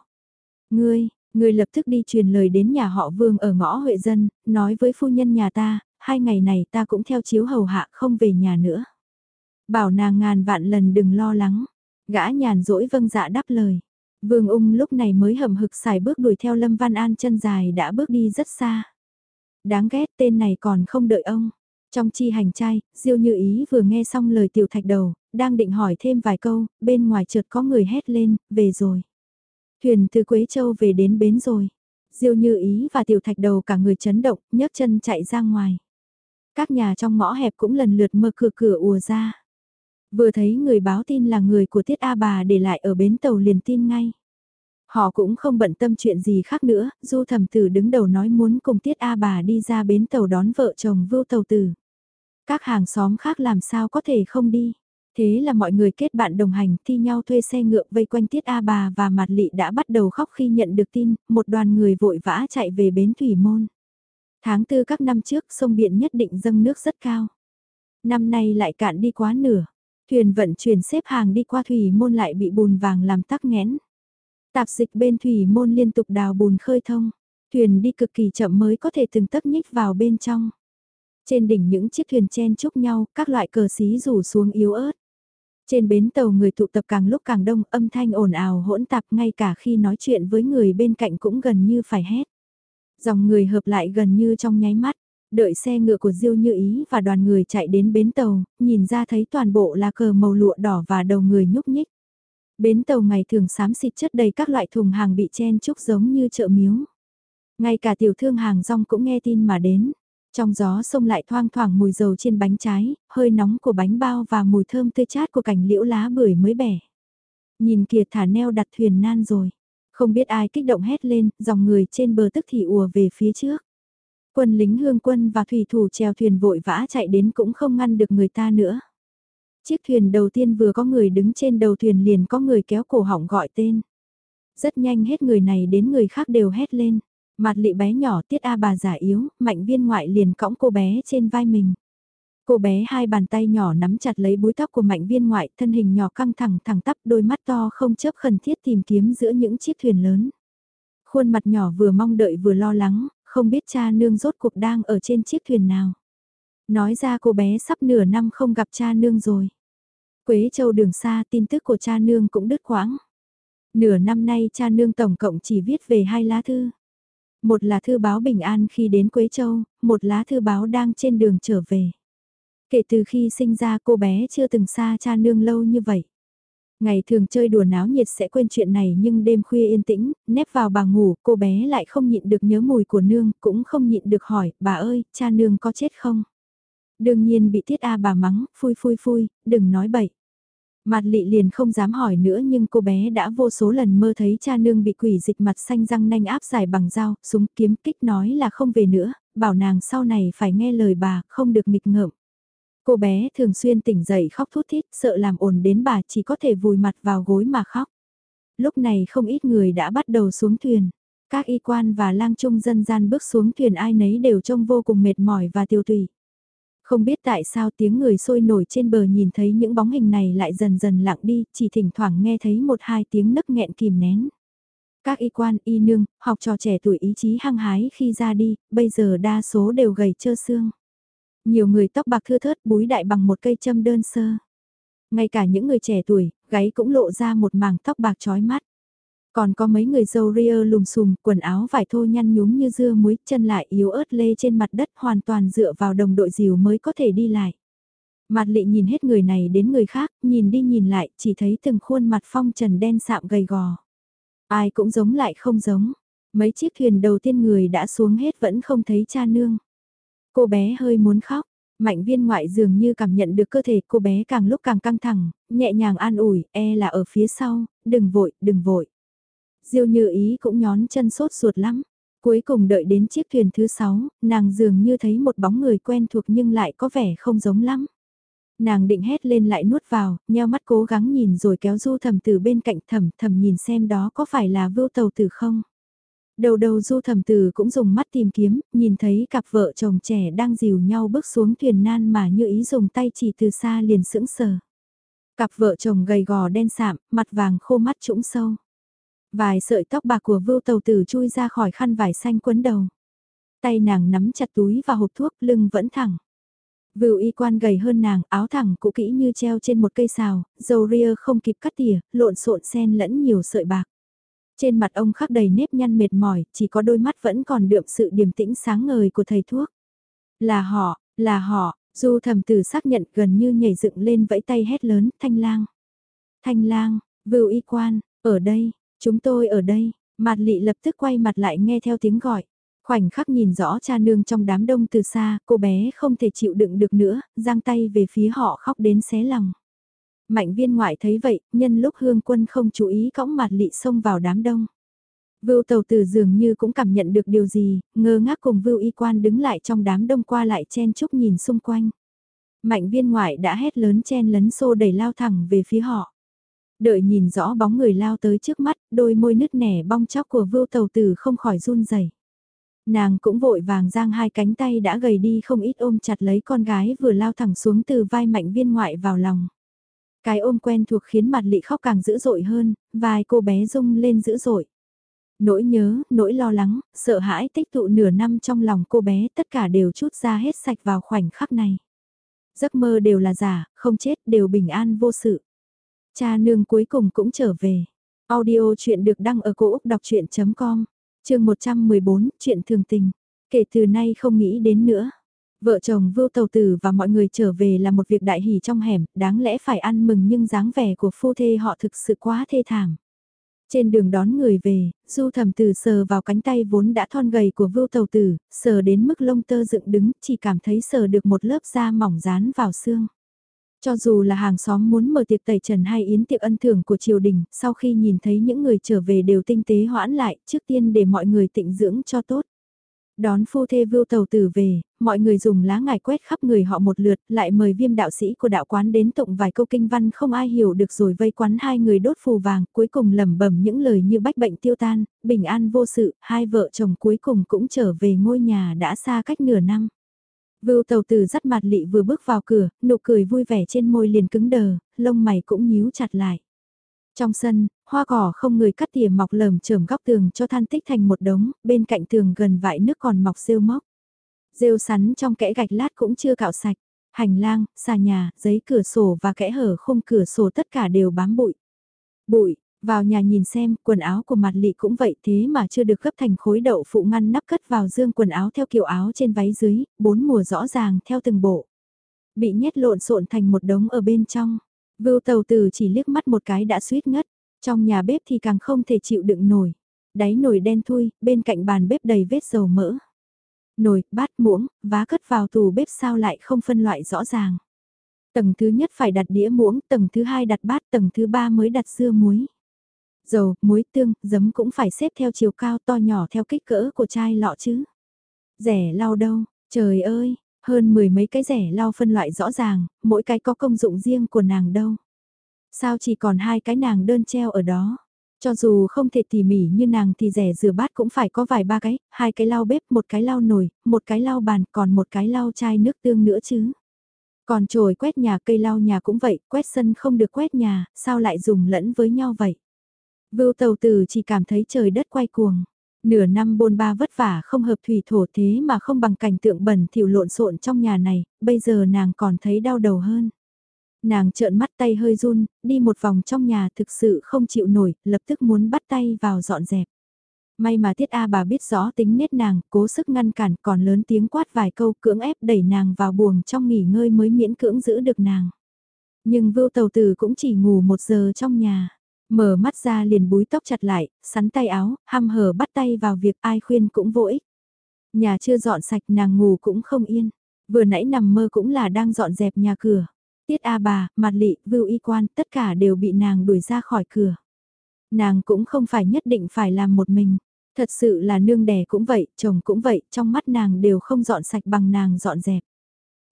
A: Ngươi, ngươi lập tức đi truyền lời đến nhà họ Vương ở ngõ Huệ Dân, nói với phu nhân nhà ta, hai ngày này ta cũng theo chiếu hầu hạ không về nhà nữa. Bảo nàng ngàn vạn lần đừng lo lắng, gã nhàn rỗi vâng dạ đáp lời. Vương ung lúc này mới hầm hực xài bước đuổi theo Lâm Văn An chân dài đã bước đi rất xa. Đáng ghét tên này còn không đợi ông. Trong chi hành trai, Diêu Như Ý vừa nghe xong lời tiểu thạch đầu, đang định hỏi thêm vài câu, bên ngoài chợt có người hét lên, về rồi. Thuyền từ Quế Châu về đến bến rồi. Diêu Như Ý và tiểu thạch đầu cả người chấn động, nhấc chân chạy ra ngoài. Các nhà trong ngõ hẹp cũng lần lượt mở cửa cửa ùa ra. Vừa thấy người báo tin là người của Tiết A bà để lại ở bến tàu liền tin ngay. Họ cũng không bận tâm chuyện gì khác nữa, du thẩm tử đứng đầu nói muốn cùng Tiết A bà đi ra bến tàu đón vợ chồng vưu tàu tử. Các hàng xóm khác làm sao có thể không đi. Thế là mọi người kết bạn đồng hành thi nhau thuê xe ngựa vây quanh Tiết A bà và Mạt Lị đã bắt đầu khóc khi nhận được tin, một đoàn người vội vã chạy về bến Thủy Môn. Tháng tư các năm trước sông Biển nhất định dâng nước rất cao. Năm nay lại cạn đi quá nửa. Thuyền vận chuyển xếp hàng đi qua Thủy Môn lại bị bùn vàng làm tắc nghẽn. Tạp dịch bên thủy môn liên tục đào bùn khơi thông, thuyền đi cực kỳ chậm mới có thể từng tấc nhích vào bên trong. Trên đỉnh những chiếc thuyền chen chúc nhau, các loại cờ xí rủ xuống yếu ớt. Trên bến tàu người tụ tập càng lúc càng đông, âm thanh ồn ào hỗn tạp ngay cả khi nói chuyện với người bên cạnh cũng gần như phải hét. Dòng người hợp lại gần như trong nháy mắt, đợi xe ngựa của Diêu Như Ý và đoàn người chạy đến bến tàu, nhìn ra thấy toàn bộ là cờ màu lụa đỏ và đầu người nhúc nhích. Bến tàu ngày thường xám xịt chất đầy các loại thùng hàng bị chen chúc giống như chợ miếu. Ngay cả tiểu thương hàng rong cũng nghe tin mà đến. Trong gió sông lại thoang thoảng mùi dầu trên bánh trái, hơi nóng của bánh bao và mùi thơm tươi chát của cành liễu lá bưởi mới bẻ. Nhìn kìa thả neo đặt thuyền nan rồi. Không biết ai kích động hét lên, dòng người trên bờ tức thì ùa về phía trước. Quân lính hương quân và thủy thủ chèo thuyền vội vã chạy đến cũng không ngăn được người ta nữa. Chiếc thuyền đầu tiên vừa có người đứng trên đầu thuyền liền có người kéo cổ họng gọi tên. Rất nhanh hết người này đến người khác đều hét lên. Mặt lị bé nhỏ tiết A bà giả yếu, mạnh viên ngoại liền cõng cô bé trên vai mình. Cô bé hai bàn tay nhỏ nắm chặt lấy búi tóc của mạnh viên ngoại, thân hình nhỏ căng thẳng thẳng tắp đôi mắt to không chớp khẩn thiết tìm kiếm giữa những chiếc thuyền lớn. Khuôn mặt nhỏ vừa mong đợi vừa lo lắng, không biết cha nương rốt cuộc đang ở trên chiếc thuyền nào. Nói ra cô bé sắp nửa năm không gặp cha nương rồi. Quế Châu đường xa tin tức của cha nương cũng đứt quãng. Nửa năm nay cha nương tổng cộng chỉ viết về hai lá thư. Một là thư báo bình an khi đến Quế Châu, một lá thư báo đang trên đường trở về. Kể từ khi sinh ra cô bé chưa từng xa cha nương lâu như vậy. Ngày thường chơi đùa náo nhiệt sẽ quên chuyện này nhưng đêm khuya yên tĩnh, nép vào bà ngủ, cô bé lại không nhịn được nhớ mùi của nương, cũng không nhịn được hỏi, bà ơi, cha nương có chết không? Đương nhiên bị Tiết A bà mắng, phui phui phui, đừng nói bậy. Mặt lị liền không dám hỏi nữa nhưng cô bé đã vô số lần mơ thấy cha nương bị quỷ dịch mặt xanh răng nanh áp giải bằng dao, súng kiếm kích nói là không về nữa, bảo nàng sau này phải nghe lời bà, không được nghịch ngợm. Cô bé thường xuyên tỉnh dậy khóc thút thít, sợ làm ồn đến bà chỉ có thể vùi mặt vào gối mà khóc. Lúc này không ít người đã bắt đầu xuống thuyền. Các y quan và lang trung dân gian bước xuống thuyền ai nấy đều trông vô cùng mệt mỏi và tiêu tùy. Không biết tại sao tiếng người sôi nổi trên bờ nhìn thấy những bóng hình này lại dần dần lặng đi, chỉ thỉnh thoảng nghe thấy một hai tiếng nấc nghẹn kìm nén. Các y quan, y nương, học trò trẻ tuổi ý chí hăng hái khi ra đi, bây giờ đa số đều gầy trơ xương. Nhiều người tóc bạc thưa thớt búi đại bằng một cây châm đơn sơ. Ngay cả những người trẻ tuổi, gáy cũng lộ ra một mảng tóc bạc trói mắt. Còn có mấy người dâu ria lùm xùm, quần áo vải thô nhăn nhúm như dưa muối, chân lại yếu ớt lê trên mặt đất hoàn toàn dựa vào đồng đội dìu mới có thể đi lại. Mặt lị nhìn hết người này đến người khác, nhìn đi nhìn lại, chỉ thấy từng khuôn mặt phong trần đen sạm gầy gò. Ai cũng giống lại không giống. Mấy chiếc thuyền đầu tiên người đã xuống hết vẫn không thấy cha nương. Cô bé hơi muốn khóc, mạnh viên ngoại dường như cảm nhận được cơ thể cô bé càng lúc càng căng thẳng, nhẹ nhàng an ủi, e là ở phía sau, đừng vội, đừng vội. Diêu như ý cũng nhón chân sốt ruột lắm. Cuối cùng đợi đến chiếc thuyền thứ sáu, nàng dường như thấy một bóng người quen thuộc nhưng lại có vẻ không giống lắm. Nàng định hét lên lại nuốt vào, nheo mắt cố gắng nhìn rồi kéo du thầm từ bên cạnh thầm thầm nhìn xem đó có phải là vưu tàu tử không. Đầu đầu du thầm từ cũng dùng mắt tìm kiếm, nhìn thấy cặp vợ chồng trẻ đang dìu nhau bước xuống thuyền nan mà như ý dùng tay chỉ từ xa liền sững sờ. Cặp vợ chồng gầy gò đen sạm, mặt vàng khô mắt trũng sâu. Vài sợi tóc bạc của vưu tàu tử chui ra khỏi khăn vải xanh quấn đầu. Tay nàng nắm chặt túi và hộp thuốc lưng vẫn thẳng. Vưu y quan gầy hơn nàng, áo thẳng cũ kỹ như treo trên một cây xào, dầu ria không kịp cắt tỉa, lộn xộn xen lẫn nhiều sợi bạc. Trên mặt ông khắc đầy nếp nhăn mệt mỏi, chỉ có đôi mắt vẫn còn đượm sự điềm tĩnh sáng ngời của thầy thuốc. Là họ, là họ, du thầm tử xác nhận gần như nhảy dựng lên vẫy tay hét lớn, thanh lang. Thanh lang, vưu y quan, ở đây, chúng tôi ở đây, mặt lị lập tức quay mặt lại nghe theo tiếng gọi. Khoảnh khắc nhìn rõ cha nương trong đám đông từ xa, cô bé không thể chịu đựng được nữa, giang tay về phía họ khóc đến xé lòng. Mạnh viên ngoại thấy vậy, nhân lúc hương quân không chú ý cõng mặt lị xông vào đám đông. Vưu tàu tử dường như cũng cảm nhận được điều gì, ngơ ngác cùng vưu y quan đứng lại trong đám đông qua lại chen chúc nhìn xung quanh. Mạnh viên ngoại đã hét lớn chen lấn xô đẩy lao thẳng về phía họ. Đợi nhìn rõ bóng người lao tới trước mắt, đôi môi nứt nẻ bong chóc của vưu tàu tử không khỏi run rẩy. Nàng cũng vội vàng giang hai cánh tay đã gầy đi không ít ôm chặt lấy con gái vừa lao thẳng xuống từ vai mạnh viên ngoại vào lòng. Cái ôm quen thuộc khiến mặt lị khóc càng dữ dội hơn, vai cô bé rung lên dữ dội. Nỗi nhớ, nỗi lo lắng, sợ hãi tích tụ nửa năm trong lòng cô bé tất cả đều chút ra hết sạch vào khoảnh khắc này. Giấc mơ đều là giả, không chết đều bình an vô sự. Cha nương cuối cùng cũng trở về. Audio chuyện được đăng ở cổ Úc đọc chuyện.com, trường 114, chuyện thường tình. Kể từ nay không nghĩ đến nữa. Vợ chồng Vưu Tàu Tử và mọi người trở về là một việc đại hỷ trong hẻm, đáng lẽ phải ăn mừng nhưng dáng vẻ của phu thê họ thực sự quá thê thảm. Trên đường đón người về, Du Thẩm Tử sờ vào cánh tay vốn đã thon gầy của Vưu Tàu Tử, sờ đến mức lông tơ dựng đứng, chỉ cảm thấy sờ được một lớp da mỏng dán vào xương. Cho dù là hàng xóm muốn mở tiệc tẩy trần hay yến tiệc ân thưởng của triều đình, sau khi nhìn thấy những người trở về đều tinh tế hoãn lại, trước tiên để mọi người tịnh dưỡng cho tốt. Đón phu thê vưu tàu tử về, mọi người dùng lá ngải quét khắp người họ một lượt, lại mời viêm đạo sĩ của đạo quán đến tụng vài câu kinh văn không ai hiểu được rồi vây quán hai người đốt phù vàng, cuối cùng lẩm bẩm những lời như bách bệnh tiêu tan, bình an vô sự, hai vợ chồng cuối cùng cũng trở về ngôi nhà đã xa cách nửa năm. Vưu tàu tử dắt mặt lị vừa bước vào cửa, nụ cười vui vẻ trên môi liền cứng đờ, lông mày cũng nhíu chặt lại. Trong sân, hoa cỏ không người cắt tỉa mọc lởm chởm góc tường cho than tích thành một đống, bên cạnh tường gần vại nước còn mọc rêu mốc. Rêu sắn trong kẽ gạch lát cũng chưa cạo sạch. Hành lang, xà nhà, giấy cửa sổ và kẽ hở khung cửa sổ tất cả đều bám bụi. Bụi, vào nhà nhìn xem, quần áo của mặt lị cũng vậy thế mà chưa được gấp thành khối đậu phụ ngăn nắp cất vào dương quần áo theo kiểu áo trên váy dưới, bốn mùa rõ ràng theo từng bộ. Bị nhét lộn xộn thành một đống ở bên trong. Vưu tàu tử chỉ liếc mắt một cái đã suýt ngất, trong nhà bếp thì càng không thể chịu đựng nổi. Đáy nồi đen thui, bên cạnh bàn bếp đầy vết dầu mỡ. Nồi, bát muỗng, vá cất vào tủ bếp sao lại không phân loại rõ ràng. Tầng thứ nhất phải đặt đĩa muỗng, tầng thứ hai đặt bát, tầng thứ ba mới đặt dưa muối. Dầu, muối tương, giấm cũng phải xếp theo chiều cao to nhỏ theo kích cỡ của chai lọ chứ. Rẻ lau đâu, trời ơi, hơn mười mấy cái rẻ lau phân loại rõ ràng, mỗi cái có công dụng riêng của nàng đâu. Sao chỉ còn hai cái nàng đơn treo ở đó? Cho dù không thể tỉ mỉ như nàng thì rẻ rửa bát cũng phải có vài ba cái, hai cái lau bếp, một cái lau nồi, một cái lau bàn, còn một cái lau chai nước tương nữa chứ. Còn trồi quét nhà cây lau nhà cũng vậy, quét sân không được quét nhà, sao lại dùng lẫn với nhau vậy? Vưu tàu tử chỉ cảm thấy trời đất quay cuồng. Nửa năm bôn ba vất vả không hợp thủy thổ thế mà không bằng cảnh tượng bẩn thỉu lộn xộn trong nhà này, bây giờ nàng còn thấy đau đầu hơn. Nàng trợn mắt tay hơi run, đi một vòng trong nhà thực sự không chịu nổi, lập tức muốn bắt tay vào dọn dẹp. May mà Tiết A bà biết rõ tính nết nàng, cố sức ngăn cản còn lớn tiếng quát vài câu cưỡng ép đẩy nàng vào buồng trong nghỉ ngơi mới miễn cưỡng giữ được nàng. Nhưng vưu tàu tử cũng chỉ ngủ một giờ trong nhà. Mở mắt ra liền búi tóc chặt lại, sắn tay áo, hăm hở bắt tay vào việc ai khuyên cũng vô ích. Nhà chưa dọn sạch nàng ngủ cũng không yên. Vừa nãy nằm mơ cũng là đang dọn dẹp nhà cửa. Tiết A bà, mặt lị, vưu y quan, tất cả đều bị nàng đuổi ra khỏi cửa. Nàng cũng không phải nhất định phải làm một mình. Thật sự là nương đẻ cũng vậy, chồng cũng vậy, trong mắt nàng đều không dọn sạch bằng nàng dọn dẹp.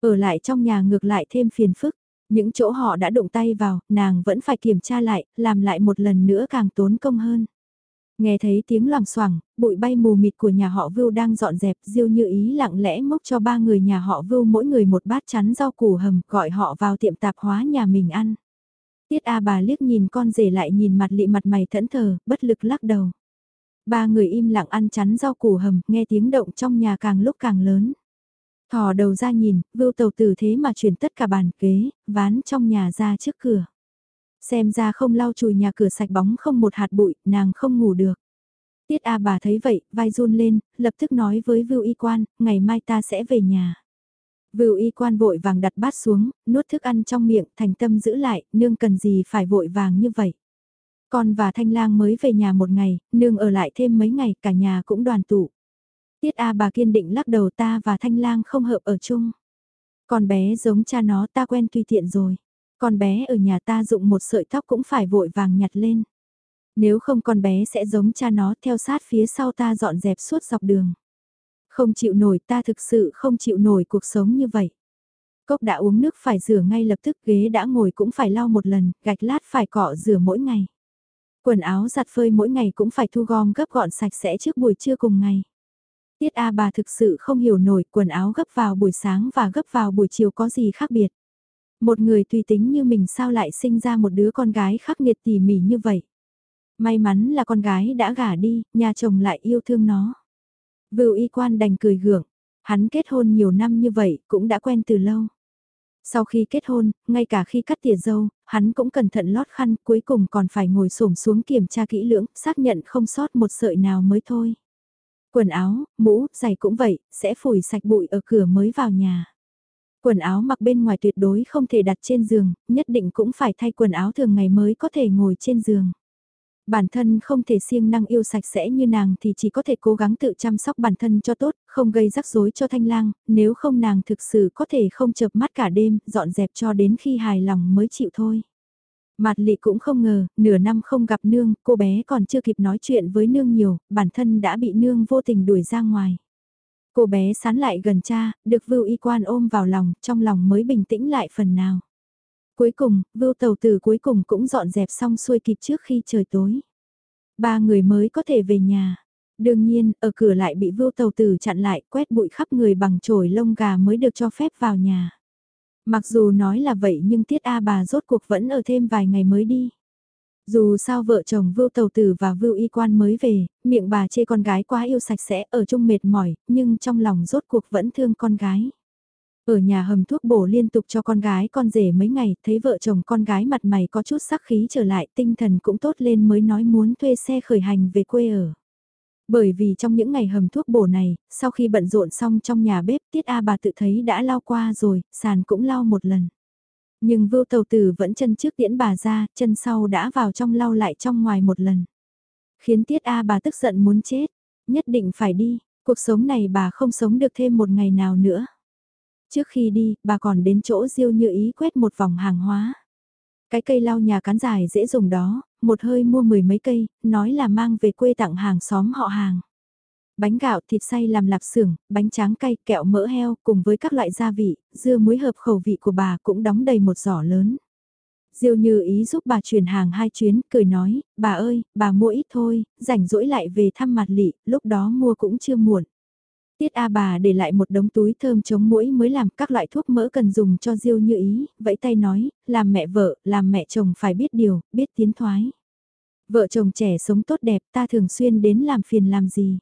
A: Ở lại trong nhà ngược lại thêm phiền phức. Những chỗ họ đã động tay vào, nàng vẫn phải kiểm tra lại, làm lại một lần nữa càng tốn công hơn. Nghe thấy tiếng loảng xoảng, bụi bay mù mịt của nhà họ Vưu đang dọn dẹp, Diêu Như Ý lặng lẽ mốc cho ba người nhà họ Vưu mỗi người một bát chắn rau củ hầm, gọi họ vào tiệm tạp hóa nhà mình ăn. Tiết A bà liếc nhìn con rể lại nhìn mặt lị mặt mày thẫn thờ, bất lực lắc đầu. Ba người im lặng ăn chắn rau củ hầm, nghe tiếng động trong nhà càng lúc càng lớn. Thò đầu ra nhìn, vưu tàu tử thế mà chuyển tất cả bàn ghế, ván trong nhà ra trước cửa. Xem ra không lau chùi nhà cửa sạch bóng không một hạt bụi, nàng không ngủ được. Tiết A bà thấy vậy, vai run lên, lập tức nói với Vưu Y Quan, ngày mai ta sẽ về nhà. Vưu Y Quan vội vàng đặt bát xuống, nuốt thức ăn trong miệng, thành tâm giữ lại, nương cần gì phải vội vàng như vậy. Con và Thanh Lang mới về nhà một ngày, nương ở lại thêm mấy ngày, cả nhà cũng đoàn tụ. Tiết A bà kiên định lắc đầu ta và Thanh Lang không hợp ở chung. Con bé giống cha nó ta quen tùy tiện rồi. Con bé ở nhà ta dụng một sợi tóc cũng phải vội vàng nhặt lên. Nếu không con bé sẽ giống cha nó theo sát phía sau ta dọn dẹp suốt dọc đường. Không chịu nổi ta thực sự không chịu nổi cuộc sống như vậy. Cốc đã uống nước phải rửa ngay lập tức ghế đã ngồi cũng phải lau một lần, gạch lát phải cọ rửa mỗi ngày. Quần áo giặt phơi mỗi ngày cũng phải thu gom gấp gọn sạch sẽ trước buổi trưa cùng ngày. Tiết A bà thực sự không hiểu nổi quần áo gấp vào buổi sáng và gấp vào buổi chiều có gì khác biệt. Một người tùy tính như mình sao lại sinh ra một đứa con gái khắc nghiệt tỉ mỉ như vậy. May mắn là con gái đã gả đi, nhà chồng lại yêu thương nó. Vưu y quan đành cười gượng, hắn kết hôn nhiều năm như vậy cũng đã quen từ lâu. Sau khi kết hôn, ngay cả khi cắt tỉa dâu, hắn cũng cẩn thận lót khăn cuối cùng còn phải ngồi xổm xuống kiểm tra kỹ lưỡng, xác nhận không sót một sợi nào mới thôi. Quần áo, mũ, giày cũng vậy, sẽ phủi sạch bụi ở cửa mới vào nhà. Quần áo mặc bên ngoài tuyệt đối không thể đặt trên giường, nhất định cũng phải thay quần áo thường ngày mới có thể ngồi trên giường. Bản thân không thể siêng năng yêu sạch sẽ như nàng thì chỉ có thể cố gắng tự chăm sóc bản thân cho tốt, không gây rắc rối cho thanh lang, nếu không nàng thực sự có thể không chợp mắt cả đêm, dọn dẹp cho đến khi hài lòng mới chịu thôi. Mạt lị cũng không ngờ, nửa năm không gặp nương, cô bé còn chưa kịp nói chuyện với nương nhiều, bản thân đã bị nương vô tình đuổi ra ngoài. Cô bé sán lại gần cha, được Vưu Y Quan ôm vào lòng, trong lòng mới bình tĩnh lại phần nào. Cuối cùng, Vưu Tàu Từ cuối cùng cũng dọn dẹp xong xuôi kịp trước khi trời tối. Ba người mới có thể về nhà. Đương nhiên, ở cửa lại bị Vưu Tàu Tử chặn lại, quét bụi khắp người bằng chổi lông gà mới được cho phép vào nhà. Mặc dù nói là vậy nhưng Tiết A bà rốt cuộc vẫn ở thêm vài ngày mới đi. Dù sao vợ chồng Vưu Tàu Tử và Vưu Y Quan mới về, miệng bà chê con gái quá yêu sạch sẽ ở chung mệt mỏi, nhưng trong lòng rốt cuộc vẫn thương con gái. Ở nhà hầm thuốc bổ liên tục cho con gái con rể mấy ngày, thấy vợ chồng con gái mặt mày có chút sắc khí trở lại, tinh thần cũng tốt lên mới nói muốn thuê xe khởi hành về quê ở. Bởi vì trong những ngày hầm thuốc bổ này, sau khi bận rộn xong trong nhà bếp Tiết A bà tự thấy đã lau qua rồi, sàn cũng lau một lần. Nhưng vưu tàu tử vẫn chân trước tiễn bà ra, chân sau đã vào trong lau lại trong ngoài một lần. Khiến Tiết A bà tức giận muốn chết, nhất định phải đi, cuộc sống này bà không sống được thêm một ngày nào nữa. Trước khi đi, bà còn đến chỗ Diêu Như Ý quét một vòng hàng hóa. Cái cây lau nhà cán dài dễ dùng đó, một hơi mua mười mấy cây, nói là mang về quê tặng hàng xóm họ hàng. Bánh gạo thịt xay làm lạp xưởng, bánh tráng cay, kẹo mỡ heo cùng với các loại gia vị, dưa muối hợp khẩu vị của bà cũng đóng đầy một giỏ lớn. Diêu như ý giúp bà chuyển hàng hai chuyến, cười nói, bà ơi, bà mua ít thôi, rảnh rỗi lại về thăm mặt lị, lúc đó mua cũng chưa muộn. Tiết A bà để lại một đống túi thơm chống mũi mới làm các loại thuốc mỡ cần dùng cho Diêu như ý, vẫy tay nói, làm mẹ vợ, làm mẹ chồng phải biết điều, biết tiến thoái. Vợ chồng trẻ sống tốt đẹp ta thường xuyên đến làm phiền làm gì.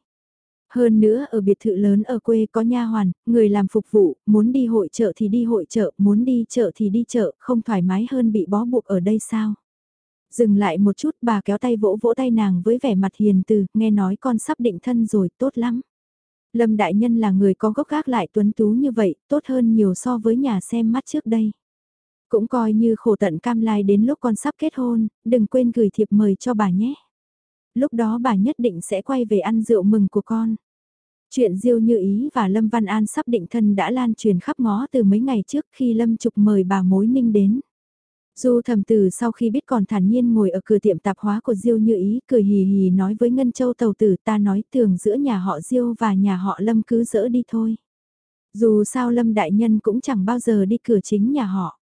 A: Hơn nữa ở biệt thự lớn ở quê có nha hoàn, người làm phục vụ, muốn đi hội chợ thì đi hội chợ, muốn đi chợ thì đi chợ, không thoải mái hơn bị bó buộc ở đây sao? Dừng lại một chút bà kéo tay vỗ vỗ tay nàng với vẻ mặt hiền từ, nghe nói con sắp định thân rồi, tốt lắm. Lâm Đại Nhân là người có gốc gác lại tuấn tú như vậy, tốt hơn nhiều so với nhà xem mắt trước đây. Cũng coi như khổ tận cam lai đến lúc con sắp kết hôn, đừng quên gửi thiệp mời cho bà nhé. Lúc đó bà nhất định sẽ quay về ăn rượu mừng của con. Chuyện Diêu Như Ý và Lâm Văn An sắp định thân đã lan truyền khắp ngó từ mấy ngày trước khi Lâm Trục mời bà mối ninh đến. Du thầm từ sau khi biết còn thản nhiên ngồi ở cửa tiệm tạp hóa của Diêu Như Ý, cười hì hì nói với Ngân Châu tàu tử, ta nói tường giữa nhà họ Diêu và nhà họ Lâm cứ dỡ đi thôi. Dù sao Lâm Đại Nhân cũng chẳng bao giờ đi cửa chính nhà họ.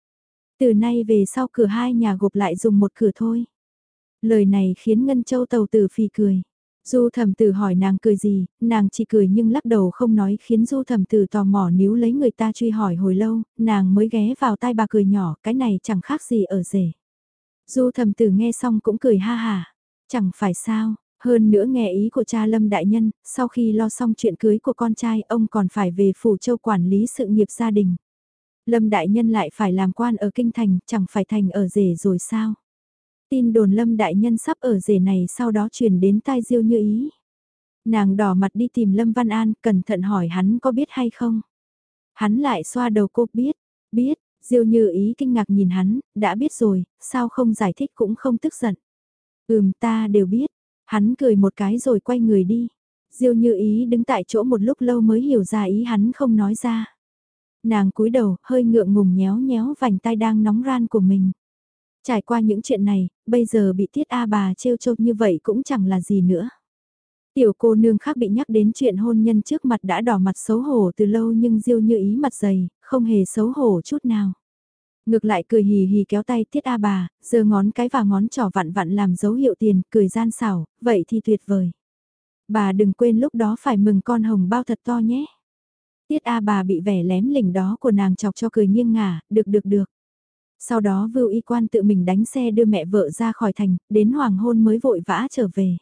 A: Từ nay về sau cửa hai nhà gộp lại dùng một cửa thôi. Lời này khiến Ngân Châu tàu tử phì cười. Du thẩm tử hỏi nàng cười gì, nàng chỉ cười nhưng lắc đầu không nói khiến du thẩm tử tò mò nếu lấy người ta truy hỏi hồi lâu, nàng mới ghé vào tai bà cười nhỏ, cái này chẳng khác gì ở rể. Du thẩm tử nghe xong cũng cười ha hà, chẳng phải sao, hơn nữa nghe ý của cha Lâm Đại Nhân, sau khi lo xong chuyện cưới của con trai ông còn phải về phủ châu quản lý sự nghiệp gia đình. Lâm Đại Nhân lại phải làm quan ở Kinh Thành, chẳng phải thành ở rể rồi sao? Tin đồn lâm đại nhân sắp ở rể này sau đó truyền đến tai diêu như ý. Nàng đỏ mặt đi tìm Lâm Văn An, cẩn thận hỏi hắn có biết hay không. Hắn lại xoa đầu cô biết, biết, diêu như ý kinh ngạc nhìn hắn, đã biết rồi, sao không giải thích cũng không tức giận. Ừm ta đều biết, hắn cười một cái rồi quay người đi. Diêu như ý đứng tại chỗ một lúc lâu mới hiểu ra ý hắn không nói ra. Nàng cúi đầu, hơi ngượng ngùng nhéo nhéo vành tai đang nóng ran của mình. Trải qua những chuyện này, bây giờ bị tiết A bà trêu chọc như vậy cũng chẳng là gì nữa. Tiểu cô nương khác bị nhắc đến chuyện hôn nhân trước mặt đã đỏ mặt xấu hổ từ lâu nhưng diêu như ý mặt dày, không hề xấu hổ chút nào. Ngược lại cười hì hì kéo tay tiết A bà, giơ ngón cái và ngón trỏ vặn vặn làm dấu hiệu tiền, cười gian xảo, vậy thì tuyệt vời. Bà đừng quên lúc đó phải mừng con hồng bao thật to nhé. Tiết A bà bị vẻ lém lỉnh đó của nàng chọc cho cười nghiêng ngả, được được được. Sau đó Vưu Y Quan tự mình đánh xe đưa mẹ vợ ra khỏi thành, đến hoàng hôn mới vội vã trở về.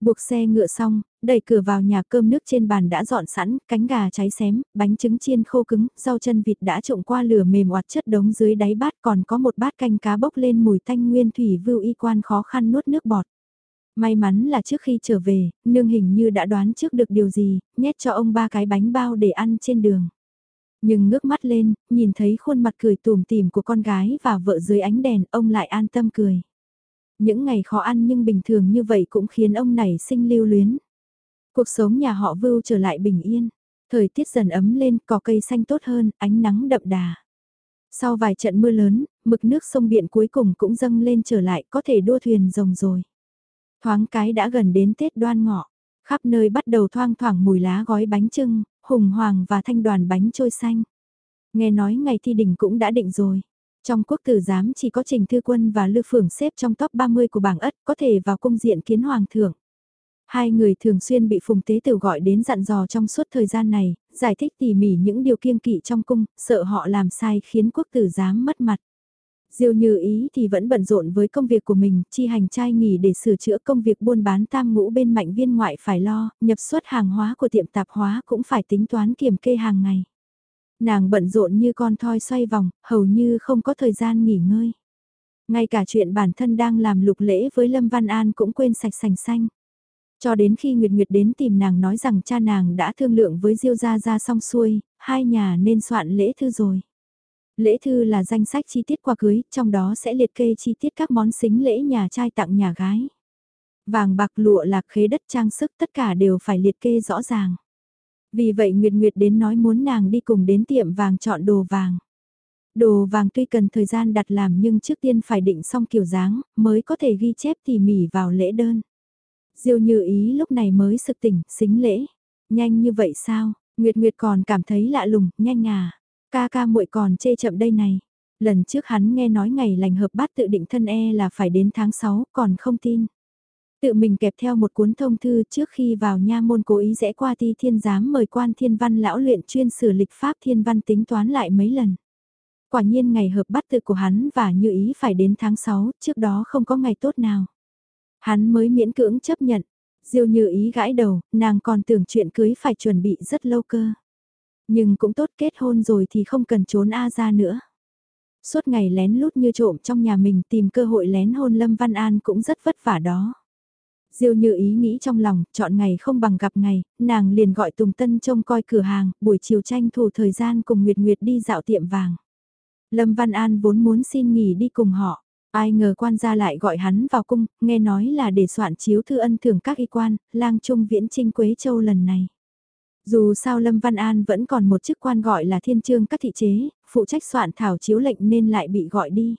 A: Buộc xe ngựa xong, đẩy cửa vào nhà cơm nước trên bàn đã dọn sẵn, cánh gà cháy xém, bánh trứng chiên khô cứng, rau chân vịt đã trộn qua lửa mềm oạt chất đống dưới đáy bát còn có một bát canh cá bốc lên mùi thanh nguyên thủy Vưu Y Quan khó khăn nuốt nước bọt. May mắn là trước khi trở về, nương hình như đã đoán trước được điều gì, nhét cho ông ba cái bánh bao để ăn trên đường. Nhưng ngước mắt lên, nhìn thấy khuôn mặt cười tùm tìm của con gái và vợ dưới ánh đèn, ông lại an tâm cười. Những ngày khó ăn nhưng bình thường như vậy cũng khiến ông này sinh lưu luyến. Cuộc sống nhà họ vưu trở lại bình yên. Thời tiết dần ấm lên, cỏ cây xanh tốt hơn, ánh nắng đậm đà. Sau vài trận mưa lớn, mực nước sông biển cuối cùng cũng dâng lên trở lại, có thể đua thuyền rồng rồi. Thoáng cái đã gần đến Tết đoan ngọ, khắp nơi bắt đầu thoang thoảng mùi lá gói bánh trưng, hùng hoàng và thanh đoàn bánh trôi xanh. Nghe nói ngày thi đỉnh cũng đã định rồi. Trong quốc tử giám chỉ có Trình Thư Quân và Lư Phượng xếp trong top 30 của bảng ất có thể vào cung diện kiến hoàng thượng. Hai người thường xuyên bị Phùng Tế Tử gọi đến dặn dò trong suốt thời gian này, giải thích tỉ mỉ những điều kiêng kỵ trong cung, sợ họ làm sai khiến quốc tử giám mất mặt. Diêu như ý thì vẫn bận rộn với công việc của mình, chi hành trai nghỉ để sửa chữa công việc buôn bán tam ngũ bên mạnh viên ngoại phải lo, nhập xuất hàng hóa của tiệm tạp hóa cũng phải tính toán kiểm kê hàng ngày. Nàng bận rộn như con thoi xoay vòng, hầu như không có thời gian nghỉ ngơi. Ngay cả chuyện bản thân đang làm lục lễ với Lâm Văn An cũng quên sạch sành xanh. Cho đến khi Nguyệt Nguyệt đến tìm nàng nói rằng cha nàng đã thương lượng với Diêu Gia Gia xong xuôi, hai nhà nên soạn lễ thư rồi. Lễ thư là danh sách chi tiết quà cưới, trong đó sẽ liệt kê chi tiết các món xính lễ nhà trai tặng nhà gái. Vàng bạc lụa lạc khế đất trang sức tất cả đều phải liệt kê rõ ràng. Vì vậy Nguyệt Nguyệt đến nói muốn nàng đi cùng đến tiệm vàng chọn đồ vàng. Đồ vàng tuy cần thời gian đặt làm nhưng trước tiên phải định xong kiểu dáng, mới có thể ghi chép tỉ mỉ vào lễ đơn. Diêu như ý lúc này mới sực tỉnh, xính lễ. Nhanh như vậy sao? Nguyệt Nguyệt còn cảm thấy lạ lùng, nhanh à. Ca ca muội còn chê chậm đây này. Lần trước hắn nghe nói ngày lành hợp bát tự định thân e là phải đến tháng 6, còn không tin. Tự mình kẹp theo một cuốn thông thư trước khi vào nha môn cố ý rẽ qua ti thiên giám mời quan thiên văn lão luyện chuyên sử lịch pháp thiên văn tính toán lại mấy lần. Quả nhiên ngày hợp bắt tự của hắn và như ý phải đến tháng 6, trước đó không có ngày tốt nào. Hắn mới miễn cưỡng chấp nhận, Diêu như ý gãi đầu, nàng còn tưởng chuyện cưới phải chuẩn bị rất lâu cơ. Nhưng cũng tốt kết hôn rồi thì không cần trốn A ra nữa. Suốt ngày lén lút như trộm trong nhà mình tìm cơ hội lén hôn Lâm Văn An cũng rất vất vả đó. Diêu như ý nghĩ trong lòng, chọn ngày không bằng gặp ngày, nàng liền gọi Tùng Tân trông coi cửa hàng, buổi chiều tranh thủ thời gian cùng Nguyệt Nguyệt đi dạo tiệm vàng. Lâm Văn An vốn muốn xin nghỉ đi cùng họ, ai ngờ quan gia lại gọi hắn vào cung, nghe nói là để soạn chiếu thư ân thưởng các y quan, lang trung viễn trinh Quế Châu lần này. Dù sao Lâm Văn An vẫn còn một chức quan gọi là thiên trương các thị chế, phụ trách soạn thảo chiếu lệnh nên lại bị gọi đi.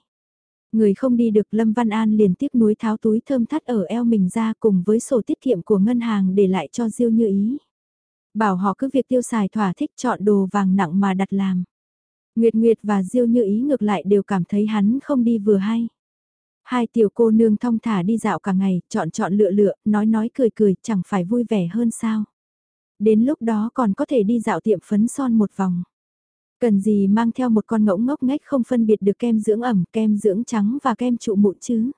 A: Người không đi được Lâm Văn An liền tiếp núi tháo túi thơm thắt ở eo mình ra cùng với sổ tiết kiệm của ngân hàng để lại cho Diêu Như Ý. Bảo họ cứ việc tiêu xài thỏa thích chọn đồ vàng nặng mà đặt làm. Nguyệt Nguyệt và Diêu Như Ý ngược lại đều cảm thấy hắn không đi vừa hay. Hai tiểu cô nương thong thả đi dạo cả ngày, chọn chọn lựa lựa, nói nói cười cười, chẳng phải vui vẻ hơn sao. Đến lúc đó còn có thể đi dạo tiệm phấn son một vòng. Cần gì mang theo một con ngỗng ngốc ngách không phân biệt được kem dưỡng ẩm, kem dưỡng trắng và kem trụ mụn chứ.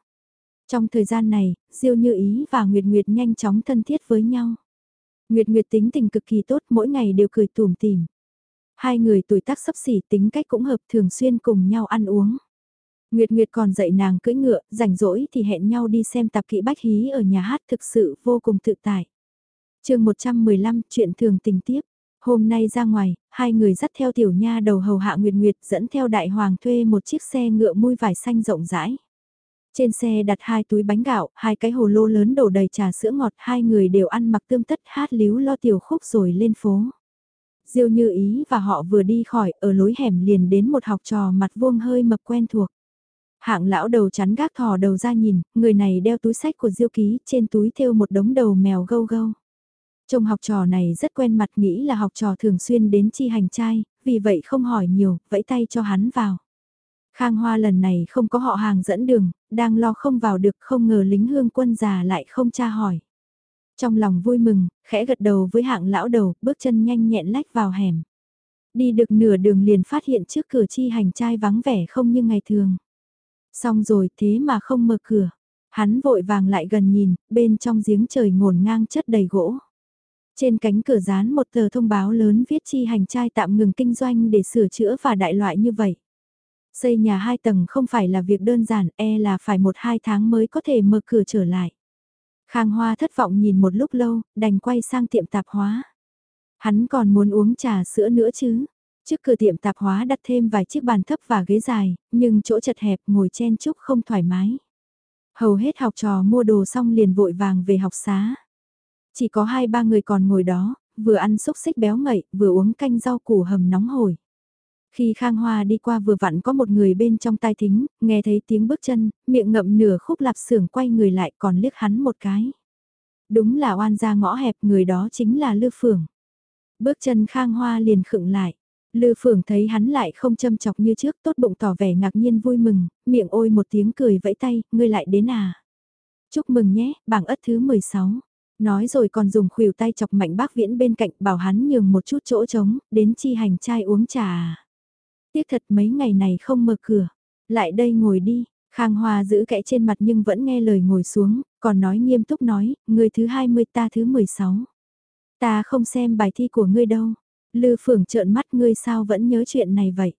A: Trong thời gian này, Diêu Như Ý và Nguyệt Nguyệt nhanh chóng thân thiết với nhau. Nguyệt Nguyệt tính tình cực kỳ tốt, mỗi ngày đều cười tủm tỉm. Hai người tuổi tác sấp xỉ tính cách cũng hợp thường xuyên cùng nhau ăn uống. Nguyệt Nguyệt còn dạy nàng cưỡi ngựa, rảnh rỗi thì hẹn nhau đi xem tạp kỹ bách hí ở nhà hát thực sự vô cùng tự tại chương 115 chuyện thường tình tiếp. Hôm nay ra ngoài, hai người dắt theo tiểu nha đầu hầu hạ Nguyệt Nguyệt dẫn theo đại hoàng thuê một chiếc xe ngựa mui vải xanh rộng rãi. Trên xe đặt hai túi bánh gạo, hai cái hồ lô lớn đổ đầy trà sữa ngọt, hai người đều ăn mặc tươm tất hát líu lo tiểu khúc rồi lên phố. Diêu như ý và họ vừa đi khỏi, ở lối hẻm liền đến một học trò mặt vuông hơi mập quen thuộc. Hạng lão đầu chắn gác thò đầu ra nhìn, người này đeo túi sách của Diêu ký, trên túi thêu một đống đầu mèo gâu gâu. Trông học trò này rất quen mặt nghĩ là học trò thường xuyên đến chi hành trai, vì vậy không hỏi nhiều, vẫy tay cho hắn vào. Khang Hoa lần này không có họ hàng dẫn đường, đang lo không vào được không ngờ lính hương quân già lại không tra hỏi. Trong lòng vui mừng, khẽ gật đầu với hạng lão đầu, bước chân nhanh nhẹn lách vào hẻm. Đi được nửa đường liền phát hiện trước cửa chi hành trai vắng vẻ không như ngày thường. Xong rồi thế mà không mở cửa. Hắn vội vàng lại gần nhìn, bên trong giếng trời ngổn ngang chất đầy gỗ. Trên cánh cửa dán một tờ thông báo lớn viết chi hành trai tạm ngừng kinh doanh để sửa chữa và đại loại như vậy. Xây nhà hai tầng không phải là việc đơn giản, e là phải một hai tháng mới có thể mở cửa trở lại. Khang Hoa thất vọng nhìn một lúc lâu, đành quay sang tiệm tạp hóa. Hắn còn muốn uống trà sữa nữa chứ. Trước cửa tiệm tạp hóa đặt thêm vài chiếc bàn thấp và ghế dài, nhưng chỗ chật hẹp ngồi chen chúc không thoải mái. Hầu hết học trò mua đồ xong liền vội vàng về học xá. Chỉ có hai ba người còn ngồi đó, vừa ăn xúc xích béo ngậy, vừa uống canh rau củ hầm nóng hổi. Khi Khang Hoa đi qua vừa vặn có một người bên trong tai thính, nghe thấy tiếng bước chân, miệng ngậm nửa khúc lạp xưởng quay người lại còn liếc hắn một cái. Đúng là oan gia ngõ hẹp người đó chính là Lư Phường. Bước chân Khang Hoa liền khựng lại. Lư Phường thấy hắn lại không châm chọc như trước tốt bụng tỏ vẻ ngạc nhiên vui mừng, miệng ôi một tiếng cười vẫy tay, ngươi lại đến à. Chúc mừng nhé, bảng ất thứ 16. Nói rồi còn dùng khuỷu tay chọc mạnh bác viễn bên cạnh bảo hắn nhường một chút chỗ trống, đến chi hành trai uống trà. Tiếc thật mấy ngày này không mở cửa. Lại đây ngồi đi, Khang Hoa giữ kẽ trên mặt nhưng vẫn nghe lời ngồi xuống, còn nói nghiêm túc nói, người thứ 20 ta thứ 16. Ta không xem bài thi của ngươi đâu. Lư Phượng trợn mắt ngươi sao vẫn nhớ chuyện này vậy?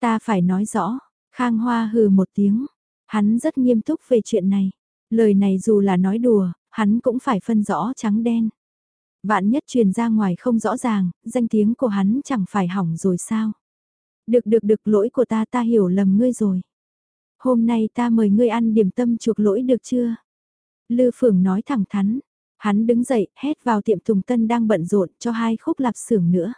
A: Ta phải nói rõ, Khang Hoa hừ một tiếng. Hắn rất nghiêm túc về chuyện này. Lời này dù là nói đùa, hắn cũng phải phân rõ trắng đen. Vạn nhất truyền ra ngoài không rõ ràng, danh tiếng của hắn chẳng phải hỏng rồi sao? Được được được lỗi của ta ta hiểu lầm ngươi rồi. Hôm nay ta mời ngươi ăn điểm tâm chuộc lỗi được chưa? Lư Phượng nói thẳng thắn. Hắn đứng dậy, hét vào tiệm Tùng Tân đang bận rộn cho hai khúc lạp xưởng nữa.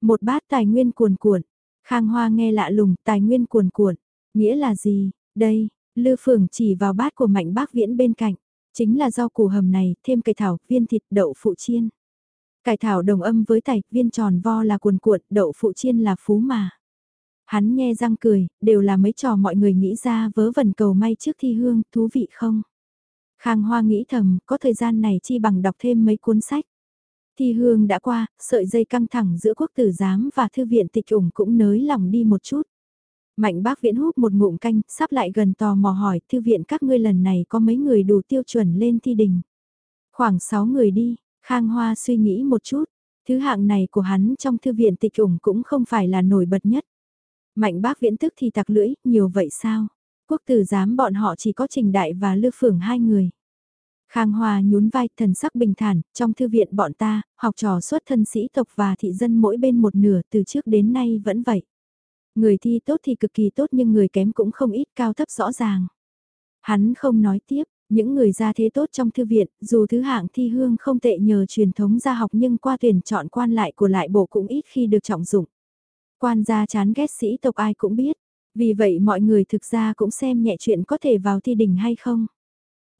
A: Một bát tài nguyên cuồn cuộn. Khang Hoa nghe lạ lùng, tài nguyên cuồn cuộn. Nghĩa là gì? Đây, Lư Phượng chỉ vào bát của Mạnh Bác Viễn bên cạnh. Chính là rau củ hầm này, thêm cây thảo, viên thịt, đậu phụ chiên. Cải thảo đồng âm với tài, viên tròn vo là cuồn cuộn, đậu phụ chiên là phú mà. Hắn nghe răng cười, đều là mấy trò mọi người nghĩ ra vớ vẩn cầu may trước thi hương, thú vị không? Khang Hoa nghĩ thầm, có thời gian này chi bằng đọc thêm mấy cuốn sách. Thi hương đã qua, sợi dây căng thẳng giữa quốc tử giám và thư viện tịch ủng cũng nới lỏng đi một chút. Mạnh bác viễn hút một ngụm canh, sắp lại gần tò mò hỏi thư viện các ngươi lần này có mấy người đủ tiêu chuẩn lên thi đình. Khoảng 6 người đi, Khang Hoa suy nghĩ một chút, thứ hạng này của hắn trong thư viện tịch ủng cũng không phải là nổi bật nhất. Mạnh bác viễn tức thì tặc lưỡi, nhiều vậy sao? Quốc tử giám bọn họ chỉ có trình đại và lư phưởng hai người. Khang Hoa nhún vai thần sắc bình thản, trong thư viện bọn ta, học trò xuất thân sĩ tộc và thị dân mỗi bên một nửa từ trước đến nay vẫn vậy. Người thi tốt thì cực kỳ tốt nhưng người kém cũng không ít cao thấp rõ ràng. Hắn không nói tiếp, những người ra thế tốt trong thư viện, dù thứ hạng thi hương không tệ nhờ truyền thống gia học nhưng qua tuyển chọn quan lại của lại bộ cũng ít khi được trọng dụng. Quan gia chán ghét sĩ tộc ai cũng biết, vì vậy mọi người thực ra cũng xem nhẹ chuyện có thể vào thi đình hay không.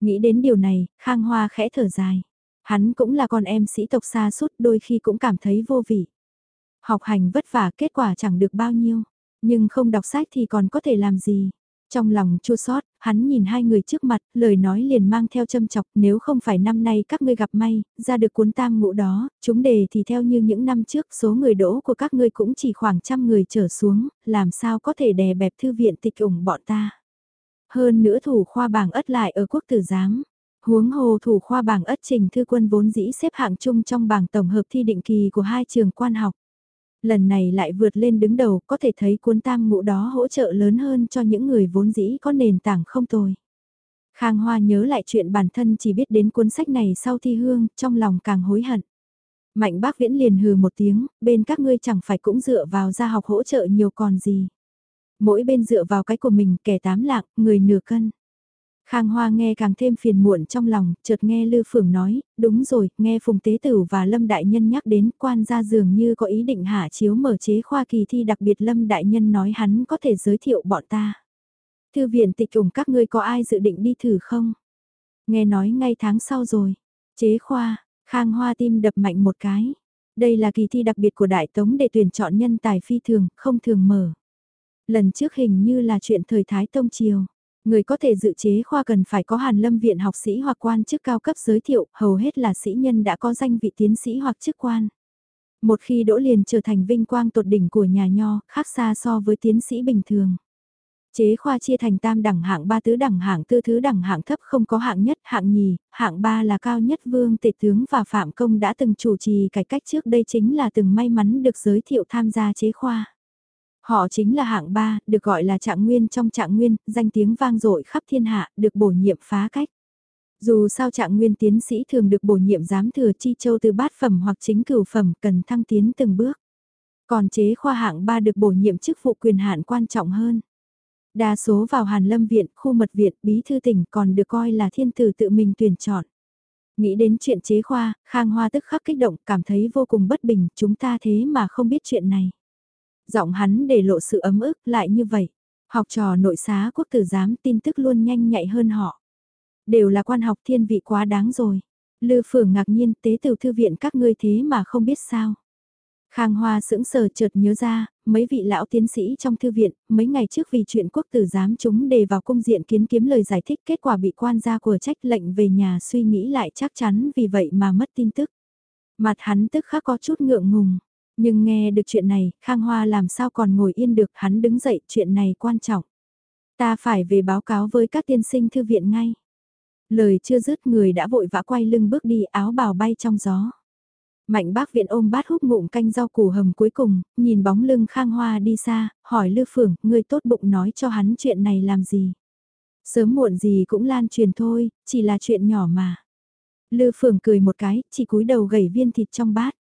A: Nghĩ đến điều này, Khang Hoa khẽ thở dài. Hắn cũng là con em sĩ tộc xa suốt đôi khi cũng cảm thấy vô vị. Học hành vất vả kết quả chẳng được bao nhiêu, nhưng không đọc sách thì còn có thể làm gì. Trong lòng chua sót, hắn nhìn hai người trước mặt, lời nói liền mang theo châm chọc nếu không phải năm nay các ngươi gặp may, ra được cuốn tam ngũ đó, chúng đề thì theo như những năm trước số người đỗ của các ngươi cũng chỉ khoảng trăm người trở xuống, làm sao có thể đè bẹp thư viện tịch ủng bọn ta. Hơn nữa thủ khoa bảng ất lại ở quốc tử giám. Huống hồ thủ khoa bảng ất trình thư quân vốn dĩ xếp hạng chung trong bảng tổng hợp thi định kỳ của hai trường quan học. Lần này lại vượt lên đứng đầu có thể thấy cuốn tam ngũ đó hỗ trợ lớn hơn cho những người vốn dĩ có nền tảng không tồi. Khang Hoa nhớ lại chuyện bản thân chỉ biết đến cuốn sách này sau thi hương, trong lòng càng hối hận. Mạnh bác viễn liền hừ một tiếng, bên các ngươi chẳng phải cũng dựa vào gia học hỗ trợ nhiều còn gì. Mỗi bên dựa vào cái của mình, kẻ tám lạng, người nửa cân. Khang Hoa nghe càng thêm phiền muộn trong lòng, chợt nghe Lư Phượng nói, đúng rồi, nghe Phùng Tế Tử và Lâm Đại Nhân nhắc đến quan gia dường như có ý định hạ chiếu mở chế khoa kỳ thi đặc biệt Lâm Đại Nhân nói hắn có thể giới thiệu bọn ta. Thư viện tịch ủng các ngươi có ai dự định đi thử không? Nghe nói ngay tháng sau rồi. Chế khoa, Khang Hoa tim đập mạnh một cái. Đây là kỳ thi đặc biệt của Đại Tống để tuyển chọn nhân tài phi thường, không thường mở. Lần trước hình như là chuyện thời Thái Tông Triều. Người có thể dự chế khoa cần phải có hàn lâm viện học sĩ hoặc quan chức cao cấp giới thiệu, hầu hết là sĩ nhân đã có danh vị tiến sĩ hoặc chức quan. Một khi đỗ liền trở thành vinh quang tột đỉnh của nhà nho, khác xa so với tiến sĩ bình thường. Chế khoa chia thành tam đẳng hạng ba tứ đẳng hạng tư thứ đẳng hạng thấp không có hạng nhất, hạng nhì, hạng ba là cao nhất vương tệ tướng và phạm công đã từng chủ trì cải cách trước đây chính là từng may mắn được giới thiệu tham gia chế khoa. Họ chính là hạng ba, được gọi là trạng nguyên trong trạng nguyên, danh tiếng vang dội khắp thiên hạ, được bổ nhiệm phá cách. Dù sao trạng nguyên tiến sĩ thường được bổ nhiệm giám thừa chi châu từ bát phẩm hoặc chính cửu phẩm cần thăng tiến từng bước. Còn chế khoa hạng ba được bổ nhiệm chức vụ quyền hạn quan trọng hơn. Đa số vào Hàn Lâm Viện, khu mật viện, bí thư tỉnh còn được coi là thiên tử tự mình tuyển chọn. Nghĩ đến chuyện chế khoa, Khang Hoa tức khắc kích động, cảm thấy vô cùng bất bình, chúng ta thế mà không biết chuyện này giọng hắn để lộ sự ấm ức lại như vậy. Học trò nội xá quốc tử giám tin tức luôn nhanh nhạy hơn họ. Đều là quan học thiên vị quá đáng rồi. Lư phường ngạc nhiên tế từ thư viện các ngươi thế mà không biết sao. Khang Hoa sững sờ chợt nhớ ra, mấy vị lão tiến sĩ trong thư viện, mấy ngày trước vì chuyện quốc tử giám chúng đề vào cung diện kiến kiếm lời giải thích kết quả bị quan gia của trách lệnh về nhà suy nghĩ lại chắc chắn vì vậy mà mất tin tức. Mặt hắn tức khắc có chút ngượng ngùng. Nhưng nghe được chuyện này, Khang Hoa làm sao còn ngồi yên được, hắn đứng dậy, chuyện này quan trọng. Ta phải về báo cáo với các tiên sinh thư viện ngay. Lời chưa dứt người đã vội vã quay lưng bước đi áo bào bay trong gió. Mạnh bác viện ôm bát hút ngụm canh rau củ hầm cuối cùng, nhìn bóng lưng Khang Hoa đi xa, hỏi Lư Phượng, người tốt bụng nói cho hắn chuyện này làm gì. Sớm muộn gì cũng lan truyền thôi, chỉ là chuyện nhỏ mà. Lư Phượng cười một cái, chỉ cúi đầu gầy viên thịt trong bát.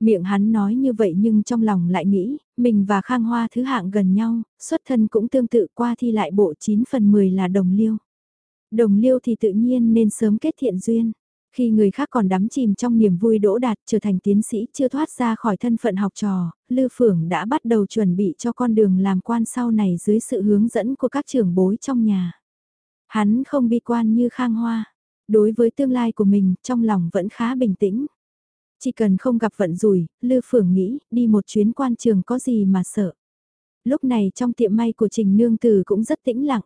A: Miệng hắn nói như vậy nhưng trong lòng lại nghĩ, mình và Khang Hoa thứ hạng gần nhau, xuất thân cũng tương tự qua thi lại bộ 9 phần 10 là đồng liêu. Đồng liêu thì tự nhiên nên sớm kết thiện duyên. Khi người khác còn đắm chìm trong niềm vui đỗ đạt trở thành tiến sĩ chưa thoát ra khỏi thân phận học trò, Lư Phưởng đã bắt đầu chuẩn bị cho con đường làm quan sau này dưới sự hướng dẫn của các trưởng bối trong nhà. Hắn không bi quan như Khang Hoa. Đối với tương lai của mình, trong lòng vẫn khá bình tĩnh. Chỉ cần không gặp vận rủi, Lư Phượng nghĩ, đi một chuyến quan trường có gì mà sợ. Lúc này trong tiệm may của Trình Nương Tử cũng rất tĩnh lặng.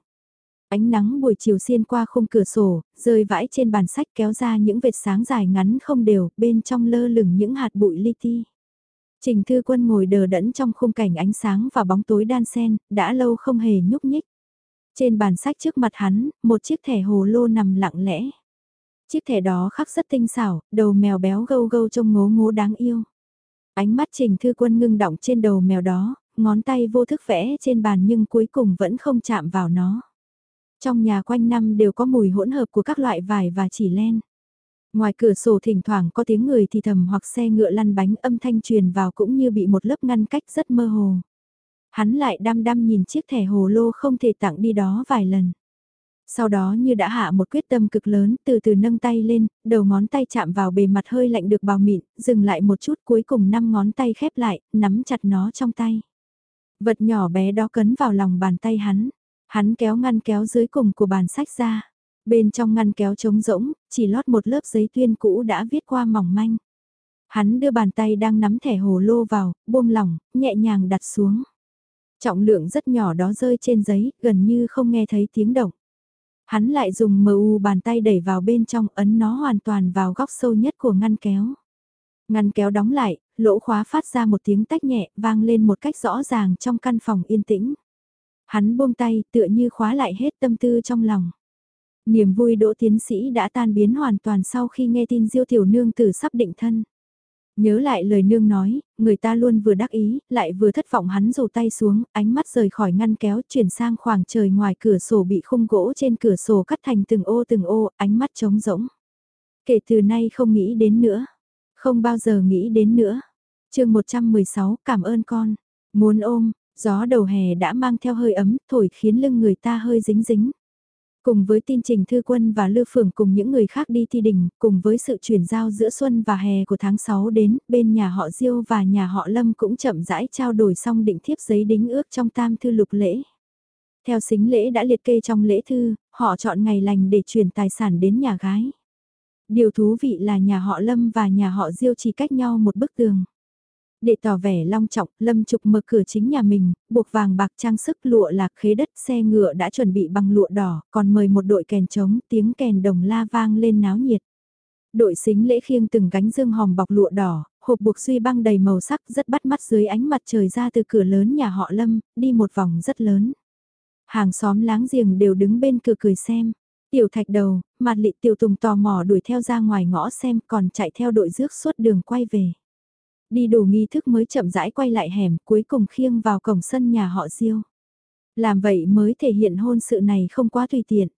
A: Ánh nắng buổi chiều xuyên qua khung cửa sổ, rơi vãi trên bàn sách kéo ra những vệt sáng dài ngắn không đều, bên trong lơ lửng những hạt bụi li ti. Trình Thư Quân ngồi đờ đẫn trong khung cảnh ánh sáng và bóng tối đan xen, đã lâu không hề nhúc nhích. Trên bàn sách trước mặt hắn, một chiếc thẻ hồ lô nằm lặng lẽ. Chiếc thẻ đó khắc rất tinh xảo, đầu mèo béo gâu gâu trông ngố ngố đáng yêu. Ánh mắt Trình Thư Quân ngưng động trên đầu mèo đó, ngón tay vô thức vẽ trên bàn nhưng cuối cùng vẫn không chạm vào nó. Trong nhà quanh năm đều có mùi hỗn hợp của các loại vải và chỉ len. Ngoài cửa sổ thỉnh thoảng có tiếng người thì thầm hoặc xe ngựa lăn bánh âm thanh truyền vào cũng như bị một lớp ngăn cách rất mơ hồ. Hắn lại đăm đăm nhìn chiếc thẻ hồ lô không thể tặng đi đó vài lần. Sau đó như đã hạ một quyết tâm cực lớn, từ từ nâng tay lên, đầu ngón tay chạm vào bề mặt hơi lạnh được bào mịn, dừng lại một chút cuối cùng năm ngón tay khép lại, nắm chặt nó trong tay. Vật nhỏ bé đó cấn vào lòng bàn tay hắn. Hắn kéo ngăn kéo dưới cùng của bàn sách ra. Bên trong ngăn kéo trống rỗng, chỉ lót một lớp giấy tuyên cũ đã viết qua mỏng manh. Hắn đưa bàn tay đang nắm thẻ hồ lô vào, buông lỏng, nhẹ nhàng đặt xuống. Trọng lượng rất nhỏ đó rơi trên giấy, gần như không nghe thấy tiếng động. Hắn lại dùng mờ u bàn tay đẩy vào bên trong ấn nó hoàn toàn vào góc sâu nhất của ngăn kéo. Ngăn kéo đóng lại, lỗ khóa phát ra một tiếng tách nhẹ, vang lên một cách rõ ràng trong căn phòng yên tĩnh. Hắn buông tay tựa như khóa lại hết tâm tư trong lòng. Niềm vui đỗ tiến sĩ đã tan biến hoàn toàn sau khi nghe tin diêu tiểu nương tử sắp định thân. Nhớ lại lời nương nói, người ta luôn vừa đắc ý, lại vừa thất vọng hắn rủ tay xuống, ánh mắt rời khỏi ngăn kéo chuyển sang khoảng trời ngoài cửa sổ bị khung gỗ trên cửa sổ cắt thành từng ô từng ô, ánh mắt trống rỗng. Kể từ nay không nghĩ đến nữa, không bao giờ nghĩ đến nữa. chương 116, cảm ơn con, muốn ôm, gió đầu hè đã mang theo hơi ấm, thổi khiến lưng người ta hơi dính dính. Cùng với tin Trình Thư Quân và Lưu Phường cùng những người khác đi thi đình, cùng với sự chuyển giao giữa xuân và hè của tháng 6 đến, bên nhà họ Diêu và nhà họ Lâm cũng chậm rãi trao đổi xong định thiếp giấy đính ước trong tam thư lục lễ. Theo xính lễ đã liệt kê trong lễ thư, họ chọn ngày lành để chuyển tài sản đến nhà gái. Điều thú vị là nhà họ Lâm và nhà họ Diêu chỉ cách nhau một bức tường. Để tỏ vẻ long trọng, Lâm Trục mở cửa chính nhà mình, buộc vàng bạc trang sức lụa lạc khế đất xe ngựa đã chuẩn bị bằng lụa đỏ, còn mời một đội kèn trống, tiếng kèn đồng la vang lên náo nhiệt. Đội xính lễ khiêng từng gánh dương hòm bọc lụa đỏ, hộp buộc suy băng đầy màu sắc rất bắt mắt dưới ánh mặt trời ra từ cửa lớn nhà họ Lâm, đi một vòng rất lớn. Hàng xóm láng giềng đều đứng bên cửa cười xem. Tiểu thạch đầu, mặt lị tiểu tùng tò mò đuổi theo ra ngoài ngõ xem còn chạy theo đội rước suốt đường quay về đi đủ nghi thức mới chậm rãi quay lại hẻm cuối cùng khiêng vào cổng sân nhà họ Diêu. Làm vậy mới thể hiện hôn sự này không quá tùy tiện.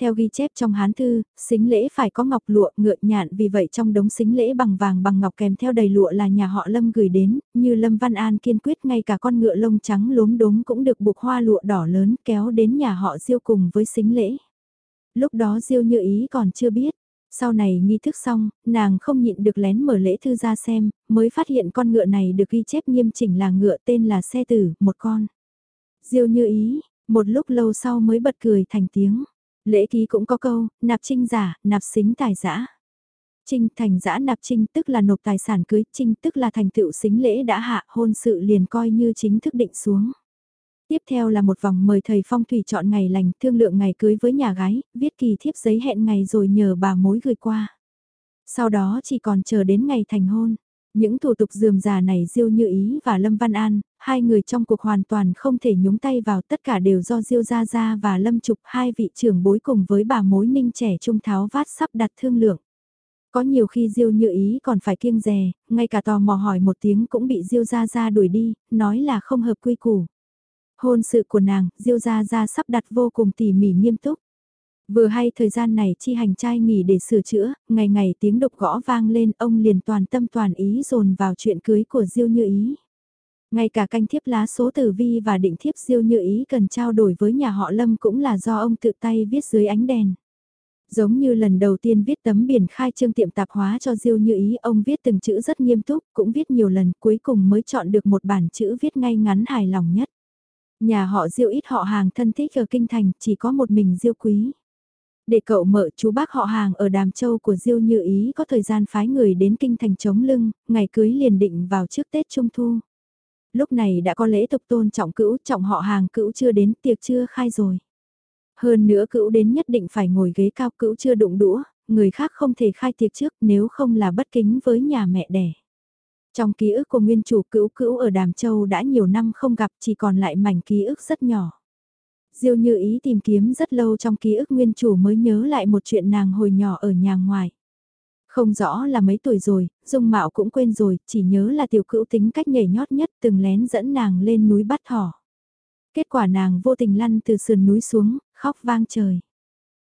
A: Theo ghi chép trong hán thư, xính lễ phải có ngọc lụa ngựa nhạn vì vậy trong đống xính lễ bằng vàng bằng ngọc kèm theo đầy lụa là nhà họ Lâm gửi đến, như Lâm Văn An kiên quyết ngay cả con ngựa lông trắng lốm đốm cũng được buộc hoa lụa đỏ lớn kéo đến nhà họ Diêu cùng với xính lễ. Lúc đó Diêu như ý còn chưa biết, sau này nghi thức xong, nàng không nhịn được lén mở lễ thư ra xem, mới phát hiện con ngựa này được ghi chép nghiêm chỉnh là ngựa tên là xe tử, một con. Diêu như ý, một lúc lâu sau mới bật cười thành tiếng. Lễ ký cũng có câu, nạp trinh giả, nạp xính tài giả, Trinh thành giã nạp trinh tức là nộp tài sản cưới, trinh tức là thành tựu xính lễ đã hạ, hôn sự liền coi như chính thức định xuống. Tiếp theo là một vòng mời thầy phong thủy chọn ngày lành thương lượng ngày cưới với nhà gái, viết kỳ thiếp giấy hẹn ngày rồi nhờ bà mối gửi qua. Sau đó chỉ còn chờ đến ngày thành hôn. Những thủ tục dườm già này Diêu Như Ý và Lâm Văn An, hai người trong cuộc hoàn toàn không thể nhúng tay vào tất cả đều do Diêu Gia Gia và Lâm Trục hai vị trưởng bối cùng với bà mối ninh trẻ trung tháo vát sắp đặt thương lượng. Có nhiều khi Diêu Như Ý còn phải kiêng dè, ngay cả tò mò hỏi một tiếng cũng bị Diêu Gia Gia đuổi đi, nói là không hợp quy củ. Hôn sự của nàng, Diêu Gia Gia sắp đặt vô cùng tỉ mỉ nghiêm túc. Vừa hay thời gian này chi hành trai nghỉ để sửa chữa, ngày ngày tiếng đục gõ vang lên ông liền toàn tâm toàn ý dồn vào chuyện cưới của Diêu Như Ý. Ngay cả canh thiếp lá số tử vi và định thiếp Diêu Như Ý cần trao đổi với nhà họ Lâm cũng là do ông tự tay viết dưới ánh đèn. Giống như lần đầu tiên viết tấm biển khai trương tiệm tạp hóa cho Diêu Như Ý, ông viết từng chữ rất nghiêm túc, cũng viết nhiều lần, cuối cùng mới chọn được một bản chữ viết ngay ngắn hài lòng nhất. Nhà họ Diêu ít họ hàng thân thích ở Kinh Thành, chỉ có một mình Diêu Quý. Để cậu mợ chú bác họ hàng ở Đàm Châu của Diêu Như Ý có thời gian phái người đến Kinh Thành chống lưng, ngày cưới liền định vào trước Tết Trung Thu. Lúc này đã có lễ tục tôn trọng cữu, trọng họ hàng cữu chưa đến, tiệc chưa khai rồi. Hơn nữa cữu đến nhất định phải ngồi ghế cao cữu chưa đụng đũa, người khác không thể khai tiệc trước nếu không là bất kính với nhà mẹ đẻ. Trong ký ức của nguyên chủ cữu cữu ở Đàm Châu đã nhiều năm không gặp chỉ còn lại mảnh ký ức rất nhỏ. Diêu như ý tìm kiếm rất lâu trong ký ức nguyên chủ mới nhớ lại một chuyện nàng hồi nhỏ ở nhà ngoài. Không rõ là mấy tuổi rồi, dung mạo cũng quên rồi, chỉ nhớ là tiểu cữu tính cách nhảy nhót nhất từng lén dẫn nàng lên núi bắt thỏ. Kết quả nàng vô tình lăn từ sườn núi xuống, khóc vang trời.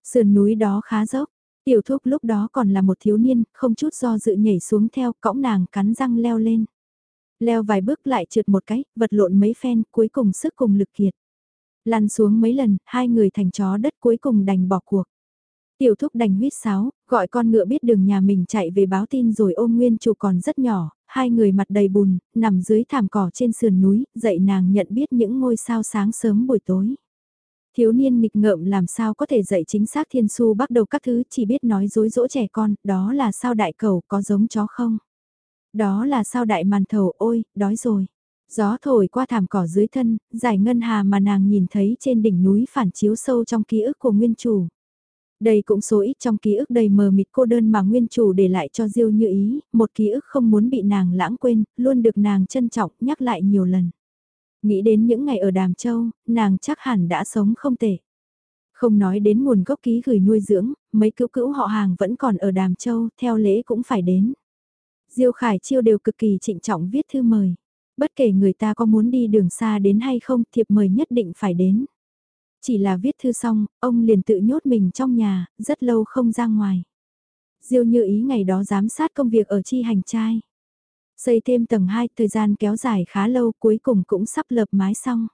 A: Sườn núi đó khá dốc, tiểu thúc lúc đó còn là một thiếu niên, không chút do dự nhảy xuống theo, cõng nàng cắn răng leo lên. Leo vài bước lại trượt một cái, vật lộn mấy phen, cuối cùng sức cùng lực kiệt. Lăn xuống mấy lần, hai người thành chó đất cuối cùng đành bỏ cuộc. Tiểu thúc đành huyết sáo, gọi con ngựa biết đường nhà mình chạy về báo tin rồi ôm nguyên chủ còn rất nhỏ, hai người mặt đầy bùn, nằm dưới thảm cỏ trên sườn núi, dạy nàng nhận biết những ngôi sao sáng sớm buổi tối. Thiếu niên nghịch ngợm làm sao có thể dạy chính xác thiên su bắt đầu các thứ chỉ biết nói dối dỗ trẻ con, đó là sao đại cầu có giống chó không? Đó là sao đại màn thầu ôi, đói rồi. Gió thổi qua thảm cỏ dưới thân, giải ngân hà mà nàng nhìn thấy trên đỉnh núi phản chiếu sâu trong ký ức của nguyên chủ. Đây cũng số ít trong ký ức đầy mờ mịt cô đơn mà nguyên chủ để lại cho Diêu như ý, một ký ức không muốn bị nàng lãng quên, luôn được nàng trân trọng nhắc lại nhiều lần. Nghĩ đến những ngày ở Đàm Châu, nàng chắc hẳn đã sống không tệ. Không nói đến nguồn gốc ký gửi nuôi dưỡng, mấy cữu cữu họ hàng vẫn còn ở Đàm Châu, theo lễ cũng phải đến. Diêu Khải Chiêu đều cực kỳ trịnh trọng viết thư mời. Bất kể người ta có muốn đi đường xa đến hay không, thiệp mời nhất định phải đến. Chỉ là viết thư xong, ông liền tự nhốt mình trong nhà, rất lâu không ra ngoài. Diêu như ý ngày đó giám sát công việc ở chi hành trai. Xây thêm tầng 2, thời gian kéo dài khá lâu cuối cùng cũng sắp lợp mái xong.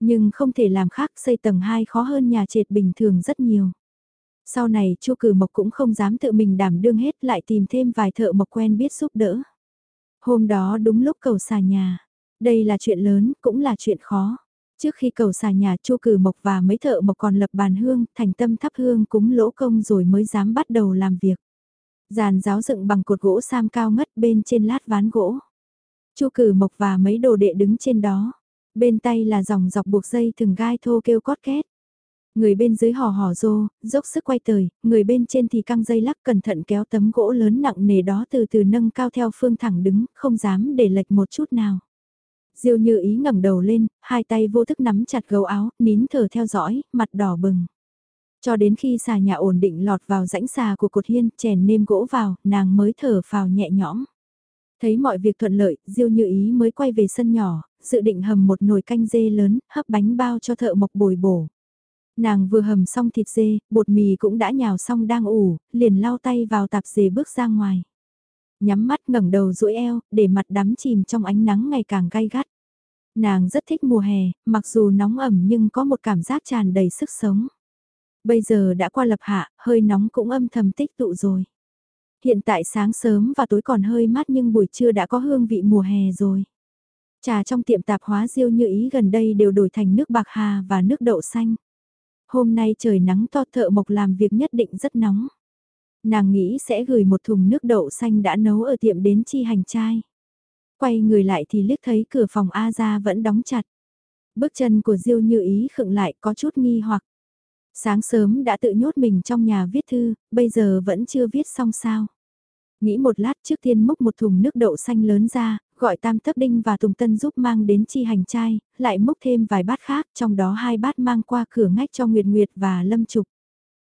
A: Nhưng không thể làm khác xây tầng 2 khó hơn nhà trệt bình thường rất nhiều. Sau này chu cử mộc cũng không dám tự mình đảm đương hết lại tìm thêm vài thợ mộc quen biết giúp đỡ. Hôm đó đúng lúc cầu xà nhà. Đây là chuyện lớn, cũng là chuyện khó. Trước khi cầu xà nhà chu cử mộc và mấy thợ mộc còn lập bàn hương, thành tâm thắp hương cúng lỗ công rồi mới dám bắt đầu làm việc. Giàn giáo dựng bằng cột gỗ sam cao ngất bên trên lát ván gỗ. chu cử mộc và mấy đồ đệ đứng trên đó. Bên tay là dòng dọc buộc dây thừng gai thô kêu cót két. Người bên dưới hò hò rô, dốc sức quay tời, người bên trên thì căng dây lắc cẩn thận kéo tấm gỗ lớn nặng nề đó từ từ nâng cao theo phương thẳng đứng, không dám để lệch một chút nào. Diêu như ý ngẩng đầu lên, hai tay vô thức nắm chặt gấu áo, nín thở theo dõi, mặt đỏ bừng. Cho đến khi xà nhà ổn định lọt vào rãnh xà của cột hiên, chèn nêm gỗ vào, nàng mới thở phào nhẹ nhõm. Thấy mọi việc thuận lợi, Diêu như ý mới quay về sân nhỏ, dự định hầm một nồi canh dê lớn, hấp bánh bao cho thợ mộc bồi bổ. Nàng vừa hầm xong thịt dê, bột mì cũng đã nhào xong đang ủ, liền lau tay vào tạp dề bước ra ngoài. Nhắm mắt ngẩng đầu duỗi eo, để mặt đắm chìm trong ánh nắng ngày càng gay gắt. Nàng rất thích mùa hè, mặc dù nóng ẩm nhưng có một cảm giác tràn đầy sức sống. Bây giờ đã qua lập hạ, hơi nóng cũng âm thầm tích tụ rồi. Hiện tại sáng sớm và tối còn hơi mát nhưng buổi trưa đã có hương vị mùa hè rồi. Trà trong tiệm tạp hóa diêu như ý gần đây đều đổi thành nước bạc hà và nước đậu xanh. Hôm nay trời nắng to thợ mộc làm việc nhất định rất nóng. Nàng nghĩ sẽ gửi một thùng nước đậu xanh đã nấu ở tiệm đến chi hành trai. Quay người lại thì liếc thấy cửa phòng A ra vẫn đóng chặt. Bước chân của Diêu như ý khựng lại có chút nghi hoặc. Sáng sớm đã tự nhốt mình trong nhà viết thư, bây giờ vẫn chưa viết xong sao. Nghĩ một lát trước tiên múc một thùng nước đậu xanh lớn ra, gọi Tam Thất Đinh và Tùng Tân giúp mang đến chi hành trai, lại múc thêm vài bát khác, trong đó hai bát mang qua cửa ngách cho Nguyệt Nguyệt và Lâm Trục.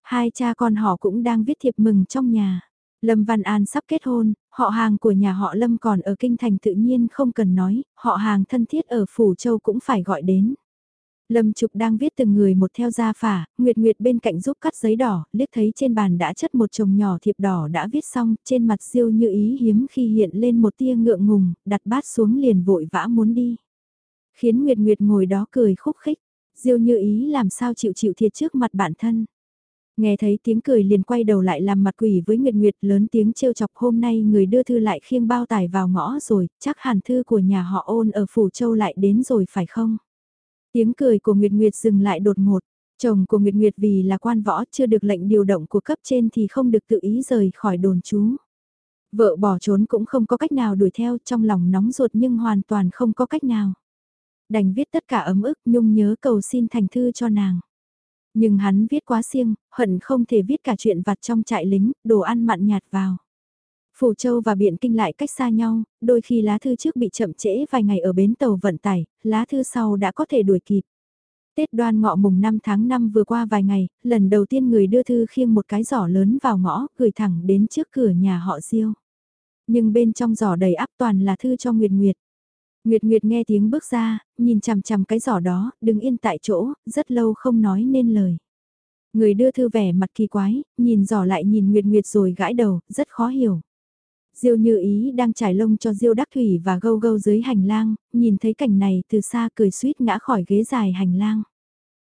A: Hai cha con họ cũng đang viết thiệp mừng trong nhà. Lâm Văn An sắp kết hôn, họ hàng của nhà họ Lâm còn ở Kinh Thành tự nhiên không cần nói, họ hàng thân thiết ở Phủ Châu cũng phải gọi đến. Lâm Trục đang viết từng người một theo gia phả, Nguyệt Nguyệt bên cạnh giúp cắt giấy đỏ, liếc thấy trên bàn đã chất một chồng nhỏ thiệp đỏ đã viết xong, trên mặt siêu như ý hiếm khi hiện lên một tia ngượng ngùng, đặt bát xuống liền vội vã muốn đi. Khiến Nguyệt Nguyệt ngồi đó cười khúc khích, diêu như ý làm sao chịu chịu thiệt trước mặt bản thân. Nghe thấy tiếng cười liền quay đầu lại làm mặt quỷ với Nguyệt Nguyệt lớn tiếng trêu chọc hôm nay người đưa thư lại khiêng bao tải vào ngõ rồi, chắc hàn thư của nhà họ ôn ở Phủ Châu lại đến rồi phải không? Tiếng cười của Nguyệt Nguyệt dừng lại đột ngột. Chồng của Nguyệt Nguyệt vì là quan võ chưa được lệnh điều động của cấp trên thì không được tự ý rời khỏi đồn trú. Vợ bỏ trốn cũng không có cách nào đuổi theo trong lòng nóng ruột nhưng hoàn toàn không có cách nào. Đành viết tất cả ấm ức nhung nhớ cầu xin thành thư cho nàng. Nhưng hắn viết quá siêng, hận không thể viết cả chuyện vặt trong trại lính, đồ ăn mặn nhạt vào. Phủ Châu và Biện Kinh lại cách xa nhau, đôi khi lá thư trước bị chậm trễ vài ngày ở bến tàu vận tải, lá thư sau đã có thể đuổi kịp. Tết đoan ngọ mùng 5 tháng 5 vừa qua vài ngày, lần đầu tiên người đưa thư khiêng một cái giỏ lớn vào ngõ, gửi thẳng đến trước cửa nhà họ Diêu. Nhưng bên trong giỏ đầy áp toàn là thư cho Nguyệt Nguyệt. Nguyệt Nguyệt nghe tiếng bước ra, nhìn chằm chằm cái giỏ đó, đứng yên tại chỗ, rất lâu không nói nên lời. Người đưa thư vẻ mặt kỳ quái, nhìn giỏ lại nhìn Nguyệt Nguyệt rồi gãi đầu, rất khó hiểu. Diêu như ý đang trải lông cho Diêu đắc thủy và gâu gâu dưới hành lang, nhìn thấy cảnh này từ xa cười suýt ngã khỏi ghế dài hành lang.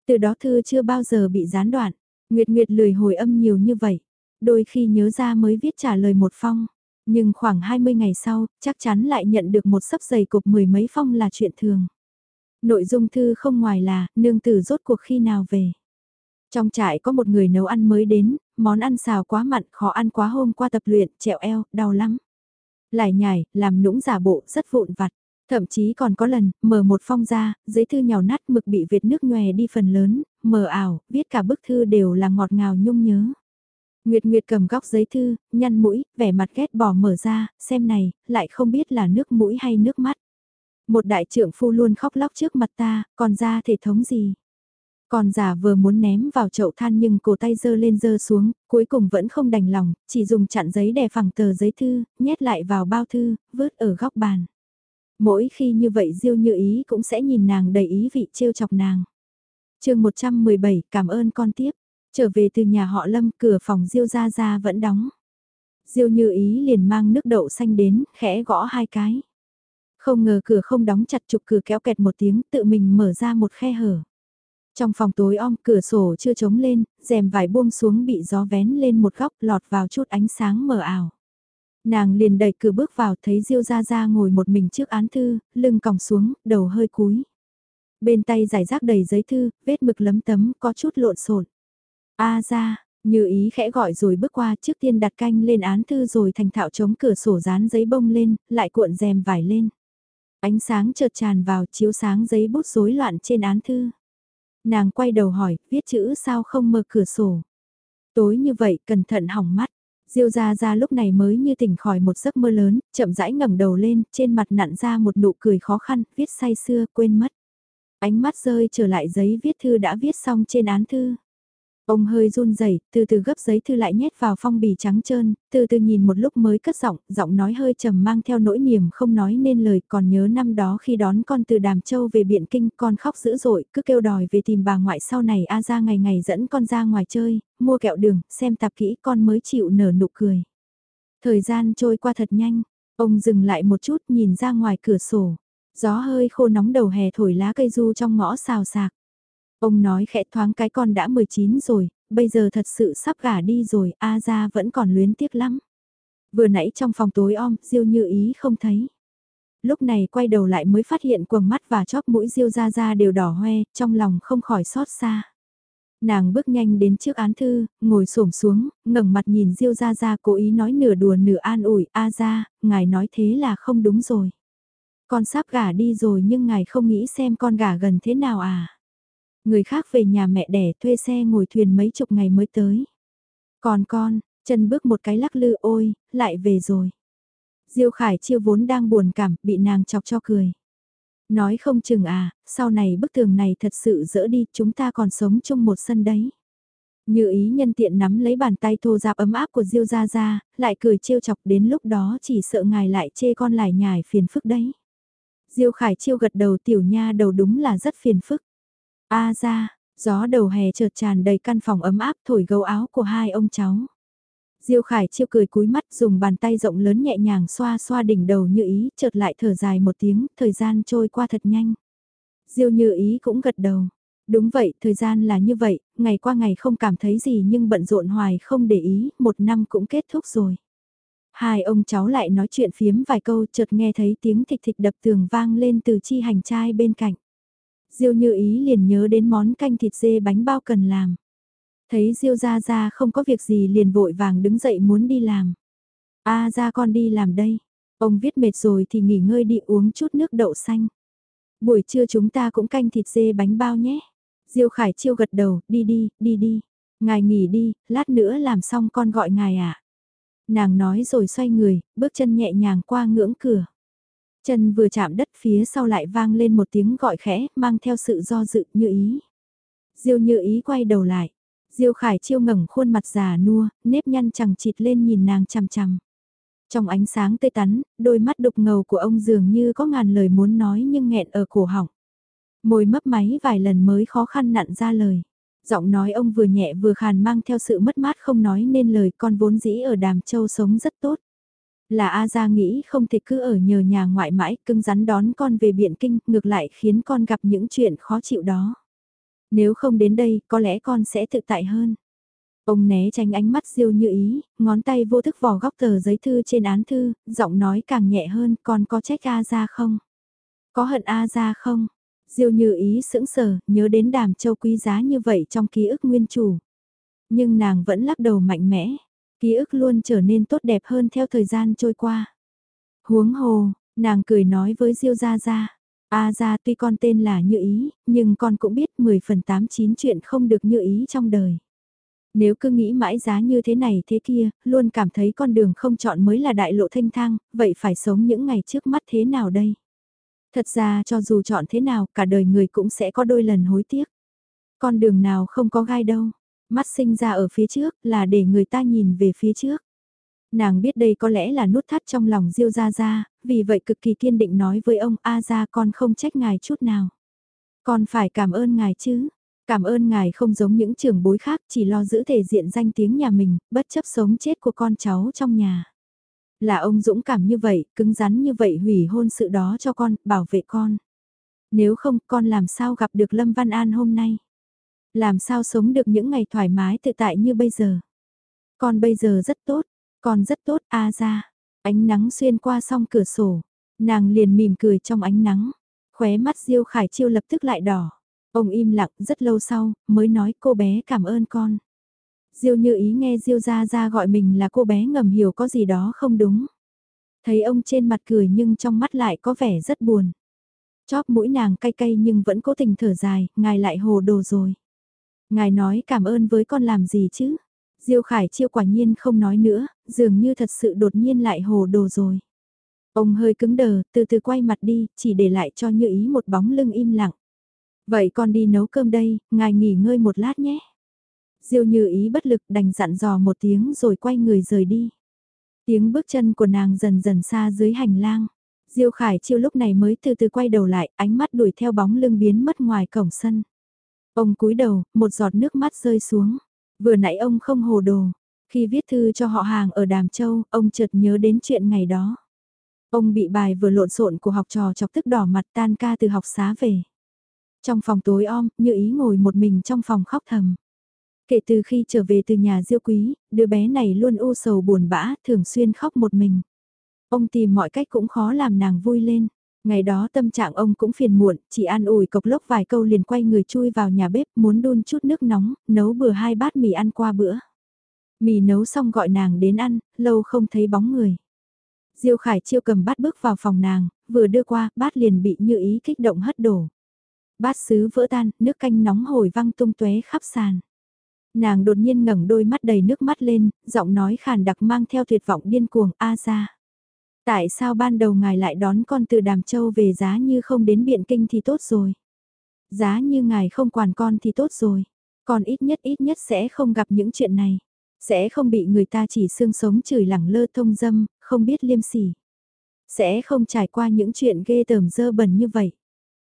A: Từ đó thư chưa bao giờ bị gián đoạn, Nguyệt Nguyệt lười hồi âm nhiều như vậy, đôi khi nhớ ra mới viết trả lời một phong. Nhưng khoảng 20 ngày sau, chắc chắn lại nhận được một sấp giày cục mười mấy phong là chuyện thường. Nội dung thư không ngoài là, nương tử rốt cuộc khi nào về. Trong trại có một người nấu ăn mới đến, món ăn xào quá mặn, khó ăn quá hôm qua tập luyện, trẹo eo, đau lắm. Lại nhảy, làm nũng giả bộ, rất vụn vặt. Thậm chí còn có lần, mở một phong ra, giấy thư nhào nát mực bị Việt nước nhòe đi phần lớn, mờ ảo, viết cả bức thư đều là ngọt ngào nhung nhớ. Nguyệt Nguyệt cầm góc giấy thư, nhăn mũi, vẻ mặt ghét bỏ mở ra, xem này, lại không biết là nước mũi hay nước mắt. Một đại trưởng phu luôn khóc lóc trước mặt ta, còn ra thể thống gì? Còn giả vừa muốn ném vào chậu than nhưng cổ tay dơ lên dơ xuống, cuối cùng vẫn không đành lòng, chỉ dùng chặn giấy đè phẳng tờ giấy thư, nhét lại vào bao thư, vớt ở góc bàn. Mỗi khi như vậy Diêu Như Ý cũng sẽ nhìn nàng đầy ý vị trêu chọc nàng. chương 117 cảm ơn con tiếp. Trở về từ nhà họ Lâm cửa phòng Diêu ra ra vẫn đóng. Diêu Như Ý liền mang nước đậu xanh đến, khẽ gõ hai cái. Không ngờ cửa không đóng chặt trục cửa kéo kẹt một tiếng tự mình mở ra một khe hở. Trong phòng tối om cửa sổ chưa trống lên, rèm vải buông xuống bị gió vén lên một góc lọt vào chút ánh sáng mờ ảo. Nàng liền đẩy cửa bước vào thấy Diêu Gia Gia ngồi một mình trước án thư, lưng còng xuống, đầu hơi cúi. Bên tay giải rác đầy giấy thư, vết mực lấm tấm, có chút lộn xộn. A ra, như ý khẽ gọi rồi bước qua trước tiên đặt canh lên án thư rồi thành thạo chống cửa sổ dán giấy bông lên, lại cuộn rèm vải lên. Ánh sáng chợt tràn vào chiếu sáng giấy bút rối loạn trên án thư. Nàng quay đầu hỏi, viết chữ sao không mở cửa sổ. Tối như vậy, cẩn thận hỏng mắt. Diêu Gia Gia lúc này mới như tỉnh khỏi một giấc mơ lớn, chậm rãi ngẩng đầu lên, trên mặt nặn ra một nụ cười khó khăn, viết say xưa, quên mất. Ánh mắt rơi trở lại giấy viết thư đã viết xong trên án thư. Ông hơi run rẩy, từ từ gấp giấy thư lại nhét vào phong bì trắng trơn, từ từ nhìn một lúc mới cất giọng, giọng nói hơi trầm mang theo nỗi niềm không nói nên lời, còn nhớ năm đó khi đón con từ Đàm Châu về Biện Kinh, con khóc dữ dội, cứ kêu đòi về tìm bà ngoại sau này A ra ngày ngày dẫn con ra ngoài chơi, mua kẹo đường, xem tạp kỹ con mới chịu nở nụ cười. Thời gian trôi qua thật nhanh, ông dừng lại một chút nhìn ra ngoài cửa sổ, gió hơi khô nóng đầu hè thổi lá cây du trong ngõ xào sạc. Ông nói khẽ thoáng cái con đã 19 rồi, bây giờ thật sự sắp gả đi rồi, A ra vẫn còn luyến tiếc lắm. Vừa nãy trong phòng tối om, Diêu như ý không thấy. Lúc này quay đầu lại mới phát hiện quầng mắt và chóp mũi Diêu ra ra đều đỏ hoe, trong lòng không khỏi xót xa. Nàng bước nhanh đến trước án thư, ngồi xổm xuống, ngẩng mặt nhìn Diêu ra ra cố ý nói nửa đùa nửa an ủi, a ra, ngài nói thế là không đúng rồi. Con sắp gả đi rồi nhưng ngài không nghĩ xem con gả gần thế nào à. Người khác về nhà mẹ đẻ thuê xe ngồi thuyền mấy chục ngày mới tới. Còn con, chân bước một cái lắc lư ôi, lại về rồi. Diêu Khải chiêu vốn đang buồn cảm, bị nàng chọc cho cười. Nói không chừng à, sau này bức tường này thật sự dỡ đi, chúng ta còn sống chung một sân đấy. Như ý nhân tiện nắm lấy bàn tay thô ráp ấm áp của Diêu Gia Gia, lại cười trêu chọc đến lúc đó chỉ sợ ngài lại chê con lại nhải phiền phức đấy. Diêu Khải chiêu gật đầu tiểu nha đầu đúng là rất phiền phức. A ra, gió đầu hè chợt tràn đầy căn phòng ấm áp thổi gấu áo của hai ông cháu. Diêu Khải chiêu cười cúi mắt dùng bàn tay rộng lớn nhẹ nhàng xoa xoa đỉnh đầu như ý, chợt lại thở dài một tiếng, thời gian trôi qua thật nhanh. Diêu như ý cũng gật đầu. Đúng vậy, thời gian là như vậy, ngày qua ngày không cảm thấy gì nhưng bận rộn hoài không để ý, một năm cũng kết thúc rồi. Hai ông cháu lại nói chuyện phiếm vài câu chợt nghe thấy tiếng thịch thịch đập tường vang lên từ chi hành trai bên cạnh. Diêu như ý liền nhớ đến món canh thịt dê bánh bao cần làm. Thấy Diêu ra ra không có việc gì liền vội vàng đứng dậy muốn đi làm. a à, ra con đi làm đây. Ông viết mệt rồi thì nghỉ ngơi đi uống chút nước đậu xanh. Buổi trưa chúng ta cũng canh thịt dê bánh bao nhé. Diêu Khải chiêu gật đầu, đi đi, đi đi. Ngài nghỉ đi, lát nữa làm xong con gọi ngài ạ. À. Nàng nói rồi xoay người, bước chân nhẹ nhàng qua ngưỡng cửa. Chân vừa chạm đất phía sau lại vang lên một tiếng gọi khẽ, mang theo sự do dự như ý. Diêu như ý quay đầu lại. Diêu Khải Chiêu ngẩng khuôn mặt già nua, nếp nhăn chẳng chịt lên nhìn nàng chằm chằm. Trong ánh sáng tê tắn, đôi mắt đục ngầu của ông dường như có ngàn lời muốn nói nhưng nghẹn ở cổ họng. Môi mấp máy vài lần mới khó khăn nặn ra lời. Giọng nói ông vừa nhẹ vừa khàn mang theo sự mất mát không nói nên lời con vốn dĩ ở Đàm Châu sống rất tốt. Là A Gia nghĩ không thể cứ ở nhờ nhà ngoại mãi cưng rắn đón con về Biện Kinh ngược lại khiến con gặp những chuyện khó chịu đó. Nếu không đến đây có lẽ con sẽ tự tại hơn. Ông né tránh ánh mắt diêu như ý, ngón tay vô thức vò góc tờ giấy thư trên án thư, giọng nói càng nhẹ hơn, con có trách A Gia không? Có hận A Gia không? Diêu như ý sững sờ, nhớ đến đàm châu quý giá như vậy trong ký ức nguyên chủ. Nhưng nàng vẫn lắc đầu mạnh mẽ, ký ức luôn trở nên tốt đẹp hơn theo thời gian trôi qua. Huống hồ, nàng cười nói với Diêu Gia Gia, A Gia tuy con tên là Như Ý, nhưng con cũng biết 10 phần 8 9 chuyện không được như ý trong đời. Nếu cứ nghĩ mãi giá như thế này thế kia, luôn cảm thấy con đường không chọn mới là đại lộ thanh thang, vậy phải sống những ngày trước mắt thế nào đây? Thật ra cho dù chọn thế nào, cả đời người cũng sẽ có đôi lần hối tiếc. Con đường nào không có gai đâu, mắt sinh ra ở phía trước là để người ta nhìn về phía trước. Nàng biết đây có lẽ là nút thắt trong lòng Diêu Gia Gia, vì vậy cực kỳ kiên định nói với ông A Gia con không trách ngài chút nào. Con phải cảm ơn ngài chứ, Cảm ơn ngài không giống những trưởng bối khác chỉ lo giữ thể diện danh tiếng nhà mình, bất chấp sống chết của con cháu trong nhà. Là ông dũng cảm như vậy, cứng rắn như vậy hủy hôn sự đó cho con, bảo vệ con. Nếu không con làm sao gặp được Lâm Văn An hôm nay? Làm sao sống được những ngày thoải mái tự tại như bây giờ? Con bây giờ rất tốt, con rất tốt a ra. Ánh nắng xuyên qua song cửa sổ, nàng liền mỉm cười trong ánh nắng. Khóe mắt Diêu Khải Chiêu lập tức lại đỏ. Ông im lặng rất lâu sau, mới nói cô bé cảm ơn con. Diêu như ý nghe Diêu ra ra gọi mình là cô bé ngầm hiểu có gì đó không đúng. Thấy ông trên mặt cười nhưng trong mắt lại có vẻ rất buồn. Chóp mũi nàng cay cay nhưng vẫn cố tình thở dài, ngài lại hồ đồ rồi. Ngài nói cảm ơn với con làm gì chứ? Diêu Khải chiêu quả nhiên không nói nữa, dường như thật sự đột nhiên lại hồ đồ rồi. Ông hơi cứng đờ, từ từ quay mặt đi, chỉ để lại cho như ý một bóng lưng im lặng. Vậy con đi nấu cơm đây, ngài nghỉ ngơi một lát nhé. Diêu như ý bất lực đành dặn dò một tiếng rồi quay người rời đi. Tiếng bước chân của nàng dần dần xa dưới hành lang. Diêu Khải Chiêu lúc này mới từ từ quay đầu lại, ánh mắt đuổi theo bóng lưng biến mất ngoài cổng sân. Ông cúi đầu, một giọt nước mắt rơi xuống. Vừa nãy ông không hồ đồ. Khi viết thư cho họ hàng ở Đàm Châu, ông chợt nhớ đến chuyện ngày đó. Ông bị bài vừa lộn xộn của học trò chọc tức đỏ mặt tan ca từ học xá về. Trong phòng tối om, như ý ngồi một mình trong phòng khóc thầm. Kể từ khi trở về từ nhà diêu quý, đứa bé này luôn u sầu buồn bã, thường xuyên khóc một mình. Ông tìm mọi cách cũng khó làm nàng vui lên. Ngày đó tâm trạng ông cũng phiền muộn, chỉ an ủi cộc lốc vài câu liền quay người chui vào nhà bếp muốn đun chút nước nóng, nấu bừa hai bát mì ăn qua bữa. Mì nấu xong gọi nàng đến ăn, lâu không thấy bóng người. Diêu Khải chiêu cầm bát bước vào phòng nàng, vừa đưa qua, bát liền bị như ý kích động hất đổ. Bát sứ vỡ tan, nước canh nóng hổi văng tung tóe khắp sàn. Nàng đột nhiên ngẩng đôi mắt đầy nước mắt lên, giọng nói khàn đặc mang theo tuyệt vọng điên cuồng a ra. Tại sao ban đầu ngài lại đón con từ Đàm Châu về giá như không đến Biện Kinh thì tốt rồi. Giá như ngài không quản con thì tốt rồi. Con ít nhất ít nhất sẽ không gặp những chuyện này. Sẽ không bị người ta chỉ xương sống chửi lẳng lơ thông dâm, không biết liêm sỉ. Sẽ không trải qua những chuyện ghê tởm dơ bẩn như vậy.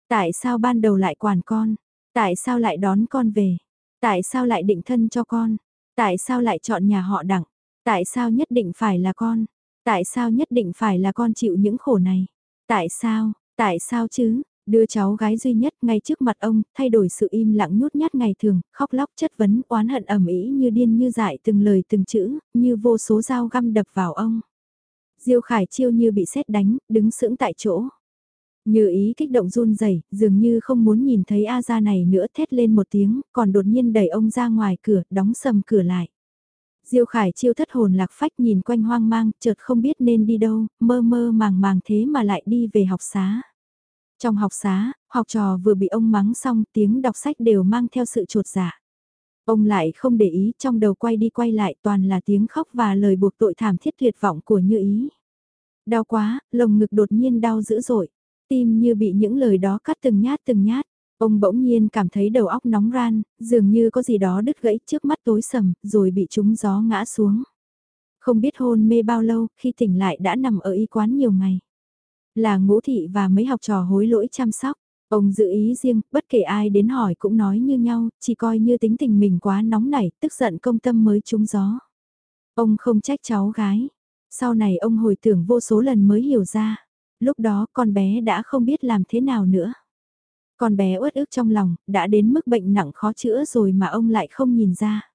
A: Tại sao ban đầu lại quản con? Tại sao lại đón con về? Tại sao lại định thân cho con? Tại sao lại chọn nhà họ đặng? Tại sao nhất định phải là con? Tại sao nhất định phải là con chịu những khổ này? Tại sao? Tại sao chứ? Đưa cháu gái duy nhất ngay trước mặt ông, thay đổi sự im lặng nhút nhát ngày thường, khóc lóc chất vấn, oán hận ẩm ý như điên như dại từng lời từng chữ, như vô số dao găm đập vào ông. Diêu Khải chiêu như bị sét đánh, đứng sững tại chỗ. Như ý kích động run rẩy, dường như không muốn nhìn thấy A gia này nữa thét lên một tiếng, còn đột nhiên đẩy ông ra ngoài cửa, đóng sầm cửa lại. Diêu Khải chiêu thất hồn lạc phách nhìn quanh hoang mang, chợt không biết nên đi đâu, mơ mơ màng màng thế mà lại đi về học xá. Trong học xá, học trò vừa bị ông mắng xong tiếng đọc sách đều mang theo sự trột dạ. Ông lại không để ý trong đầu quay đi quay lại toàn là tiếng khóc và lời buộc tội thảm thiết tuyệt vọng của Như Ý. Đau quá, lồng ngực đột nhiên đau dữ dội. Tim như bị những lời đó cắt từng nhát từng nhát. Ông bỗng nhiên cảm thấy đầu óc nóng ran, dường như có gì đó đứt gãy trước mắt tối sầm, rồi bị trúng gió ngã xuống. Không biết hôn mê bao lâu, khi tỉnh lại đã nằm ở y quán nhiều ngày. Là ngũ thị và mấy học trò hối lỗi chăm sóc. Ông giữ ý riêng, bất kể ai đến hỏi cũng nói như nhau, chỉ coi như tính tình mình quá nóng nảy, tức giận công tâm mới trúng gió. Ông không trách cháu gái. Sau này ông hồi tưởng vô số lần mới hiểu ra. Lúc đó con bé đã không biết làm thế nào nữa. Con bé uất ức trong lòng, đã đến mức bệnh nặng khó chữa rồi mà ông lại không nhìn ra.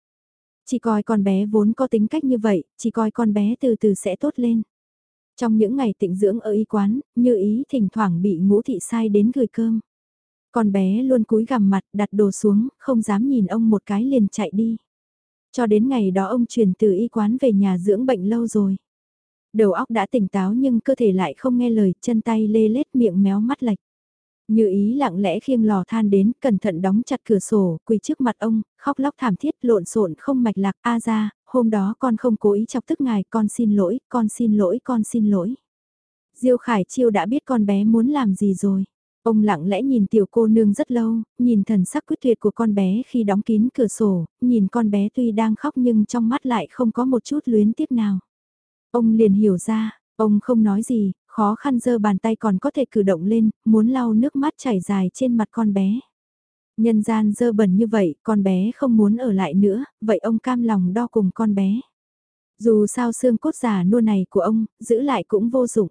A: Chỉ coi con bé vốn có tính cách như vậy, chỉ coi con bé từ từ sẽ tốt lên. Trong những ngày tịnh dưỡng ở y quán, như ý thỉnh thoảng bị ngũ thị sai đến gửi cơm. Con bé luôn cúi gằm mặt, đặt đồ xuống, không dám nhìn ông một cái liền chạy đi. Cho đến ngày đó ông chuyển từ y quán về nhà dưỡng bệnh lâu rồi. Đầu óc đã tỉnh táo nhưng cơ thể lại không nghe lời, chân tay lê lết miệng méo mắt lệch. Như ý lặng lẽ khiêng lò than đến, cẩn thận đóng chặt cửa sổ, quỳ trước mặt ông, khóc lóc thảm thiết, lộn xộn không mạch lạc, a ra, hôm đó con không cố ý chọc tức ngài, con xin lỗi, con xin lỗi, con xin lỗi. Diêu Khải Chiêu đã biết con bé muốn làm gì rồi. Ông lặng lẽ nhìn tiểu cô nương rất lâu, nhìn thần sắc quyết tuyệt của con bé khi đóng kín cửa sổ, nhìn con bé tuy đang khóc nhưng trong mắt lại không có một chút luyến tiếc nào. Ông liền hiểu ra, ông không nói gì, khó khăn giơ bàn tay còn có thể cử động lên, muốn lau nước mắt chảy dài trên mặt con bé. Nhân gian dơ bẩn như vậy, con bé không muốn ở lại nữa, vậy ông cam lòng đo cùng con bé. Dù sao xương cốt giả nua này của ông, giữ lại cũng vô dụng.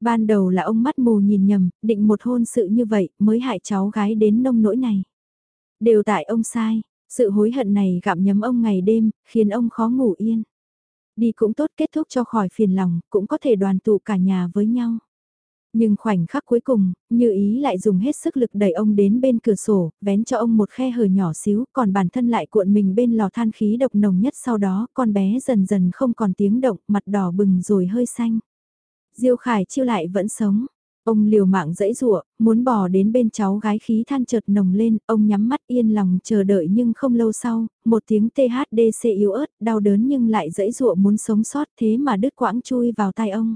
A: Ban đầu là ông mắt mù nhìn nhầm, định một hôn sự như vậy mới hại cháu gái đến nông nỗi này. Đều tại ông sai, sự hối hận này gặm nhấm ông ngày đêm, khiến ông khó ngủ yên. Đi cũng tốt kết thúc cho khỏi phiền lòng, cũng có thể đoàn tụ cả nhà với nhau. Nhưng khoảnh khắc cuối cùng, như ý lại dùng hết sức lực đẩy ông đến bên cửa sổ, vén cho ông một khe hở nhỏ xíu, còn bản thân lại cuộn mình bên lò than khí độc nồng nhất sau đó, con bé dần dần không còn tiếng động, mặt đỏ bừng rồi hơi xanh. Diêu Khải chiêu lại vẫn sống. Ông liều mạng dẫy rụa, muốn bò đến bên cháu gái khí than chợt nồng lên, ông nhắm mắt yên lòng chờ đợi nhưng không lâu sau, một tiếng THDC yếu ớt, đau đớn nhưng lại dẫy rụa muốn sống sót thế mà đứt quãng chui vào tai ông.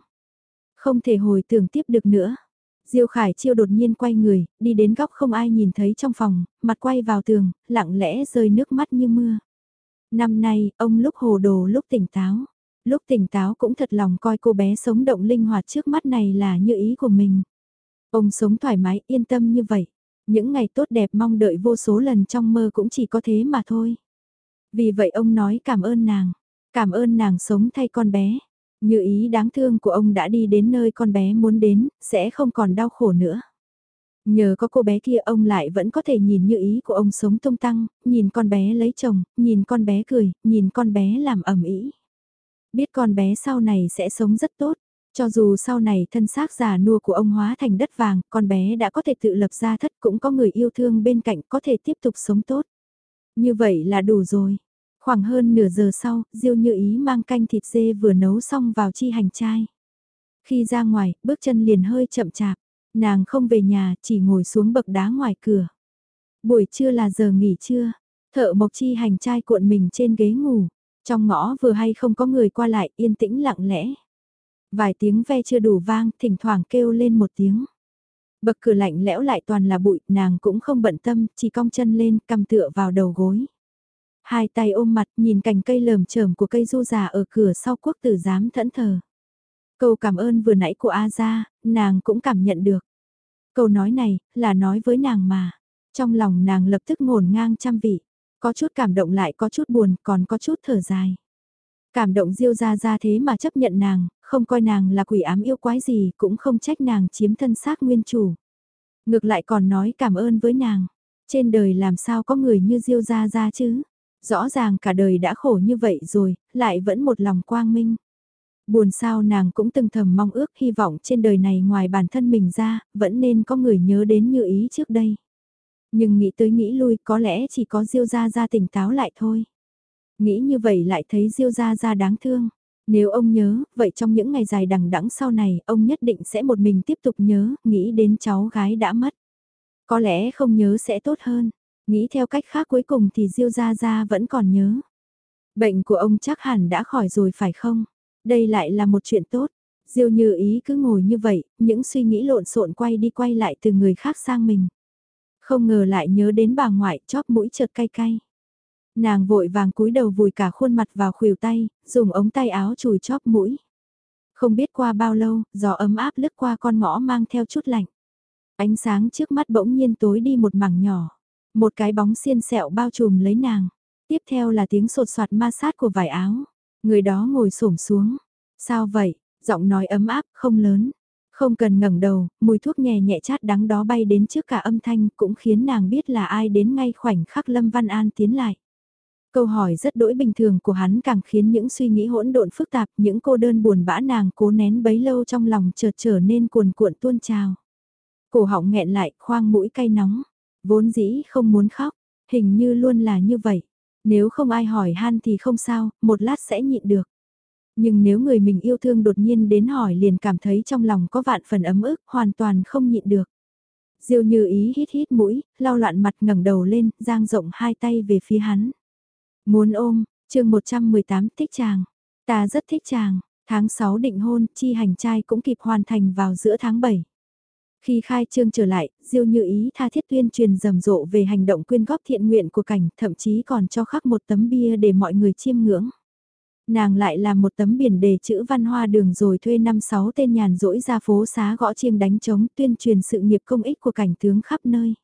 A: Không thể hồi tưởng tiếp được nữa. Diêu Khải Chiêu đột nhiên quay người, đi đến góc không ai nhìn thấy trong phòng, mặt quay vào tường, lặng lẽ rơi nước mắt như mưa. Năm nay, ông lúc hồ đồ lúc tỉnh táo lúc tỉnh táo cũng thật lòng coi cô bé sống động linh hoạt trước mắt này là như ý của mình. Ông sống thoải mái, yên tâm như vậy. Những ngày tốt đẹp mong đợi vô số lần trong mơ cũng chỉ có thế mà thôi. Vì vậy ông nói cảm ơn nàng, cảm ơn nàng sống thay con bé. Như ý đáng thương của ông đã đi đến nơi con bé muốn đến, sẽ không còn đau khổ nữa. Nhờ có cô bé kia ông lại vẫn có thể nhìn như ý của ông sống tung tăng, nhìn con bé lấy chồng, nhìn con bé cười, nhìn con bé làm ẩm ý biết con bé sau này sẽ sống rất tốt. Cho dù sau này thân xác già nua của ông hóa thành đất vàng, con bé đã có thể tự lập ra thất cũng có người yêu thương bên cạnh có thể tiếp tục sống tốt. Như vậy là đủ rồi. Khoảng hơn nửa giờ sau, Diêu Như Ý mang canh thịt dê vừa nấu xong vào chi hành chai. Khi ra ngoài, bước chân liền hơi chậm chạp, nàng không về nhà, chỉ ngồi xuống bậc đá ngoài cửa. Buổi trưa là giờ nghỉ trưa, thợ mộc chi hành chai cuộn mình trên ghế ngủ. Trong ngõ vừa hay không có người qua lại yên tĩnh lặng lẽ. Vài tiếng ve chưa đủ vang, thỉnh thoảng kêu lên một tiếng. Bậc cửa lạnh lẽo lại toàn là bụi, nàng cũng không bận tâm, chỉ cong chân lên, cầm tựa vào đầu gối. Hai tay ôm mặt nhìn cành cây lờm chởm của cây du già ở cửa sau quốc tử giám thẫn thờ. Câu cảm ơn vừa nãy của A gia, nàng cũng cảm nhận được. Câu nói này, là nói với nàng mà. Trong lòng nàng lập tức ngổn ngang trăm vị. Có chút cảm động lại có chút buồn, còn có chút thở dài. Cảm động diêu ra ra thế mà chấp nhận nàng, không coi nàng là quỷ ám yêu quái gì, cũng không trách nàng chiếm thân xác nguyên chủ. Ngược lại còn nói cảm ơn với nàng. Trên đời làm sao có người như diêu ra ra chứ? Rõ ràng cả đời đã khổ như vậy rồi, lại vẫn một lòng quang minh. Buồn sao nàng cũng từng thầm mong ước hy vọng trên đời này ngoài bản thân mình ra, vẫn nên có người nhớ đến như ý trước đây. Nhưng nghĩ tới nghĩ lui có lẽ chỉ có Diêu Gia Gia tỉnh táo lại thôi. Nghĩ như vậy lại thấy Diêu Gia Gia đáng thương. Nếu ông nhớ, vậy trong những ngày dài đằng đẵng sau này, ông nhất định sẽ một mình tiếp tục nhớ, nghĩ đến cháu gái đã mất. Có lẽ không nhớ sẽ tốt hơn. Nghĩ theo cách khác cuối cùng thì Diêu Gia Gia vẫn còn nhớ. Bệnh của ông chắc hẳn đã khỏi rồi phải không? Đây lại là một chuyện tốt. Diêu như ý cứ ngồi như vậy, những suy nghĩ lộn xộn quay đi quay lại từ người khác sang mình. Không ngờ lại nhớ đến bà ngoại chóp mũi chợt cay cay. Nàng vội vàng cúi đầu vùi cả khuôn mặt vào khuỷu tay, dùng ống tay áo chùi chóp mũi. Không biết qua bao lâu, gió ấm áp lướt qua con ngõ mang theo chút lạnh. Ánh sáng trước mắt bỗng nhiên tối đi một mảng nhỏ. Một cái bóng xiên sẹo bao trùm lấy nàng. Tiếp theo là tiếng sột soạt ma sát của vải áo. Người đó ngồi xổm xuống. Sao vậy? Giọng nói ấm áp, không lớn. Không cần ngẩng đầu, mùi thuốc nhẹ nhẹ chát đắng đó bay đến trước cả âm thanh cũng khiến nàng biết là ai đến ngay khoảnh khắc Lâm Văn An tiến lại. Câu hỏi rất đỗi bình thường của hắn càng khiến những suy nghĩ hỗn độn phức tạp, những cô đơn buồn bã nàng cố nén bấy lâu trong lòng chợt trở nên cuồn cuộn tuôn trào. Cổ họng nghẹn lại, khoang mũi cay nóng, vốn dĩ không muốn khóc, hình như luôn là như vậy. Nếu không ai hỏi han thì không sao, một lát sẽ nhịn được. Nhưng nếu người mình yêu thương đột nhiên đến hỏi liền cảm thấy trong lòng có vạn phần ấm ức, hoàn toàn không nhịn được. Diêu như ý hít hít mũi, lau loạn mặt ngẩng đầu lên, giang rộng hai tay về phía hắn. Muốn ôm, chương 118 thích chàng. Ta rất thích chàng, tháng 6 định hôn, chi hành trai cũng kịp hoàn thành vào giữa tháng 7. Khi khai trương trở lại, Diêu Như Ý tha thiết tuyên truyền rầm rộ về hành động quyên góp thiện nguyện của cảnh, thậm chí còn cho khắc một tấm bia để mọi người chiêm ngưỡng. Nàng lại làm một tấm biển đề chữ văn hoa đường rồi thuê năm sáu tên nhàn rỗi ra phố xá gõ chiêng đánh trống tuyên truyền sự nghiệp công ích của cảnh tướng khắp nơi.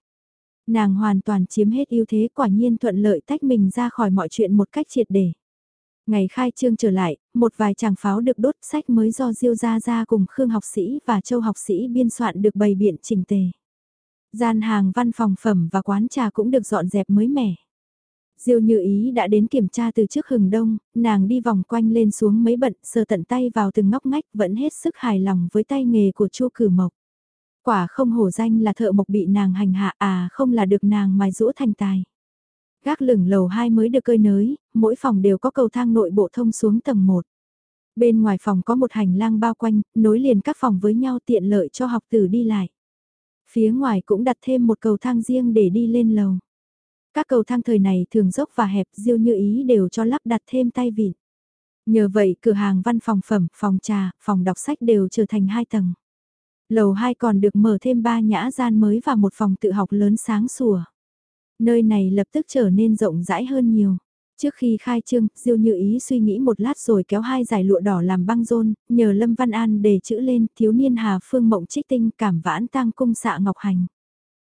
A: Nàng hoàn toàn chiếm hết ưu thế quả nhiên thuận lợi tách mình ra khỏi mọi chuyện một cách triệt để. Ngày khai trương trở lại, một vài chàng pháo được đốt sách mới do Diêu Gia Gia cùng Khương học sĩ và Châu học sĩ biên soạn được bày biện trình tề. Gian hàng văn phòng phẩm và quán trà cũng được dọn dẹp mới mẻ. Diêu như ý đã đến kiểm tra từ trước hừng đông, nàng đi vòng quanh lên xuống mấy bận sờ tận tay vào từng ngóc ngách vẫn hết sức hài lòng với tay nghề của chu cử mộc. Quả không hổ danh là thợ mộc bị nàng hành hạ à không là được nàng mài rũa thành tài. Gác lửng lầu 2 mới được cơi nới, mỗi phòng đều có cầu thang nội bộ thông xuống tầng 1. Bên ngoài phòng có một hành lang bao quanh, nối liền các phòng với nhau tiện lợi cho học tử đi lại. Phía ngoài cũng đặt thêm một cầu thang riêng để đi lên lầu. Các cầu thang thời này thường dốc và hẹp diêu như ý đều cho lắp đặt thêm tay vịn. Nhờ vậy cửa hàng văn phòng phẩm, phòng trà, phòng đọc sách đều trở thành hai tầng. Lầu 2 còn được mở thêm ba nhã gian mới và một phòng tự học lớn sáng sủa. Nơi này lập tức trở nên rộng rãi hơn nhiều. Trước khi khai trương, Diêu Như Ý suy nghĩ một lát rồi kéo hai giải lụa đỏ làm băng rôn, nhờ Lâm Văn An để chữ lên, thiếu niên Hà Phương Mộng trích tinh cảm vãn tang cung xạ Ngọc Hành.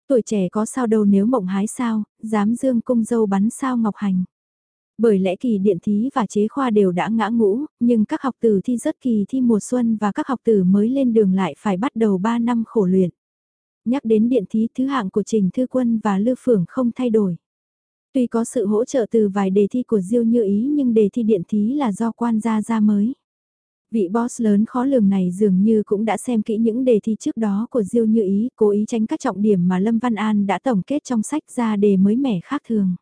A: Tuổi trẻ có sao đâu nếu mộng hái sao, dám dương cung dâu bắn sao Ngọc Hành. Bởi lẽ kỳ điện thí và chế khoa đều đã ngã ngũ, nhưng các học tử thi rất kỳ thi mùa xuân và các học tử mới lên đường lại phải bắt đầu 3 năm khổ luyện. Nhắc đến điện thí thứ hạng của Trình Thư Quân và Lư Phưởng không thay đổi. Tuy có sự hỗ trợ từ vài đề thi của Diêu Như Ý nhưng đề thi điện thí là do quan gia ra mới. Vị boss lớn khó lường này dường như cũng đã xem kỹ những đề thi trước đó của Diêu Như Ý, cố ý tránh các trọng điểm mà Lâm Văn An đã tổng kết trong sách ra đề mới mẻ khác thường.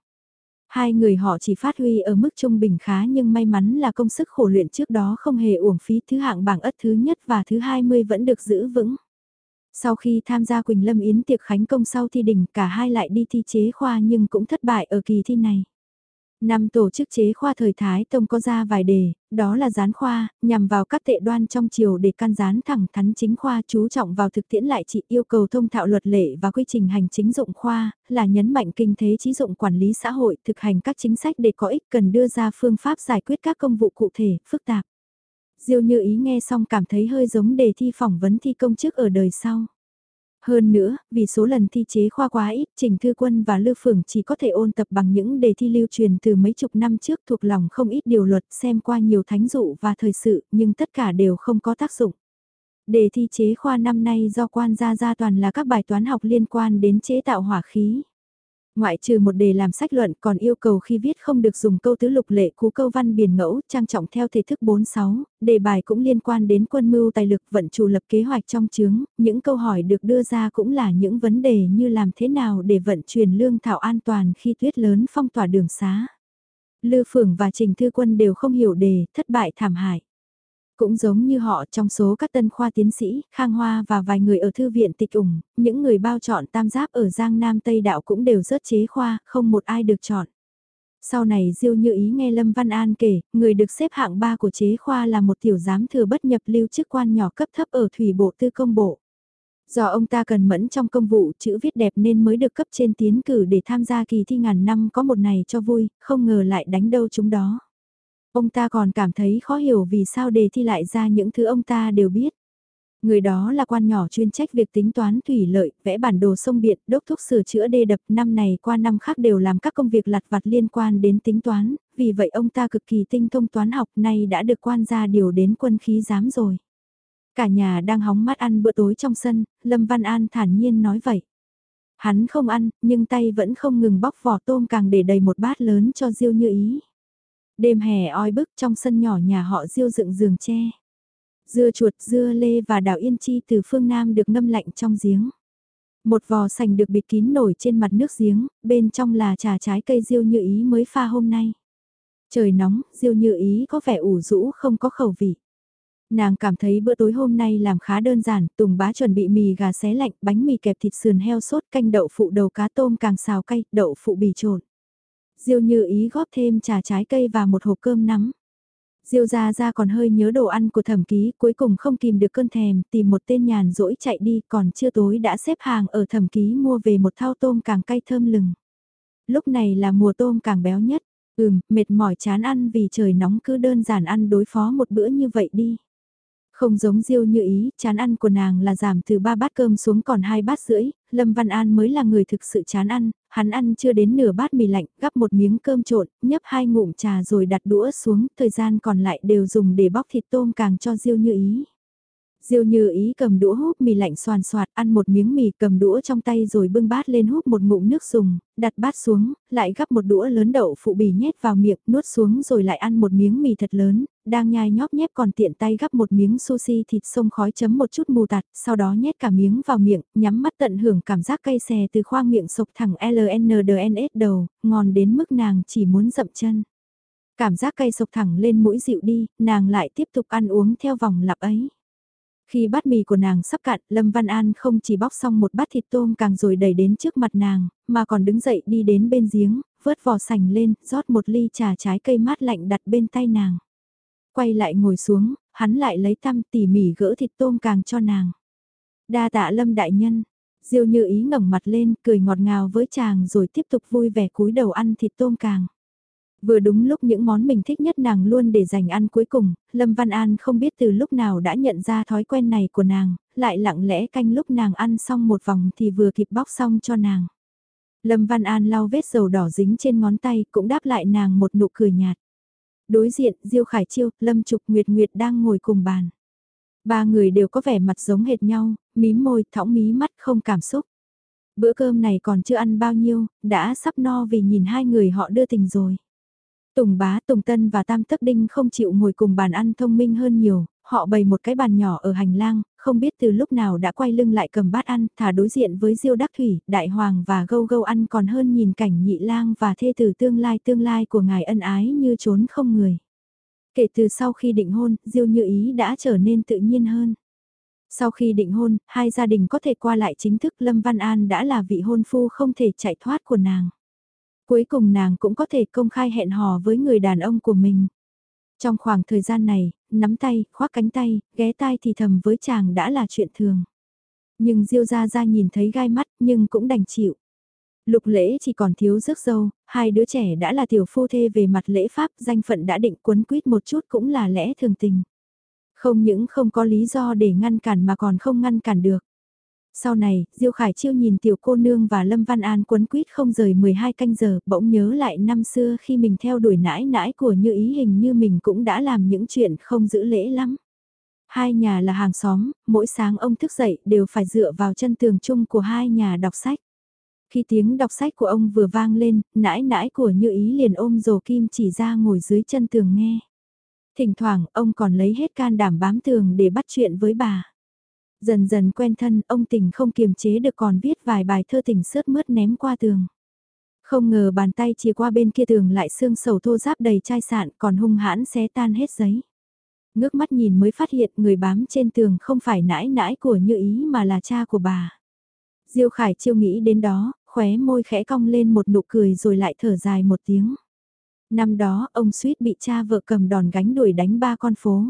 A: Hai người họ chỉ phát huy ở mức trung bình khá nhưng may mắn là công sức khổ luyện trước đó không hề uổng phí thứ hạng bảng ất thứ nhất và thứ 20 vẫn được giữ vững. Sau khi tham gia Quỳnh Lâm Yến tiệc khánh công sau thi đỉnh cả hai lại đi thi chế khoa nhưng cũng thất bại ở kỳ thi này. Năm tổ chức chế khoa thời Thái Tông có ra vài đề, đó là gián khoa, nhằm vào các tệ đoan trong chiều để can gián thẳng thắn chính khoa chú trọng vào thực tiễn lại chỉ yêu cầu thông thạo luật lệ và quy trình hành chính dụng khoa, là nhấn mạnh kinh thế trí dụng quản lý xã hội thực hành các chính sách để có ích cần đưa ra phương pháp giải quyết các công vụ cụ thể, phức tạp. Diêu như ý nghe xong cảm thấy hơi giống đề thi phỏng vấn thi công chức ở đời sau. Hơn nữa, vì số lần thi chế khoa quá ít, Trình Thư Quân và Lư Phường chỉ có thể ôn tập bằng những đề thi lưu truyền từ mấy chục năm trước thuộc lòng không ít điều luật xem qua nhiều thánh dụ và thời sự, nhưng tất cả đều không có tác dụng. Đề thi chế khoa năm nay do quan gia gia toàn là các bài toán học liên quan đến chế tạo hỏa khí. Ngoại trừ một đề làm sách luận còn yêu cầu khi viết không được dùng câu tứ lục lệ cú câu văn biển ngẫu trang trọng theo thể thức 46, đề bài cũng liên quan đến quân mưu tài lực vận chủ lập kế hoạch trong chướng, những câu hỏi được đưa ra cũng là những vấn đề như làm thế nào để vận chuyển lương thảo an toàn khi tuyết lớn phong tỏa đường xá. Lư Phường và Trình Thư Quân đều không hiểu đề, thất bại thảm hại. Cũng giống như họ trong số các tân khoa tiến sĩ, Khang Hoa và vài người ở thư viện tịch ủng, những người bao chọn tam giáp ở Giang Nam Tây Đạo cũng đều rớt chế khoa, không một ai được chọn. Sau này Diêu Như Ý nghe Lâm Văn An kể, người được xếp hạng 3 của chế khoa là một tiểu giám thừa bất nhập lưu chức quan nhỏ cấp thấp ở thủy bộ tư công bộ. Do ông ta cần mẫn trong công vụ, chữ viết đẹp nên mới được cấp trên tiến cử để tham gia kỳ thi ngàn năm có một này cho vui, không ngờ lại đánh đâu chúng đó. Ông ta còn cảm thấy khó hiểu vì sao đề thi lại ra những thứ ông ta đều biết. Người đó là quan nhỏ chuyên trách việc tính toán thủy lợi, vẽ bản đồ sông biển, đốc thúc sửa chữa đê đập, năm này qua năm khác đều làm các công việc lặt vặt liên quan đến tính toán, vì vậy ông ta cực kỳ tinh thông toán học nay đã được quan gia điều đến quân khí giám rồi. Cả nhà đang hóng mát ăn bữa tối trong sân, Lâm Văn An thản nhiên nói vậy. Hắn không ăn, nhưng tay vẫn không ngừng bóc vỏ tôm càng để đầy một bát lớn cho Diêu như ý. Đêm hè oi bức trong sân nhỏ nhà họ Diêu dựng giường tre. Dưa chuột, dưa lê và đào yên chi từ phương Nam được ngâm lạnh trong giếng. Một vò sành được bịt kín nổi trên mặt nước giếng, bên trong là trà trái cây diêu như ý mới pha hôm nay. Trời nóng, diêu như ý có vẻ ủ rũ không có khẩu vị. Nàng cảm thấy bữa tối hôm nay làm khá đơn giản, Tùng bá chuẩn bị mì gà xé lạnh, bánh mì kẹp thịt sườn heo sốt canh đậu phụ đầu cá tôm càng xào cay, đậu phụ bì trộn. Diêu như ý góp thêm trà trái cây và một hộp cơm nắm. Diêu ra ra còn hơi nhớ đồ ăn của thẩm ký, cuối cùng không kìm được cơn thèm, tìm một tên nhàn rỗi chạy đi, còn chưa tối đã xếp hàng ở thẩm ký mua về một thao tôm càng cay thơm lừng. Lúc này là mùa tôm càng béo nhất, ừm, mệt mỏi chán ăn vì trời nóng cứ đơn giản ăn đối phó một bữa như vậy đi. Không giống Diêu như ý, chán ăn của nàng là giảm từ 3 bát cơm xuống còn 2 bát rưỡi, Lâm Văn An mới là người thực sự chán ăn, hắn ăn chưa đến nửa bát mì lạnh, gắp một miếng cơm trộn, nhấp hai ngụm trà rồi đặt đũa xuống, thời gian còn lại đều dùng để bóc thịt tôm càng cho Diêu như ý. Diêu như ý cầm đũa húp mì lạnh soàn xoạt, ăn một miếng mì cầm đũa trong tay rồi bưng bát lên húp một ngụm nước dùng, đặt bát xuống, lại gắp một đũa lớn đậu phụ bì nhét vào miệng, nuốt xuống rồi lại ăn một miếng mì thật lớn, đang nhai nhóp nhép còn tiện tay gắp một miếng sushi thịt sông khói chấm một chút mù tạt, sau đó nhét cả miếng vào miệng, nhắm mắt tận hưởng cảm giác cay xè từ khoang miệng sộc thẳng LNDNS đầu, ngon đến mức nàng chỉ muốn dậm chân. Cảm giác cay sộc thẳng lên mũi dịu đi, nàng lại tiếp tục ăn uống theo vòng lặp ấy. Khi bát mì của nàng sắp cạn, Lâm Văn An không chỉ bóc xong một bát thịt tôm càng rồi đẩy đến trước mặt nàng, mà còn đứng dậy đi đến bên giếng, vớt vỏ sành lên, rót một ly trà trái cây mát lạnh đặt bên tay nàng. Quay lại ngồi xuống, hắn lại lấy tăm tỉ mỉ gỡ thịt tôm càng cho nàng. Đa tạ Lâm Đại Nhân, Diêu như ý ngẩng mặt lên, cười ngọt ngào với chàng rồi tiếp tục vui vẻ cúi đầu ăn thịt tôm càng. Vừa đúng lúc những món mình thích nhất nàng luôn để dành ăn cuối cùng, Lâm Văn An không biết từ lúc nào đã nhận ra thói quen này của nàng, lại lặng lẽ canh lúc nàng ăn xong một vòng thì vừa kịp bóc xong cho nàng. Lâm Văn An lau vết dầu đỏ dính trên ngón tay cũng đáp lại nàng một nụ cười nhạt. Đối diện, Diêu Khải Chiêu, Lâm Trục Nguyệt Nguyệt đang ngồi cùng bàn. Ba người đều có vẻ mặt giống hệt nhau, mím môi, thõng mí mắt không cảm xúc. Bữa cơm này còn chưa ăn bao nhiêu, đã sắp no vì nhìn hai người họ đưa tình rồi. Tùng bá, Tùng Tân và Tam Thất Đinh không chịu ngồi cùng bàn ăn thông minh hơn nhiều, họ bày một cái bàn nhỏ ở hành lang, không biết từ lúc nào đã quay lưng lại cầm bát ăn, thả đối diện với Diêu Đắc Thủy, Đại Hoàng và Gâu Gâu ăn còn hơn nhìn cảnh nhị lang và thê tử tương lai tương lai của ngài ân ái như trốn không người. Kể từ sau khi định hôn, Diêu Như Ý đã trở nên tự nhiên hơn. Sau khi định hôn, hai gia đình có thể qua lại chính thức Lâm Văn An đã là vị hôn phu không thể chạy thoát của nàng. Cuối cùng nàng cũng có thể công khai hẹn hò với người đàn ông của mình. Trong khoảng thời gian này, nắm tay, khoác cánh tay, ghé tai thì thầm với chàng đã là chuyện thường. Nhưng Diêu Gia Gia nhìn thấy gai mắt nhưng cũng đành chịu. Lục lễ chỉ còn thiếu rước dâu, hai đứa trẻ đã là tiểu phu thê về mặt lễ pháp, danh phận đã định quấn quýt một chút cũng là lẽ thường tình. Không những không có lý do để ngăn cản mà còn không ngăn cản được. Sau này, Diêu Khải Chiêu nhìn tiểu cô nương và Lâm Văn An quấn quýt không rời 12 canh giờ, bỗng nhớ lại năm xưa khi mình theo đuổi nãi nãi của như ý hình như mình cũng đã làm những chuyện không giữ lễ lắm. Hai nhà là hàng xóm, mỗi sáng ông thức dậy đều phải dựa vào chân tường chung của hai nhà đọc sách. Khi tiếng đọc sách của ông vừa vang lên, nãi nãi của như ý liền ôm rổ kim chỉ ra ngồi dưới chân tường nghe. Thỉnh thoảng ông còn lấy hết can đảm bám tường để bắt chuyện với bà. Dần dần quen thân, ông tình không kiềm chế được còn viết vài bài thơ tình sớt mướt ném qua tường. Không ngờ bàn tay chia qua bên kia tường lại xương sầu thô giáp đầy chai sạn còn hung hãn xé tan hết giấy. Ngước mắt nhìn mới phát hiện người bám trên tường không phải nãi nãi của như ý mà là cha của bà. Diêu Khải chiêu nghĩ đến đó, khóe môi khẽ cong lên một nụ cười rồi lại thở dài một tiếng. Năm đó ông suýt bị cha vợ cầm đòn gánh đuổi đánh ba con phố.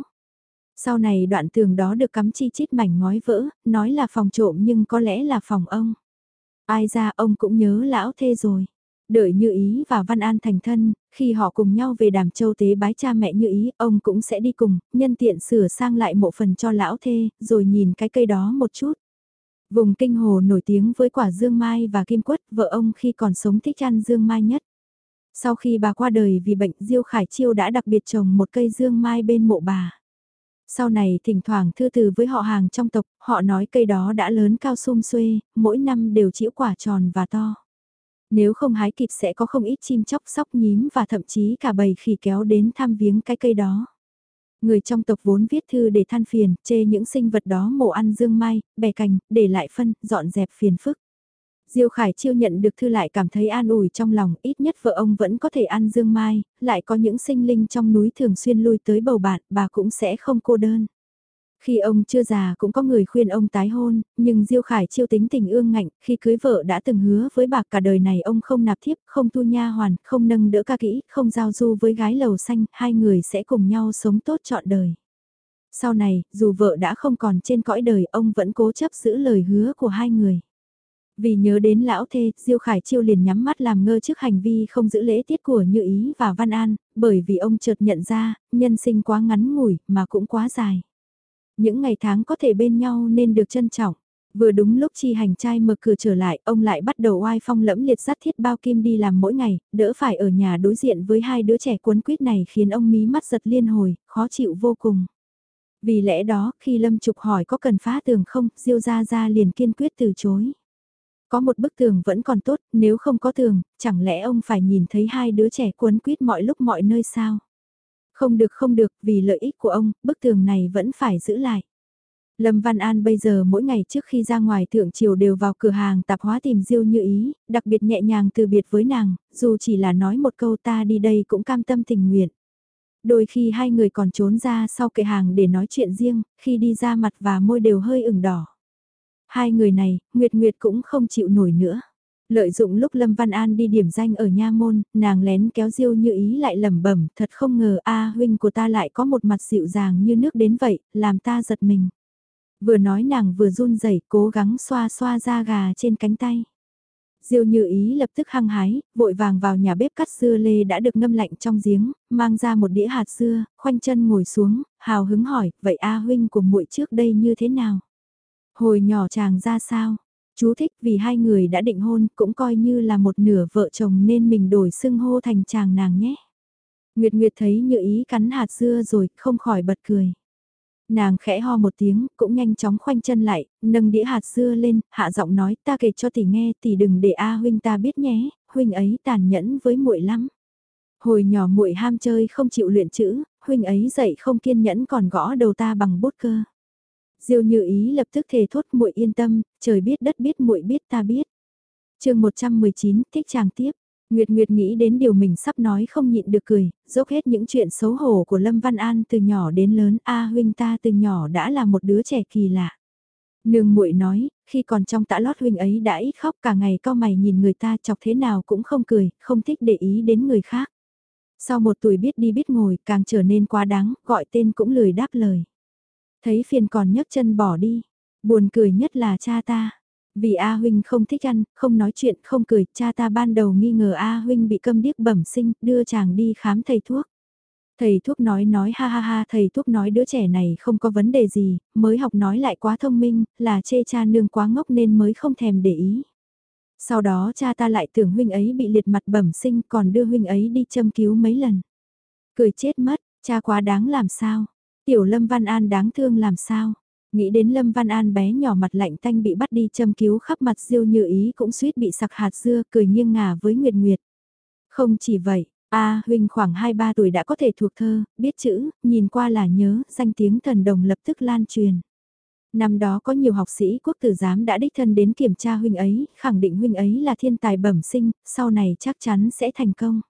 A: Sau này đoạn tường đó được cắm chi chít mảnh ngói vỡ, nói là phòng trộm nhưng có lẽ là phòng ông. Ai ra ông cũng nhớ lão thê rồi. Đợi Như Ý và Văn An thành thân, khi họ cùng nhau về đàm châu tế bái cha mẹ Như Ý, ông cũng sẽ đi cùng, nhân tiện sửa sang lại mộ phần cho lão thê, rồi nhìn cái cây đó một chút. Vùng kinh hồ nổi tiếng với quả dương mai và kim quất, vợ ông khi còn sống thích ăn dương mai nhất. Sau khi bà qua đời vì bệnh Diêu Khải Chiêu đã đặc biệt trồng một cây dương mai bên mộ bà. Sau này thỉnh thoảng thư từ với họ hàng trong tộc, họ nói cây đó đã lớn cao sum xuê, mỗi năm đều chĩu quả tròn và to. Nếu không hái kịp sẽ có không ít chim chóc sóc nhím và thậm chí cả bầy khỉ kéo đến thăm viếng cái cây đó. Người trong tộc vốn viết thư để than phiền, chê những sinh vật đó mổ ăn dương mai, bẻ cành, để lại phân, dọn dẹp phiền phức. Diêu Khải Chiêu nhận được thư lại cảm thấy an ủi trong lòng, ít nhất vợ ông vẫn có thể ăn dương mai, lại có những sinh linh trong núi thường xuyên lui tới bầu bạn, bà cũng sẽ không cô đơn. Khi ông chưa già cũng có người khuyên ông tái hôn, nhưng Diêu Khải Chiêu tính tình ương ngạnh, khi cưới vợ đã từng hứa với bà cả đời này ông không nạp thiếp, không tu nha hoàn, không nâng đỡ ca kỹ, không giao du với gái lầu xanh, hai người sẽ cùng nhau sống tốt trọn đời. Sau này, dù vợ đã không còn trên cõi đời, ông vẫn cố chấp giữ lời hứa của hai người. Vì nhớ đến lão thê, Diêu Khải Chiêu liền nhắm mắt làm ngơ trước hành vi không giữ lễ tiết của Như Ý và Văn An, bởi vì ông chợt nhận ra, nhân sinh quá ngắn ngủi mà cũng quá dài. Những ngày tháng có thể bên nhau nên được trân trọng. Vừa đúng lúc chi hành trai mở cửa trở lại, ông lại bắt đầu oai phong lẫm liệt dắt thiết bao kim đi làm mỗi ngày, đỡ phải ở nhà đối diện với hai đứa trẻ cuốn quýt này khiến ông mí mắt giật liên hồi, khó chịu vô cùng. Vì lẽ đó, khi Lâm Trục hỏi có cần phá tường không, Diêu Gia Gia liền kiên quyết từ chối. Có một bức tường vẫn còn tốt, nếu không có tường, chẳng lẽ ông phải nhìn thấy hai đứa trẻ cuốn quýt mọi lúc mọi nơi sao? Không được không được, vì lợi ích của ông, bức tường này vẫn phải giữ lại. Lâm Văn An bây giờ mỗi ngày trước khi ra ngoài thượng triều đều vào cửa hàng tạp hóa tìm Diêu Như Ý, đặc biệt nhẹ nhàng từ biệt với nàng, dù chỉ là nói một câu ta đi đây cũng cam tâm tình nguyện. Đôi khi hai người còn trốn ra sau kệ hàng để nói chuyện riêng, khi đi ra mặt và môi đều hơi ửng đỏ. Hai người này, Nguyệt Nguyệt cũng không chịu nổi nữa. Lợi dụng lúc Lâm Văn An đi điểm danh ở nha môn, nàng lén kéo Diêu Như Ý lại lẩm bẩm, thật không ngờ a huynh của ta lại có một mặt dịu dàng như nước đến vậy, làm ta giật mình. Vừa nói nàng vừa run rẩy, cố gắng xoa xoa da gà trên cánh tay. Diêu Như Ý lập tức hăng hái, vội vàng vào nhà bếp cắt dưa lê đã được ngâm lạnh trong giếng, mang ra một đĩa hạt dưa, khoanh chân ngồi xuống, hào hứng hỏi, vậy A huynh của muội trước đây như thế nào? Hồi nhỏ chàng ra sao? Chú thích vì hai người đã định hôn cũng coi như là một nửa vợ chồng nên mình đổi xưng hô thành chàng nàng nhé. Nguyệt Nguyệt thấy như ý cắn hạt dưa rồi không khỏi bật cười. Nàng khẽ ho một tiếng, cũng nhanh chóng khoanh chân lại, nâng đĩa hạt dưa lên, hạ giọng nói, ta kể cho tỷ nghe, tỷ đừng để A huynh ta biết nhé, huynh ấy tàn nhẫn với muội lắm. Hồi nhỏ muội ham chơi không chịu luyện chữ, huynh ấy dậy không kiên nhẫn còn gõ đầu ta bằng bút cơ. Diêu Như Ý lập tức thề thốt muội yên tâm, trời biết đất biết muội biết ta biết. Chương 119, thích chàng tiếp. Nguyệt Nguyệt nghĩ đến điều mình sắp nói không nhịn được cười, dốc hết những chuyện xấu hổ của Lâm Văn An từ nhỏ đến lớn, a huynh ta từ nhỏ đã là một đứa trẻ kỳ lạ. Nương muội nói, khi còn trong tã lót huynh ấy đã ít khóc cả ngày cao mày nhìn người ta chọc thế nào cũng không cười, không thích để ý đến người khác. Sau một tuổi biết đi biết ngồi, càng trở nên quá đáng, gọi tên cũng lười đáp lời. Thấy phiền còn nhấc chân bỏ đi. Buồn cười nhất là cha ta. Vì A Huynh không thích ăn, không nói chuyện, không cười, cha ta ban đầu nghi ngờ A Huynh bị câm điếc bẩm sinh, đưa chàng đi khám thầy thuốc. Thầy thuốc nói nói ha ha ha, thầy thuốc nói đứa trẻ này không có vấn đề gì, mới học nói lại quá thông minh, là chê cha nương quá ngốc nên mới không thèm để ý. Sau đó cha ta lại tưởng huynh ấy bị liệt mặt bẩm sinh còn đưa huynh ấy đi châm cứu mấy lần. Cười chết mất, cha quá đáng làm sao, Tiểu Lâm Văn An đáng thương làm sao? Nghĩ đến Lâm Văn An bé nhỏ mặt lạnh tanh bị bắt đi châm cứu khắp mặt diêu như ý cũng suýt bị sặc hạt dưa cười nghiêng ngả với Nguyệt Nguyệt. Không chỉ vậy, A huynh khoảng 2-3 tuổi đã có thể thuộc thơ, biết chữ, nhìn qua là nhớ, danh tiếng thần đồng lập tức lan truyền. Năm đó có nhiều học sĩ quốc tử giám đã đích thân đến kiểm tra huynh ấy, khẳng định huynh ấy là thiên tài bẩm sinh, sau này chắc chắn sẽ thành công.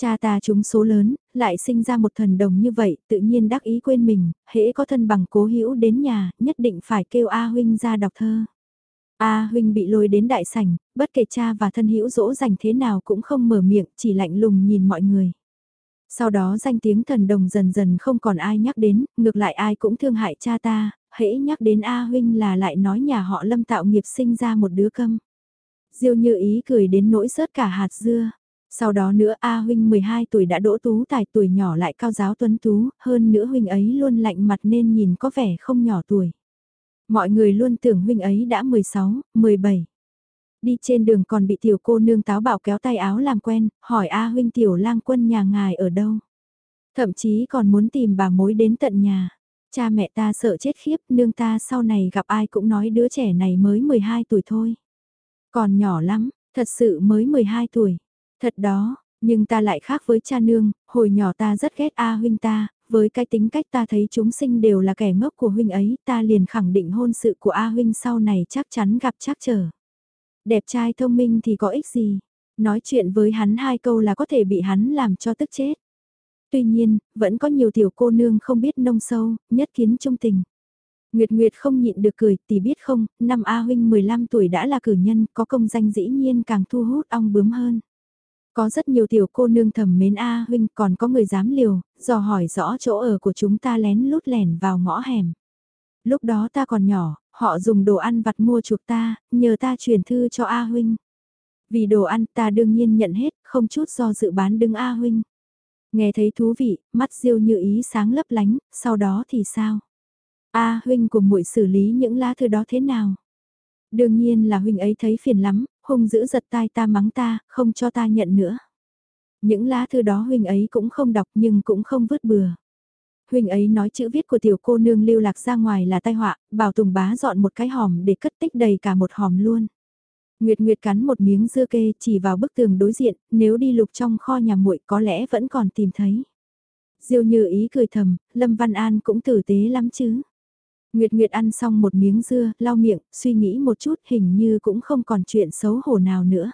A: Cha ta trúng số lớn, lại sinh ra một thần đồng như vậy, tự nhiên đắc ý quên mình, hễ có thân bằng cố hữu đến nhà, nhất định phải kêu A huynh ra đọc thơ. A huynh bị lôi đến đại sảnh, bất kể cha và thân hữu dỗ dành thế nào cũng không mở miệng, chỉ lạnh lùng nhìn mọi người. Sau đó danh tiếng thần đồng dần dần không còn ai nhắc đến, ngược lại ai cũng thương hại cha ta, hễ nhắc đến A huynh là lại nói nhà họ lâm tạo nghiệp sinh ra một đứa câm. Diêu như ý cười đến nỗi rớt cả hạt dưa. Sau đó nữa A huynh 12 tuổi đã đỗ tú tài tuổi nhỏ lại cao giáo tuấn tú, hơn nữa huynh ấy luôn lạnh mặt nên nhìn có vẻ không nhỏ tuổi. Mọi người luôn tưởng huynh ấy đã 16, 17. Đi trên đường còn bị tiểu cô nương táo bảo kéo tay áo làm quen, hỏi A huynh tiểu lang quân nhà ngài ở đâu. Thậm chí còn muốn tìm bà mối đến tận nhà. Cha mẹ ta sợ chết khiếp, nương ta sau này gặp ai cũng nói đứa trẻ này mới 12 tuổi thôi. Còn nhỏ lắm, thật sự mới 12 tuổi. Thật đó, nhưng ta lại khác với cha nương, hồi nhỏ ta rất ghét A huynh ta, với cái tính cách ta thấy chúng sinh đều là kẻ ngốc của huynh ấy, ta liền khẳng định hôn sự của A huynh sau này chắc chắn gặp chắc trở. Đẹp trai thông minh thì có ích gì, nói chuyện với hắn hai câu là có thể bị hắn làm cho tức chết. Tuy nhiên, vẫn có nhiều tiểu cô nương không biết nông sâu, nhất kiến trung tình. Nguyệt Nguyệt không nhịn được cười, tỷ biết không, năm A huynh 15 tuổi đã là cử nhân, có công danh dĩ nhiên càng thu hút ong bướm hơn. Có rất nhiều tiểu cô nương thầm mến A huynh còn có người dám liều, dò hỏi rõ chỗ ở của chúng ta lén lút lẻn vào ngõ hẻm. Lúc đó ta còn nhỏ, họ dùng đồ ăn vặt mua chuộc ta, nhờ ta truyền thư cho A huynh. Vì đồ ăn ta đương nhiên nhận hết, không chút do dự bán đứng A huynh. Nghe thấy thú vị, mắt diêu như ý sáng lấp lánh, sau đó thì sao? A huynh của muội xử lý những lá thư đó thế nào? Đương nhiên là huynh ấy thấy phiền lắm, hung dữ giật tai ta mắng ta, không cho ta nhận nữa. Những lá thư đó huynh ấy cũng không đọc nhưng cũng không vứt bừa. Huynh ấy nói chữ viết của tiểu cô nương lưu lạc ra ngoài là tai họa, bảo Tùng bá dọn một cái hòm để cất tích đầy cả một hòm luôn. Nguyệt Nguyệt cắn một miếng dưa kê chỉ vào bức tường đối diện, nếu đi lục trong kho nhà muội có lẽ vẫn còn tìm thấy. Diêu như ý cười thầm, Lâm Văn An cũng tử tế lắm chứ. Nguyệt Nguyệt ăn xong một miếng dưa, lau miệng, suy nghĩ một chút hình như cũng không còn chuyện xấu hổ nào nữa.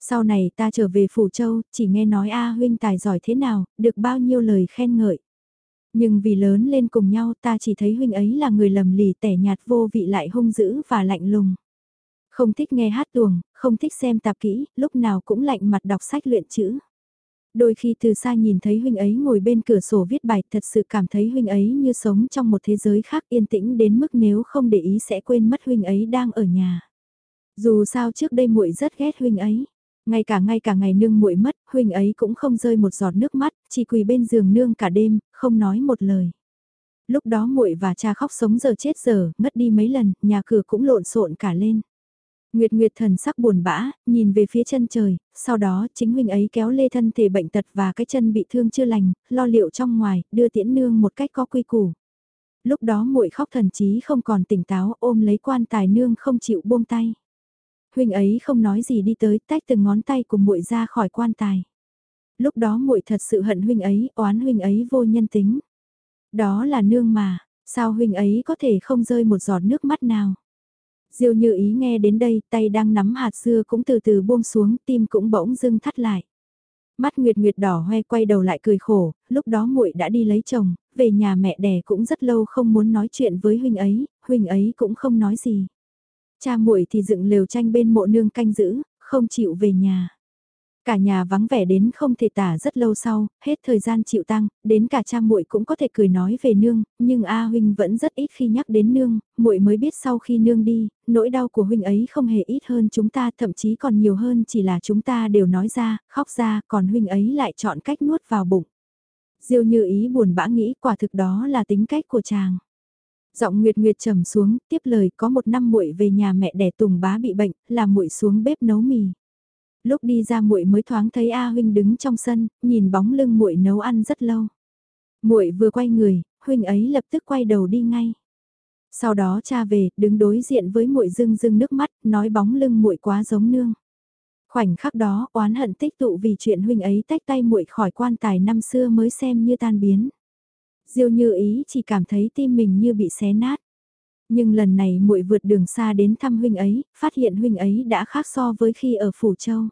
A: Sau này ta trở về Phủ Châu, chỉ nghe nói A huynh tài giỏi thế nào, được bao nhiêu lời khen ngợi. Nhưng vì lớn lên cùng nhau ta chỉ thấy huynh ấy là người lầm lì tẻ nhạt vô vị lại hung dữ và lạnh lùng. Không thích nghe hát tuồng, không thích xem tạp kỹ, lúc nào cũng lạnh mặt đọc sách luyện chữ. Đôi khi từ xa nhìn thấy huynh ấy ngồi bên cửa sổ viết bài thật sự cảm thấy huynh ấy như sống trong một thế giới khác yên tĩnh đến mức nếu không để ý sẽ quên mất huynh ấy đang ở nhà. Dù sao trước đây muội rất ghét huynh ấy. Ngay cả ngay cả ngày nương muội mất, huynh ấy cũng không rơi một giọt nước mắt, chỉ quỳ bên giường nương cả đêm, không nói một lời. Lúc đó muội và cha khóc sống giờ chết giờ, mất đi mấy lần, nhà cửa cũng lộn xộn cả lên. Nguyệt Nguyệt thần sắc buồn bã, nhìn về phía chân trời, sau đó chính huynh ấy kéo lê thân thể bệnh tật và cái chân bị thương chưa lành, lo liệu trong ngoài, đưa tiễn nương một cách có quy củ. Lúc đó muội khóc thần chí không còn tỉnh táo ôm lấy quan tài nương không chịu buông tay. Huynh ấy không nói gì đi tới tách từng ngón tay của muội ra khỏi quan tài. Lúc đó muội thật sự hận huynh ấy, oán huynh ấy vô nhân tính. Đó là nương mà, sao huynh ấy có thể không rơi một giọt nước mắt nào. Diêu như ý nghe đến đây, tay đang nắm hạt dưa cũng từ từ buông xuống, tim cũng bỗng dưng thắt lại. Mắt Nguyệt Nguyệt đỏ hoe quay đầu lại cười khổ, lúc đó muội đã đi lấy chồng, về nhà mẹ đẻ cũng rất lâu không muốn nói chuyện với huynh ấy, huynh ấy cũng không nói gì. Cha muội thì dựng lều tranh bên mộ nương canh giữ, không chịu về nhà. Cả nhà vắng vẻ đến không thể tả rất lâu sau, hết thời gian chịu tăng, đến cả cha muội cũng có thể cười nói về nương, nhưng A huynh vẫn rất ít khi nhắc đến nương, muội mới biết sau khi nương đi, nỗi đau của huynh ấy không hề ít hơn chúng ta, thậm chí còn nhiều hơn chỉ là chúng ta đều nói ra, khóc ra, còn huynh ấy lại chọn cách nuốt vào bụng. Diêu như ý buồn bã nghĩ quả thực đó là tính cách của chàng. Giọng Nguyệt Nguyệt trầm xuống, tiếp lời có một năm muội về nhà mẹ đẻ Tùng bá bị bệnh, làm muội xuống bếp nấu mì. Lúc đi ra muội mới thoáng thấy A huynh đứng trong sân, nhìn bóng lưng muội nấu ăn rất lâu. Muội vừa quay người, huynh ấy lập tức quay đầu đi ngay. Sau đó cha về, đứng đối diện với muội rưng rưng nước mắt, nói bóng lưng muội quá giống nương. Khoảnh khắc đó, oán hận tích tụ vì chuyện huynh ấy tách tay muội khỏi quan tài năm xưa mới xem như tan biến. Diêu Như Ý chỉ cảm thấy tim mình như bị xé nát. Nhưng lần này muội vượt đường xa đến thăm huynh ấy, phát hiện huynh ấy đã khác so với khi ở Phủ Châu.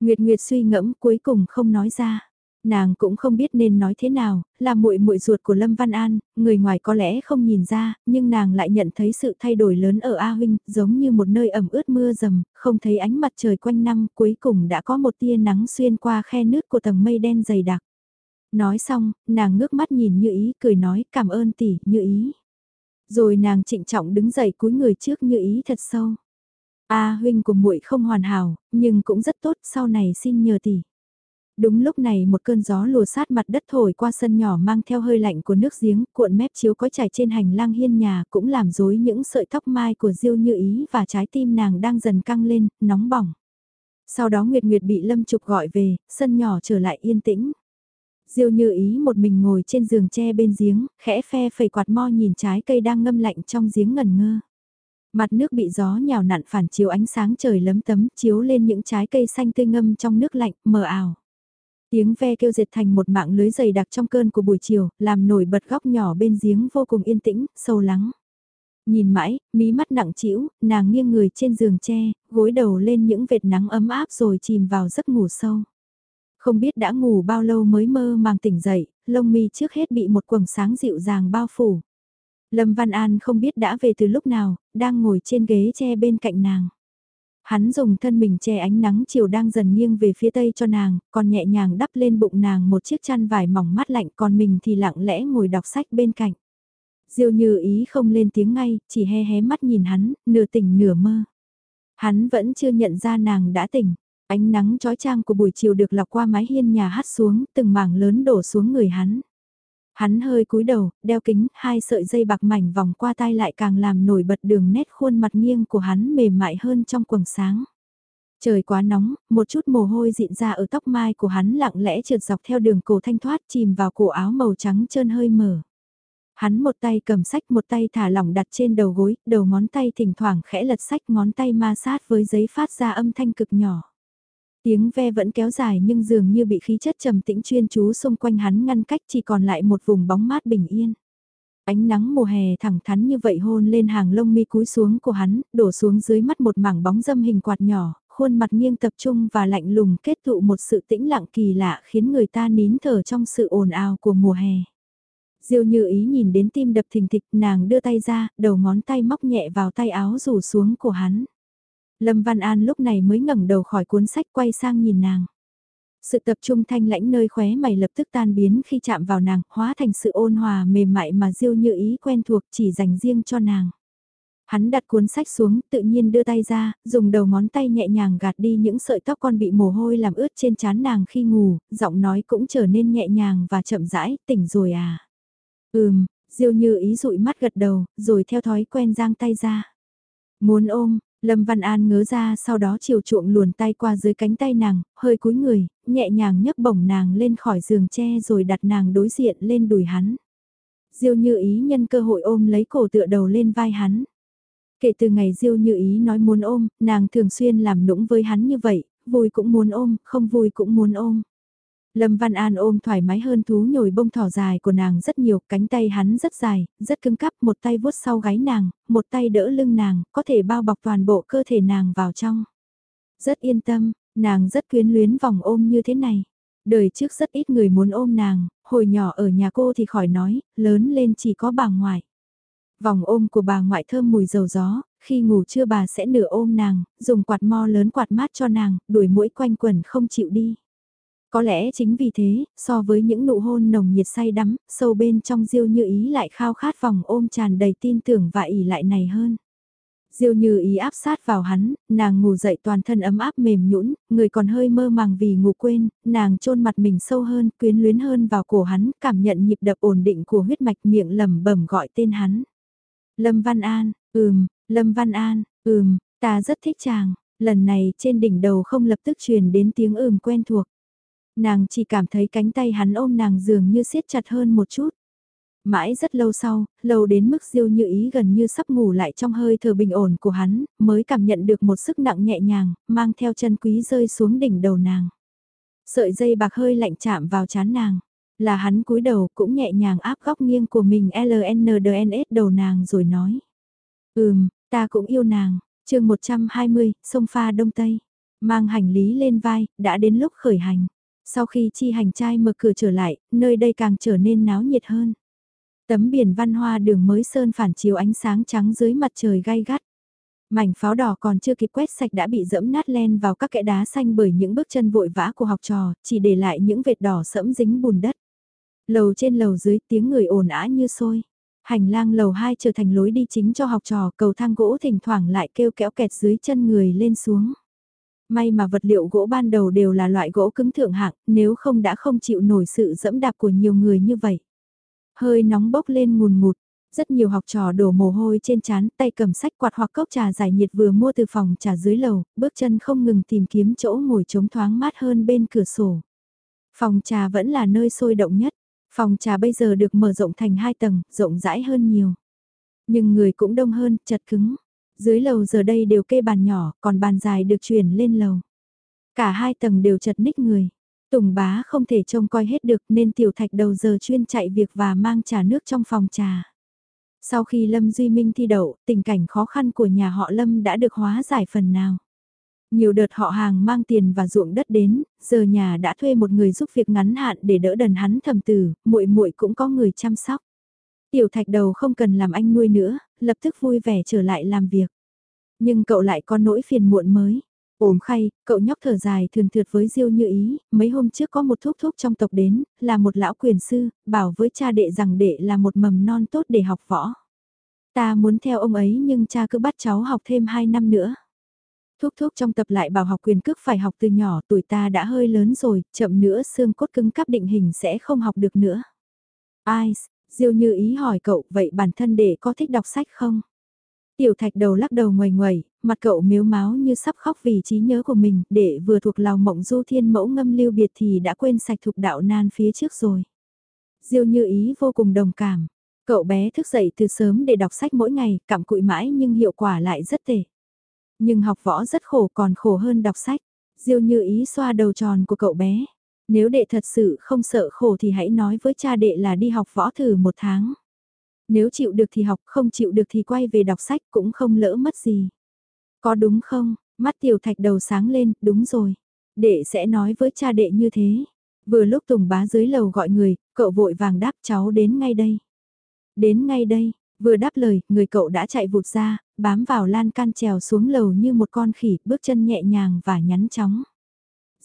A: Nguyệt Nguyệt suy ngẫm cuối cùng không nói ra. Nàng cũng không biết nên nói thế nào, là muội muội ruột của Lâm Văn An, người ngoài có lẽ không nhìn ra, nhưng nàng lại nhận thấy sự thay đổi lớn ở A Huynh, giống như một nơi ẩm ướt mưa rầm, không thấy ánh mặt trời quanh năm, cuối cùng đã có một tia nắng xuyên qua khe nước của tầng mây đen dày đặc. Nói xong, nàng ngước mắt nhìn như ý, cười nói cảm ơn tỷ, như ý. Rồi nàng trịnh trọng đứng dậy cúi người trước như ý thật sâu. A à, huynh của muội không hoàn hảo, nhưng cũng rất tốt, sau này xin nhờ tỷ. Đúng lúc này một cơn gió lùa sát mặt đất thổi qua sân nhỏ mang theo hơi lạnh của nước giếng, cuộn mép chiếu có trải trên hành lang hiên nhà cũng làm rối những sợi tóc mai của Diêu Như Ý và trái tim nàng đang dần căng lên, nóng bỏng. Sau đó Nguyệt Nguyệt bị Lâm Trục gọi về, sân nhỏ trở lại yên tĩnh. Diêu Như Ý một mình ngồi trên giường tre bên giếng, khẽ phe phẩy quạt mo nhìn trái cây đang ngâm lạnh trong giếng ngần ngơ. Mặt nước bị gió nhào nặn phản chiếu ánh sáng trời lấm tấm chiếu lên những trái cây xanh tươi ngâm trong nước lạnh mờ ảo. Tiếng ve kêu dệt thành một mạng lưới dày đặc trong cơn của buổi chiều, làm nổi bật góc nhỏ bên giếng vô cùng yên tĩnh, sâu lắng. Nhìn mãi, mí mắt nặng trĩu, nàng nghiêng người trên giường tre, gối đầu lên những vệt nắng ấm áp rồi chìm vào giấc ngủ sâu. Không biết đã ngủ bao lâu mới mơ màng tỉnh dậy, lông mi trước hết bị một quầng sáng dịu dàng bao phủ. Lâm Văn An không biết đã về từ lúc nào, đang ngồi trên ghế tre bên cạnh nàng. Hắn dùng thân mình che ánh nắng chiều đang dần nghiêng về phía tây cho nàng, còn nhẹ nhàng đắp lên bụng nàng một chiếc chăn vải mỏng mát lạnh còn mình thì lặng lẽ ngồi đọc sách bên cạnh. Diêu như ý không lên tiếng ngay, chỉ hé hé mắt nhìn hắn, nửa tỉnh nửa mơ. Hắn vẫn chưa nhận ra nàng đã tỉnh. Ánh nắng trói trang của buổi chiều được lọc qua mái hiên nhà hát xuống, từng mảng lớn đổ xuống người hắn. Hắn hơi cúi đầu, đeo kính, hai sợi dây bạc mảnh vòng qua tai lại càng làm nổi bật đường nét khuôn mặt nghiêng của hắn mềm mại hơn trong quầng sáng. Trời quá nóng, một chút mồ hôi dịn ra ở tóc mai của hắn lặng lẽ trượt dọc theo đường cổ thanh thoát chìm vào cổ áo màu trắng trơn hơi mở. Hắn một tay cầm sách một tay thả lỏng đặt trên đầu gối, đầu ngón tay thỉnh thoảng khẽ lật sách ngón tay ma sát với giấy phát ra âm thanh cực nhỏ. Tiếng ve vẫn kéo dài nhưng dường như bị khí chất trầm tĩnh chuyên chú xung quanh hắn ngăn cách chỉ còn lại một vùng bóng mát bình yên. Ánh nắng mùa hè thẳng thắn như vậy hôn lên hàng lông mi cúi xuống của hắn, đổ xuống dưới mắt một mảng bóng dâm hình quạt nhỏ, khuôn mặt nghiêng tập trung và lạnh lùng kết tụ một sự tĩnh lặng kỳ lạ khiến người ta nín thở trong sự ồn ào của mùa hè. Diêu như ý nhìn đến tim đập thình thịch nàng đưa tay ra, đầu ngón tay móc nhẹ vào tay áo rủ xuống của hắn. Lâm Văn An lúc này mới ngẩng đầu khỏi cuốn sách quay sang nhìn nàng. Sự tập trung thanh lãnh nơi khóe mày lập tức tan biến khi chạm vào nàng, hóa thành sự ôn hòa mềm mại mà diêu như ý quen thuộc chỉ dành riêng cho nàng. Hắn đặt cuốn sách xuống, tự nhiên đưa tay ra, dùng đầu ngón tay nhẹ nhàng gạt đi những sợi tóc con bị mồ hôi làm ướt trên trán nàng khi ngủ, giọng nói cũng trở nên nhẹ nhàng và chậm rãi, tỉnh rồi à. Ừm, diêu như ý dụi mắt gật đầu, rồi theo thói quen giang tay ra. Muốn ôm, Lâm Văn An ngớ ra sau đó chiều chuộng luồn tay qua dưới cánh tay nàng, hơi cúi người, nhẹ nhàng nhấc bổng nàng lên khỏi giường tre rồi đặt nàng đối diện lên đùi hắn. Diêu như ý nhân cơ hội ôm lấy cổ tựa đầu lên vai hắn. Kể từ ngày Diêu như ý nói muốn ôm, nàng thường xuyên làm nũng với hắn như vậy, vui cũng muốn ôm, không vui cũng muốn ôm. Lâm Văn An ôm thoải mái hơn thú nhồi bông thỏ dài của nàng rất nhiều, cánh tay hắn rất dài, rất cứng cắp, một tay vuốt sau gáy nàng, một tay đỡ lưng nàng, có thể bao bọc toàn bộ cơ thể nàng vào trong. Rất yên tâm, nàng rất quyến luyến vòng ôm như thế này. Đời trước rất ít người muốn ôm nàng, hồi nhỏ ở nhà cô thì khỏi nói, lớn lên chỉ có bà ngoại. Vòng ôm của bà ngoại thơm mùi dầu gió, khi ngủ trưa bà sẽ nửa ôm nàng, dùng quạt mo lớn quạt mát cho nàng, đuổi mũi quanh quần không chịu đi. Có lẽ chính vì thế, so với những nụ hôn nồng nhiệt say đắm, sâu bên trong Diêu Như Ý lại khao khát vòng ôm tràn đầy tin tưởng và ỉ lại này hơn. Diêu Như Ý áp sát vào hắn, nàng ngủ dậy toàn thân ấm áp mềm nhũn, người còn hơi mơ màng vì ngủ quên, nàng chôn mặt mình sâu hơn, quyến luyến hơn vào cổ hắn, cảm nhận nhịp đập ổn định của huyết mạch miệng lẩm bẩm gọi tên hắn. Lâm Văn An, ừm, Lâm Văn An, ừm, ta rất thích chàng, lần này trên đỉnh đầu không lập tức truyền đến tiếng ừm quen thuộc nàng chỉ cảm thấy cánh tay hắn ôm nàng dường như siết chặt hơn một chút. Mãi rất lâu sau, lâu đến mức diêu như ý gần như sắp ngủ lại trong hơi thở bình ổn của hắn, mới cảm nhận được một sức nặng nhẹ nhàng, mang theo chân quý rơi xuống đỉnh đầu nàng. Sợi dây bạc hơi lạnh chạm vào chán nàng, là hắn cúi đầu cũng nhẹ nhàng áp góc nghiêng của mình LNDNS đầu nàng rồi nói. Ừm, ta cũng yêu nàng, chương 120, sông pha đông tây, mang hành lý lên vai, đã đến lúc khởi hành. Sau khi chi hành trai mở cửa trở lại, nơi đây càng trở nên náo nhiệt hơn. Tấm biển văn hoa đường mới sơn phản chiếu ánh sáng trắng dưới mặt trời gai gắt. Mảnh pháo đỏ còn chưa kịp quét sạch đã bị dẫm nát len vào các kẽ đá xanh bởi những bước chân vội vã của học trò, chỉ để lại những vệt đỏ sẫm dính bùn đất. Lầu trên lầu dưới tiếng người ồn ã như sôi. Hành lang lầu 2 trở thành lối đi chính cho học trò, cầu thang gỗ thỉnh thoảng lại kêu kéo kẹt dưới chân người lên xuống. May mà vật liệu gỗ ban đầu đều là loại gỗ cứng thượng hạng, nếu không đã không chịu nổi sự dẫm đạp của nhiều người như vậy. Hơi nóng bốc lên ngùn ngụt, rất nhiều học trò đổ mồ hôi trên chán, tay cầm sách quạt hoặc cốc trà giải nhiệt vừa mua từ phòng trà dưới lầu, bước chân không ngừng tìm kiếm chỗ ngồi trống thoáng mát hơn bên cửa sổ. Phòng trà vẫn là nơi sôi động nhất, phòng trà bây giờ được mở rộng thành hai tầng, rộng rãi hơn nhiều. Nhưng người cũng đông hơn, chật cứng. Dưới lầu giờ đây đều kê bàn nhỏ, còn bàn dài được chuyển lên lầu. Cả hai tầng đều chật ních người. Tùng bá không thể trông coi hết được nên tiểu thạch đầu giờ chuyên chạy việc và mang trà nước trong phòng trà. Sau khi Lâm Duy Minh thi đậu, tình cảnh khó khăn của nhà họ Lâm đã được hóa giải phần nào. Nhiều đợt họ hàng mang tiền và ruộng đất đến, giờ nhà đã thuê một người giúp việc ngắn hạn để đỡ đần hắn thầm tử, muội muội cũng có người chăm sóc. Tiểu thạch đầu không cần làm anh nuôi nữa, lập tức vui vẻ trở lại làm việc. Nhưng cậu lại có nỗi phiền muộn mới. Ổm khay, cậu nhóc thở dài thường thượt với Diêu như ý, mấy hôm trước có một thúc thúc trong tộc đến, là một lão quyền sư, bảo với cha đệ rằng đệ là một mầm non tốt để học võ. Ta muốn theo ông ấy nhưng cha cứ bắt cháu học thêm 2 năm nữa. Thúc thúc trong tập lại bảo học quyền cước phải học từ nhỏ tuổi ta đã hơi lớn rồi, chậm nữa xương cốt cứng cắp định hình sẽ không học được nữa. Ice, Diêu như ý hỏi cậu vậy bản thân đệ có thích đọc sách không? Tiểu thạch đầu lắc đầu ngoài ngoài, mặt cậu miếu máu như sắp khóc vì trí nhớ của mình, để vừa thuộc lào mộng du thiên mẫu ngâm lưu biệt thì đã quên sạch thục đạo nan phía trước rồi. Diêu như ý vô cùng đồng cảm, cậu bé thức dậy từ sớm để đọc sách mỗi ngày, cặm cụi mãi nhưng hiệu quả lại rất tệ. Nhưng học võ rất khổ còn khổ hơn đọc sách, Diêu như ý xoa đầu tròn của cậu bé. Nếu đệ thật sự không sợ khổ thì hãy nói với cha đệ là đi học võ thử một tháng. Nếu chịu được thì học, không chịu được thì quay về đọc sách cũng không lỡ mất gì. Có đúng không? Mắt tiểu thạch đầu sáng lên, đúng rồi. Đệ sẽ nói với cha đệ như thế. Vừa lúc Tùng bá dưới lầu gọi người, cậu vội vàng đáp cháu đến ngay đây. Đến ngay đây, vừa đáp lời, người cậu đã chạy vụt ra, bám vào lan can trèo xuống lầu như một con khỉ, bước chân nhẹ nhàng và nhắn chóng.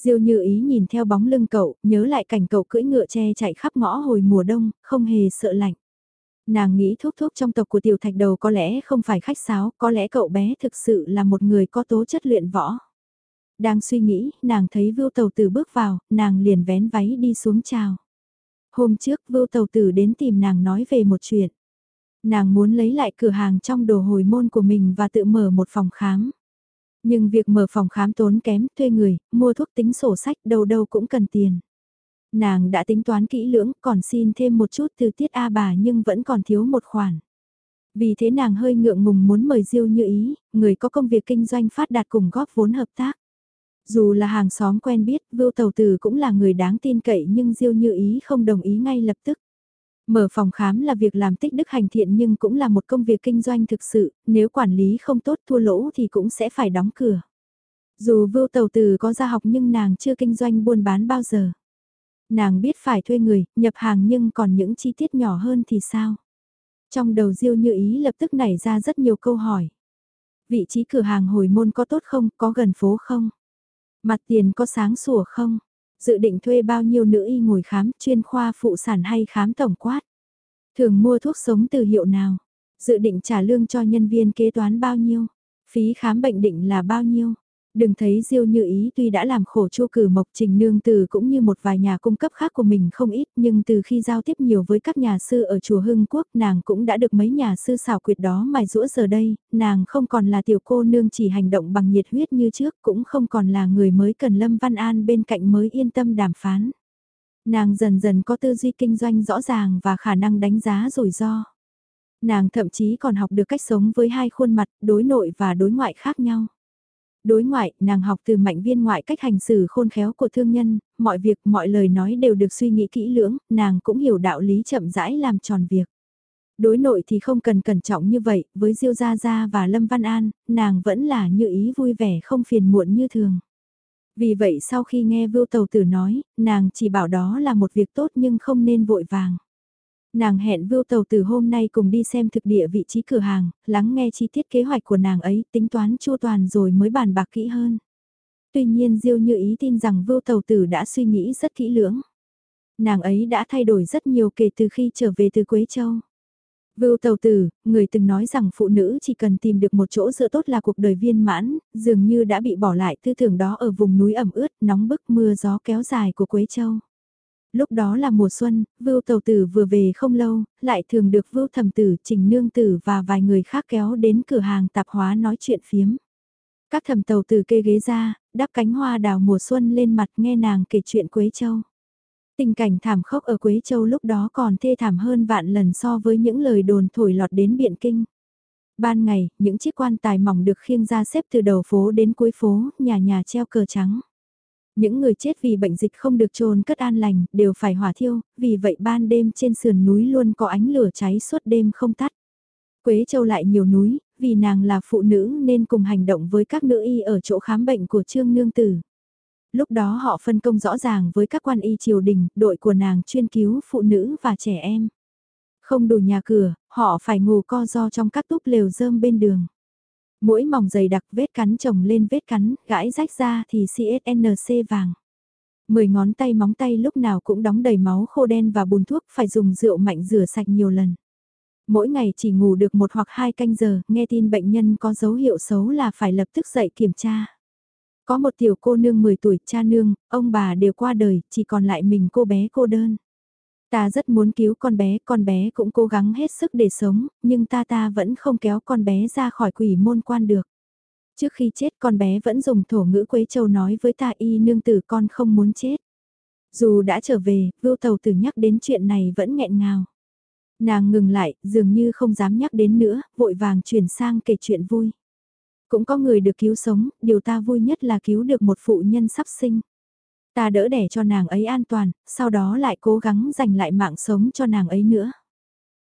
A: Diêu như ý nhìn theo bóng lưng cậu, nhớ lại cảnh cậu cưỡi ngựa che chạy khắp ngõ hồi mùa đông, không hề sợ lạnh. Nàng nghĩ thuốc thuốc trong tộc của tiểu thạch đầu có lẽ không phải khách sáo, có lẽ cậu bé thực sự là một người có tố chất luyện võ. Đang suy nghĩ, nàng thấy vưu tàu tử bước vào, nàng liền vén váy đi xuống chào. Hôm trước vưu tàu tử đến tìm nàng nói về một chuyện. Nàng muốn lấy lại cửa hàng trong đồ hồi môn của mình và tự mở một phòng khám. Nhưng việc mở phòng khám tốn kém, thuê người, mua thuốc tính sổ sách đâu đâu cũng cần tiền. Nàng đã tính toán kỹ lưỡng, còn xin thêm một chút từ tiết A bà nhưng vẫn còn thiếu một khoản. Vì thế nàng hơi ngượng ngùng muốn mời Diêu như ý, người có công việc kinh doanh phát đạt cùng góp vốn hợp tác. Dù là hàng xóm quen biết, Vưu Tàu Từ cũng là người đáng tin cậy nhưng Diêu như ý không đồng ý ngay lập tức. Mở phòng khám là việc làm tích đức hành thiện nhưng cũng là một công việc kinh doanh thực sự, nếu quản lý không tốt thua lỗ thì cũng sẽ phải đóng cửa. Dù Vưu Tàu Từ có ra học nhưng nàng chưa kinh doanh buôn bán bao giờ. Nàng biết phải thuê người, nhập hàng nhưng còn những chi tiết nhỏ hơn thì sao? Trong đầu Diêu như ý lập tức nảy ra rất nhiều câu hỏi. Vị trí cửa hàng hồi môn có tốt không, có gần phố không? Mặt tiền có sáng sủa không? Dự định thuê bao nhiêu nữ y ngồi khám, chuyên khoa phụ sản hay khám tổng quát? Thường mua thuốc sống từ hiệu nào? Dự định trả lương cho nhân viên kế toán bao nhiêu? Phí khám bệnh định là bao nhiêu? Đừng thấy Diêu như ý tuy đã làm khổ chu cử mộc trình nương từ cũng như một vài nhà cung cấp khác của mình không ít nhưng từ khi giao tiếp nhiều với các nhà sư ở chùa Hưng Quốc nàng cũng đã được mấy nhà sư xảo quyệt đó mài rũa giờ đây, nàng không còn là tiểu cô nương chỉ hành động bằng nhiệt huyết như trước cũng không còn là người mới cần Lâm Văn An bên cạnh mới yên tâm đàm phán. Nàng dần dần có tư duy kinh doanh rõ ràng và khả năng đánh giá rủi ro. Nàng thậm chí còn học được cách sống với hai khuôn mặt đối nội và đối ngoại khác nhau. Đối ngoại, nàng học từ mạnh viên ngoại cách hành xử khôn khéo của thương nhân, mọi việc, mọi lời nói đều được suy nghĩ kỹ lưỡng, nàng cũng hiểu đạo lý chậm rãi làm tròn việc. Đối nội thì không cần cẩn trọng như vậy, với Diêu Gia Gia và Lâm Văn An, nàng vẫn là như ý vui vẻ không phiền muộn như thường. Vì vậy sau khi nghe Vưu Tàu Tử nói, nàng chỉ bảo đó là một việc tốt nhưng không nên vội vàng. Nàng hẹn Vưu Tàu từ hôm nay cùng đi xem thực địa vị trí cửa hàng, lắng nghe chi tiết kế hoạch của nàng ấy, tính toán chu toàn rồi mới bàn bạc kỹ hơn. Tuy nhiên Diêu như ý tin rằng Vưu Tàu Tử đã suy nghĩ rất kỹ lưỡng. Nàng ấy đã thay đổi rất nhiều kể từ khi trở về từ Quế Châu. Vưu tàu tử, người từng nói rằng phụ nữ chỉ cần tìm được một chỗ dựa tốt là cuộc đời viên mãn, dường như đã bị bỏ lại tư tưởng đó ở vùng núi ẩm ướt, nóng bức mưa gió kéo dài của Quế Châu. Lúc đó là mùa xuân, Vưu tàu tử vừa về không lâu, lại thường được Vưu thẩm tử, trình nương tử và vài người khác kéo đến cửa hàng tạp hóa nói chuyện phiếm. Các thẩm tàu tử kê ghế ra, đắp cánh hoa đào mùa xuân lên mặt nghe nàng kể chuyện Quế Châu. Tình cảnh thảm khốc ở Quế Châu lúc đó còn thê thảm hơn vạn lần so với những lời đồn thổi lọt đến Biện Kinh. Ban ngày, những chiếc quan tài mỏng được khiêng ra xếp từ đầu phố đến cuối phố, nhà nhà treo cờ trắng. Những người chết vì bệnh dịch không được chôn cất an lành, đều phải hỏa thiêu, vì vậy ban đêm trên sườn núi luôn có ánh lửa cháy suốt đêm không tắt. Quế Châu lại nhiều núi, vì nàng là phụ nữ nên cùng hành động với các nữ y ở chỗ khám bệnh của Trương Nương Tử lúc đó họ phân công rõ ràng với các quan y triều đình, đội của nàng chuyên cứu phụ nữ và trẻ em. Không đủ nhà cửa, họ phải ngủ co do trong các túp lều rơm bên đường mũi mỏng dày đặc vết cắn chồng lên vết cắn, gãi rách ra thì CSNC vàng. Mười ngón tay móng tay lúc nào cũng đóng đầy máu khô đen và bùn thuốc phải dùng rượu mạnh rửa sạch nhiều lần. Mỗi ngày chỉ ngủ được một hoặc hai canh giờ, nghe tin bệnh nhân có dấu hiệu xấu là phải lập tức dậy kiểm tra. Có một tiểu cô nương 10 tuổi, cha nương, ông bà đều qua đời, chỉ còn lại mình cô bé cô đơn. Ta rất muốn cứu con bé, con bé cũng cố gắng hết sức để sống, nhưng ta ta vẫn không kéo con bé ra khỏi quỷ môn quan được. Trước khi chết con bé vẫn dùng thổ ngữ Quế Châu nói với ta y nương tử con không muốn chết. Dù đã trở về, vưu tàu tử nhắc đến chuyện này vẫn nghẹn ngào. Nàng ngừng lại, dường như không dám nhắc đến nữa, vội vàng chuyển sang kể chuyện vui. Cũng có người được cứu sống, điều ta vui nhất là cứu được một phụ nhân sắp sinh. Ta đỡ đẻ cho nàng ấy an toàn, sau đó lại cố gắng giành lại mạng sống cho nàng ấy nữa.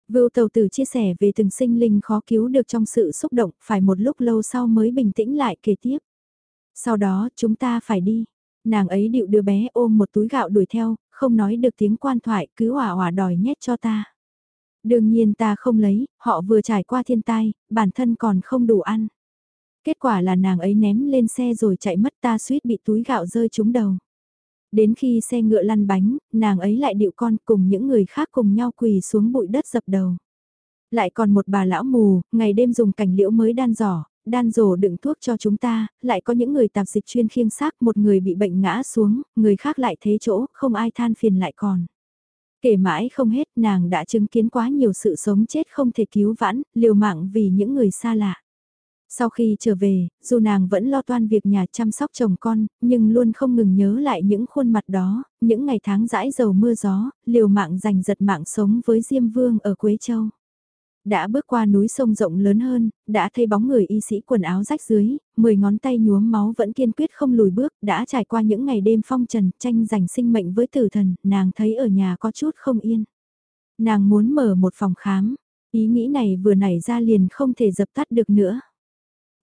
A: Vưu tàu tử chia sẻ về từng sinh linh khó cứu được trong sự xúc động, phải một lúc lâu sau mới bình tĩnh lại kể tiếp. Sau đó, chúng ta phải đi. Nàng ấy điệu đứa bé ôm một túi gạo đuổi theo, không nói được tiếng quan thoại, cứ hỏa hỏa đòi nhét cho ta. Đương nhiên ta không lấy, họ vừa trải qua thiên tai, bản thân còn không đủ ăn. Kết quả là nàng ấy ném lên xe rồi chạy mất ta suýt bị túi gạo rơi trúng đầu. Đến khi xe ngựa lăn bánh, nàng ấy lại điệu con cùng những người khác cùng nhau quỳ xuống bụi đất dập đầu. Lại còn một bà lão mù, ngày đêm dùng cảnh liễu mới đan giỏ, đan rổ đựng thuốc cho chúng ta, lại có những người tạp dịch chuyên khiêng xác một người bị bệnh ngã xuống, người khác lại thế chỗ, không ai than phiền lại còn. Kể mãi không hết nàng đã chứng kiến quá nhiều sự sống chết không thể cứu vãn, liều mạng vì những người xa lạ. Sau khi trở về, dù nàng vẫn lo toan việc nhà chăm sóc chồng con, nhưng luôn không ngừng nhớ lại những khuôn mặt đó, những ngày tháng rãi dầu mưa gió, liều mạng giành giật mạng sống với Diêm Vương ở Quế Châu. Đã bước qua núi sông rộng lớn hơn, đã thấy bóng người y sĩ quần áo rách dưới, mười ngón tay nhuốm máu vẫn kiên quyết không lùi bước, đã trải qua những ngày đêm phong trần, tranh giành sinh mệnh với tử thần, nàng thấy ở nhà có chút không yên. Nàng muốn mở một phòng khám, ý nghĩ này vừa nảy ra liền không thể dập tắt được nữa.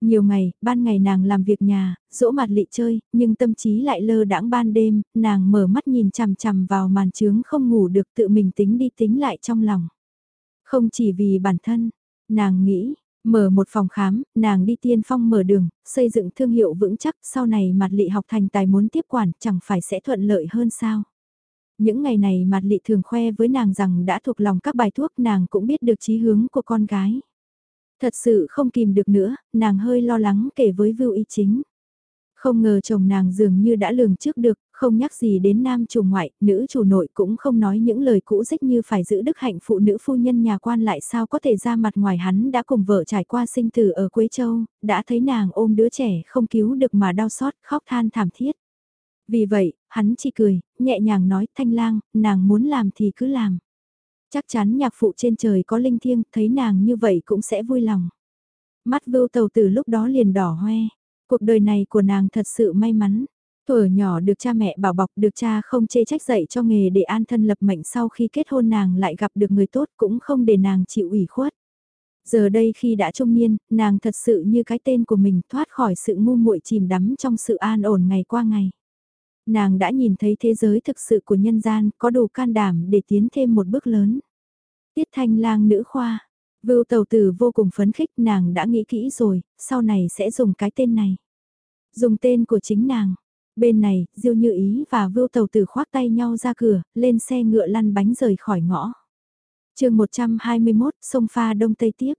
A: Nhiều ngày, ban ngày nàng làm việc nhà, dỗ mặt lị chơi, nhưng tâm trí lại lơ đãng ban đêm, nàng mở mắt nhìn chằm chằm vào màn trướng không ngủ được tự mình tính đi tính lại trong lòng. Không chỉ vì bản thân, nàng nghĩ, mở một phòng khám, nàng đi tiên phong mở đường, xây dựng thương hiệu vững chắc, sau này mặt lị học thành tài muốn tiếp quản chẳng phải sẽ thuận lợi hơn sao. Những ngày này mặt lị thường khoe với nàng rằng đã thuộc lòng các bài thuốc nàng cũng biết được chí hướng của con gái. Thật sự không kìm được nữa, nàng hơi lo lắng kể với Vưu Y Chính. Không ngờ chồng nàng dường như đã lường trước được, không nhắc gì đến nam chủ ngoại, nữ chủ nội cũng không nói những lời cũ dích như phải giữ đức hạnh phụ nữ phu nhân nhà quan lại sao có thể ra mặt ngoài hắn đã cùng vợ trải qua sinh tử ở Quế Châu, đã thấy nàng ôm đứa trẻ không cứu được mà đau xót, khóc than thảm thiết. Vì vậy, hắn chỉ cười, nhẹ nhàng nói thanh lang, nàng muốn làm thì cứ làm. Chắc chắn nhạc phụ trên trời có linh thiêng, thấy nàng như vậy cũng sẽ vui lòng. Mắt vưu tàu từ lúc đó liền đỏ hoe. Cuộc đời này của nàng thật sự may mắn. Thuở nhỏ được cha mẹ bảo bọc được cha không chê trách dạy cho nghề để an thân lập mệnh sau khi kết hôn nàng lại gặp được người tốt cũng không để nàng chịu ủy khuất. Giờ đây khi đã trung niên, nàng thật sự như cái tên của mình thoát khỏi sự ngu muội chìm đắm trong sự an ổn ngày qua ngày. Nàng đã nhìn thấy thế giới thực sự của nhân gian có đủ can đảm để tiến thêm một bước lớn. Tiết thanh lang nữ khoa. Vưu tàu tử vô cùng phấn khích nàng đã nghĩ kỹ rồi, sau này sẽ dùng cái tên này. Dùng tên của chính nàng. Bên này, Diêu Như Ý và Vưu Tàu Tử khoác tay nhau ra cửa, lên xe ngựa lăn bánh rời khỏi ngõ. chương 121, sông pha đông tây tiếp.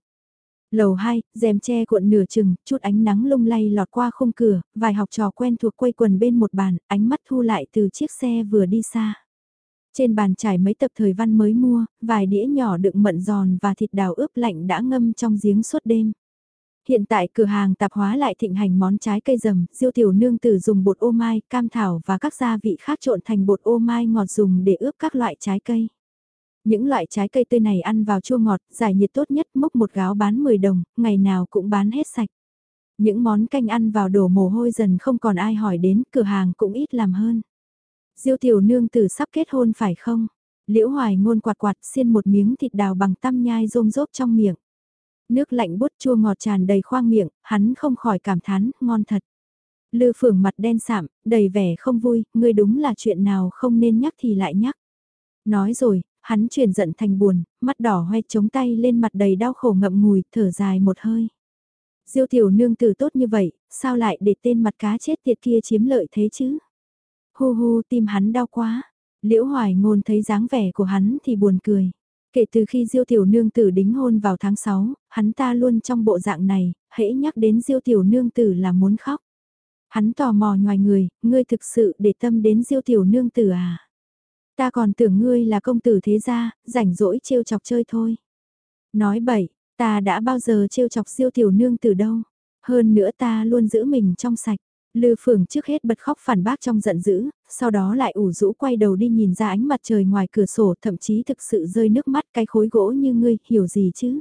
A: Lầu 2, rèm che cuộn nửa chừng, chút ánh nắng lung lay lọt qua khung cửa, vài học trò quen thuộc quây quần bên một bàn, ánh mắt thu lại từ chiếc xe vừa đi xa. Trên bàn trải mấy tập thời văn mới mua, vài đĩa nhỏ đựng mận giòn và thịt đào ướp lạnh đã ngâm trong giếng suốt đêm. Hiện tại cửa hàng tạp hóa lại thịnh hành món trái cây rầm, diêu tiểu nương tử dùng bột ô mai, cam thảo và các gia vị khác trộn thành bột ô mai ngọt dùng để ướp các loại trái cây. Những loại trái cây tươi này ăn vào chua ngọt, giải nhiệt tốt nhất mốc một gáo bán 10 đồng, ngày nào cũng bán hết sạch. Những món canh ăn vào đổ mồ hôi dần không còn ai hỏi đến, cửa hàng cũng ít làm hơn. Diêu tiểu nương tử sắp kết hôn phải không? Liễu hoài ngôn quạt quạt xiên một miếng thịt đào bằng tăm nhai rôm rốp trong miệng. Nước lạnh bút chua ngọt tràn đầy khoang miệng, hắn không khỏi cảm thán, ngon thật. Lư phượng mặt đen sạm, đầy vẻ không vui, ngươi đúng là chuyện nào không nên nhắc thì lại nhắc. Nói rồi, hắn chuyển giận thành buồn, mắt đỏ hoe chống tay lên mặt đầy đau khổ ngậm ngùi, thở dài một hơi. Diêu tiểu nương tử tốt như vậy, sao lại để tên mặt cá chết tiệt kia chiếm lợi thế chứ? Hu hu tim hắn đau quá. Liễu hoài ngôn thấy dáng vẻ của hắn thì buồn cười. Kể từ khi Diêu Tiểu Nương Tử đính hôn vào tháng 6, hắn ta luôn trong bộ dạng này, hễ nhắc đến Diêu Tiểu Nương Tử là muốn khóc. Hắn tò mò ngoài người, ngươi thực sự để tâm đến Diêu Tiểu Nương Tử à? Ta còn tưởng ngươi là công tử thế gia, rảnh rỗi trêu chọc chơi thôi. Nói bậy, ta đã bao giờ trêu chọc siêu Tiểu Nương từ đâu. Hơn nữa ta luôn giữ mình trong sạch. Lư Phượng trước hết bật khóc phản bác trong giận dữ, sau đó lại ủ rũ quay đầu đi nhìn ra ánh mặt trời ngoài cửa sổ thậm chí thực sự rơi nước mắt cái khối gỗ như ngươi, hiểu gì chứ?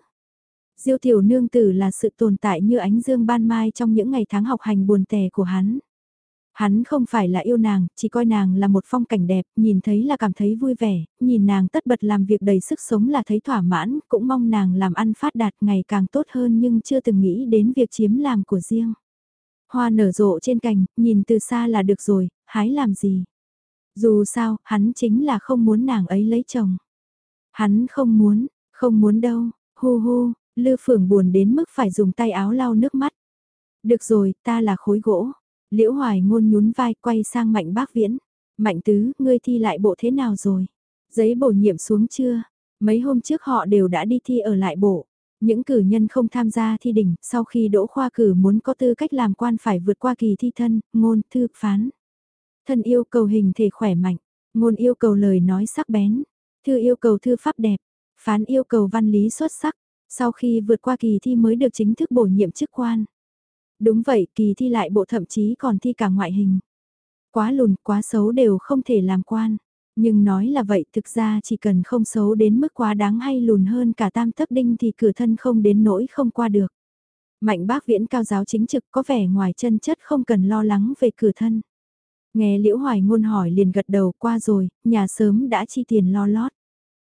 A: Diêu tiểu nương tử là sự tồn tại như ánh dương ban mai trong những ngày tháng học hành buồn tẻ của hắn. Hắn không phải là yêu nàng, chỉ coi nàng là một phong cảnh đẹp, nhìn thấy là cảm thấy vui vẻ, nhìn nàng tất bật làm việc đầy sức sống là thấy thỏa mãn, cũng mong nàng làm ăn phát đạt ngày càng tốt hơn nhưng chưa từng nghĩ đến việc chiếm làm của riêng. Hoa nở rộ trên cành, nhìn từ xa là được rồi, hái làm gì. Dù sao, hắn chính là không muốn nàng ấy lấy chồng. Hắn không muốn, không muốn đâu, hu hu, Lư Phượng buồn đến mức phải dùng tay áo lau nước mắt. Được rồi, ta là khối gỗ. Liễu Hoài ngôn nhún vai quay sang Mạnh Bác Viễn. Mạnh Tứ, ngươi thi lại bộ thế nào rồi? Giấy bổ nhiệm xuống chưa? Mấy hôm trước họ đều đã đi thi ở lại bộ. Những cử nhân không tham gia thi đỉnh, sau khi đỗ khoa cử muốn có tư cách làm quan phải vượt qua kỳ thi thân, ngôn, thư, phán. Thân yêu cầu hình thể khỏe mạnh, ngôn yêu cầu lời nói sắc bén, thư yêu cầu thư pháp đẹp, phán yêu cầu văn lý xuất sắc, sau khi vượt qua kỳ thi mới được chính thức bổ nhiệm chức quan. Đúng vậy, kỳ thi lại bộ thậm chí còn thi cả ngoại hình. Quá lùn, quá xấu đều không thể làm quan. Nhưng nói là vậy thực ra chỉ cần không xấu đến mức quá đáng hay lùn hơn cả tam thất đinh thì cửa thân không đến nỗi không qua được. Mạnh bác viễn cao giáo chính trực có vẻ ngoài chân chất không cần lo lắng về cửa thân. Nghe liễu hoài ngôn hỏi liền gật đầu qua rồi, nhà sớm đã chi tiền lo lót.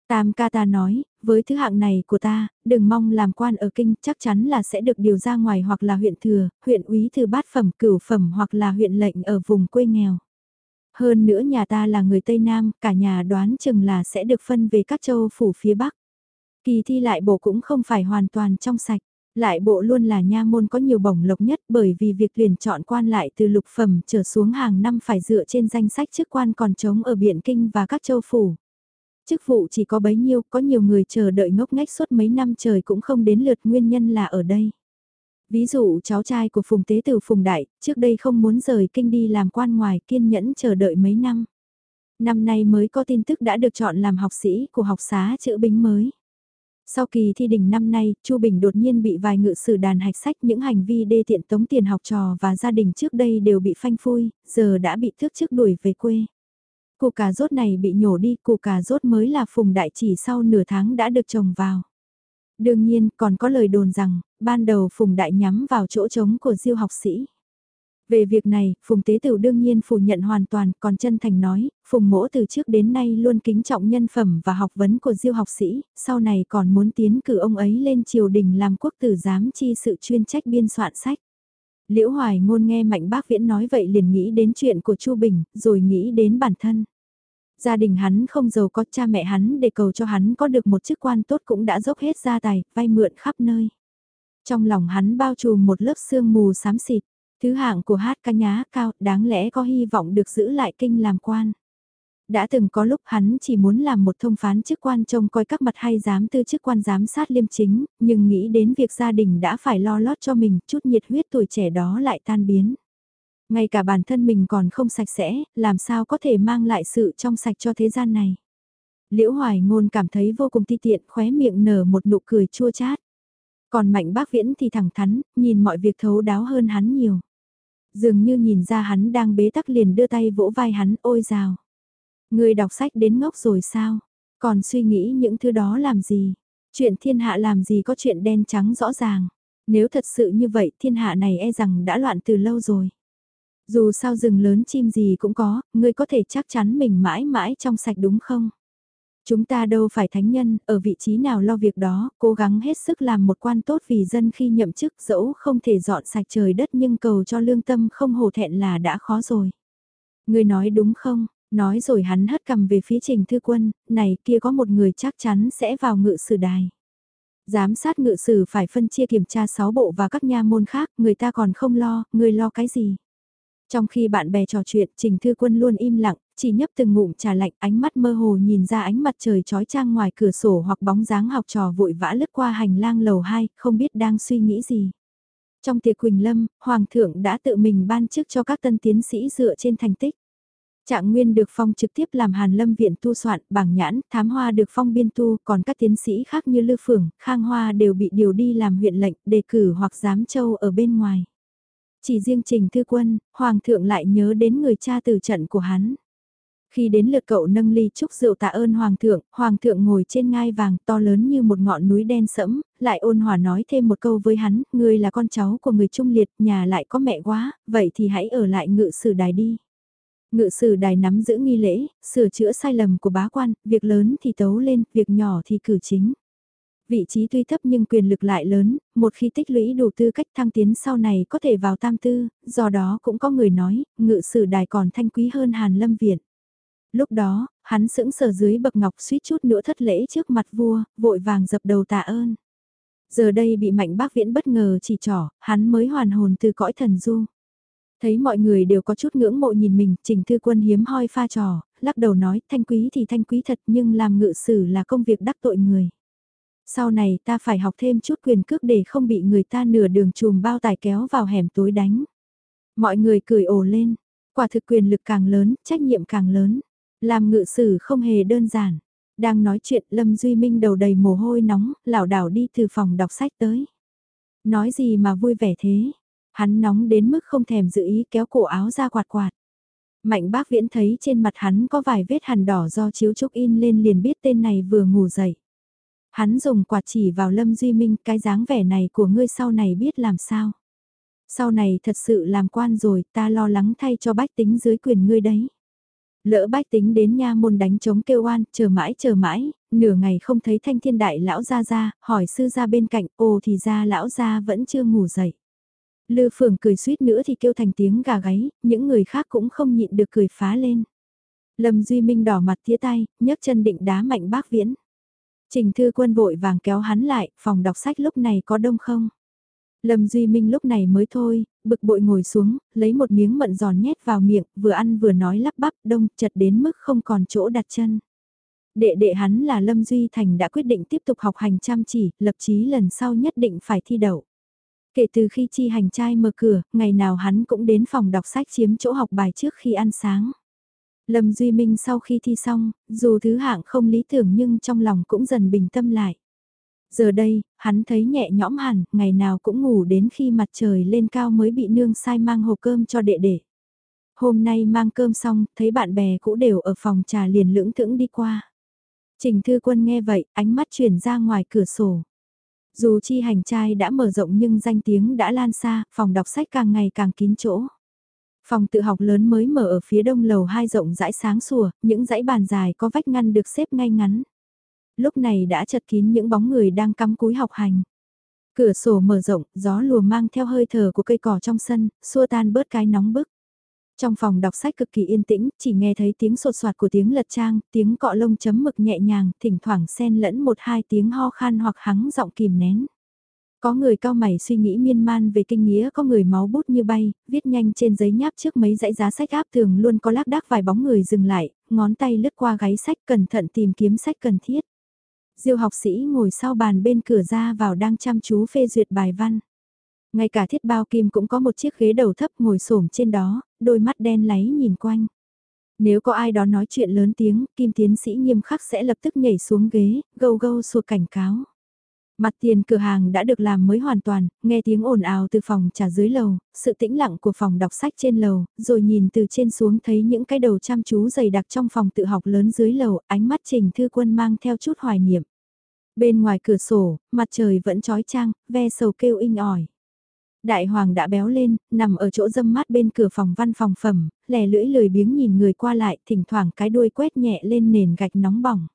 A: Tam ca ta nói, với thứ hạng này của ta, đừng mong làm quan ở kinh chắc chắn là sẽ được điều ra ngoài hoặc là huyện thừa, huyện úy thư bát phẩm, cửu phẩm hoặc là huyện lệnh ở vùng quê nghèo. Hơn nữa nhà ta là người Tây Nam, cả nhà đoán chừng là sẽ được phân về các châu phủ phía Bắc. Kỳ thi lại bộ cũng không phải hoàn toàn trong sạch. Lại bộ luôn là nha môn có nhiều bổng lộc nhất bởi vì việc tuyển chọn quan lại từ lục phẩm trở xuống hàng năm phải dựa trên danh sách chức quan còn trống ở Biện Kinh và các châu phủ. Chức vụ chỉ có bấy nhiêu, có nhiều người chờ đợi ngốc ngách suốt mấy năm trời cũng không đến lượt nguyên nhân là ở đây. Ví dụ cháu trai của Phùng Tế Tử Phùng Đại, trước đây không muốn rời kinh đi làm quan ngoài kiên nhẫn chờ đợi mấy năm. Năm nay mới có tin tức đã được chọn làm học sĩ của học xá chữ bính mới. Sau kỳ thi đỉnh năm nay, Chu Bình đột nhiên bị vài ngự sử đàn hạch sách những hành vi đê tiện tống tiền học trò và gia đình trước đây đều bị phanh phui, giờ đã bị thước chức đuổi về quê. Củ cà rốt này bị nhổ đi, củ cà rốt mới là phùng đại chỉ sau nửa tháng đã được trồng vào. Đương nhiên, còn có lời đồn rằng, ban đầu Phùng Đại nhắm vào chỗ trống của diêu học sĩ. Về việc này, Phùng Tế Tử đương nhiên phủ nhận hoàn toàn, còn chân thành nói, Phùng Mỗ từ trước đến nay luôn kính trọng nhân phẩm và học vấn của diêu học sĩ, sau này còn muốn tiến cử ông ấy lên triều đình làm quốc tử giám chi sự chuyên trách biên soạn sách. Liễu Hoài ngôn nghe Mạnh Bác Viễn nói vậy liền nghĩ đến chuyện của Chu Bình, rồi nghĩ đến bản thân. Gia đình hắn không giàu có cha mẹ hắn để cầu cho hắn có được một chức quan tốt cũng đã dốc hết gia tài, vay mượn khắp nơi. Trong lòng hắn bao trùm một lớp sương mù xám xịt, Thứ hạng của hát ca nhá cao, đáng lẽ có hy vọng được giữ lại kinh làm quan. Đã từng có lúc hắn chỉ muốn làm một thông phán chức quan trông coi các mặt hay giám tư chức quan giám sát liêm chính, nhưng nghĩ đến việc gia đình đã phải lo lót cho mình, chút nhiệt huyết tuổi trẻ đó lại tan biến. Ngay cả bản thân mình còn không sạch sẽ, làm sao có thể mang lại sự trong sạch cho thế gian này. Liễu Hoài Ngôn cảm thấy vô cùng ti tiện, khóe miệng nở một nụ cười chua chát. Còn Mạnh Bác Viễn thì thẳng thắn, nhìn mọi việc thấu đáo hơn hắn nhiều. Dường như nhìn ra hắn đang bế tắc liền đưa tay vỗ vai hắn, ôi rào. Người đọc sách đến ngốc rồi sao? Còn suy nghĩ những thứ đó làm gì? Chuyện thiên hạ làm gì có chuyện đen trắng rõ ràng? Nếu thật sự như vậy thiên hạ này e rằng đã loạn từ lâu rồi. Dù sao rừng lớn chim gì cũng có, ngươi có thể chắc chắn mình mãi mãi trong sạch đúng không? Chúng ta đâu phải thánh nhân, ở vị trí nào lo việc đó, cố gắng hết sức làm một quan tốt vì dân khi nhậm chức dẫu không thể dọn sạch trời đất nhưng cầu cho lương tâm không hổ thẹn là đã khó rồi. Ngươi nói đúng không? Nói rồi hắn hất cầm về phía trình thư quân, này kia có một người chắc chắn sẽ vào ngự sử đài. Giám sát ngự sử phải phân chia kiểm tra 6 bộ và các nha môn khác, người ta còn không lo, người lo cái gì? Trong khi bạn bè trò chuyện, Trình Thư Quân luôn im lặng, chỉ nhấp từng ngụm trà lạnh, ánh mắt mơ hồ nhìn ra ánh mặt trời trói trang ngoài cửa sổ hoặc bóng dáng học trò vội vã lướt qua hành lang lầu 2, không biết đang suy nghĩ gì. Trong tiệc Quỳnh Lâm, Hoàng thượng đã tự mình ban chức cho các tân tiến sĩ dựa trên thành tích. Trạng Nguyên được phong trực tiếp làm Hàn Lâm Viện tu soạn, bảng nhãn, Thám Hoa được phong biên tu, còn các tiến sĩ khác như Lư Phường, Khang Hoa đều bị điều đi làm huyện lệnh, đề cử hoặc giám châu ở bên ngoài. Chỉ riêng Trình Thư Quân, Hoàng thượng lại nhớ đến người cha từ trận của hắn. Khi đến lượt cậu nâng ly chúc rượu tạ ơn Hoàng thượng, Hoàng thượng ngồi trên ngai vàng to lớn như một ngọn núi đen sẫm, lại ôn hòa nói thêm một câu với hắn, ngươi là con cháu của người trung liệt, nhà lại có mẹ quá, vậy thì hãy ở lại ngự sử đài đi. Ngự sử đài nắm giữ nghi lễ, sửa chữa sai lầm của bá quan, việc lớn thì tấu lên, việc nhỏ thì cử chính. Vị trí tuy thấp nhưng quyền lực lại lớn, một khi tích lũy đủ tư cách thăng tiến sau này có thể vào tam tư, do đó cũng có người nói, ngự sử đài còn thanh quý hơn Hàn Lâm Viện. Lúc đó, hắn sững sờ dưới bậc ngọc suýt chút nữa thất lễ trước mặt vua, vội vàng dập đầu tạ ơn. Giờ đây bị mạnh bác viễn bất ngờ chỉ trỏ, hắn mới hoàn hồn từ cõi thần du. Thấy mọi người đều có chút ngưỡng mộ nhìn mình, trình thư quân hiếm hoi pha trò, lắc đầu nói thanh quý thì thanh quý thật nhưng làm ngự sử là công việc đắc tội người. Sau này ta phải học thêm chút quyền cước để không bị người ta nửa đường chùm bao tải kéo vào hẻm tối đánh. Mọi người cười ồ lên, quả thực quyền lực càng lớn, trách nhiệm càng lớn. Làm ngự sử không hề đơn giản. Đang nói chuyện Lâm Duy Minh đầu đầy mồ hôi nóng, lảo đảo đi từ phòng đọc sách tới. Nói gì mà vui vẻ thế? Hắn nóng đến mức không thèm giữ ý kéo cổ áo ra quạt quạt. Mạnh bác viễn thấy trên mặt hắn có vài vết hằn đỏ do chiếu trúc in lên liền biết tên này vừa ngủ dậy. Hắn dùng quạt chỉ vào Lâm Duy Minh cái dáng vẻ này của ngươi sau này biết làm sao. Sau này thật sự làm quan rồi ta lo lắng thay cho bách tính dưới quyền ngươi đấy. Lỡ bách tính đến nha môn đánh chống kêu oan, chờ mãi chờ mãi, nửa ngày không thấy thanh thiên đại lão ra ra, hỏi sư ra bên cạnh, ồ thì ra lão ra vẫn chưa ngủ dậy. Lư phường cười suýt nữa thì kêu thành tiếng gà gáy, những người khác cũng không nhịn được cười phá lên. Lâm Duy Minh đỏ mặt tía tay, nhấc chân định đá mạnh bác viễn. Trình thư quân vội vàng kéo hắn lại, phòng đọc sách lúc này có đông không? Lâm Duy Minh lúc này mới thôi, bực bội ngồi xuống, lấy một miếng mận giòn nhét vào miệng, vừa ăn vừa nói lắp bắp đông chật đến mức không còn chỗ đặt chân. Đệ đệ hắn là Lâm Duy Thành đã quyết định tiếp tục học hành chăm chỉ, lập chí lần sau nhất định phải thi đậu. Kể từ khi chi hành trai mở cửa, ngày nào hắn cũng đến phòng đọc sách chiếm chỗ học bài trước khi ăn sáng. Lâm Duy Minh sau khi thi xong, dù thứ hạng không lý tưởng nhưng trong lòng cũng dần bình tâm lại. Giờ đây, hắn thấy nhẹ nhõm hẳn, ngày nào cũng ngủ đến khi mặt trời lên cao mới bị nương sai mang hộp cơm cho đệ đệ. Hôm nay mang cơm xong, thấy bạn bè cũ đều ở phòng trà liền lưỡng thững đi qua. Trình Thư Quân nghe vậy, ánh mắt chuyển ra ngoài cửa sổ. Dù chi hành trai đã mở rộng nhưng danh tiếng đã lan xa, phòng đọc sách càng ngày càng kín chỗ. Phòng tự học lớn mới mở ở phía đông lầu hai rộng rãi sáng sủa, những dãy bàn dài có vách ngăn được xếp ngay ngắn. Lúc này đã chật kín những bóng người đang cắm cúi học hành. Cửa sổ mở rộng, gió lùa mang theo hơi thở của cây cỏ trong sân, xua tan bớt cái nóng bức. Trong phòng đọc sách cực kỳ yên tĩnh, chỉ nghe thấy tiếng sột soạt của tiếng lật trang, tiếng cọ lông chấm mực nhẹ nhàng, thỉnh thoảng xen lẫn một hai tiếng ho khan hoặc hắng giọng kìm nén. Có người cao mày suy nghĩ miên man về kinh nghĩa có người máu bút như bay, viết nhanh trên giấy nháp trước mấy dãy giá sách áp thường luôn có lác đác vài bóng người dừng lại, ngón tay lướt qua gáy sách cẩn thận tìm kiếm sách cần thiết. Diêu học sĩ ngồi sau bàn bên cửa ra vào đang chăm chú phê duyệt bài văn. Ngay cả thiết bao kim cũng có một chiếc ghế đầu thấp ngồi xổm trên đó, đôi mắt đen láy nhìn quanh. Nếu có ai đó nói chuyện lớn tiếng, kim tiến sĩ nghiêm khắc sẽ lập tức nhảy xuống ghế, gâu gâu sụt cảnh cáo. Mặt tiền cửa hàng đã được làm mới hoàn toàn, nghe tiếng ồn ào từ phòng trà dưới lầu, sự tĩnh lặng của phòng đọc sách trên lầu, rồi nhìn từ trên xuống thấy những cái đầu chăm chú dày đặc trong phòng tự học lớn dưới lầu, ánh mắt Trình Thư Quân mang theo chút hoài niệm. Bên ngoài cửa sổ, mặt trời vẫn trói trang, ve sầu kêu inh ỏi. Đại hoàng đã béo lên, nằm ở chỗ dâm mát bên cửa phòng văn phòng phẩm, lè lưỡi lười biếng nhìn người qua lại, thỉnh thoảng cái đuôi quét nhẹ lên nền gạch nóng bỏng.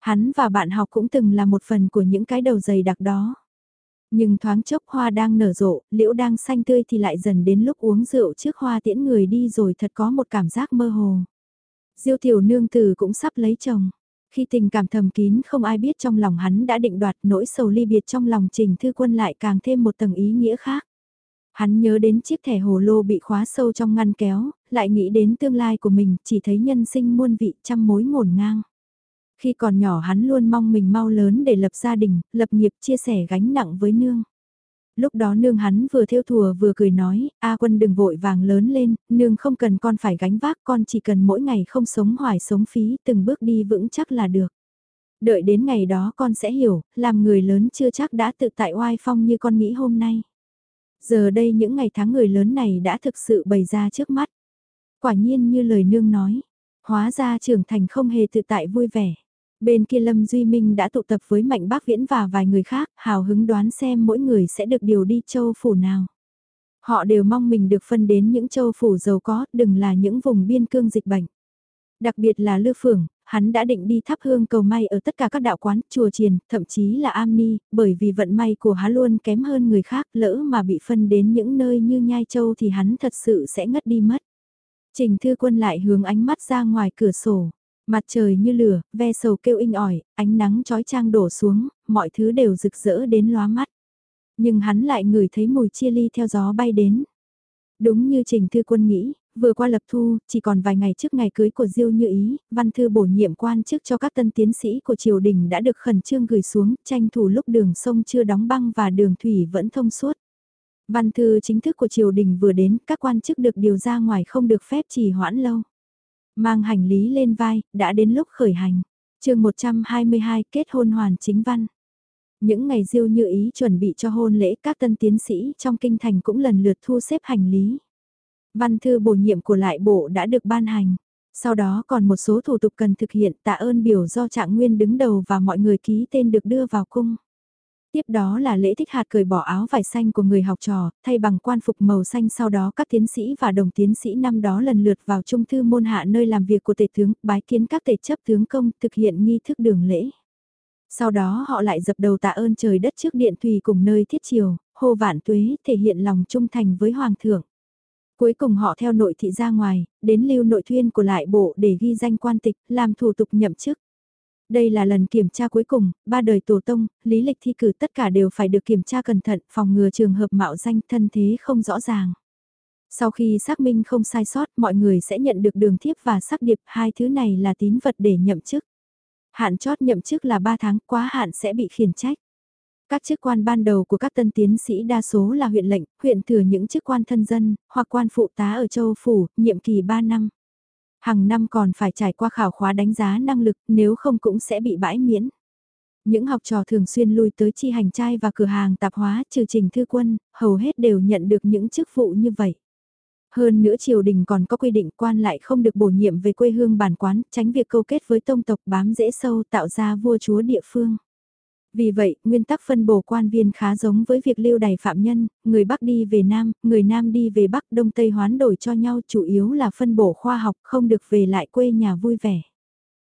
A: Hắn và bạn học cũng từng là một phần của những cái đầu dày đặc đó. Nhưng thoáng chốc hoa đang nở rộ, liễu đang xanh tươi thì lại dần đến lúc uống rượu trước hoa tiễn người đi rồi thật có một cảm giác mơ hồ. Diêu tiểu nương tử cũng sắp lấy chồng. Khi tình cảm thầm kín không ai biết trong lòng hắn đã định đoạt nỗi sầu ly biệt trong lòng trình thư quân lại càng thêm một tầng ý nghĩa khác. Hắn nhớ đến chiếc thẻ hồ lô bị khóa sâu trong ngăn kéo, lại nghĩ đến tương lai của mình, chỉ thấy nhân sinh muôn vị trăm mối ngổn ngang. Khi còn nhỏ hắn luôn mong mình mau lớn để lập gia đình, lập nghiệp chia sẻ gánh nặng với nương. Lúc đó nương hắn vừa theo thùa vừa cười nói, A quân đừng vội vàng lớn lên, nương không cần con phải gánh vác, con chỉ cần mỗi ngày không sống hoài sống phí, từng bước đi vững chắc là được. Đợi đến ngày đó con sẽ hiểu, làm người lớn chưa chắc đã tự tại oai phong như con nghĩ hôm nay. Giờ đây những ngày tháng người lớn này đã thực sự bày ra trước mắt. Quả nhiên như lời nương nói, hóa ra trưởng thành không hề tự tại vui vẻ. Bên kia Lâm Duy Minh đã tụ tập với Mạnh Bác Viễn và vài người khác, hào hứng đoán xem mỗi người sẽ được điều đi châu phủ nào. Họ đều mong mình được phân đến những châu phủ giàu có, đừng là những vùng biên cương dịch bệnh. Đặc biệt là Lư Phường, hắn đã định đi thắp hương cầu may ở tất cả các đạo quán, chùa chiền, thậm chí là am ni, bởi vì vận may của hắn luôn kém hơn người khác, lỡ mà bị phân đến những nơi như Nhai Châu thì hắn thật sự sẽ ngất đi mất. Trình Thư Quân lại hướng ánh mắt ra ngoài cửa sổ. Mặt trời như lửa, ve sầu kêu inh ỏi, ánh nắng chói trang đổ xuống, mọi thứ đều rực rỡ đến lóa mắt. Nhưng hắn lại ngửi thấy mùi chia ly theo gió bay đến. Đúng như Trình Thư Quân nghĩ, vừa qua lập thu, chỉ còn vài ngày trước ngày cưới của Diêu Như Ý, văn thư bổ nhiệm quan chức cho các tân tiến sĩ của triều đình đã được khẩn trương gửi xuống, tranh thủ lúc đường sông chưa đóng băng và đường thủy vẫn thông suốt. Văn thư chính thức của triều đình vừa đến, các quan chức được điều ra ngoài không được phép trì hoãn lâu. Mang hành lý lên vai, đã đến lúc khởi hành. chương 122 kết hôn hoàn chính văn. Những ngày diêu như ý chuẩn bị cho hôn lễ các tân tiến sĩ trong kinh thành cũng lần lượt thu xếp hành lý. Văn thư bổ nhiệm của lại bộ đã được ban hành. Sau đó còn một số thủ tục cần thực hiện tạ ơn biểu do trạng nguyên đứng đầu và mọi người ký tên được đưa vào cung. Tiếp đó là lễ thích hạt cởi bỏ áo vải xanh của người học trò, thay bằng quan phục màu xanh sau đó các tiến sĩ và đồng tiến sĩ năm đó lần lượt vào trung thư môn hạ nơi làm việc của tể tướng, bái kiến các tể chấp tướng công thực hiện nghi thức đường lễ. Sau đó họ lại dập đầu tạ ơn trời đất trước điện thùy cùng nơi thiết triều, hô vạn tuế thể hiện lòng trung thành với hoàng thượng. Cuối cùng họ theo nội thị ra ngoài, đến lưu nội thuyên của lại bộ để ghi danh quan tịch, làm thủ tục nhậm chức. Đây là lần kiểm tra cuối cùng, ba đời tổ tông, lý lịch thi cử tất cả đều phải được kiểm tra cẩn thận, phòng ngừa trường hợp mạo danh thân thế không rõ ràng. Sau khi xác minh không sai sót, mọi người sẽ nhận được đường thiếp và sắc điệp, hai thứ này là tín vật để nhậm chức. Hạn chót nhậm chức là 3 tháng, quá hạn sẽ bị khiển trách. Các chức quan ban đầu của các tân tiến sĩ đa số là huyện lệnh, huyện thừa những chức quan thân dân, hoặc quan phụ tá ở châu phủ, nhiệm kỳ 3 năm hàng năm còn phải trải qua khảo khóa đánh giá năng lực nếu không cũng sẽ bị bãi miễn. Những học trò thường xuyên lui tới chi hành trai và cửa hàng tạp hóa trừ trình thư quân, hầu hết đều nhận được những chức vụ như vậy. Hơn nữa triều đình còn có quy định quan lại không được bổ nhiệm về quê hương bản quán, tránh việc câu kết với tông tộc bám dễ sâu tạo ra vua chúa địa phương. Vì vậy, nguyên tắc phân bổ quan viên khá giống với việc lưu đày phạm nhân, người Bắc đi về Nam, người Nam đi về Bắc, Đông Tây hoán đổi cho nhau chủ yếu là phân bổ khoa học không được về lại quê nhà vui vẻ.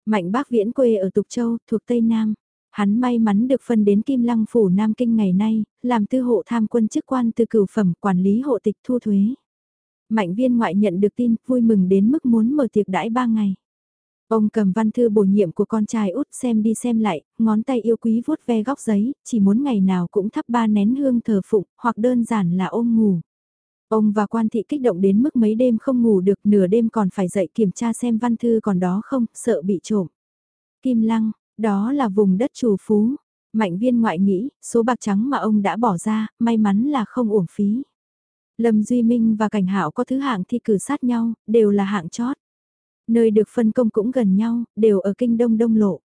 A: Mạnh bác viễn quê ở Tục Châu, thuộc Tây Nam. Hắn may mắn được phân đến Kim Lăng Phủ Nam Kinh ngày nay, làm tư hộ tham quân chức quan từ cửu phẩm quản lý hộ tịch thu thuế. Mạnh viên ngoại nhận được tin, vui mừng đến mức muốn mở tiệc đãi ba ngày. Ông cầm văn thư bổ nhiệm của con trai út xem đi xem lại, ngón tay yêu quý vuốt ve góc giấy, chỉ muốn ngày nào cũng thắp ba nén hương thờ phụng, hoặc đơn giản là ôm ngủ. Ông và quan thị kích động đến mức mấy đêm không ngủ được nửa đêm còn phải dậy kiểm tra xem văn thư còn đó không, sợ bị trộm. Kim Lăng, đó là vùng đất chủ phú. Mạnh viên ngoại nghĩ, số bạc trắng mà ông đã bỏ ra, may mắn là không uổng phí. Lâm Duy Minh và Cảnh Hạo có thứ hạng thi cử sát nhau, đều là hạng chót. Nơi được phân công cũng gần nhau, đều ở kinh đông đông lộ.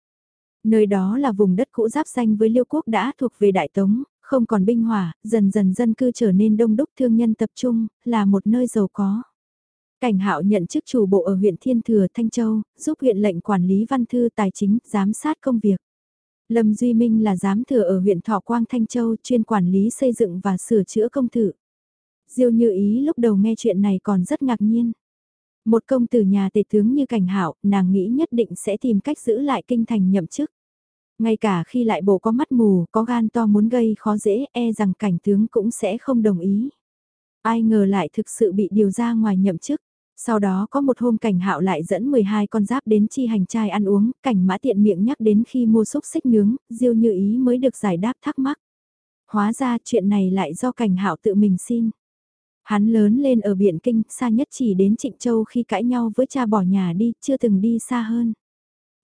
A: Nơi đó là vùng đất cũ giáp danh với Liêu Quốc đã thuộc về Đại Tống, không còn binh hỏa, dần dần dân cư trở nên đông đúc thương nhân tập trung, là một nơi giàu có. Cảnh hạo nhận chức chủ bộ ở huyện Thiên Thừa Thanh Châu, giúp huyện lệnh quản lý văn thư tài chính, giám sát công việc. Lâm Duy Minh là giám thừa ở huyện Thọ Quang Thanh Châu chuyên quản lý xây dựng và sửa chữa công thự. Diêu như ý lúc đầu nghe chuyện này còn rất ngạc nhiên. Một công tử nhà tể tướng như cảnh hạo, nàng nghĩ nhất định sẽ tìm cách giữ lại kinh thành nhậm chức. Ngay cả khi lại bộ có mắt mù, có gan to muốn gây khó dễ, e rằng cảnh tướng cũng sẽ không đồng ý. Ai ngờ lại thực sự bị điều ra ngoài nhậm chức. Sau đó có một hôm cảnh hạo lại dẫn 12 con giáp đến chi hành trai ăn uống, cảnh mã tiện miệng nhắc đến khi mua xúc xích nướng, diêu như ý mới được giải đáp thắc mắc. Hóa ra chuyện này lại do cảnh hạo tự mình xin. Hắn lớn lên ở Biển Kinh, xa nhất chỉ đến Trịnh Châu khi cãi nhau với cha bỏ nhà đi, chưa từng đi xa hơn.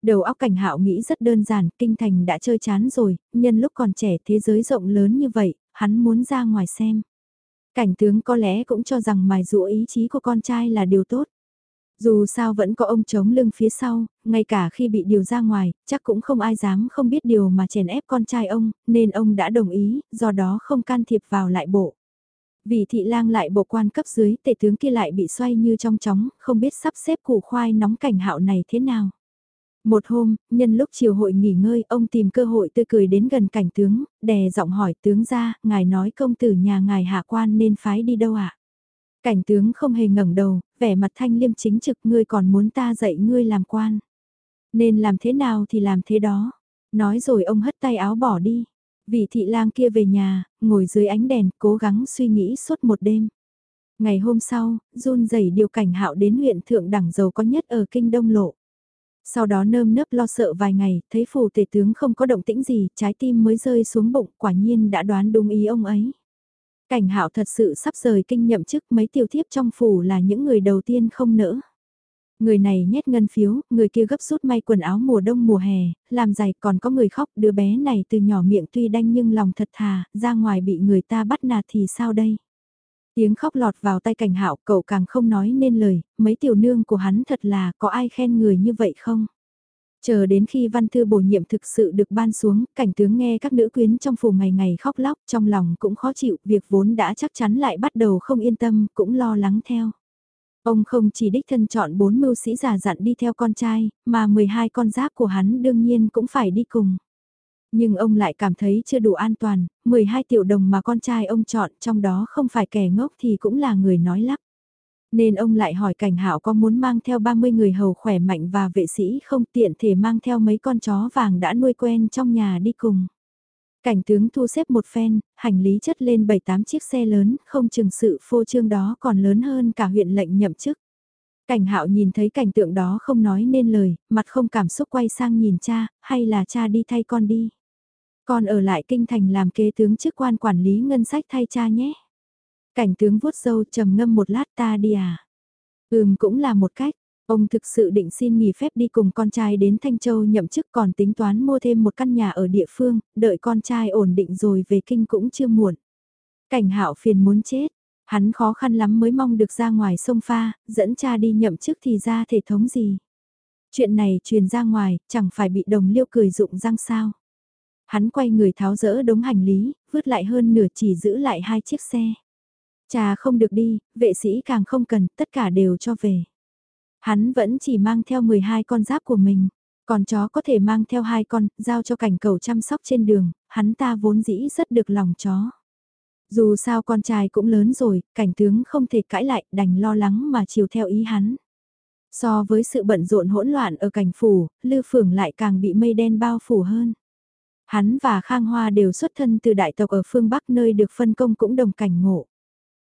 A: Đầu óc cảnh hạo nghĩ rất đơn giản, kinh thành đã chơi chán rồi, nhân lúc còn trẻ thế giới rộng lớn như vậy, hắn muốn ra ngoài xem. Cảnh tướng có lẽ cũng cho rằng mài dũa ý chí của con trai là điều tốt. Dù sao vẫn có ông chống lưng phía sau, ngay cả khi bị điều ra ngoài, chắc cũng không ai dám không biết điều mà chèn ép con trai ông, nên ông đã đồng ý, do đó không can thiệp vào lại bộ. Vì thị lang lại bộ quan cấp dưới, tể tướng kia lại bị xoay như trong chóng, không biết sắp xếp củ khoai nóng cảnh hạo này thế nào. Một hôm, nhân lúc chiều hội nghỉ ngơi, ông tìm cơ hội tươi cười đến gần cảnh tướng, đè giọng hỏi tướng ra, ngài nói công tử nhà ngài hạ quan nên phái đi đâu ạ? À? Cảnh tướng không hề ngẩng đầu, vẻ mặt thanh liêm chính trực ngươi còn muốn ta dạy ngươi làm quan. Nên làm thế nào thì làm thế đó. Nói rồi ông hất tay áo bỏ đi. Vị thị lang kia về nhà, ngồi dưới ánh đèn, cố gắng suy nghĩ suốt một đêm. Ngày hôm sau, run rẩy điều cảnh hạo đến huyện thượng đẳng giàu có nhất ở kinh đông lộ. Sau đó nơm nớp lo sợ vài ngày, thấy phù tể tướng không có động tĩnh gì, trái tim mới rơi xuống bụng, quả nhiên đã đoán đúng ý ông ấy. Cảnh hạo thật sự sắp rời kinh nhậm chức mấy tiểu thiếp trong phủ là những người đầu tiên không nỡ. Người này nhét ngân phiếu, người kia gấp rút may quần áo mùa đông mùa hè, làm giày còn có người khóc, đứa bé này từ nhỏ miệng tuy đanh nhưng lòng thật thà, ra ngoài bị người ta bắt nạt thì sao đây? Tiếng khóc lọt vào tay cảnh hạo cậu càng không nói nên lời, mấy tiểu nương của hắn thật là có ai khen người như vậy không? Chờ đến khi văn thư bổ nhiệm thực sự được ban xuống, cảnh tướng nghe các nữ quyến trong phủ ngày ngày khóc lóc, trong lòng cũng khó chịu, việc vốn đã chắc chắn lại bắt đầu không yên tâm, cũng lo lắng theo. Ông không chỉ đích thân chọn bốn mưu sĩ già dặn đi theo con trai, mà 12 con giáp của hắn đương nhiên cũng phải đi cùng. Nhưng ông lại cảm thấy chưa đủ an toàn, 12 tiểu đồng mà con trai ông chọn trong đó không phải kẻ ngốc thì cũng là người nói lắp. Nên ông lại hỏi cảnh hạo có muốn mang theo 30 người hầu khỏe mạnh và vệ sĩ không tiện thể mang theo mấy con chó vàng đã nuôi quen trong nhà đi cùng. Cảnh tướng thu xếp một phen, hành lý chất lên 7-8 chiếc xe lớn, không chừng sự phô trương đó còn lớn hơn cả huyện lệnh nhậm chức. Cảnh hạo nhìn thấy cảnh tượng đó không nói nên lời, mặt không cảm xúc quay sang nhìn cha, hay là cha đi thay con đi. Con ở lại kinh thành làm kế tướng chức quan quản lý ngân sách thay cha nhé. Cảnh tướng vuốt râu trầm ngâm một lát ta đi à. Ừm cũng là một cách, ông thực sự định xin nghỉ phép đi cùng con trai đến Thanh Châu nhậm chức còn tính toán mua thêm một căn nhà ở địa phương, đợi con trai ổn định rồi về kinh cũng chưa muộn. Cảnh hạo phiền muốn chết, hắn khó khăn lắm mới mong được ra ngoài sông pha, dẫn cha đi nhậm chức thì ra thể thống gì. Chuyện này truyền ra ngoài, chẳng phải bị đồng liêu cười dụng răng sao. Hắn quay người tháo rỡ đống hành lý, vứt lại hơn nửa chỉ giữ lại hai chiếc xe. Cha không được đi, vệ sĩ càng không cần, tất cả đều cho về. Hắn vẫn chỉ mang theo 12 con giáp của mình, còn chó có thể mang theo hai con, giao cho cảnh cầu chăm sóc trên đường, hắn ta vốn dĩ rất được lòng chó. Dù sao con trai cũng lớn rồi, cảnh tướng không thể cãi lại, đành lo lắng mà chiều theo ý hắn. So với sự bận rộn hỗn loạn ở cảnh phủ, Lư Phường lại càng bị mây đen bao phủ hơn. Hắn và Khang Hoa đều xuất thân từ đại tộc ở phương Bắc nơi được phân công cũng đồng cảnh ngộ.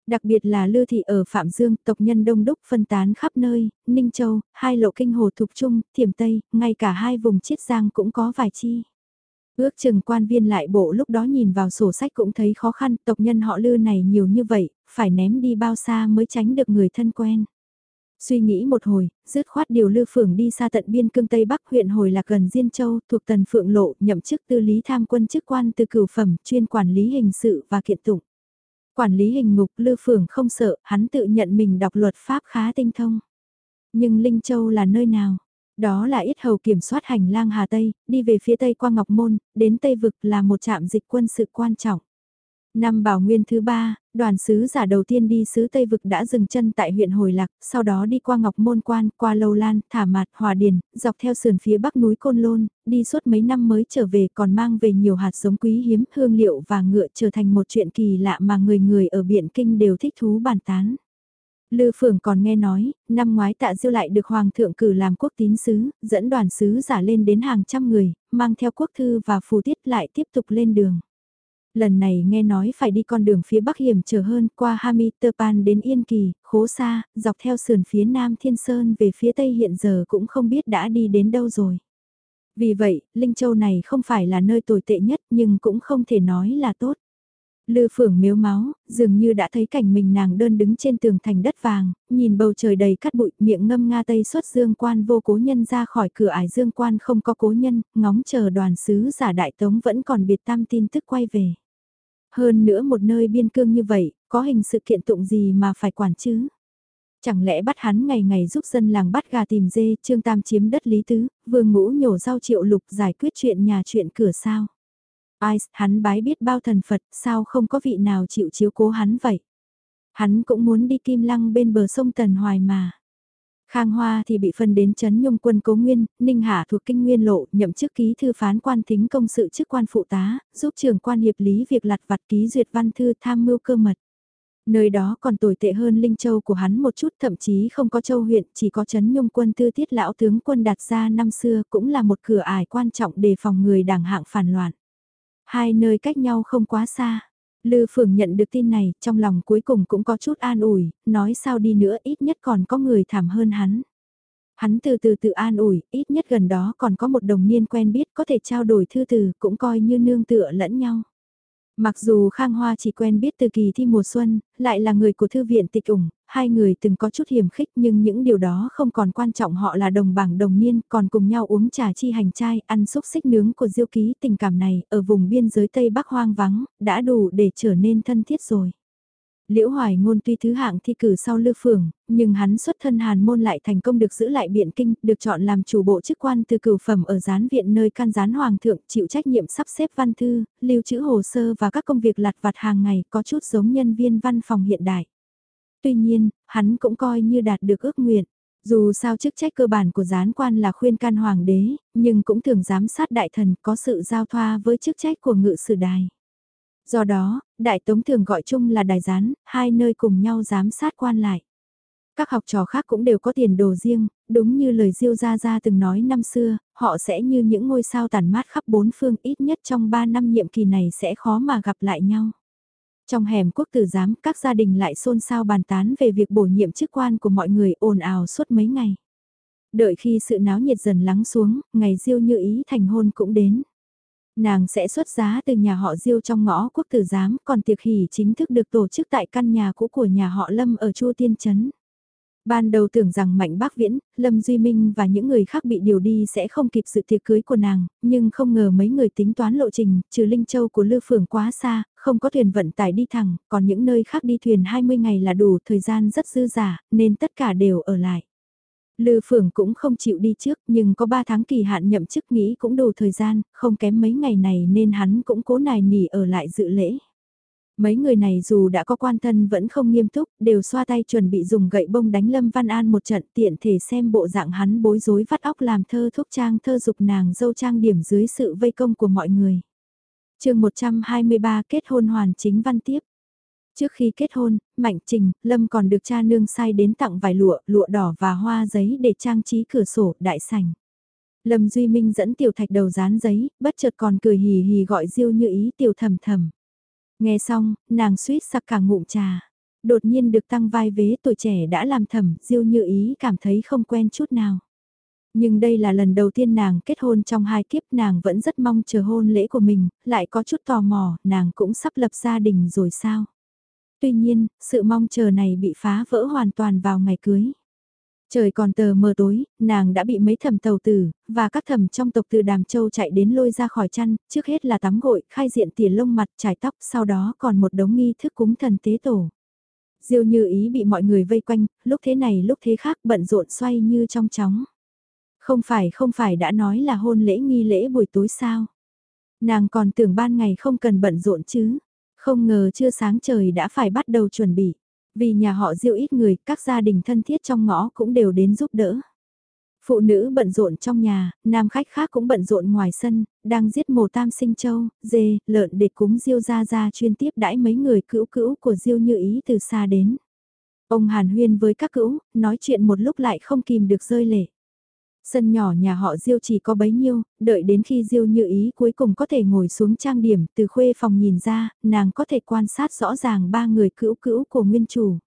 A: Đặc biệt là Lư Thị ở Phạm Dương, tộc nhân đông đúc phân tán khắp nơi, Ninh Châu, hai lộ kinh hồ thục trung, thiểm Tây, ngay cả hai vùng chiết giang cũng có vài chi. Ước chừng quan viên lại bộ lúc đó nhìn vào sổ sách cũng thấy khó khăn, tộc nhân họ Lư này nhiều như vậy, phải ném đi bao xa mới tránh được người thân quen. Suy nghĩ một hồi, dứt khoát điều Lư Phượng đi xa tận biên cương Tây Bắc huyện hồi lạc gần Diên Châu, thuộc Tần Phượng Lộ, nhậm chức tư lý tham quân chức quan từ cửu phẩm, chuyên quản lý hình sự và kiện tụng. Quản lý hình ngục Lư phường không sợ, hắn tự nhận mình đọc luật pháp khá tinh thông. Nhưng Linh Châu là nơi nào? Đó là ít hầu kiểm soát hành lang Hà Tây, đi về phía Tây qua Ngọc Môn, đến Tây Vực là một trạm dịch quân sự quan trọng. Năm Bảo Nguyên thứ ba, đoàn sứ giả đầu tiên đi sứ Tây Vực đã dừng chân tại huyện Hồi Lạc, sau đó đi qua Ngọc Môn Quan, qua Lâu Lan, Thả Mạt, Hòa Điền, dọc theo sườn phía bắc núi Côn Lôn, đi suốt mấy năm mới trở về còn mang về nhiều hạt giống quý hiếm, hương liệu và ngựa trở thành một chuyện kỳ lạ mà người người ở Biện Kinh đều thích thú bàn tán. Lư Phượng còn nghe nói, năm ngoái tạ diêu lại được Hoàng thượng cử làm quốc tín sứ, dẫn đoàn sứ giả lên đến hàng trăm người, mang theo quốc thư và phù tiết lại tiếp tục lên đường. Lần này nghe nói phải đi con đường phía bắc hiểm trở hơn qua Hamiterpan đến Yên Kỳ, Khố Sa, dọc theo sườn phía nam Thiên Sơn về phía tây hiện giờ cũng không biết đã đi đến đâu rồi. Vì vậy, Linh Châu này không phải là nơi tồi tệ nhất nhưng cũng không thể nói là tốt. Lư phượng miếu máu, dường như đã thấy cảnh mình nàng đơn đứng trên tường thành đất vàng, nhìn bầu trời đầy cát bụi, miệng ngâm nga tây xuất dương quan vô cố nhân ra khỏi cửa ải dương quan không có cố nhân, ngóng chờ đoàn sứ giả đại tống vẫn còn biệt tam tin tức quay về. Hơn nữa một nơi biên cương như vậy, có hình sự kiện tụng gì mà phải quản chứ? Chẳng lẽ bắt hắn ngày ngày giúp dân làng bắt gà tìm dê, trương tam chiếm đất lý tứ, vương ngũ nhổ rau triệu lục giải quyết chuyện nhà chuyện cửa sao? Ai, hắn bái biết bao thần Phật, sao không có vị nào chịu chiếu cố hắn vậy? Hắn cũng muốn đi kim lăng bên bờ sông Tần Hoài mà. Khang Hoa thì bị phân đến chấn nhung quân cố nguyên, Ninh Hà thuộc kinh nguyên lộ, nhậm chức ký thư phán quan thính công sự chức quan phụ tá, giúp trưởng quan hiệp lý việc lặt vặt ký duyệt văn thư tham mưu cơ mật. Nơi đó còn tồi tệ hơn Linh Châu của hắn một chút thậm chí không có châu huyện, chỉ có chấn nhung quân tư tiết lão tướng quân đặt ra năm xưa cũng là một cửa ải quan trọng để phòng người đảng hạng phản loạn. Hai nơi cách nhau không quá xa. Lư Phượng nhận được tin này, trong lòng cuối cùng cũng có chút an ủi, nói sao đi nữa ít nhất còn có người thảm hơn hắn. Hắn từ từ tự an ủi, ít nhất gần đó còn có một đồng niên quen biết có thể trao đổi thư từ, cũng coi như nương tựa lẫn nhau. Mặc dù Khang Hoa chỉ quen biết từ kỳ thi mùa xuân, lại là người của thư viện tịch ủng, hai người từng có chút hiểm khích nhưng những điều đó không còn quan trọng họ là đồng bảng đồng niên còn cùng nhau uống trà chi hành chai, ăn xúc xích nướng của diêu ký tình cảm này ở vùng biên giới Tây Bắc hoang vắng, đã đủ để trở nên thân thiết rồi. Liễu Hoài Ngôn tuy thứ hạng thi cử sau Lư Phường, nhưng hắn xuất thân Hàn Môn lại thành công được giữ lại Biện Kinh, được chọn làm chủ bộ chức quan từ cửu phẩm ở gián viện nơi can gián Hoàng thượng chịu trách nhiệm sắp xếp văn thư, lưu trữ hồ sơ và các công việc lặt vặt hàng ngày có chút giống nhân viên văn phòng hiện đại. Tuy nhiên, hắn cũng coi như đạt được ước nguyện. Dù sao chức trách cơ bản của gián quan là khuyên can hoàng đế, nhưng cũng thường giám sát đại thần có sự giao thoa với chức trách của ngự sử đài. Do đó, Đại Tống thường gọi chung là đài gián, hai nơi cùng nhau giám sát quan lại. Các học trò khác cũng đều có tiền đồ riêng, đúng như lời Diêu Gia Gia từng nói năm xưa, họ sẽ như những ngôi sao tàn mát khắp bốn phương ít nhất trong ba năm nhiệm kỳ này sẽ khó mà gặp lại nhau. Trong hẻm quốc tử giám, các gia đình lại xôn xao bàn tán về việc bổ nhiệm chức quan của mọi người ồn ào suốt mấy ngày. Đợi khi sự náo nhiệt dần lắng xuống, ngày Diêu như ý thành hôn cũng đến. Nàng sẽ xuất giá từ nhà họ Diêu trong ngõ quốc tử giám, còn tiệc hỷ chính thức được tổ chức tại căn nhà cũ của nhà họ Lâm ở Chu Tiên Trấn. Ban đầu tưởng rằng Mạnh Bác Viễn, Lâm Duy Minh và những người khác bị điều đi sẽ không kịp sự tiệc cưới của nàng, nhưng không ngờ mấy người tính toán lộ trình, trừ Linh Châu của Lư Phường quá xa, không có thuyền vận tải đi thẳng, còn những nơi khác đi thuyền 20 ngày là đủ, thời gian rất dư giả, nên tất cả đều ở lại. Lư Phượng cũng không chịu đi trước nhưng có 3 tháng kỳ hạn nhậm chức nghĩ cũng đủ thời gian, không kém mấy ngày này nên hắn cũng cố nài nỉ ở lại dự lễ. Mấy người này dù đã có quan thân vẫn không nghiêm túc, đều xoa tay chuẩn bị dùng gậy bông đánh Lâm Văn An một trận tiện thể xem bộ dạng hắn bối rối vắt óc làm thơ thúc trang thơ dục nàng dâu trang điểm dưới sự vây công của mọi người. chương 123 kết hôn hoàn chính văn tiếp. Trước khi kết hôn, Mạnh Trình, Lâm còn được cha nương sai đến tặng vài lụa, lụa đỏ và hoa giấy để trang trí cửa sổ, đại sảnh. Lâm Duy Minh dẫn tiểu thạch đầu dán giấy, bất chợt còn cười hì hì gọi diêu như ý tiểu thầm thầm. Nghe xong, nàng suýt sặc cả ngụm trà. Đột nhiên được tăng vai vế tuổi trẻ đã làm thầm, Diêu Như Ý cảm thấy không quen chút nào. Nhưng đây là lần đầu tiên nàng kết hôn trong hai kiếp nàng vẫn rất mong chờ hôn lễ của mình, lại có chút tò mò, nàng cũng sắp lập gia đình rồi sao. Tuy nhiên, sự mong chờ này bị phá vỡ hoàn toàn vào ngày cưới. Trời còn tờ mờ tối, nàng đã bị mấy thầm tàu tử, và các thầm trong tộc từ Đàm Châu chạy đến lôi ra khỏi chăn, trước hết là tắm gội, khai diện tỉa lông mặt, trải tóc, sau đó còn một đống nghi thức cúng thần tế tổ. Diêu như ý bị mọi người vây quanh, lúc thế này lúc thế khác bận rộn xoay như trong chóng. Không phải không phải đã nói là hôn lễ nghi lễ buổi tối sao. Nàng còn tưởng ban ngày không cần bận rộn chứ. Không ngờ chưa sáng trời đã phải bắt đầu chuẩn bị. Vì nhà họ diêu ít người, các gia đình thân thiết trong ngõ cũng đều đến giúp đỡ. Phụ nữ bận rộn trong nhà, nam khách khác cũng bận rộn ngoài sân, đang giết mồ tam sinh châu, dê, lợn để cúng diêu ra ra chuyên tiếp đãi mấy người cữu cữu của diêu như ý từ xa đến. Ông Hàn Huyên với các cữu, nói chuyện một lúc lại không kìm được rơi lệ. Sân nhỏ nhà họ Diêu chỉ có bấy nhiêu, đợi đến khi Diêu như ý cuối cùng có thể ngồi xuống trang điểm từ khuê phòng nhìn ra, nàng có thể quan sát rõ ràng ba người cữu cữu của nguyên chủ.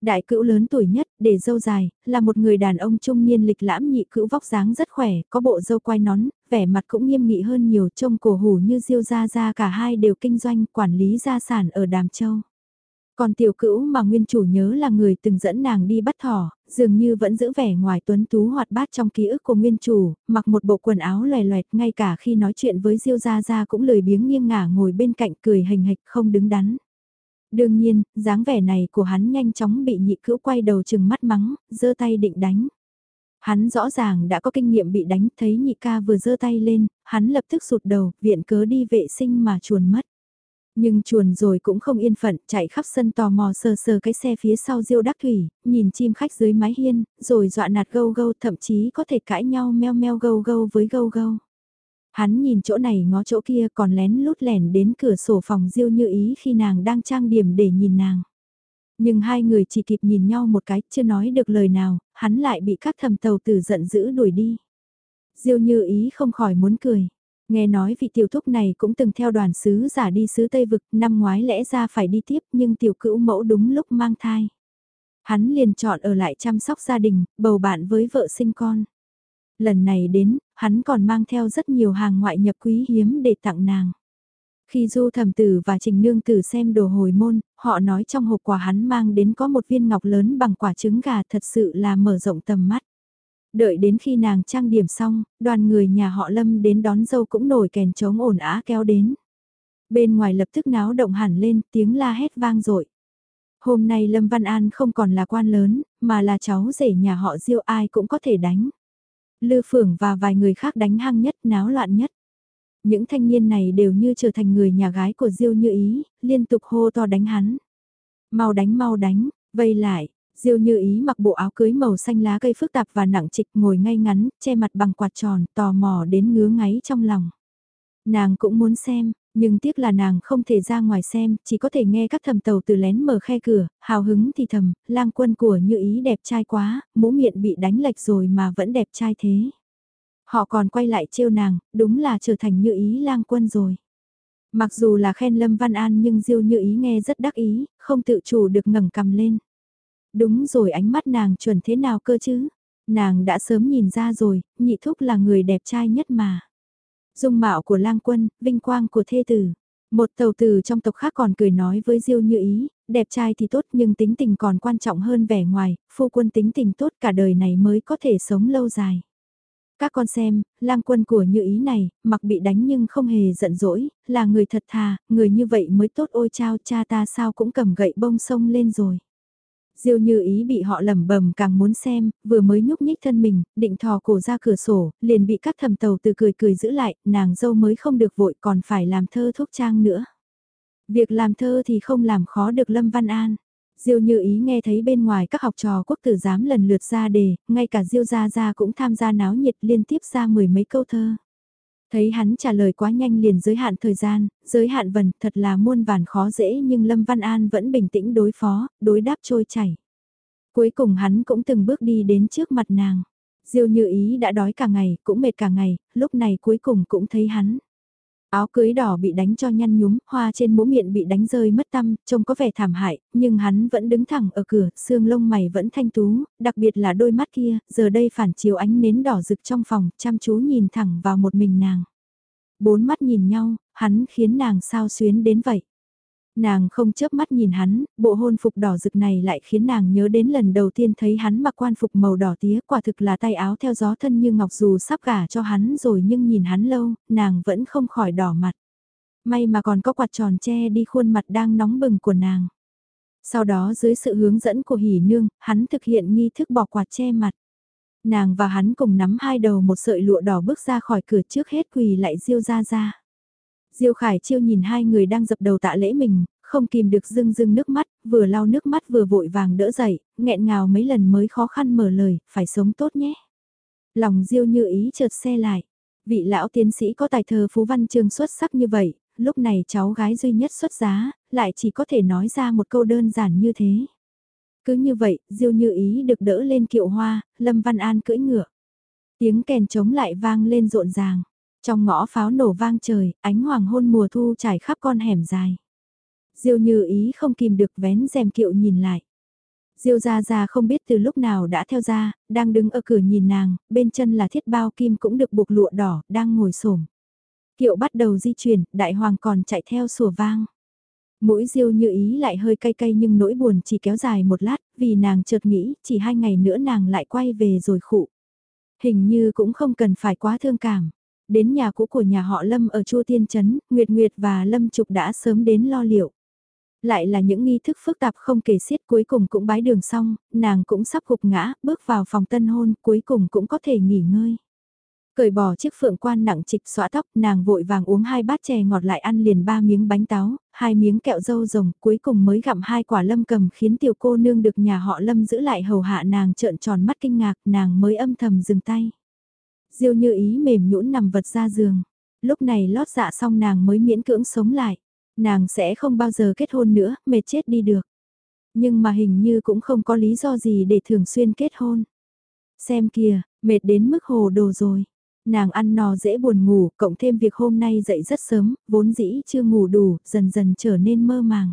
A: Đại cữu lớn tuổi nhất, để dâu dài, là một người đàn ông trung niên lịch lãm nhị cữu vóc dáng rất khỏe, có bộ dâu quai nón, vẻ mặt cũng nghiêm nghị hơn nhiều trông cổ hủ như Diêu gia gia cả hai đều kinh doanh quản lý gia sản ở Đàm Châu. Còn tiểu cữu mà nguyên chủ nhớ là người từng dẫn nàng đi bắt thỏ, dường như vẫn giữ vẻ ngoài tuấn tú hoạt bát trong ký ức của nguyên chủ, mặc một bộ quần áo lòe loẹt ngay cả khi nói chuyện với Diêu Gia Gia cũng lười biếng nghiêng ngả ngồi bên cạnh cười hình hịch không đứng đắn. Đương nhiên, dáng vẻ này của hắn nhanh chóng bị nhị cữu quay đầu chừng mắt mắng, giơ tay định đánh. Hắn rõ ràng đã có kinh nghiệm bị đánh, thấy nhị ca vừa giơ tay lên, hắn lập tức sụt đầu, viện cớ đi vệ sinh mà chuồn mất. Nhưng chuồn rồi cũng không yên phận, chạy khắp sân tò mò sờ sờ cái xe phía sau diêu đắc thủy, nhìn chim khách dưới mái hiên, rồi dọa nạt gâu gâu thậm chí có thể cãi nhau meo meo gâu gâu với gâu gâu. Hắn nhìn chỗ này ngó chỗ kia còn lén lút lẻn đến cửa sổ phòng diêu như ý khi nàng đang trang điểm để nhìn nàng. Nhưng hai người chỉ kịp nhìn nhau một cái, chưa nói được lời nào, hắn lại bị các thầm tàu tử giận dữ đuổi đi. Diêu như ý không khỏi muốn cười. Nghe nói vị tiểu thúc này cũng từng theo đoàn sứ giả đi sứ Tây Vực, năm ngoái lẽ ra phải đi tiếp nhưng tiểu cữu mẫu đúng lúc mang thai. Hắn liền chọn ở lại chăm sóc gia đình, bầu bạn với vợ sinh con. Lần này đến, hắn còn mang theo rất nhiều hàng ngoại nhập quý hiếm để tặng nàng. Khi Du Thẩm Tử và Trình Nương Tử xem đồ hồi môn, họ nói trong hộp quà hắn mang đến có một viên ngọc lớn bằng quả trứng gà thật sự là mở rộng tầm mắt. Đợi đến khi nàng trang điểm xong, đoàn người nhà họ Lâm đến đón dâu cũng nổi kèn trống ồn á kéo đến. Bên ngoài lập tức náo động hẳn lên, tiếng la hét vang dội Hôm nay Lâm Văn An không còn là quan lớn, mà là cháu rể nhà họ Diêu ai cũng có thể đánh. Lư Phưởng và vài người khác đánh hăng nhất, náo loạn nhất. Những thanh niên này đều như trở thành người nhà gái của Diêu như ý, liên tục hô to đánh hắn. Mau đánh mau đánh, vây lại, Diêu như ý mặc bộ áo cưới màu xanh lá cây phức tạp và nặng trịch ngồi ngay ngắn, che mặt bằng quạt tròn, tò mò đến ngứa ngáy trong lòng. Nàng cũng muốn xem, nhưng tiếc là nàng không thể ra ngoài xem, chỉ có thể nghe các thầm tàu từ lén mở khe cửa, hào hứng thì thầm, lang quân của như ý đẹp trai quá, mũ miệng bị đánh lệch rồi mà vẫn đẹp trai thế. Họ còn quay lại trêu nàng, đúng là trở thành như ý lang quân rồi. Mặc dù là khen Lâm Văn An nhưng Diêu như ý nghe rất đắc ý, không tự chủ được ngẩng cầm lên. Đúng rồi ánh mắt nàng chuẩn thế nào cơ chứ? Nàng đã sớm nhìn ra rồi, nhị thúc là người đẹp trai nhất mà. Dung mạo của lang quân, vinh quang của thê tử. Một tàu tử trong tộc khác còn cười nói với Diêu như ý, đẹp trai thì tốt nhưng tính tình còn quan trọng hơn vẻ ngoài, phu quân tính tình tốt cả đời này mới có thể sống lâu dài. Các con xem, lang quân của như ý này, mặc bị đánh nhưng không hề giận dỗi, là người thật thà, người như vậy mới tốt ôi chao cha ta sao cũng cầm gậy bông sông lên rồi. Diêu như ý bị họ lẩm bẩm càng muốn xem, vừa mới nhúc nhích thân mình, định thò cổ ra cửa sổ, liền bị các thầm tàu từ cười cười giữ lại, nàng dâu mới không được vội còn phải làm thơ thuốc trang nữa. Việc làm thơ thì không làm khó được Lâm Văn An. Diêu như ý nghe thấy bên ngoài các học trò quốc tử giám lần lượt ra đề, ngay cả Diêu Gia Gia cũng tham gia náo nhiệt liên tiếp ra mười mấy câu thơ. Thấy hắn trả lời quá nhanh liền giới hạn thời gian, giới hạn vần thật là muôn vàn khó dễ nhưng Lâm Văn An vẫn bình tĩnh đối phó, đối đáp trôi chảy. Cuối cùng hắn cũng từng bước đi đến trước mặt nàng. Diêu như ý đã đói cả ngày, cũng mệt cả ngày, lúc này cuối cùng cũng thấy hắn. Áo cưới đỏ bị đánh cho nhăn nhúm, hoa trên mũ miệng bị đánh rơi mất tâm, trông có vẻ thảm hại, nhưng hắn vẫn đứng thẳng ở cửa, xương lông mày vẫn thanh tú, đặc biệt là đôi mắt kia, giờ đây phản chiếu ánh nến đỏ rực trong phòng, chăm chú nhìn thẳng vào một mình nàng. Bốn mắt nhìn nhau, hắn khiến nàng sao xuyến đến vậy. Nàng không chớp mắt nhìn hắn, bộ hôn phục đỏ rực này lại khiến nàng nhớ đến lần đầu tiên thấy hắn mặc quan phục màu đỏ tía quả thực là tay áo theo gió thân như ngọc dù sắp gả cho hắn rồi nhưng nhìn hắn lâu, nàng vẫn không khỏi đỏ mặt. May mà còn có quạt tròn che đi khuôn mặt đang nóng bừng của nàng. Sau đó dưới sự hướng dẫn của hỉ nương, hắn thực hiện nghi thức bỏ quạt che mặt. Nàng và hắn cùng nắm hai đầu một sợi lụa đỏ bước ra khỏi cửa trước hết quỳ lại diêu ra ra. Diêu Khải Chiêu nhìn hai người đang dập đầu tạ lễ mình, không kìm được rưng rưng nước mắt, vừa lau nước mắt vừa vội vàng đỡ dậy, nghẹn ngào mấy lần mới khó khăn mở lời, phải sống tốt nhé. Lòng Diêu như ý chợt xe lại. Vị lão tiến sĩ có tài thơ phú văn chương xuất sắc như vậy, lúc này cháu gái duy nhất xuất giá, lại chỉ có thể nói ra một câu đơn giản như thế. Cứ như vậy, Diêu như ý được đỡ lên kiệu hoa, Lâm Văn An cưỡi ngựa. Tiếng kèn trống lại vang lên rộn ràng. Trong ngõ pháo nổ vang trời, ánh hoàng hôn mùa thu trải khắp con hẻm dài. Diêu như ý không kìm được vén rèm kiệu nhìn lại. Diêu ra ra không biết từ lúc nào đã theo ra, đang đứng ở cửa nhìn nàng, bên chân là thiết bao kim cũng được buộc lụa đỏ, đang ngồi xổm. Kiệu bắt đầu di chuyển, đại hoàng còn chạy theo sủa vang. Mũi diêu như ý lại hơi cay cay nhưng nỗi buồn chỉ kéo dài một lát, vì nàng chợt nghĩ chỉ hai ngày nữa nàng lại quay về rồi khụ. Hình như cũng không cần phải quá thương cảm. Đến nhà cũ của nhà họ Lâm ở Chu Tiên Trấn, Nguyệt Nguyệt và Lâm Trục đã sớm đến lo liệu. Lại là những nghi thức phức tạp không kể xiết cuối cùng cũng bái đường xong, nàng cũng sắp gục ngã, bước vào phòng tân hôn cuối cùng cũng có thể nghỉ ngơi. Cởi bỏ chiếc phượng quan nặng trịch xõa tóc, nàng vội vàng uống hai bát chè ngọt lại ăn liền ba miếng bánh táo, hai miếng kẹo dâu rồng, cuối cùng mới gặm hai quả lâm cầm khiến tiểu cô nương được nhà họ lâm giữ lại hầu hạ nàng trợn tròn mắt kinh ngạc, nàng mới âm thầm dừng tay. Diêu như ý mềm nhũn nằm vật ra giường, lúc này lót dạ xong nàng mới miễn cưỡng sống lại. Nàng sẽ không bao giờ kết hôn nữa, mệt chết đi được. Nhưng mà hình như cũng không có lý do gì để thường xuyên kết hôn. Xem kìa, mệt đến mức hồ đồ rồi. Nàng ăn no dễ buồn ngủ, cộng thêm việc hôm nay dậy rất sớm, vốn dĩ chưa ngủ đủ, dần dần trở nên mơ màng.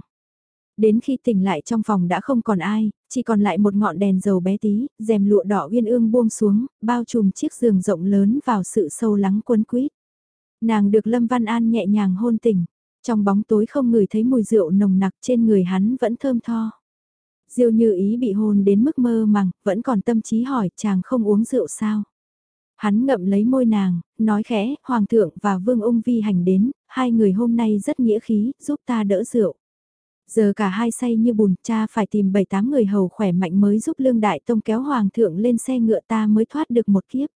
A: Đến khi tỉnh lại trong phòng đã không còn ai, chỉ còn lại một ngọn đèn dầu bé tí, rèm lụa đỏ uyên ương buông xuống, bao trùm chiếc giường rộng lớn vào sự sâu lắng quấn quýt. Nàng được Lâm Văn An nhẹ nhàng hôn tỉnh, trong bóng tối không ngửi thấy mùi rượu nồng nặc trên người hắn vẫn thơm tho. Diêu như ý bị hôn đến mức mơ màng, vẫn còn tâm trí hỏi chàng không uống rượu sao. Hắn ngậm lấy môi nàng, nói khẽ, Hoàng thượng và Vương ung vi hành đến, hai người hôm nay rất nghĩa khí, giúp ta đỡ rượu. Giờ cả hai say như bùn, cha phải tìm bảy tám người hầu khỏe mạnh mới giúp lương đại tông kéo Hoàng thượng lên xe ngựa ta mới thoát được một kiếp.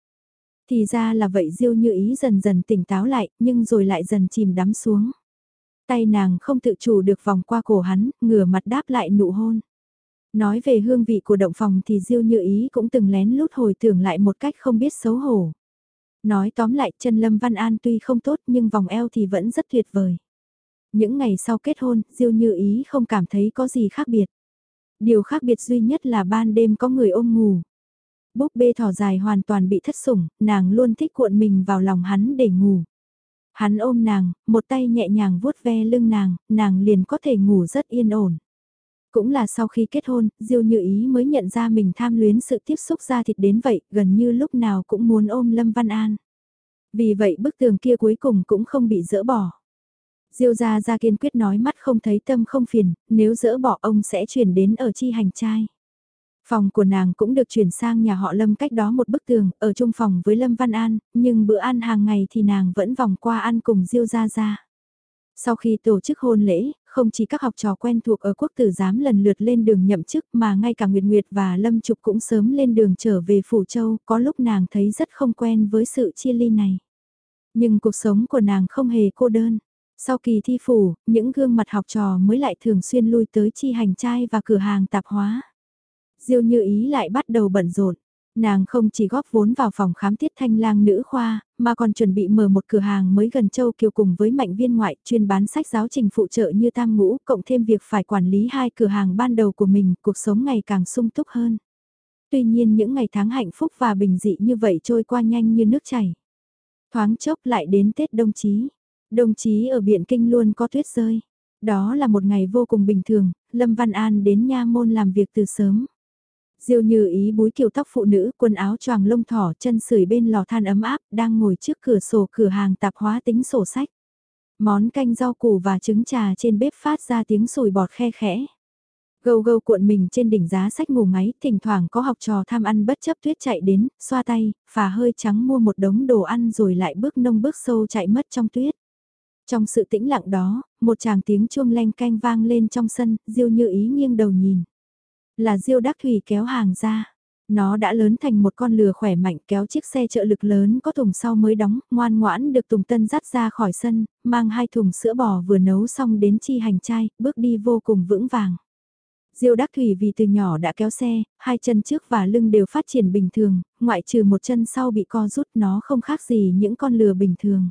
A: Thì ra là vậy diêu như ý dần dần tỉnh táo lại, nhưng rồi lại dần chìm đắm xuống. Tay nàng không tự chủ được vòng qua cổ hắn, ngửa mặt đáp lại nụ hôn. Nói về hương vị của động phòng thì Diêu Như Ý cũng từng lén lút hồi tưởng lại một cách không biết xấu hổ. Nói tóm lại chân Lâm Văn An tuy không tốt nhưng vòng eo thì vẫn rất tuyệt vời. Những ngày sau kết hôn, Diêu Như Ý không cảm thấy có gì khác biệt. Điều khác biệt duy nhất là ban đêm có người ôm ngủ. Búp bê thỏ dài hoàn toàn bị thất sủng, nàng luôn thích cuộn mình vào lòng hắn để ngủ. Hắn ôm nàng, một tay nhẹ nhàng vuốt ve lưng nàng, nàng liền có thể ngủ rất yên ổn. Cũng là sau khi kết hôn, Diêu Như Ý mới nhận ra mình tham luyến sự tiếp xúc ra thịt đến vậy, gần như lúc nào cũng muốn ôm Lâm Văn An. Vì vậy bức tường kia cuối cùng cũng không bị dỡ bỏ. Diêu gia gia kiên quyết nói mắt không thấy tâm không phiền, nếu dỡ bỏ ông sẽ chuyển đến ở chi hành trai. Phòng của nàng cũng được chuyển sang nhà họ Lâm cách đó một bức tường, ở chung phòng với Lâm Văn An, nhưng bữa ăn hàng ngày thì nàng vẫn vòng qua ăn cùng Diêu Gia Gia. Sau khi tổ chức hôn lễ, không chỉ các học trò quen thuộc ở quốc tử giám lần lượt lên đường nhậm chức mà ngay cả Nguyệt Nguyệt và Lâm Trục cũng sớm lên đường trở về Phủ Châu, có lúc nàng thấy rất không quen với sự chia ly này. Nhưng cuộc sống của nàng không hề cô đơn. Sau kỳ thi phủ, những gương mặt học trò mới lại thường xuyên lui tới chi hành trai và cửa hàng tạp hóa. Diêu như ý lại bắt đầu bận rộn. Nàng không chỉ góp vốn vào phòng khám tiết thanh lang nữ khoa, mà còn chuẩn bị mở một cửa hàng mới gần châu kiều cùng với mạnh viên ngoại chuyên bán sách giáo trình phụ trợ như tam ngũ, cộng thêm việc phải quản lý hai cửa hàng ban đầu của mình, cuộc sống ngày càng sung túc hơn. Tuy nhiên những ngày tháng hạnh phúc và bình dị như vậy trôi qua nhanh như nước chảy. Thoáng chốc lại đến Tết Đông Chí. Đồng chí ở Biện Kinh luôn có tuyết rơi. Đó là một ngày vô cùng bình thường, Lâm Văn An đến nha môn làm việc từ sớm. Diêu như ý búi kiểu tóc phụ nữ, quần áo choàng lông thỏ, chân sưởi bên lò than ấm áp, đang ngồi trước cửa sổ cửa hàng tạp hóa tính sổ sách. Món canh rau củ và trứng trà trên bếp phát ra tiếng sùi bọt khe khẽ. Gâu gâu cuộn mình trên đỉnh giá sách ngủ ngáy, thỉnh thoảng có học trò tham ăn bất chấp tuyết chạy đến, xoa tay, phà hơi trắng mua một đống đồ ăn rồi lại bước nông bước sâu chạy mất trong tuyết. Trong sự tĩnh lặng đó, một chàng tiếng chuông leng canh vang lên trong sân, Diêu như ý nghiêng đầu nhìn. Là Diêu Đắc Thủy kéo hàng ra. Nó đã lớn thành một con lừa khỏe mạnh kéo chiếc xe trợ lực lớn có thùng sau mới đóng, ngoan ngoãn được Tùng Tân dắt ra khỏi sân, mang hai thùng sữa bò vừa nấu xong đến chi hành trai, bước đi vô cùng vững vàng. Diêu Đắc Thủy vì từ nhỏ đã kéo xe, hai chân trước và lưng đều phát triển bình thường, ngoại trừ một chân sau bị co rút nó không khác gì những con lừa bình thường.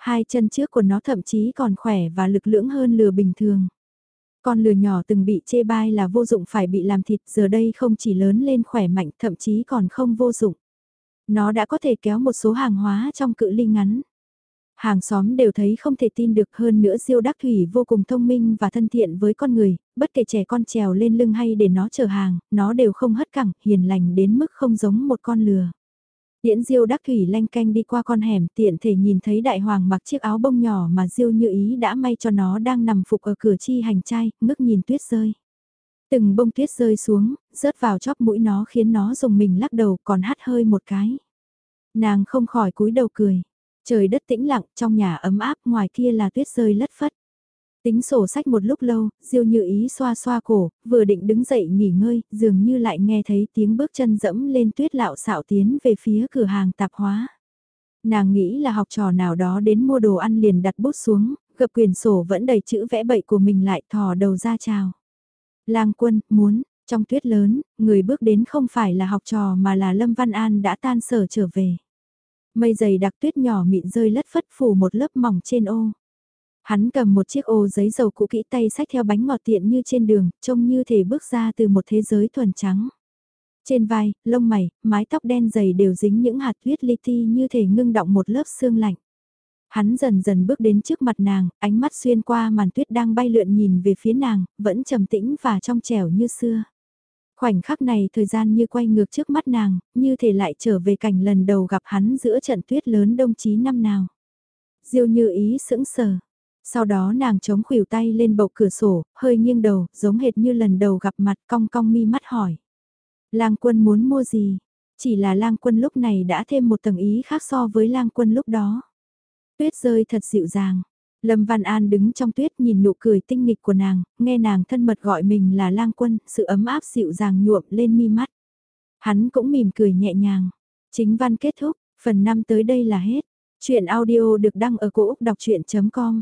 A: Hai chân trước của nó thậm chí còn khỏe và lực lưỡng hơn lừa bình thường. Con lừa nhỏ từng bị chê bai là vô dụng phải bị làm thịt giờ đây không chỉ lớn lên khỏe mạnh thậm chí còn không vô dụng. Nó đã có thể kéo một số hàng hóa trong cự ly ngắn. Hàng xóm đều thấy không thể tin được hơn nữa Diêu Đắc Thủy vô cùng thông minh và thân thiện với con người, bất kể trẻ con trèo lên lưng hay để nó chở hàng, nó đều không hất cẳng, hiền lành đến mức không giống một con lừa. Điễn Diêu Đắc Thủy lanh canh đi qua con hẻm tiện thể nhìn thấy đại hoàng mặc chiếc áo bông nhỏ mà Diêu như ý đã may cho nó đang nằm phục ở cửa chi hành trai, ngước nhìn tuyết rơi. Từng bông tuyết rơi xuống, rớt vào chóp mũi nó khiến nó dùng mình lắc đầu còn hắt hơi một cái. Nàng không khỏi cúi đầu cười. Trời đất tĩnh lặng, trong nhà ấm áp, ngoài kia là tuyết rơi lất phất. Tính sổ sách một lúc lâu, Diêu Như Ý xoa xoa cổ, vừa định đứng dậy nghỉ ngơi, dường như lại nghe thấy tiếng bước chân dẫm lên tuyết lạo xạo tiến về phía cửa hàng tạp hóa. Nàng nghĩ là học trò nào đó đến mua đồ ăn liền đặt bút xuống, gập quyền sổ vẫn đầy chữ vẽ bậy của mình lại thò đầu ra chào. Lang quân, muốn, trong tuyết lớn, người bước đến không phải là học trò mà là Lâm Văn An đã tan sở trở về. Mây dày đặc tuyết nhỏ mịn rơi lất phất phủ một lớp mỏng trên ô. Hắn cầm một chiếc ô giấy dầu cũ kỹ tay sách theo bánh ngọt tiện như trên đường, trông như thể bước ra từ một thế giới thuần trắng. Trên vai, lông mày, mái tóc đen dày đều dính những hạt tuyết li ti như thể ngưng động một lớp xương lạnh. Hắn dần dần bước đến trước mặt nàng, ánh mắt xuyên qua màn tuyết đang bay lượn nhìn về phía nàng, vẫn trầm tĩnh và trong trẻo như xưa. Khoảnh khắc này thời gian như quay ngược trước mắt nàng, như thể lại trở về cảnh lần đầu gặp hắn giữa trận tuyết lớn đông chí năm nào. Diêu như ý sững sờ. Sau đó nàng chống khuỷu tay lên bầu cửa sổ, hơi nghiêng đầu, giống hệt như lần đầu gặp mặt cong cong mi mắt hỏi. Lang quân muốn mua gì? Chỉ là lang quân lúc này đã thêm một tầng ý khác so với lang quân lúc đó. Tuyết rơi thật dịu dàng. Lâm Văn An đứng trong tuyết nhìn nụ cười tinh nghịch của nàng, nghe nàng thân mật gọi mình là lang quân, sự ấm áp dịu dàng nhuộm lên mi mắt. Hắn cũng mỉm cười nhẹ nhàng. Chính văn kết thúc, phần 5 tới đây là hết. Chuyện audio được đăng ở cổ Úc đọc chuyện.com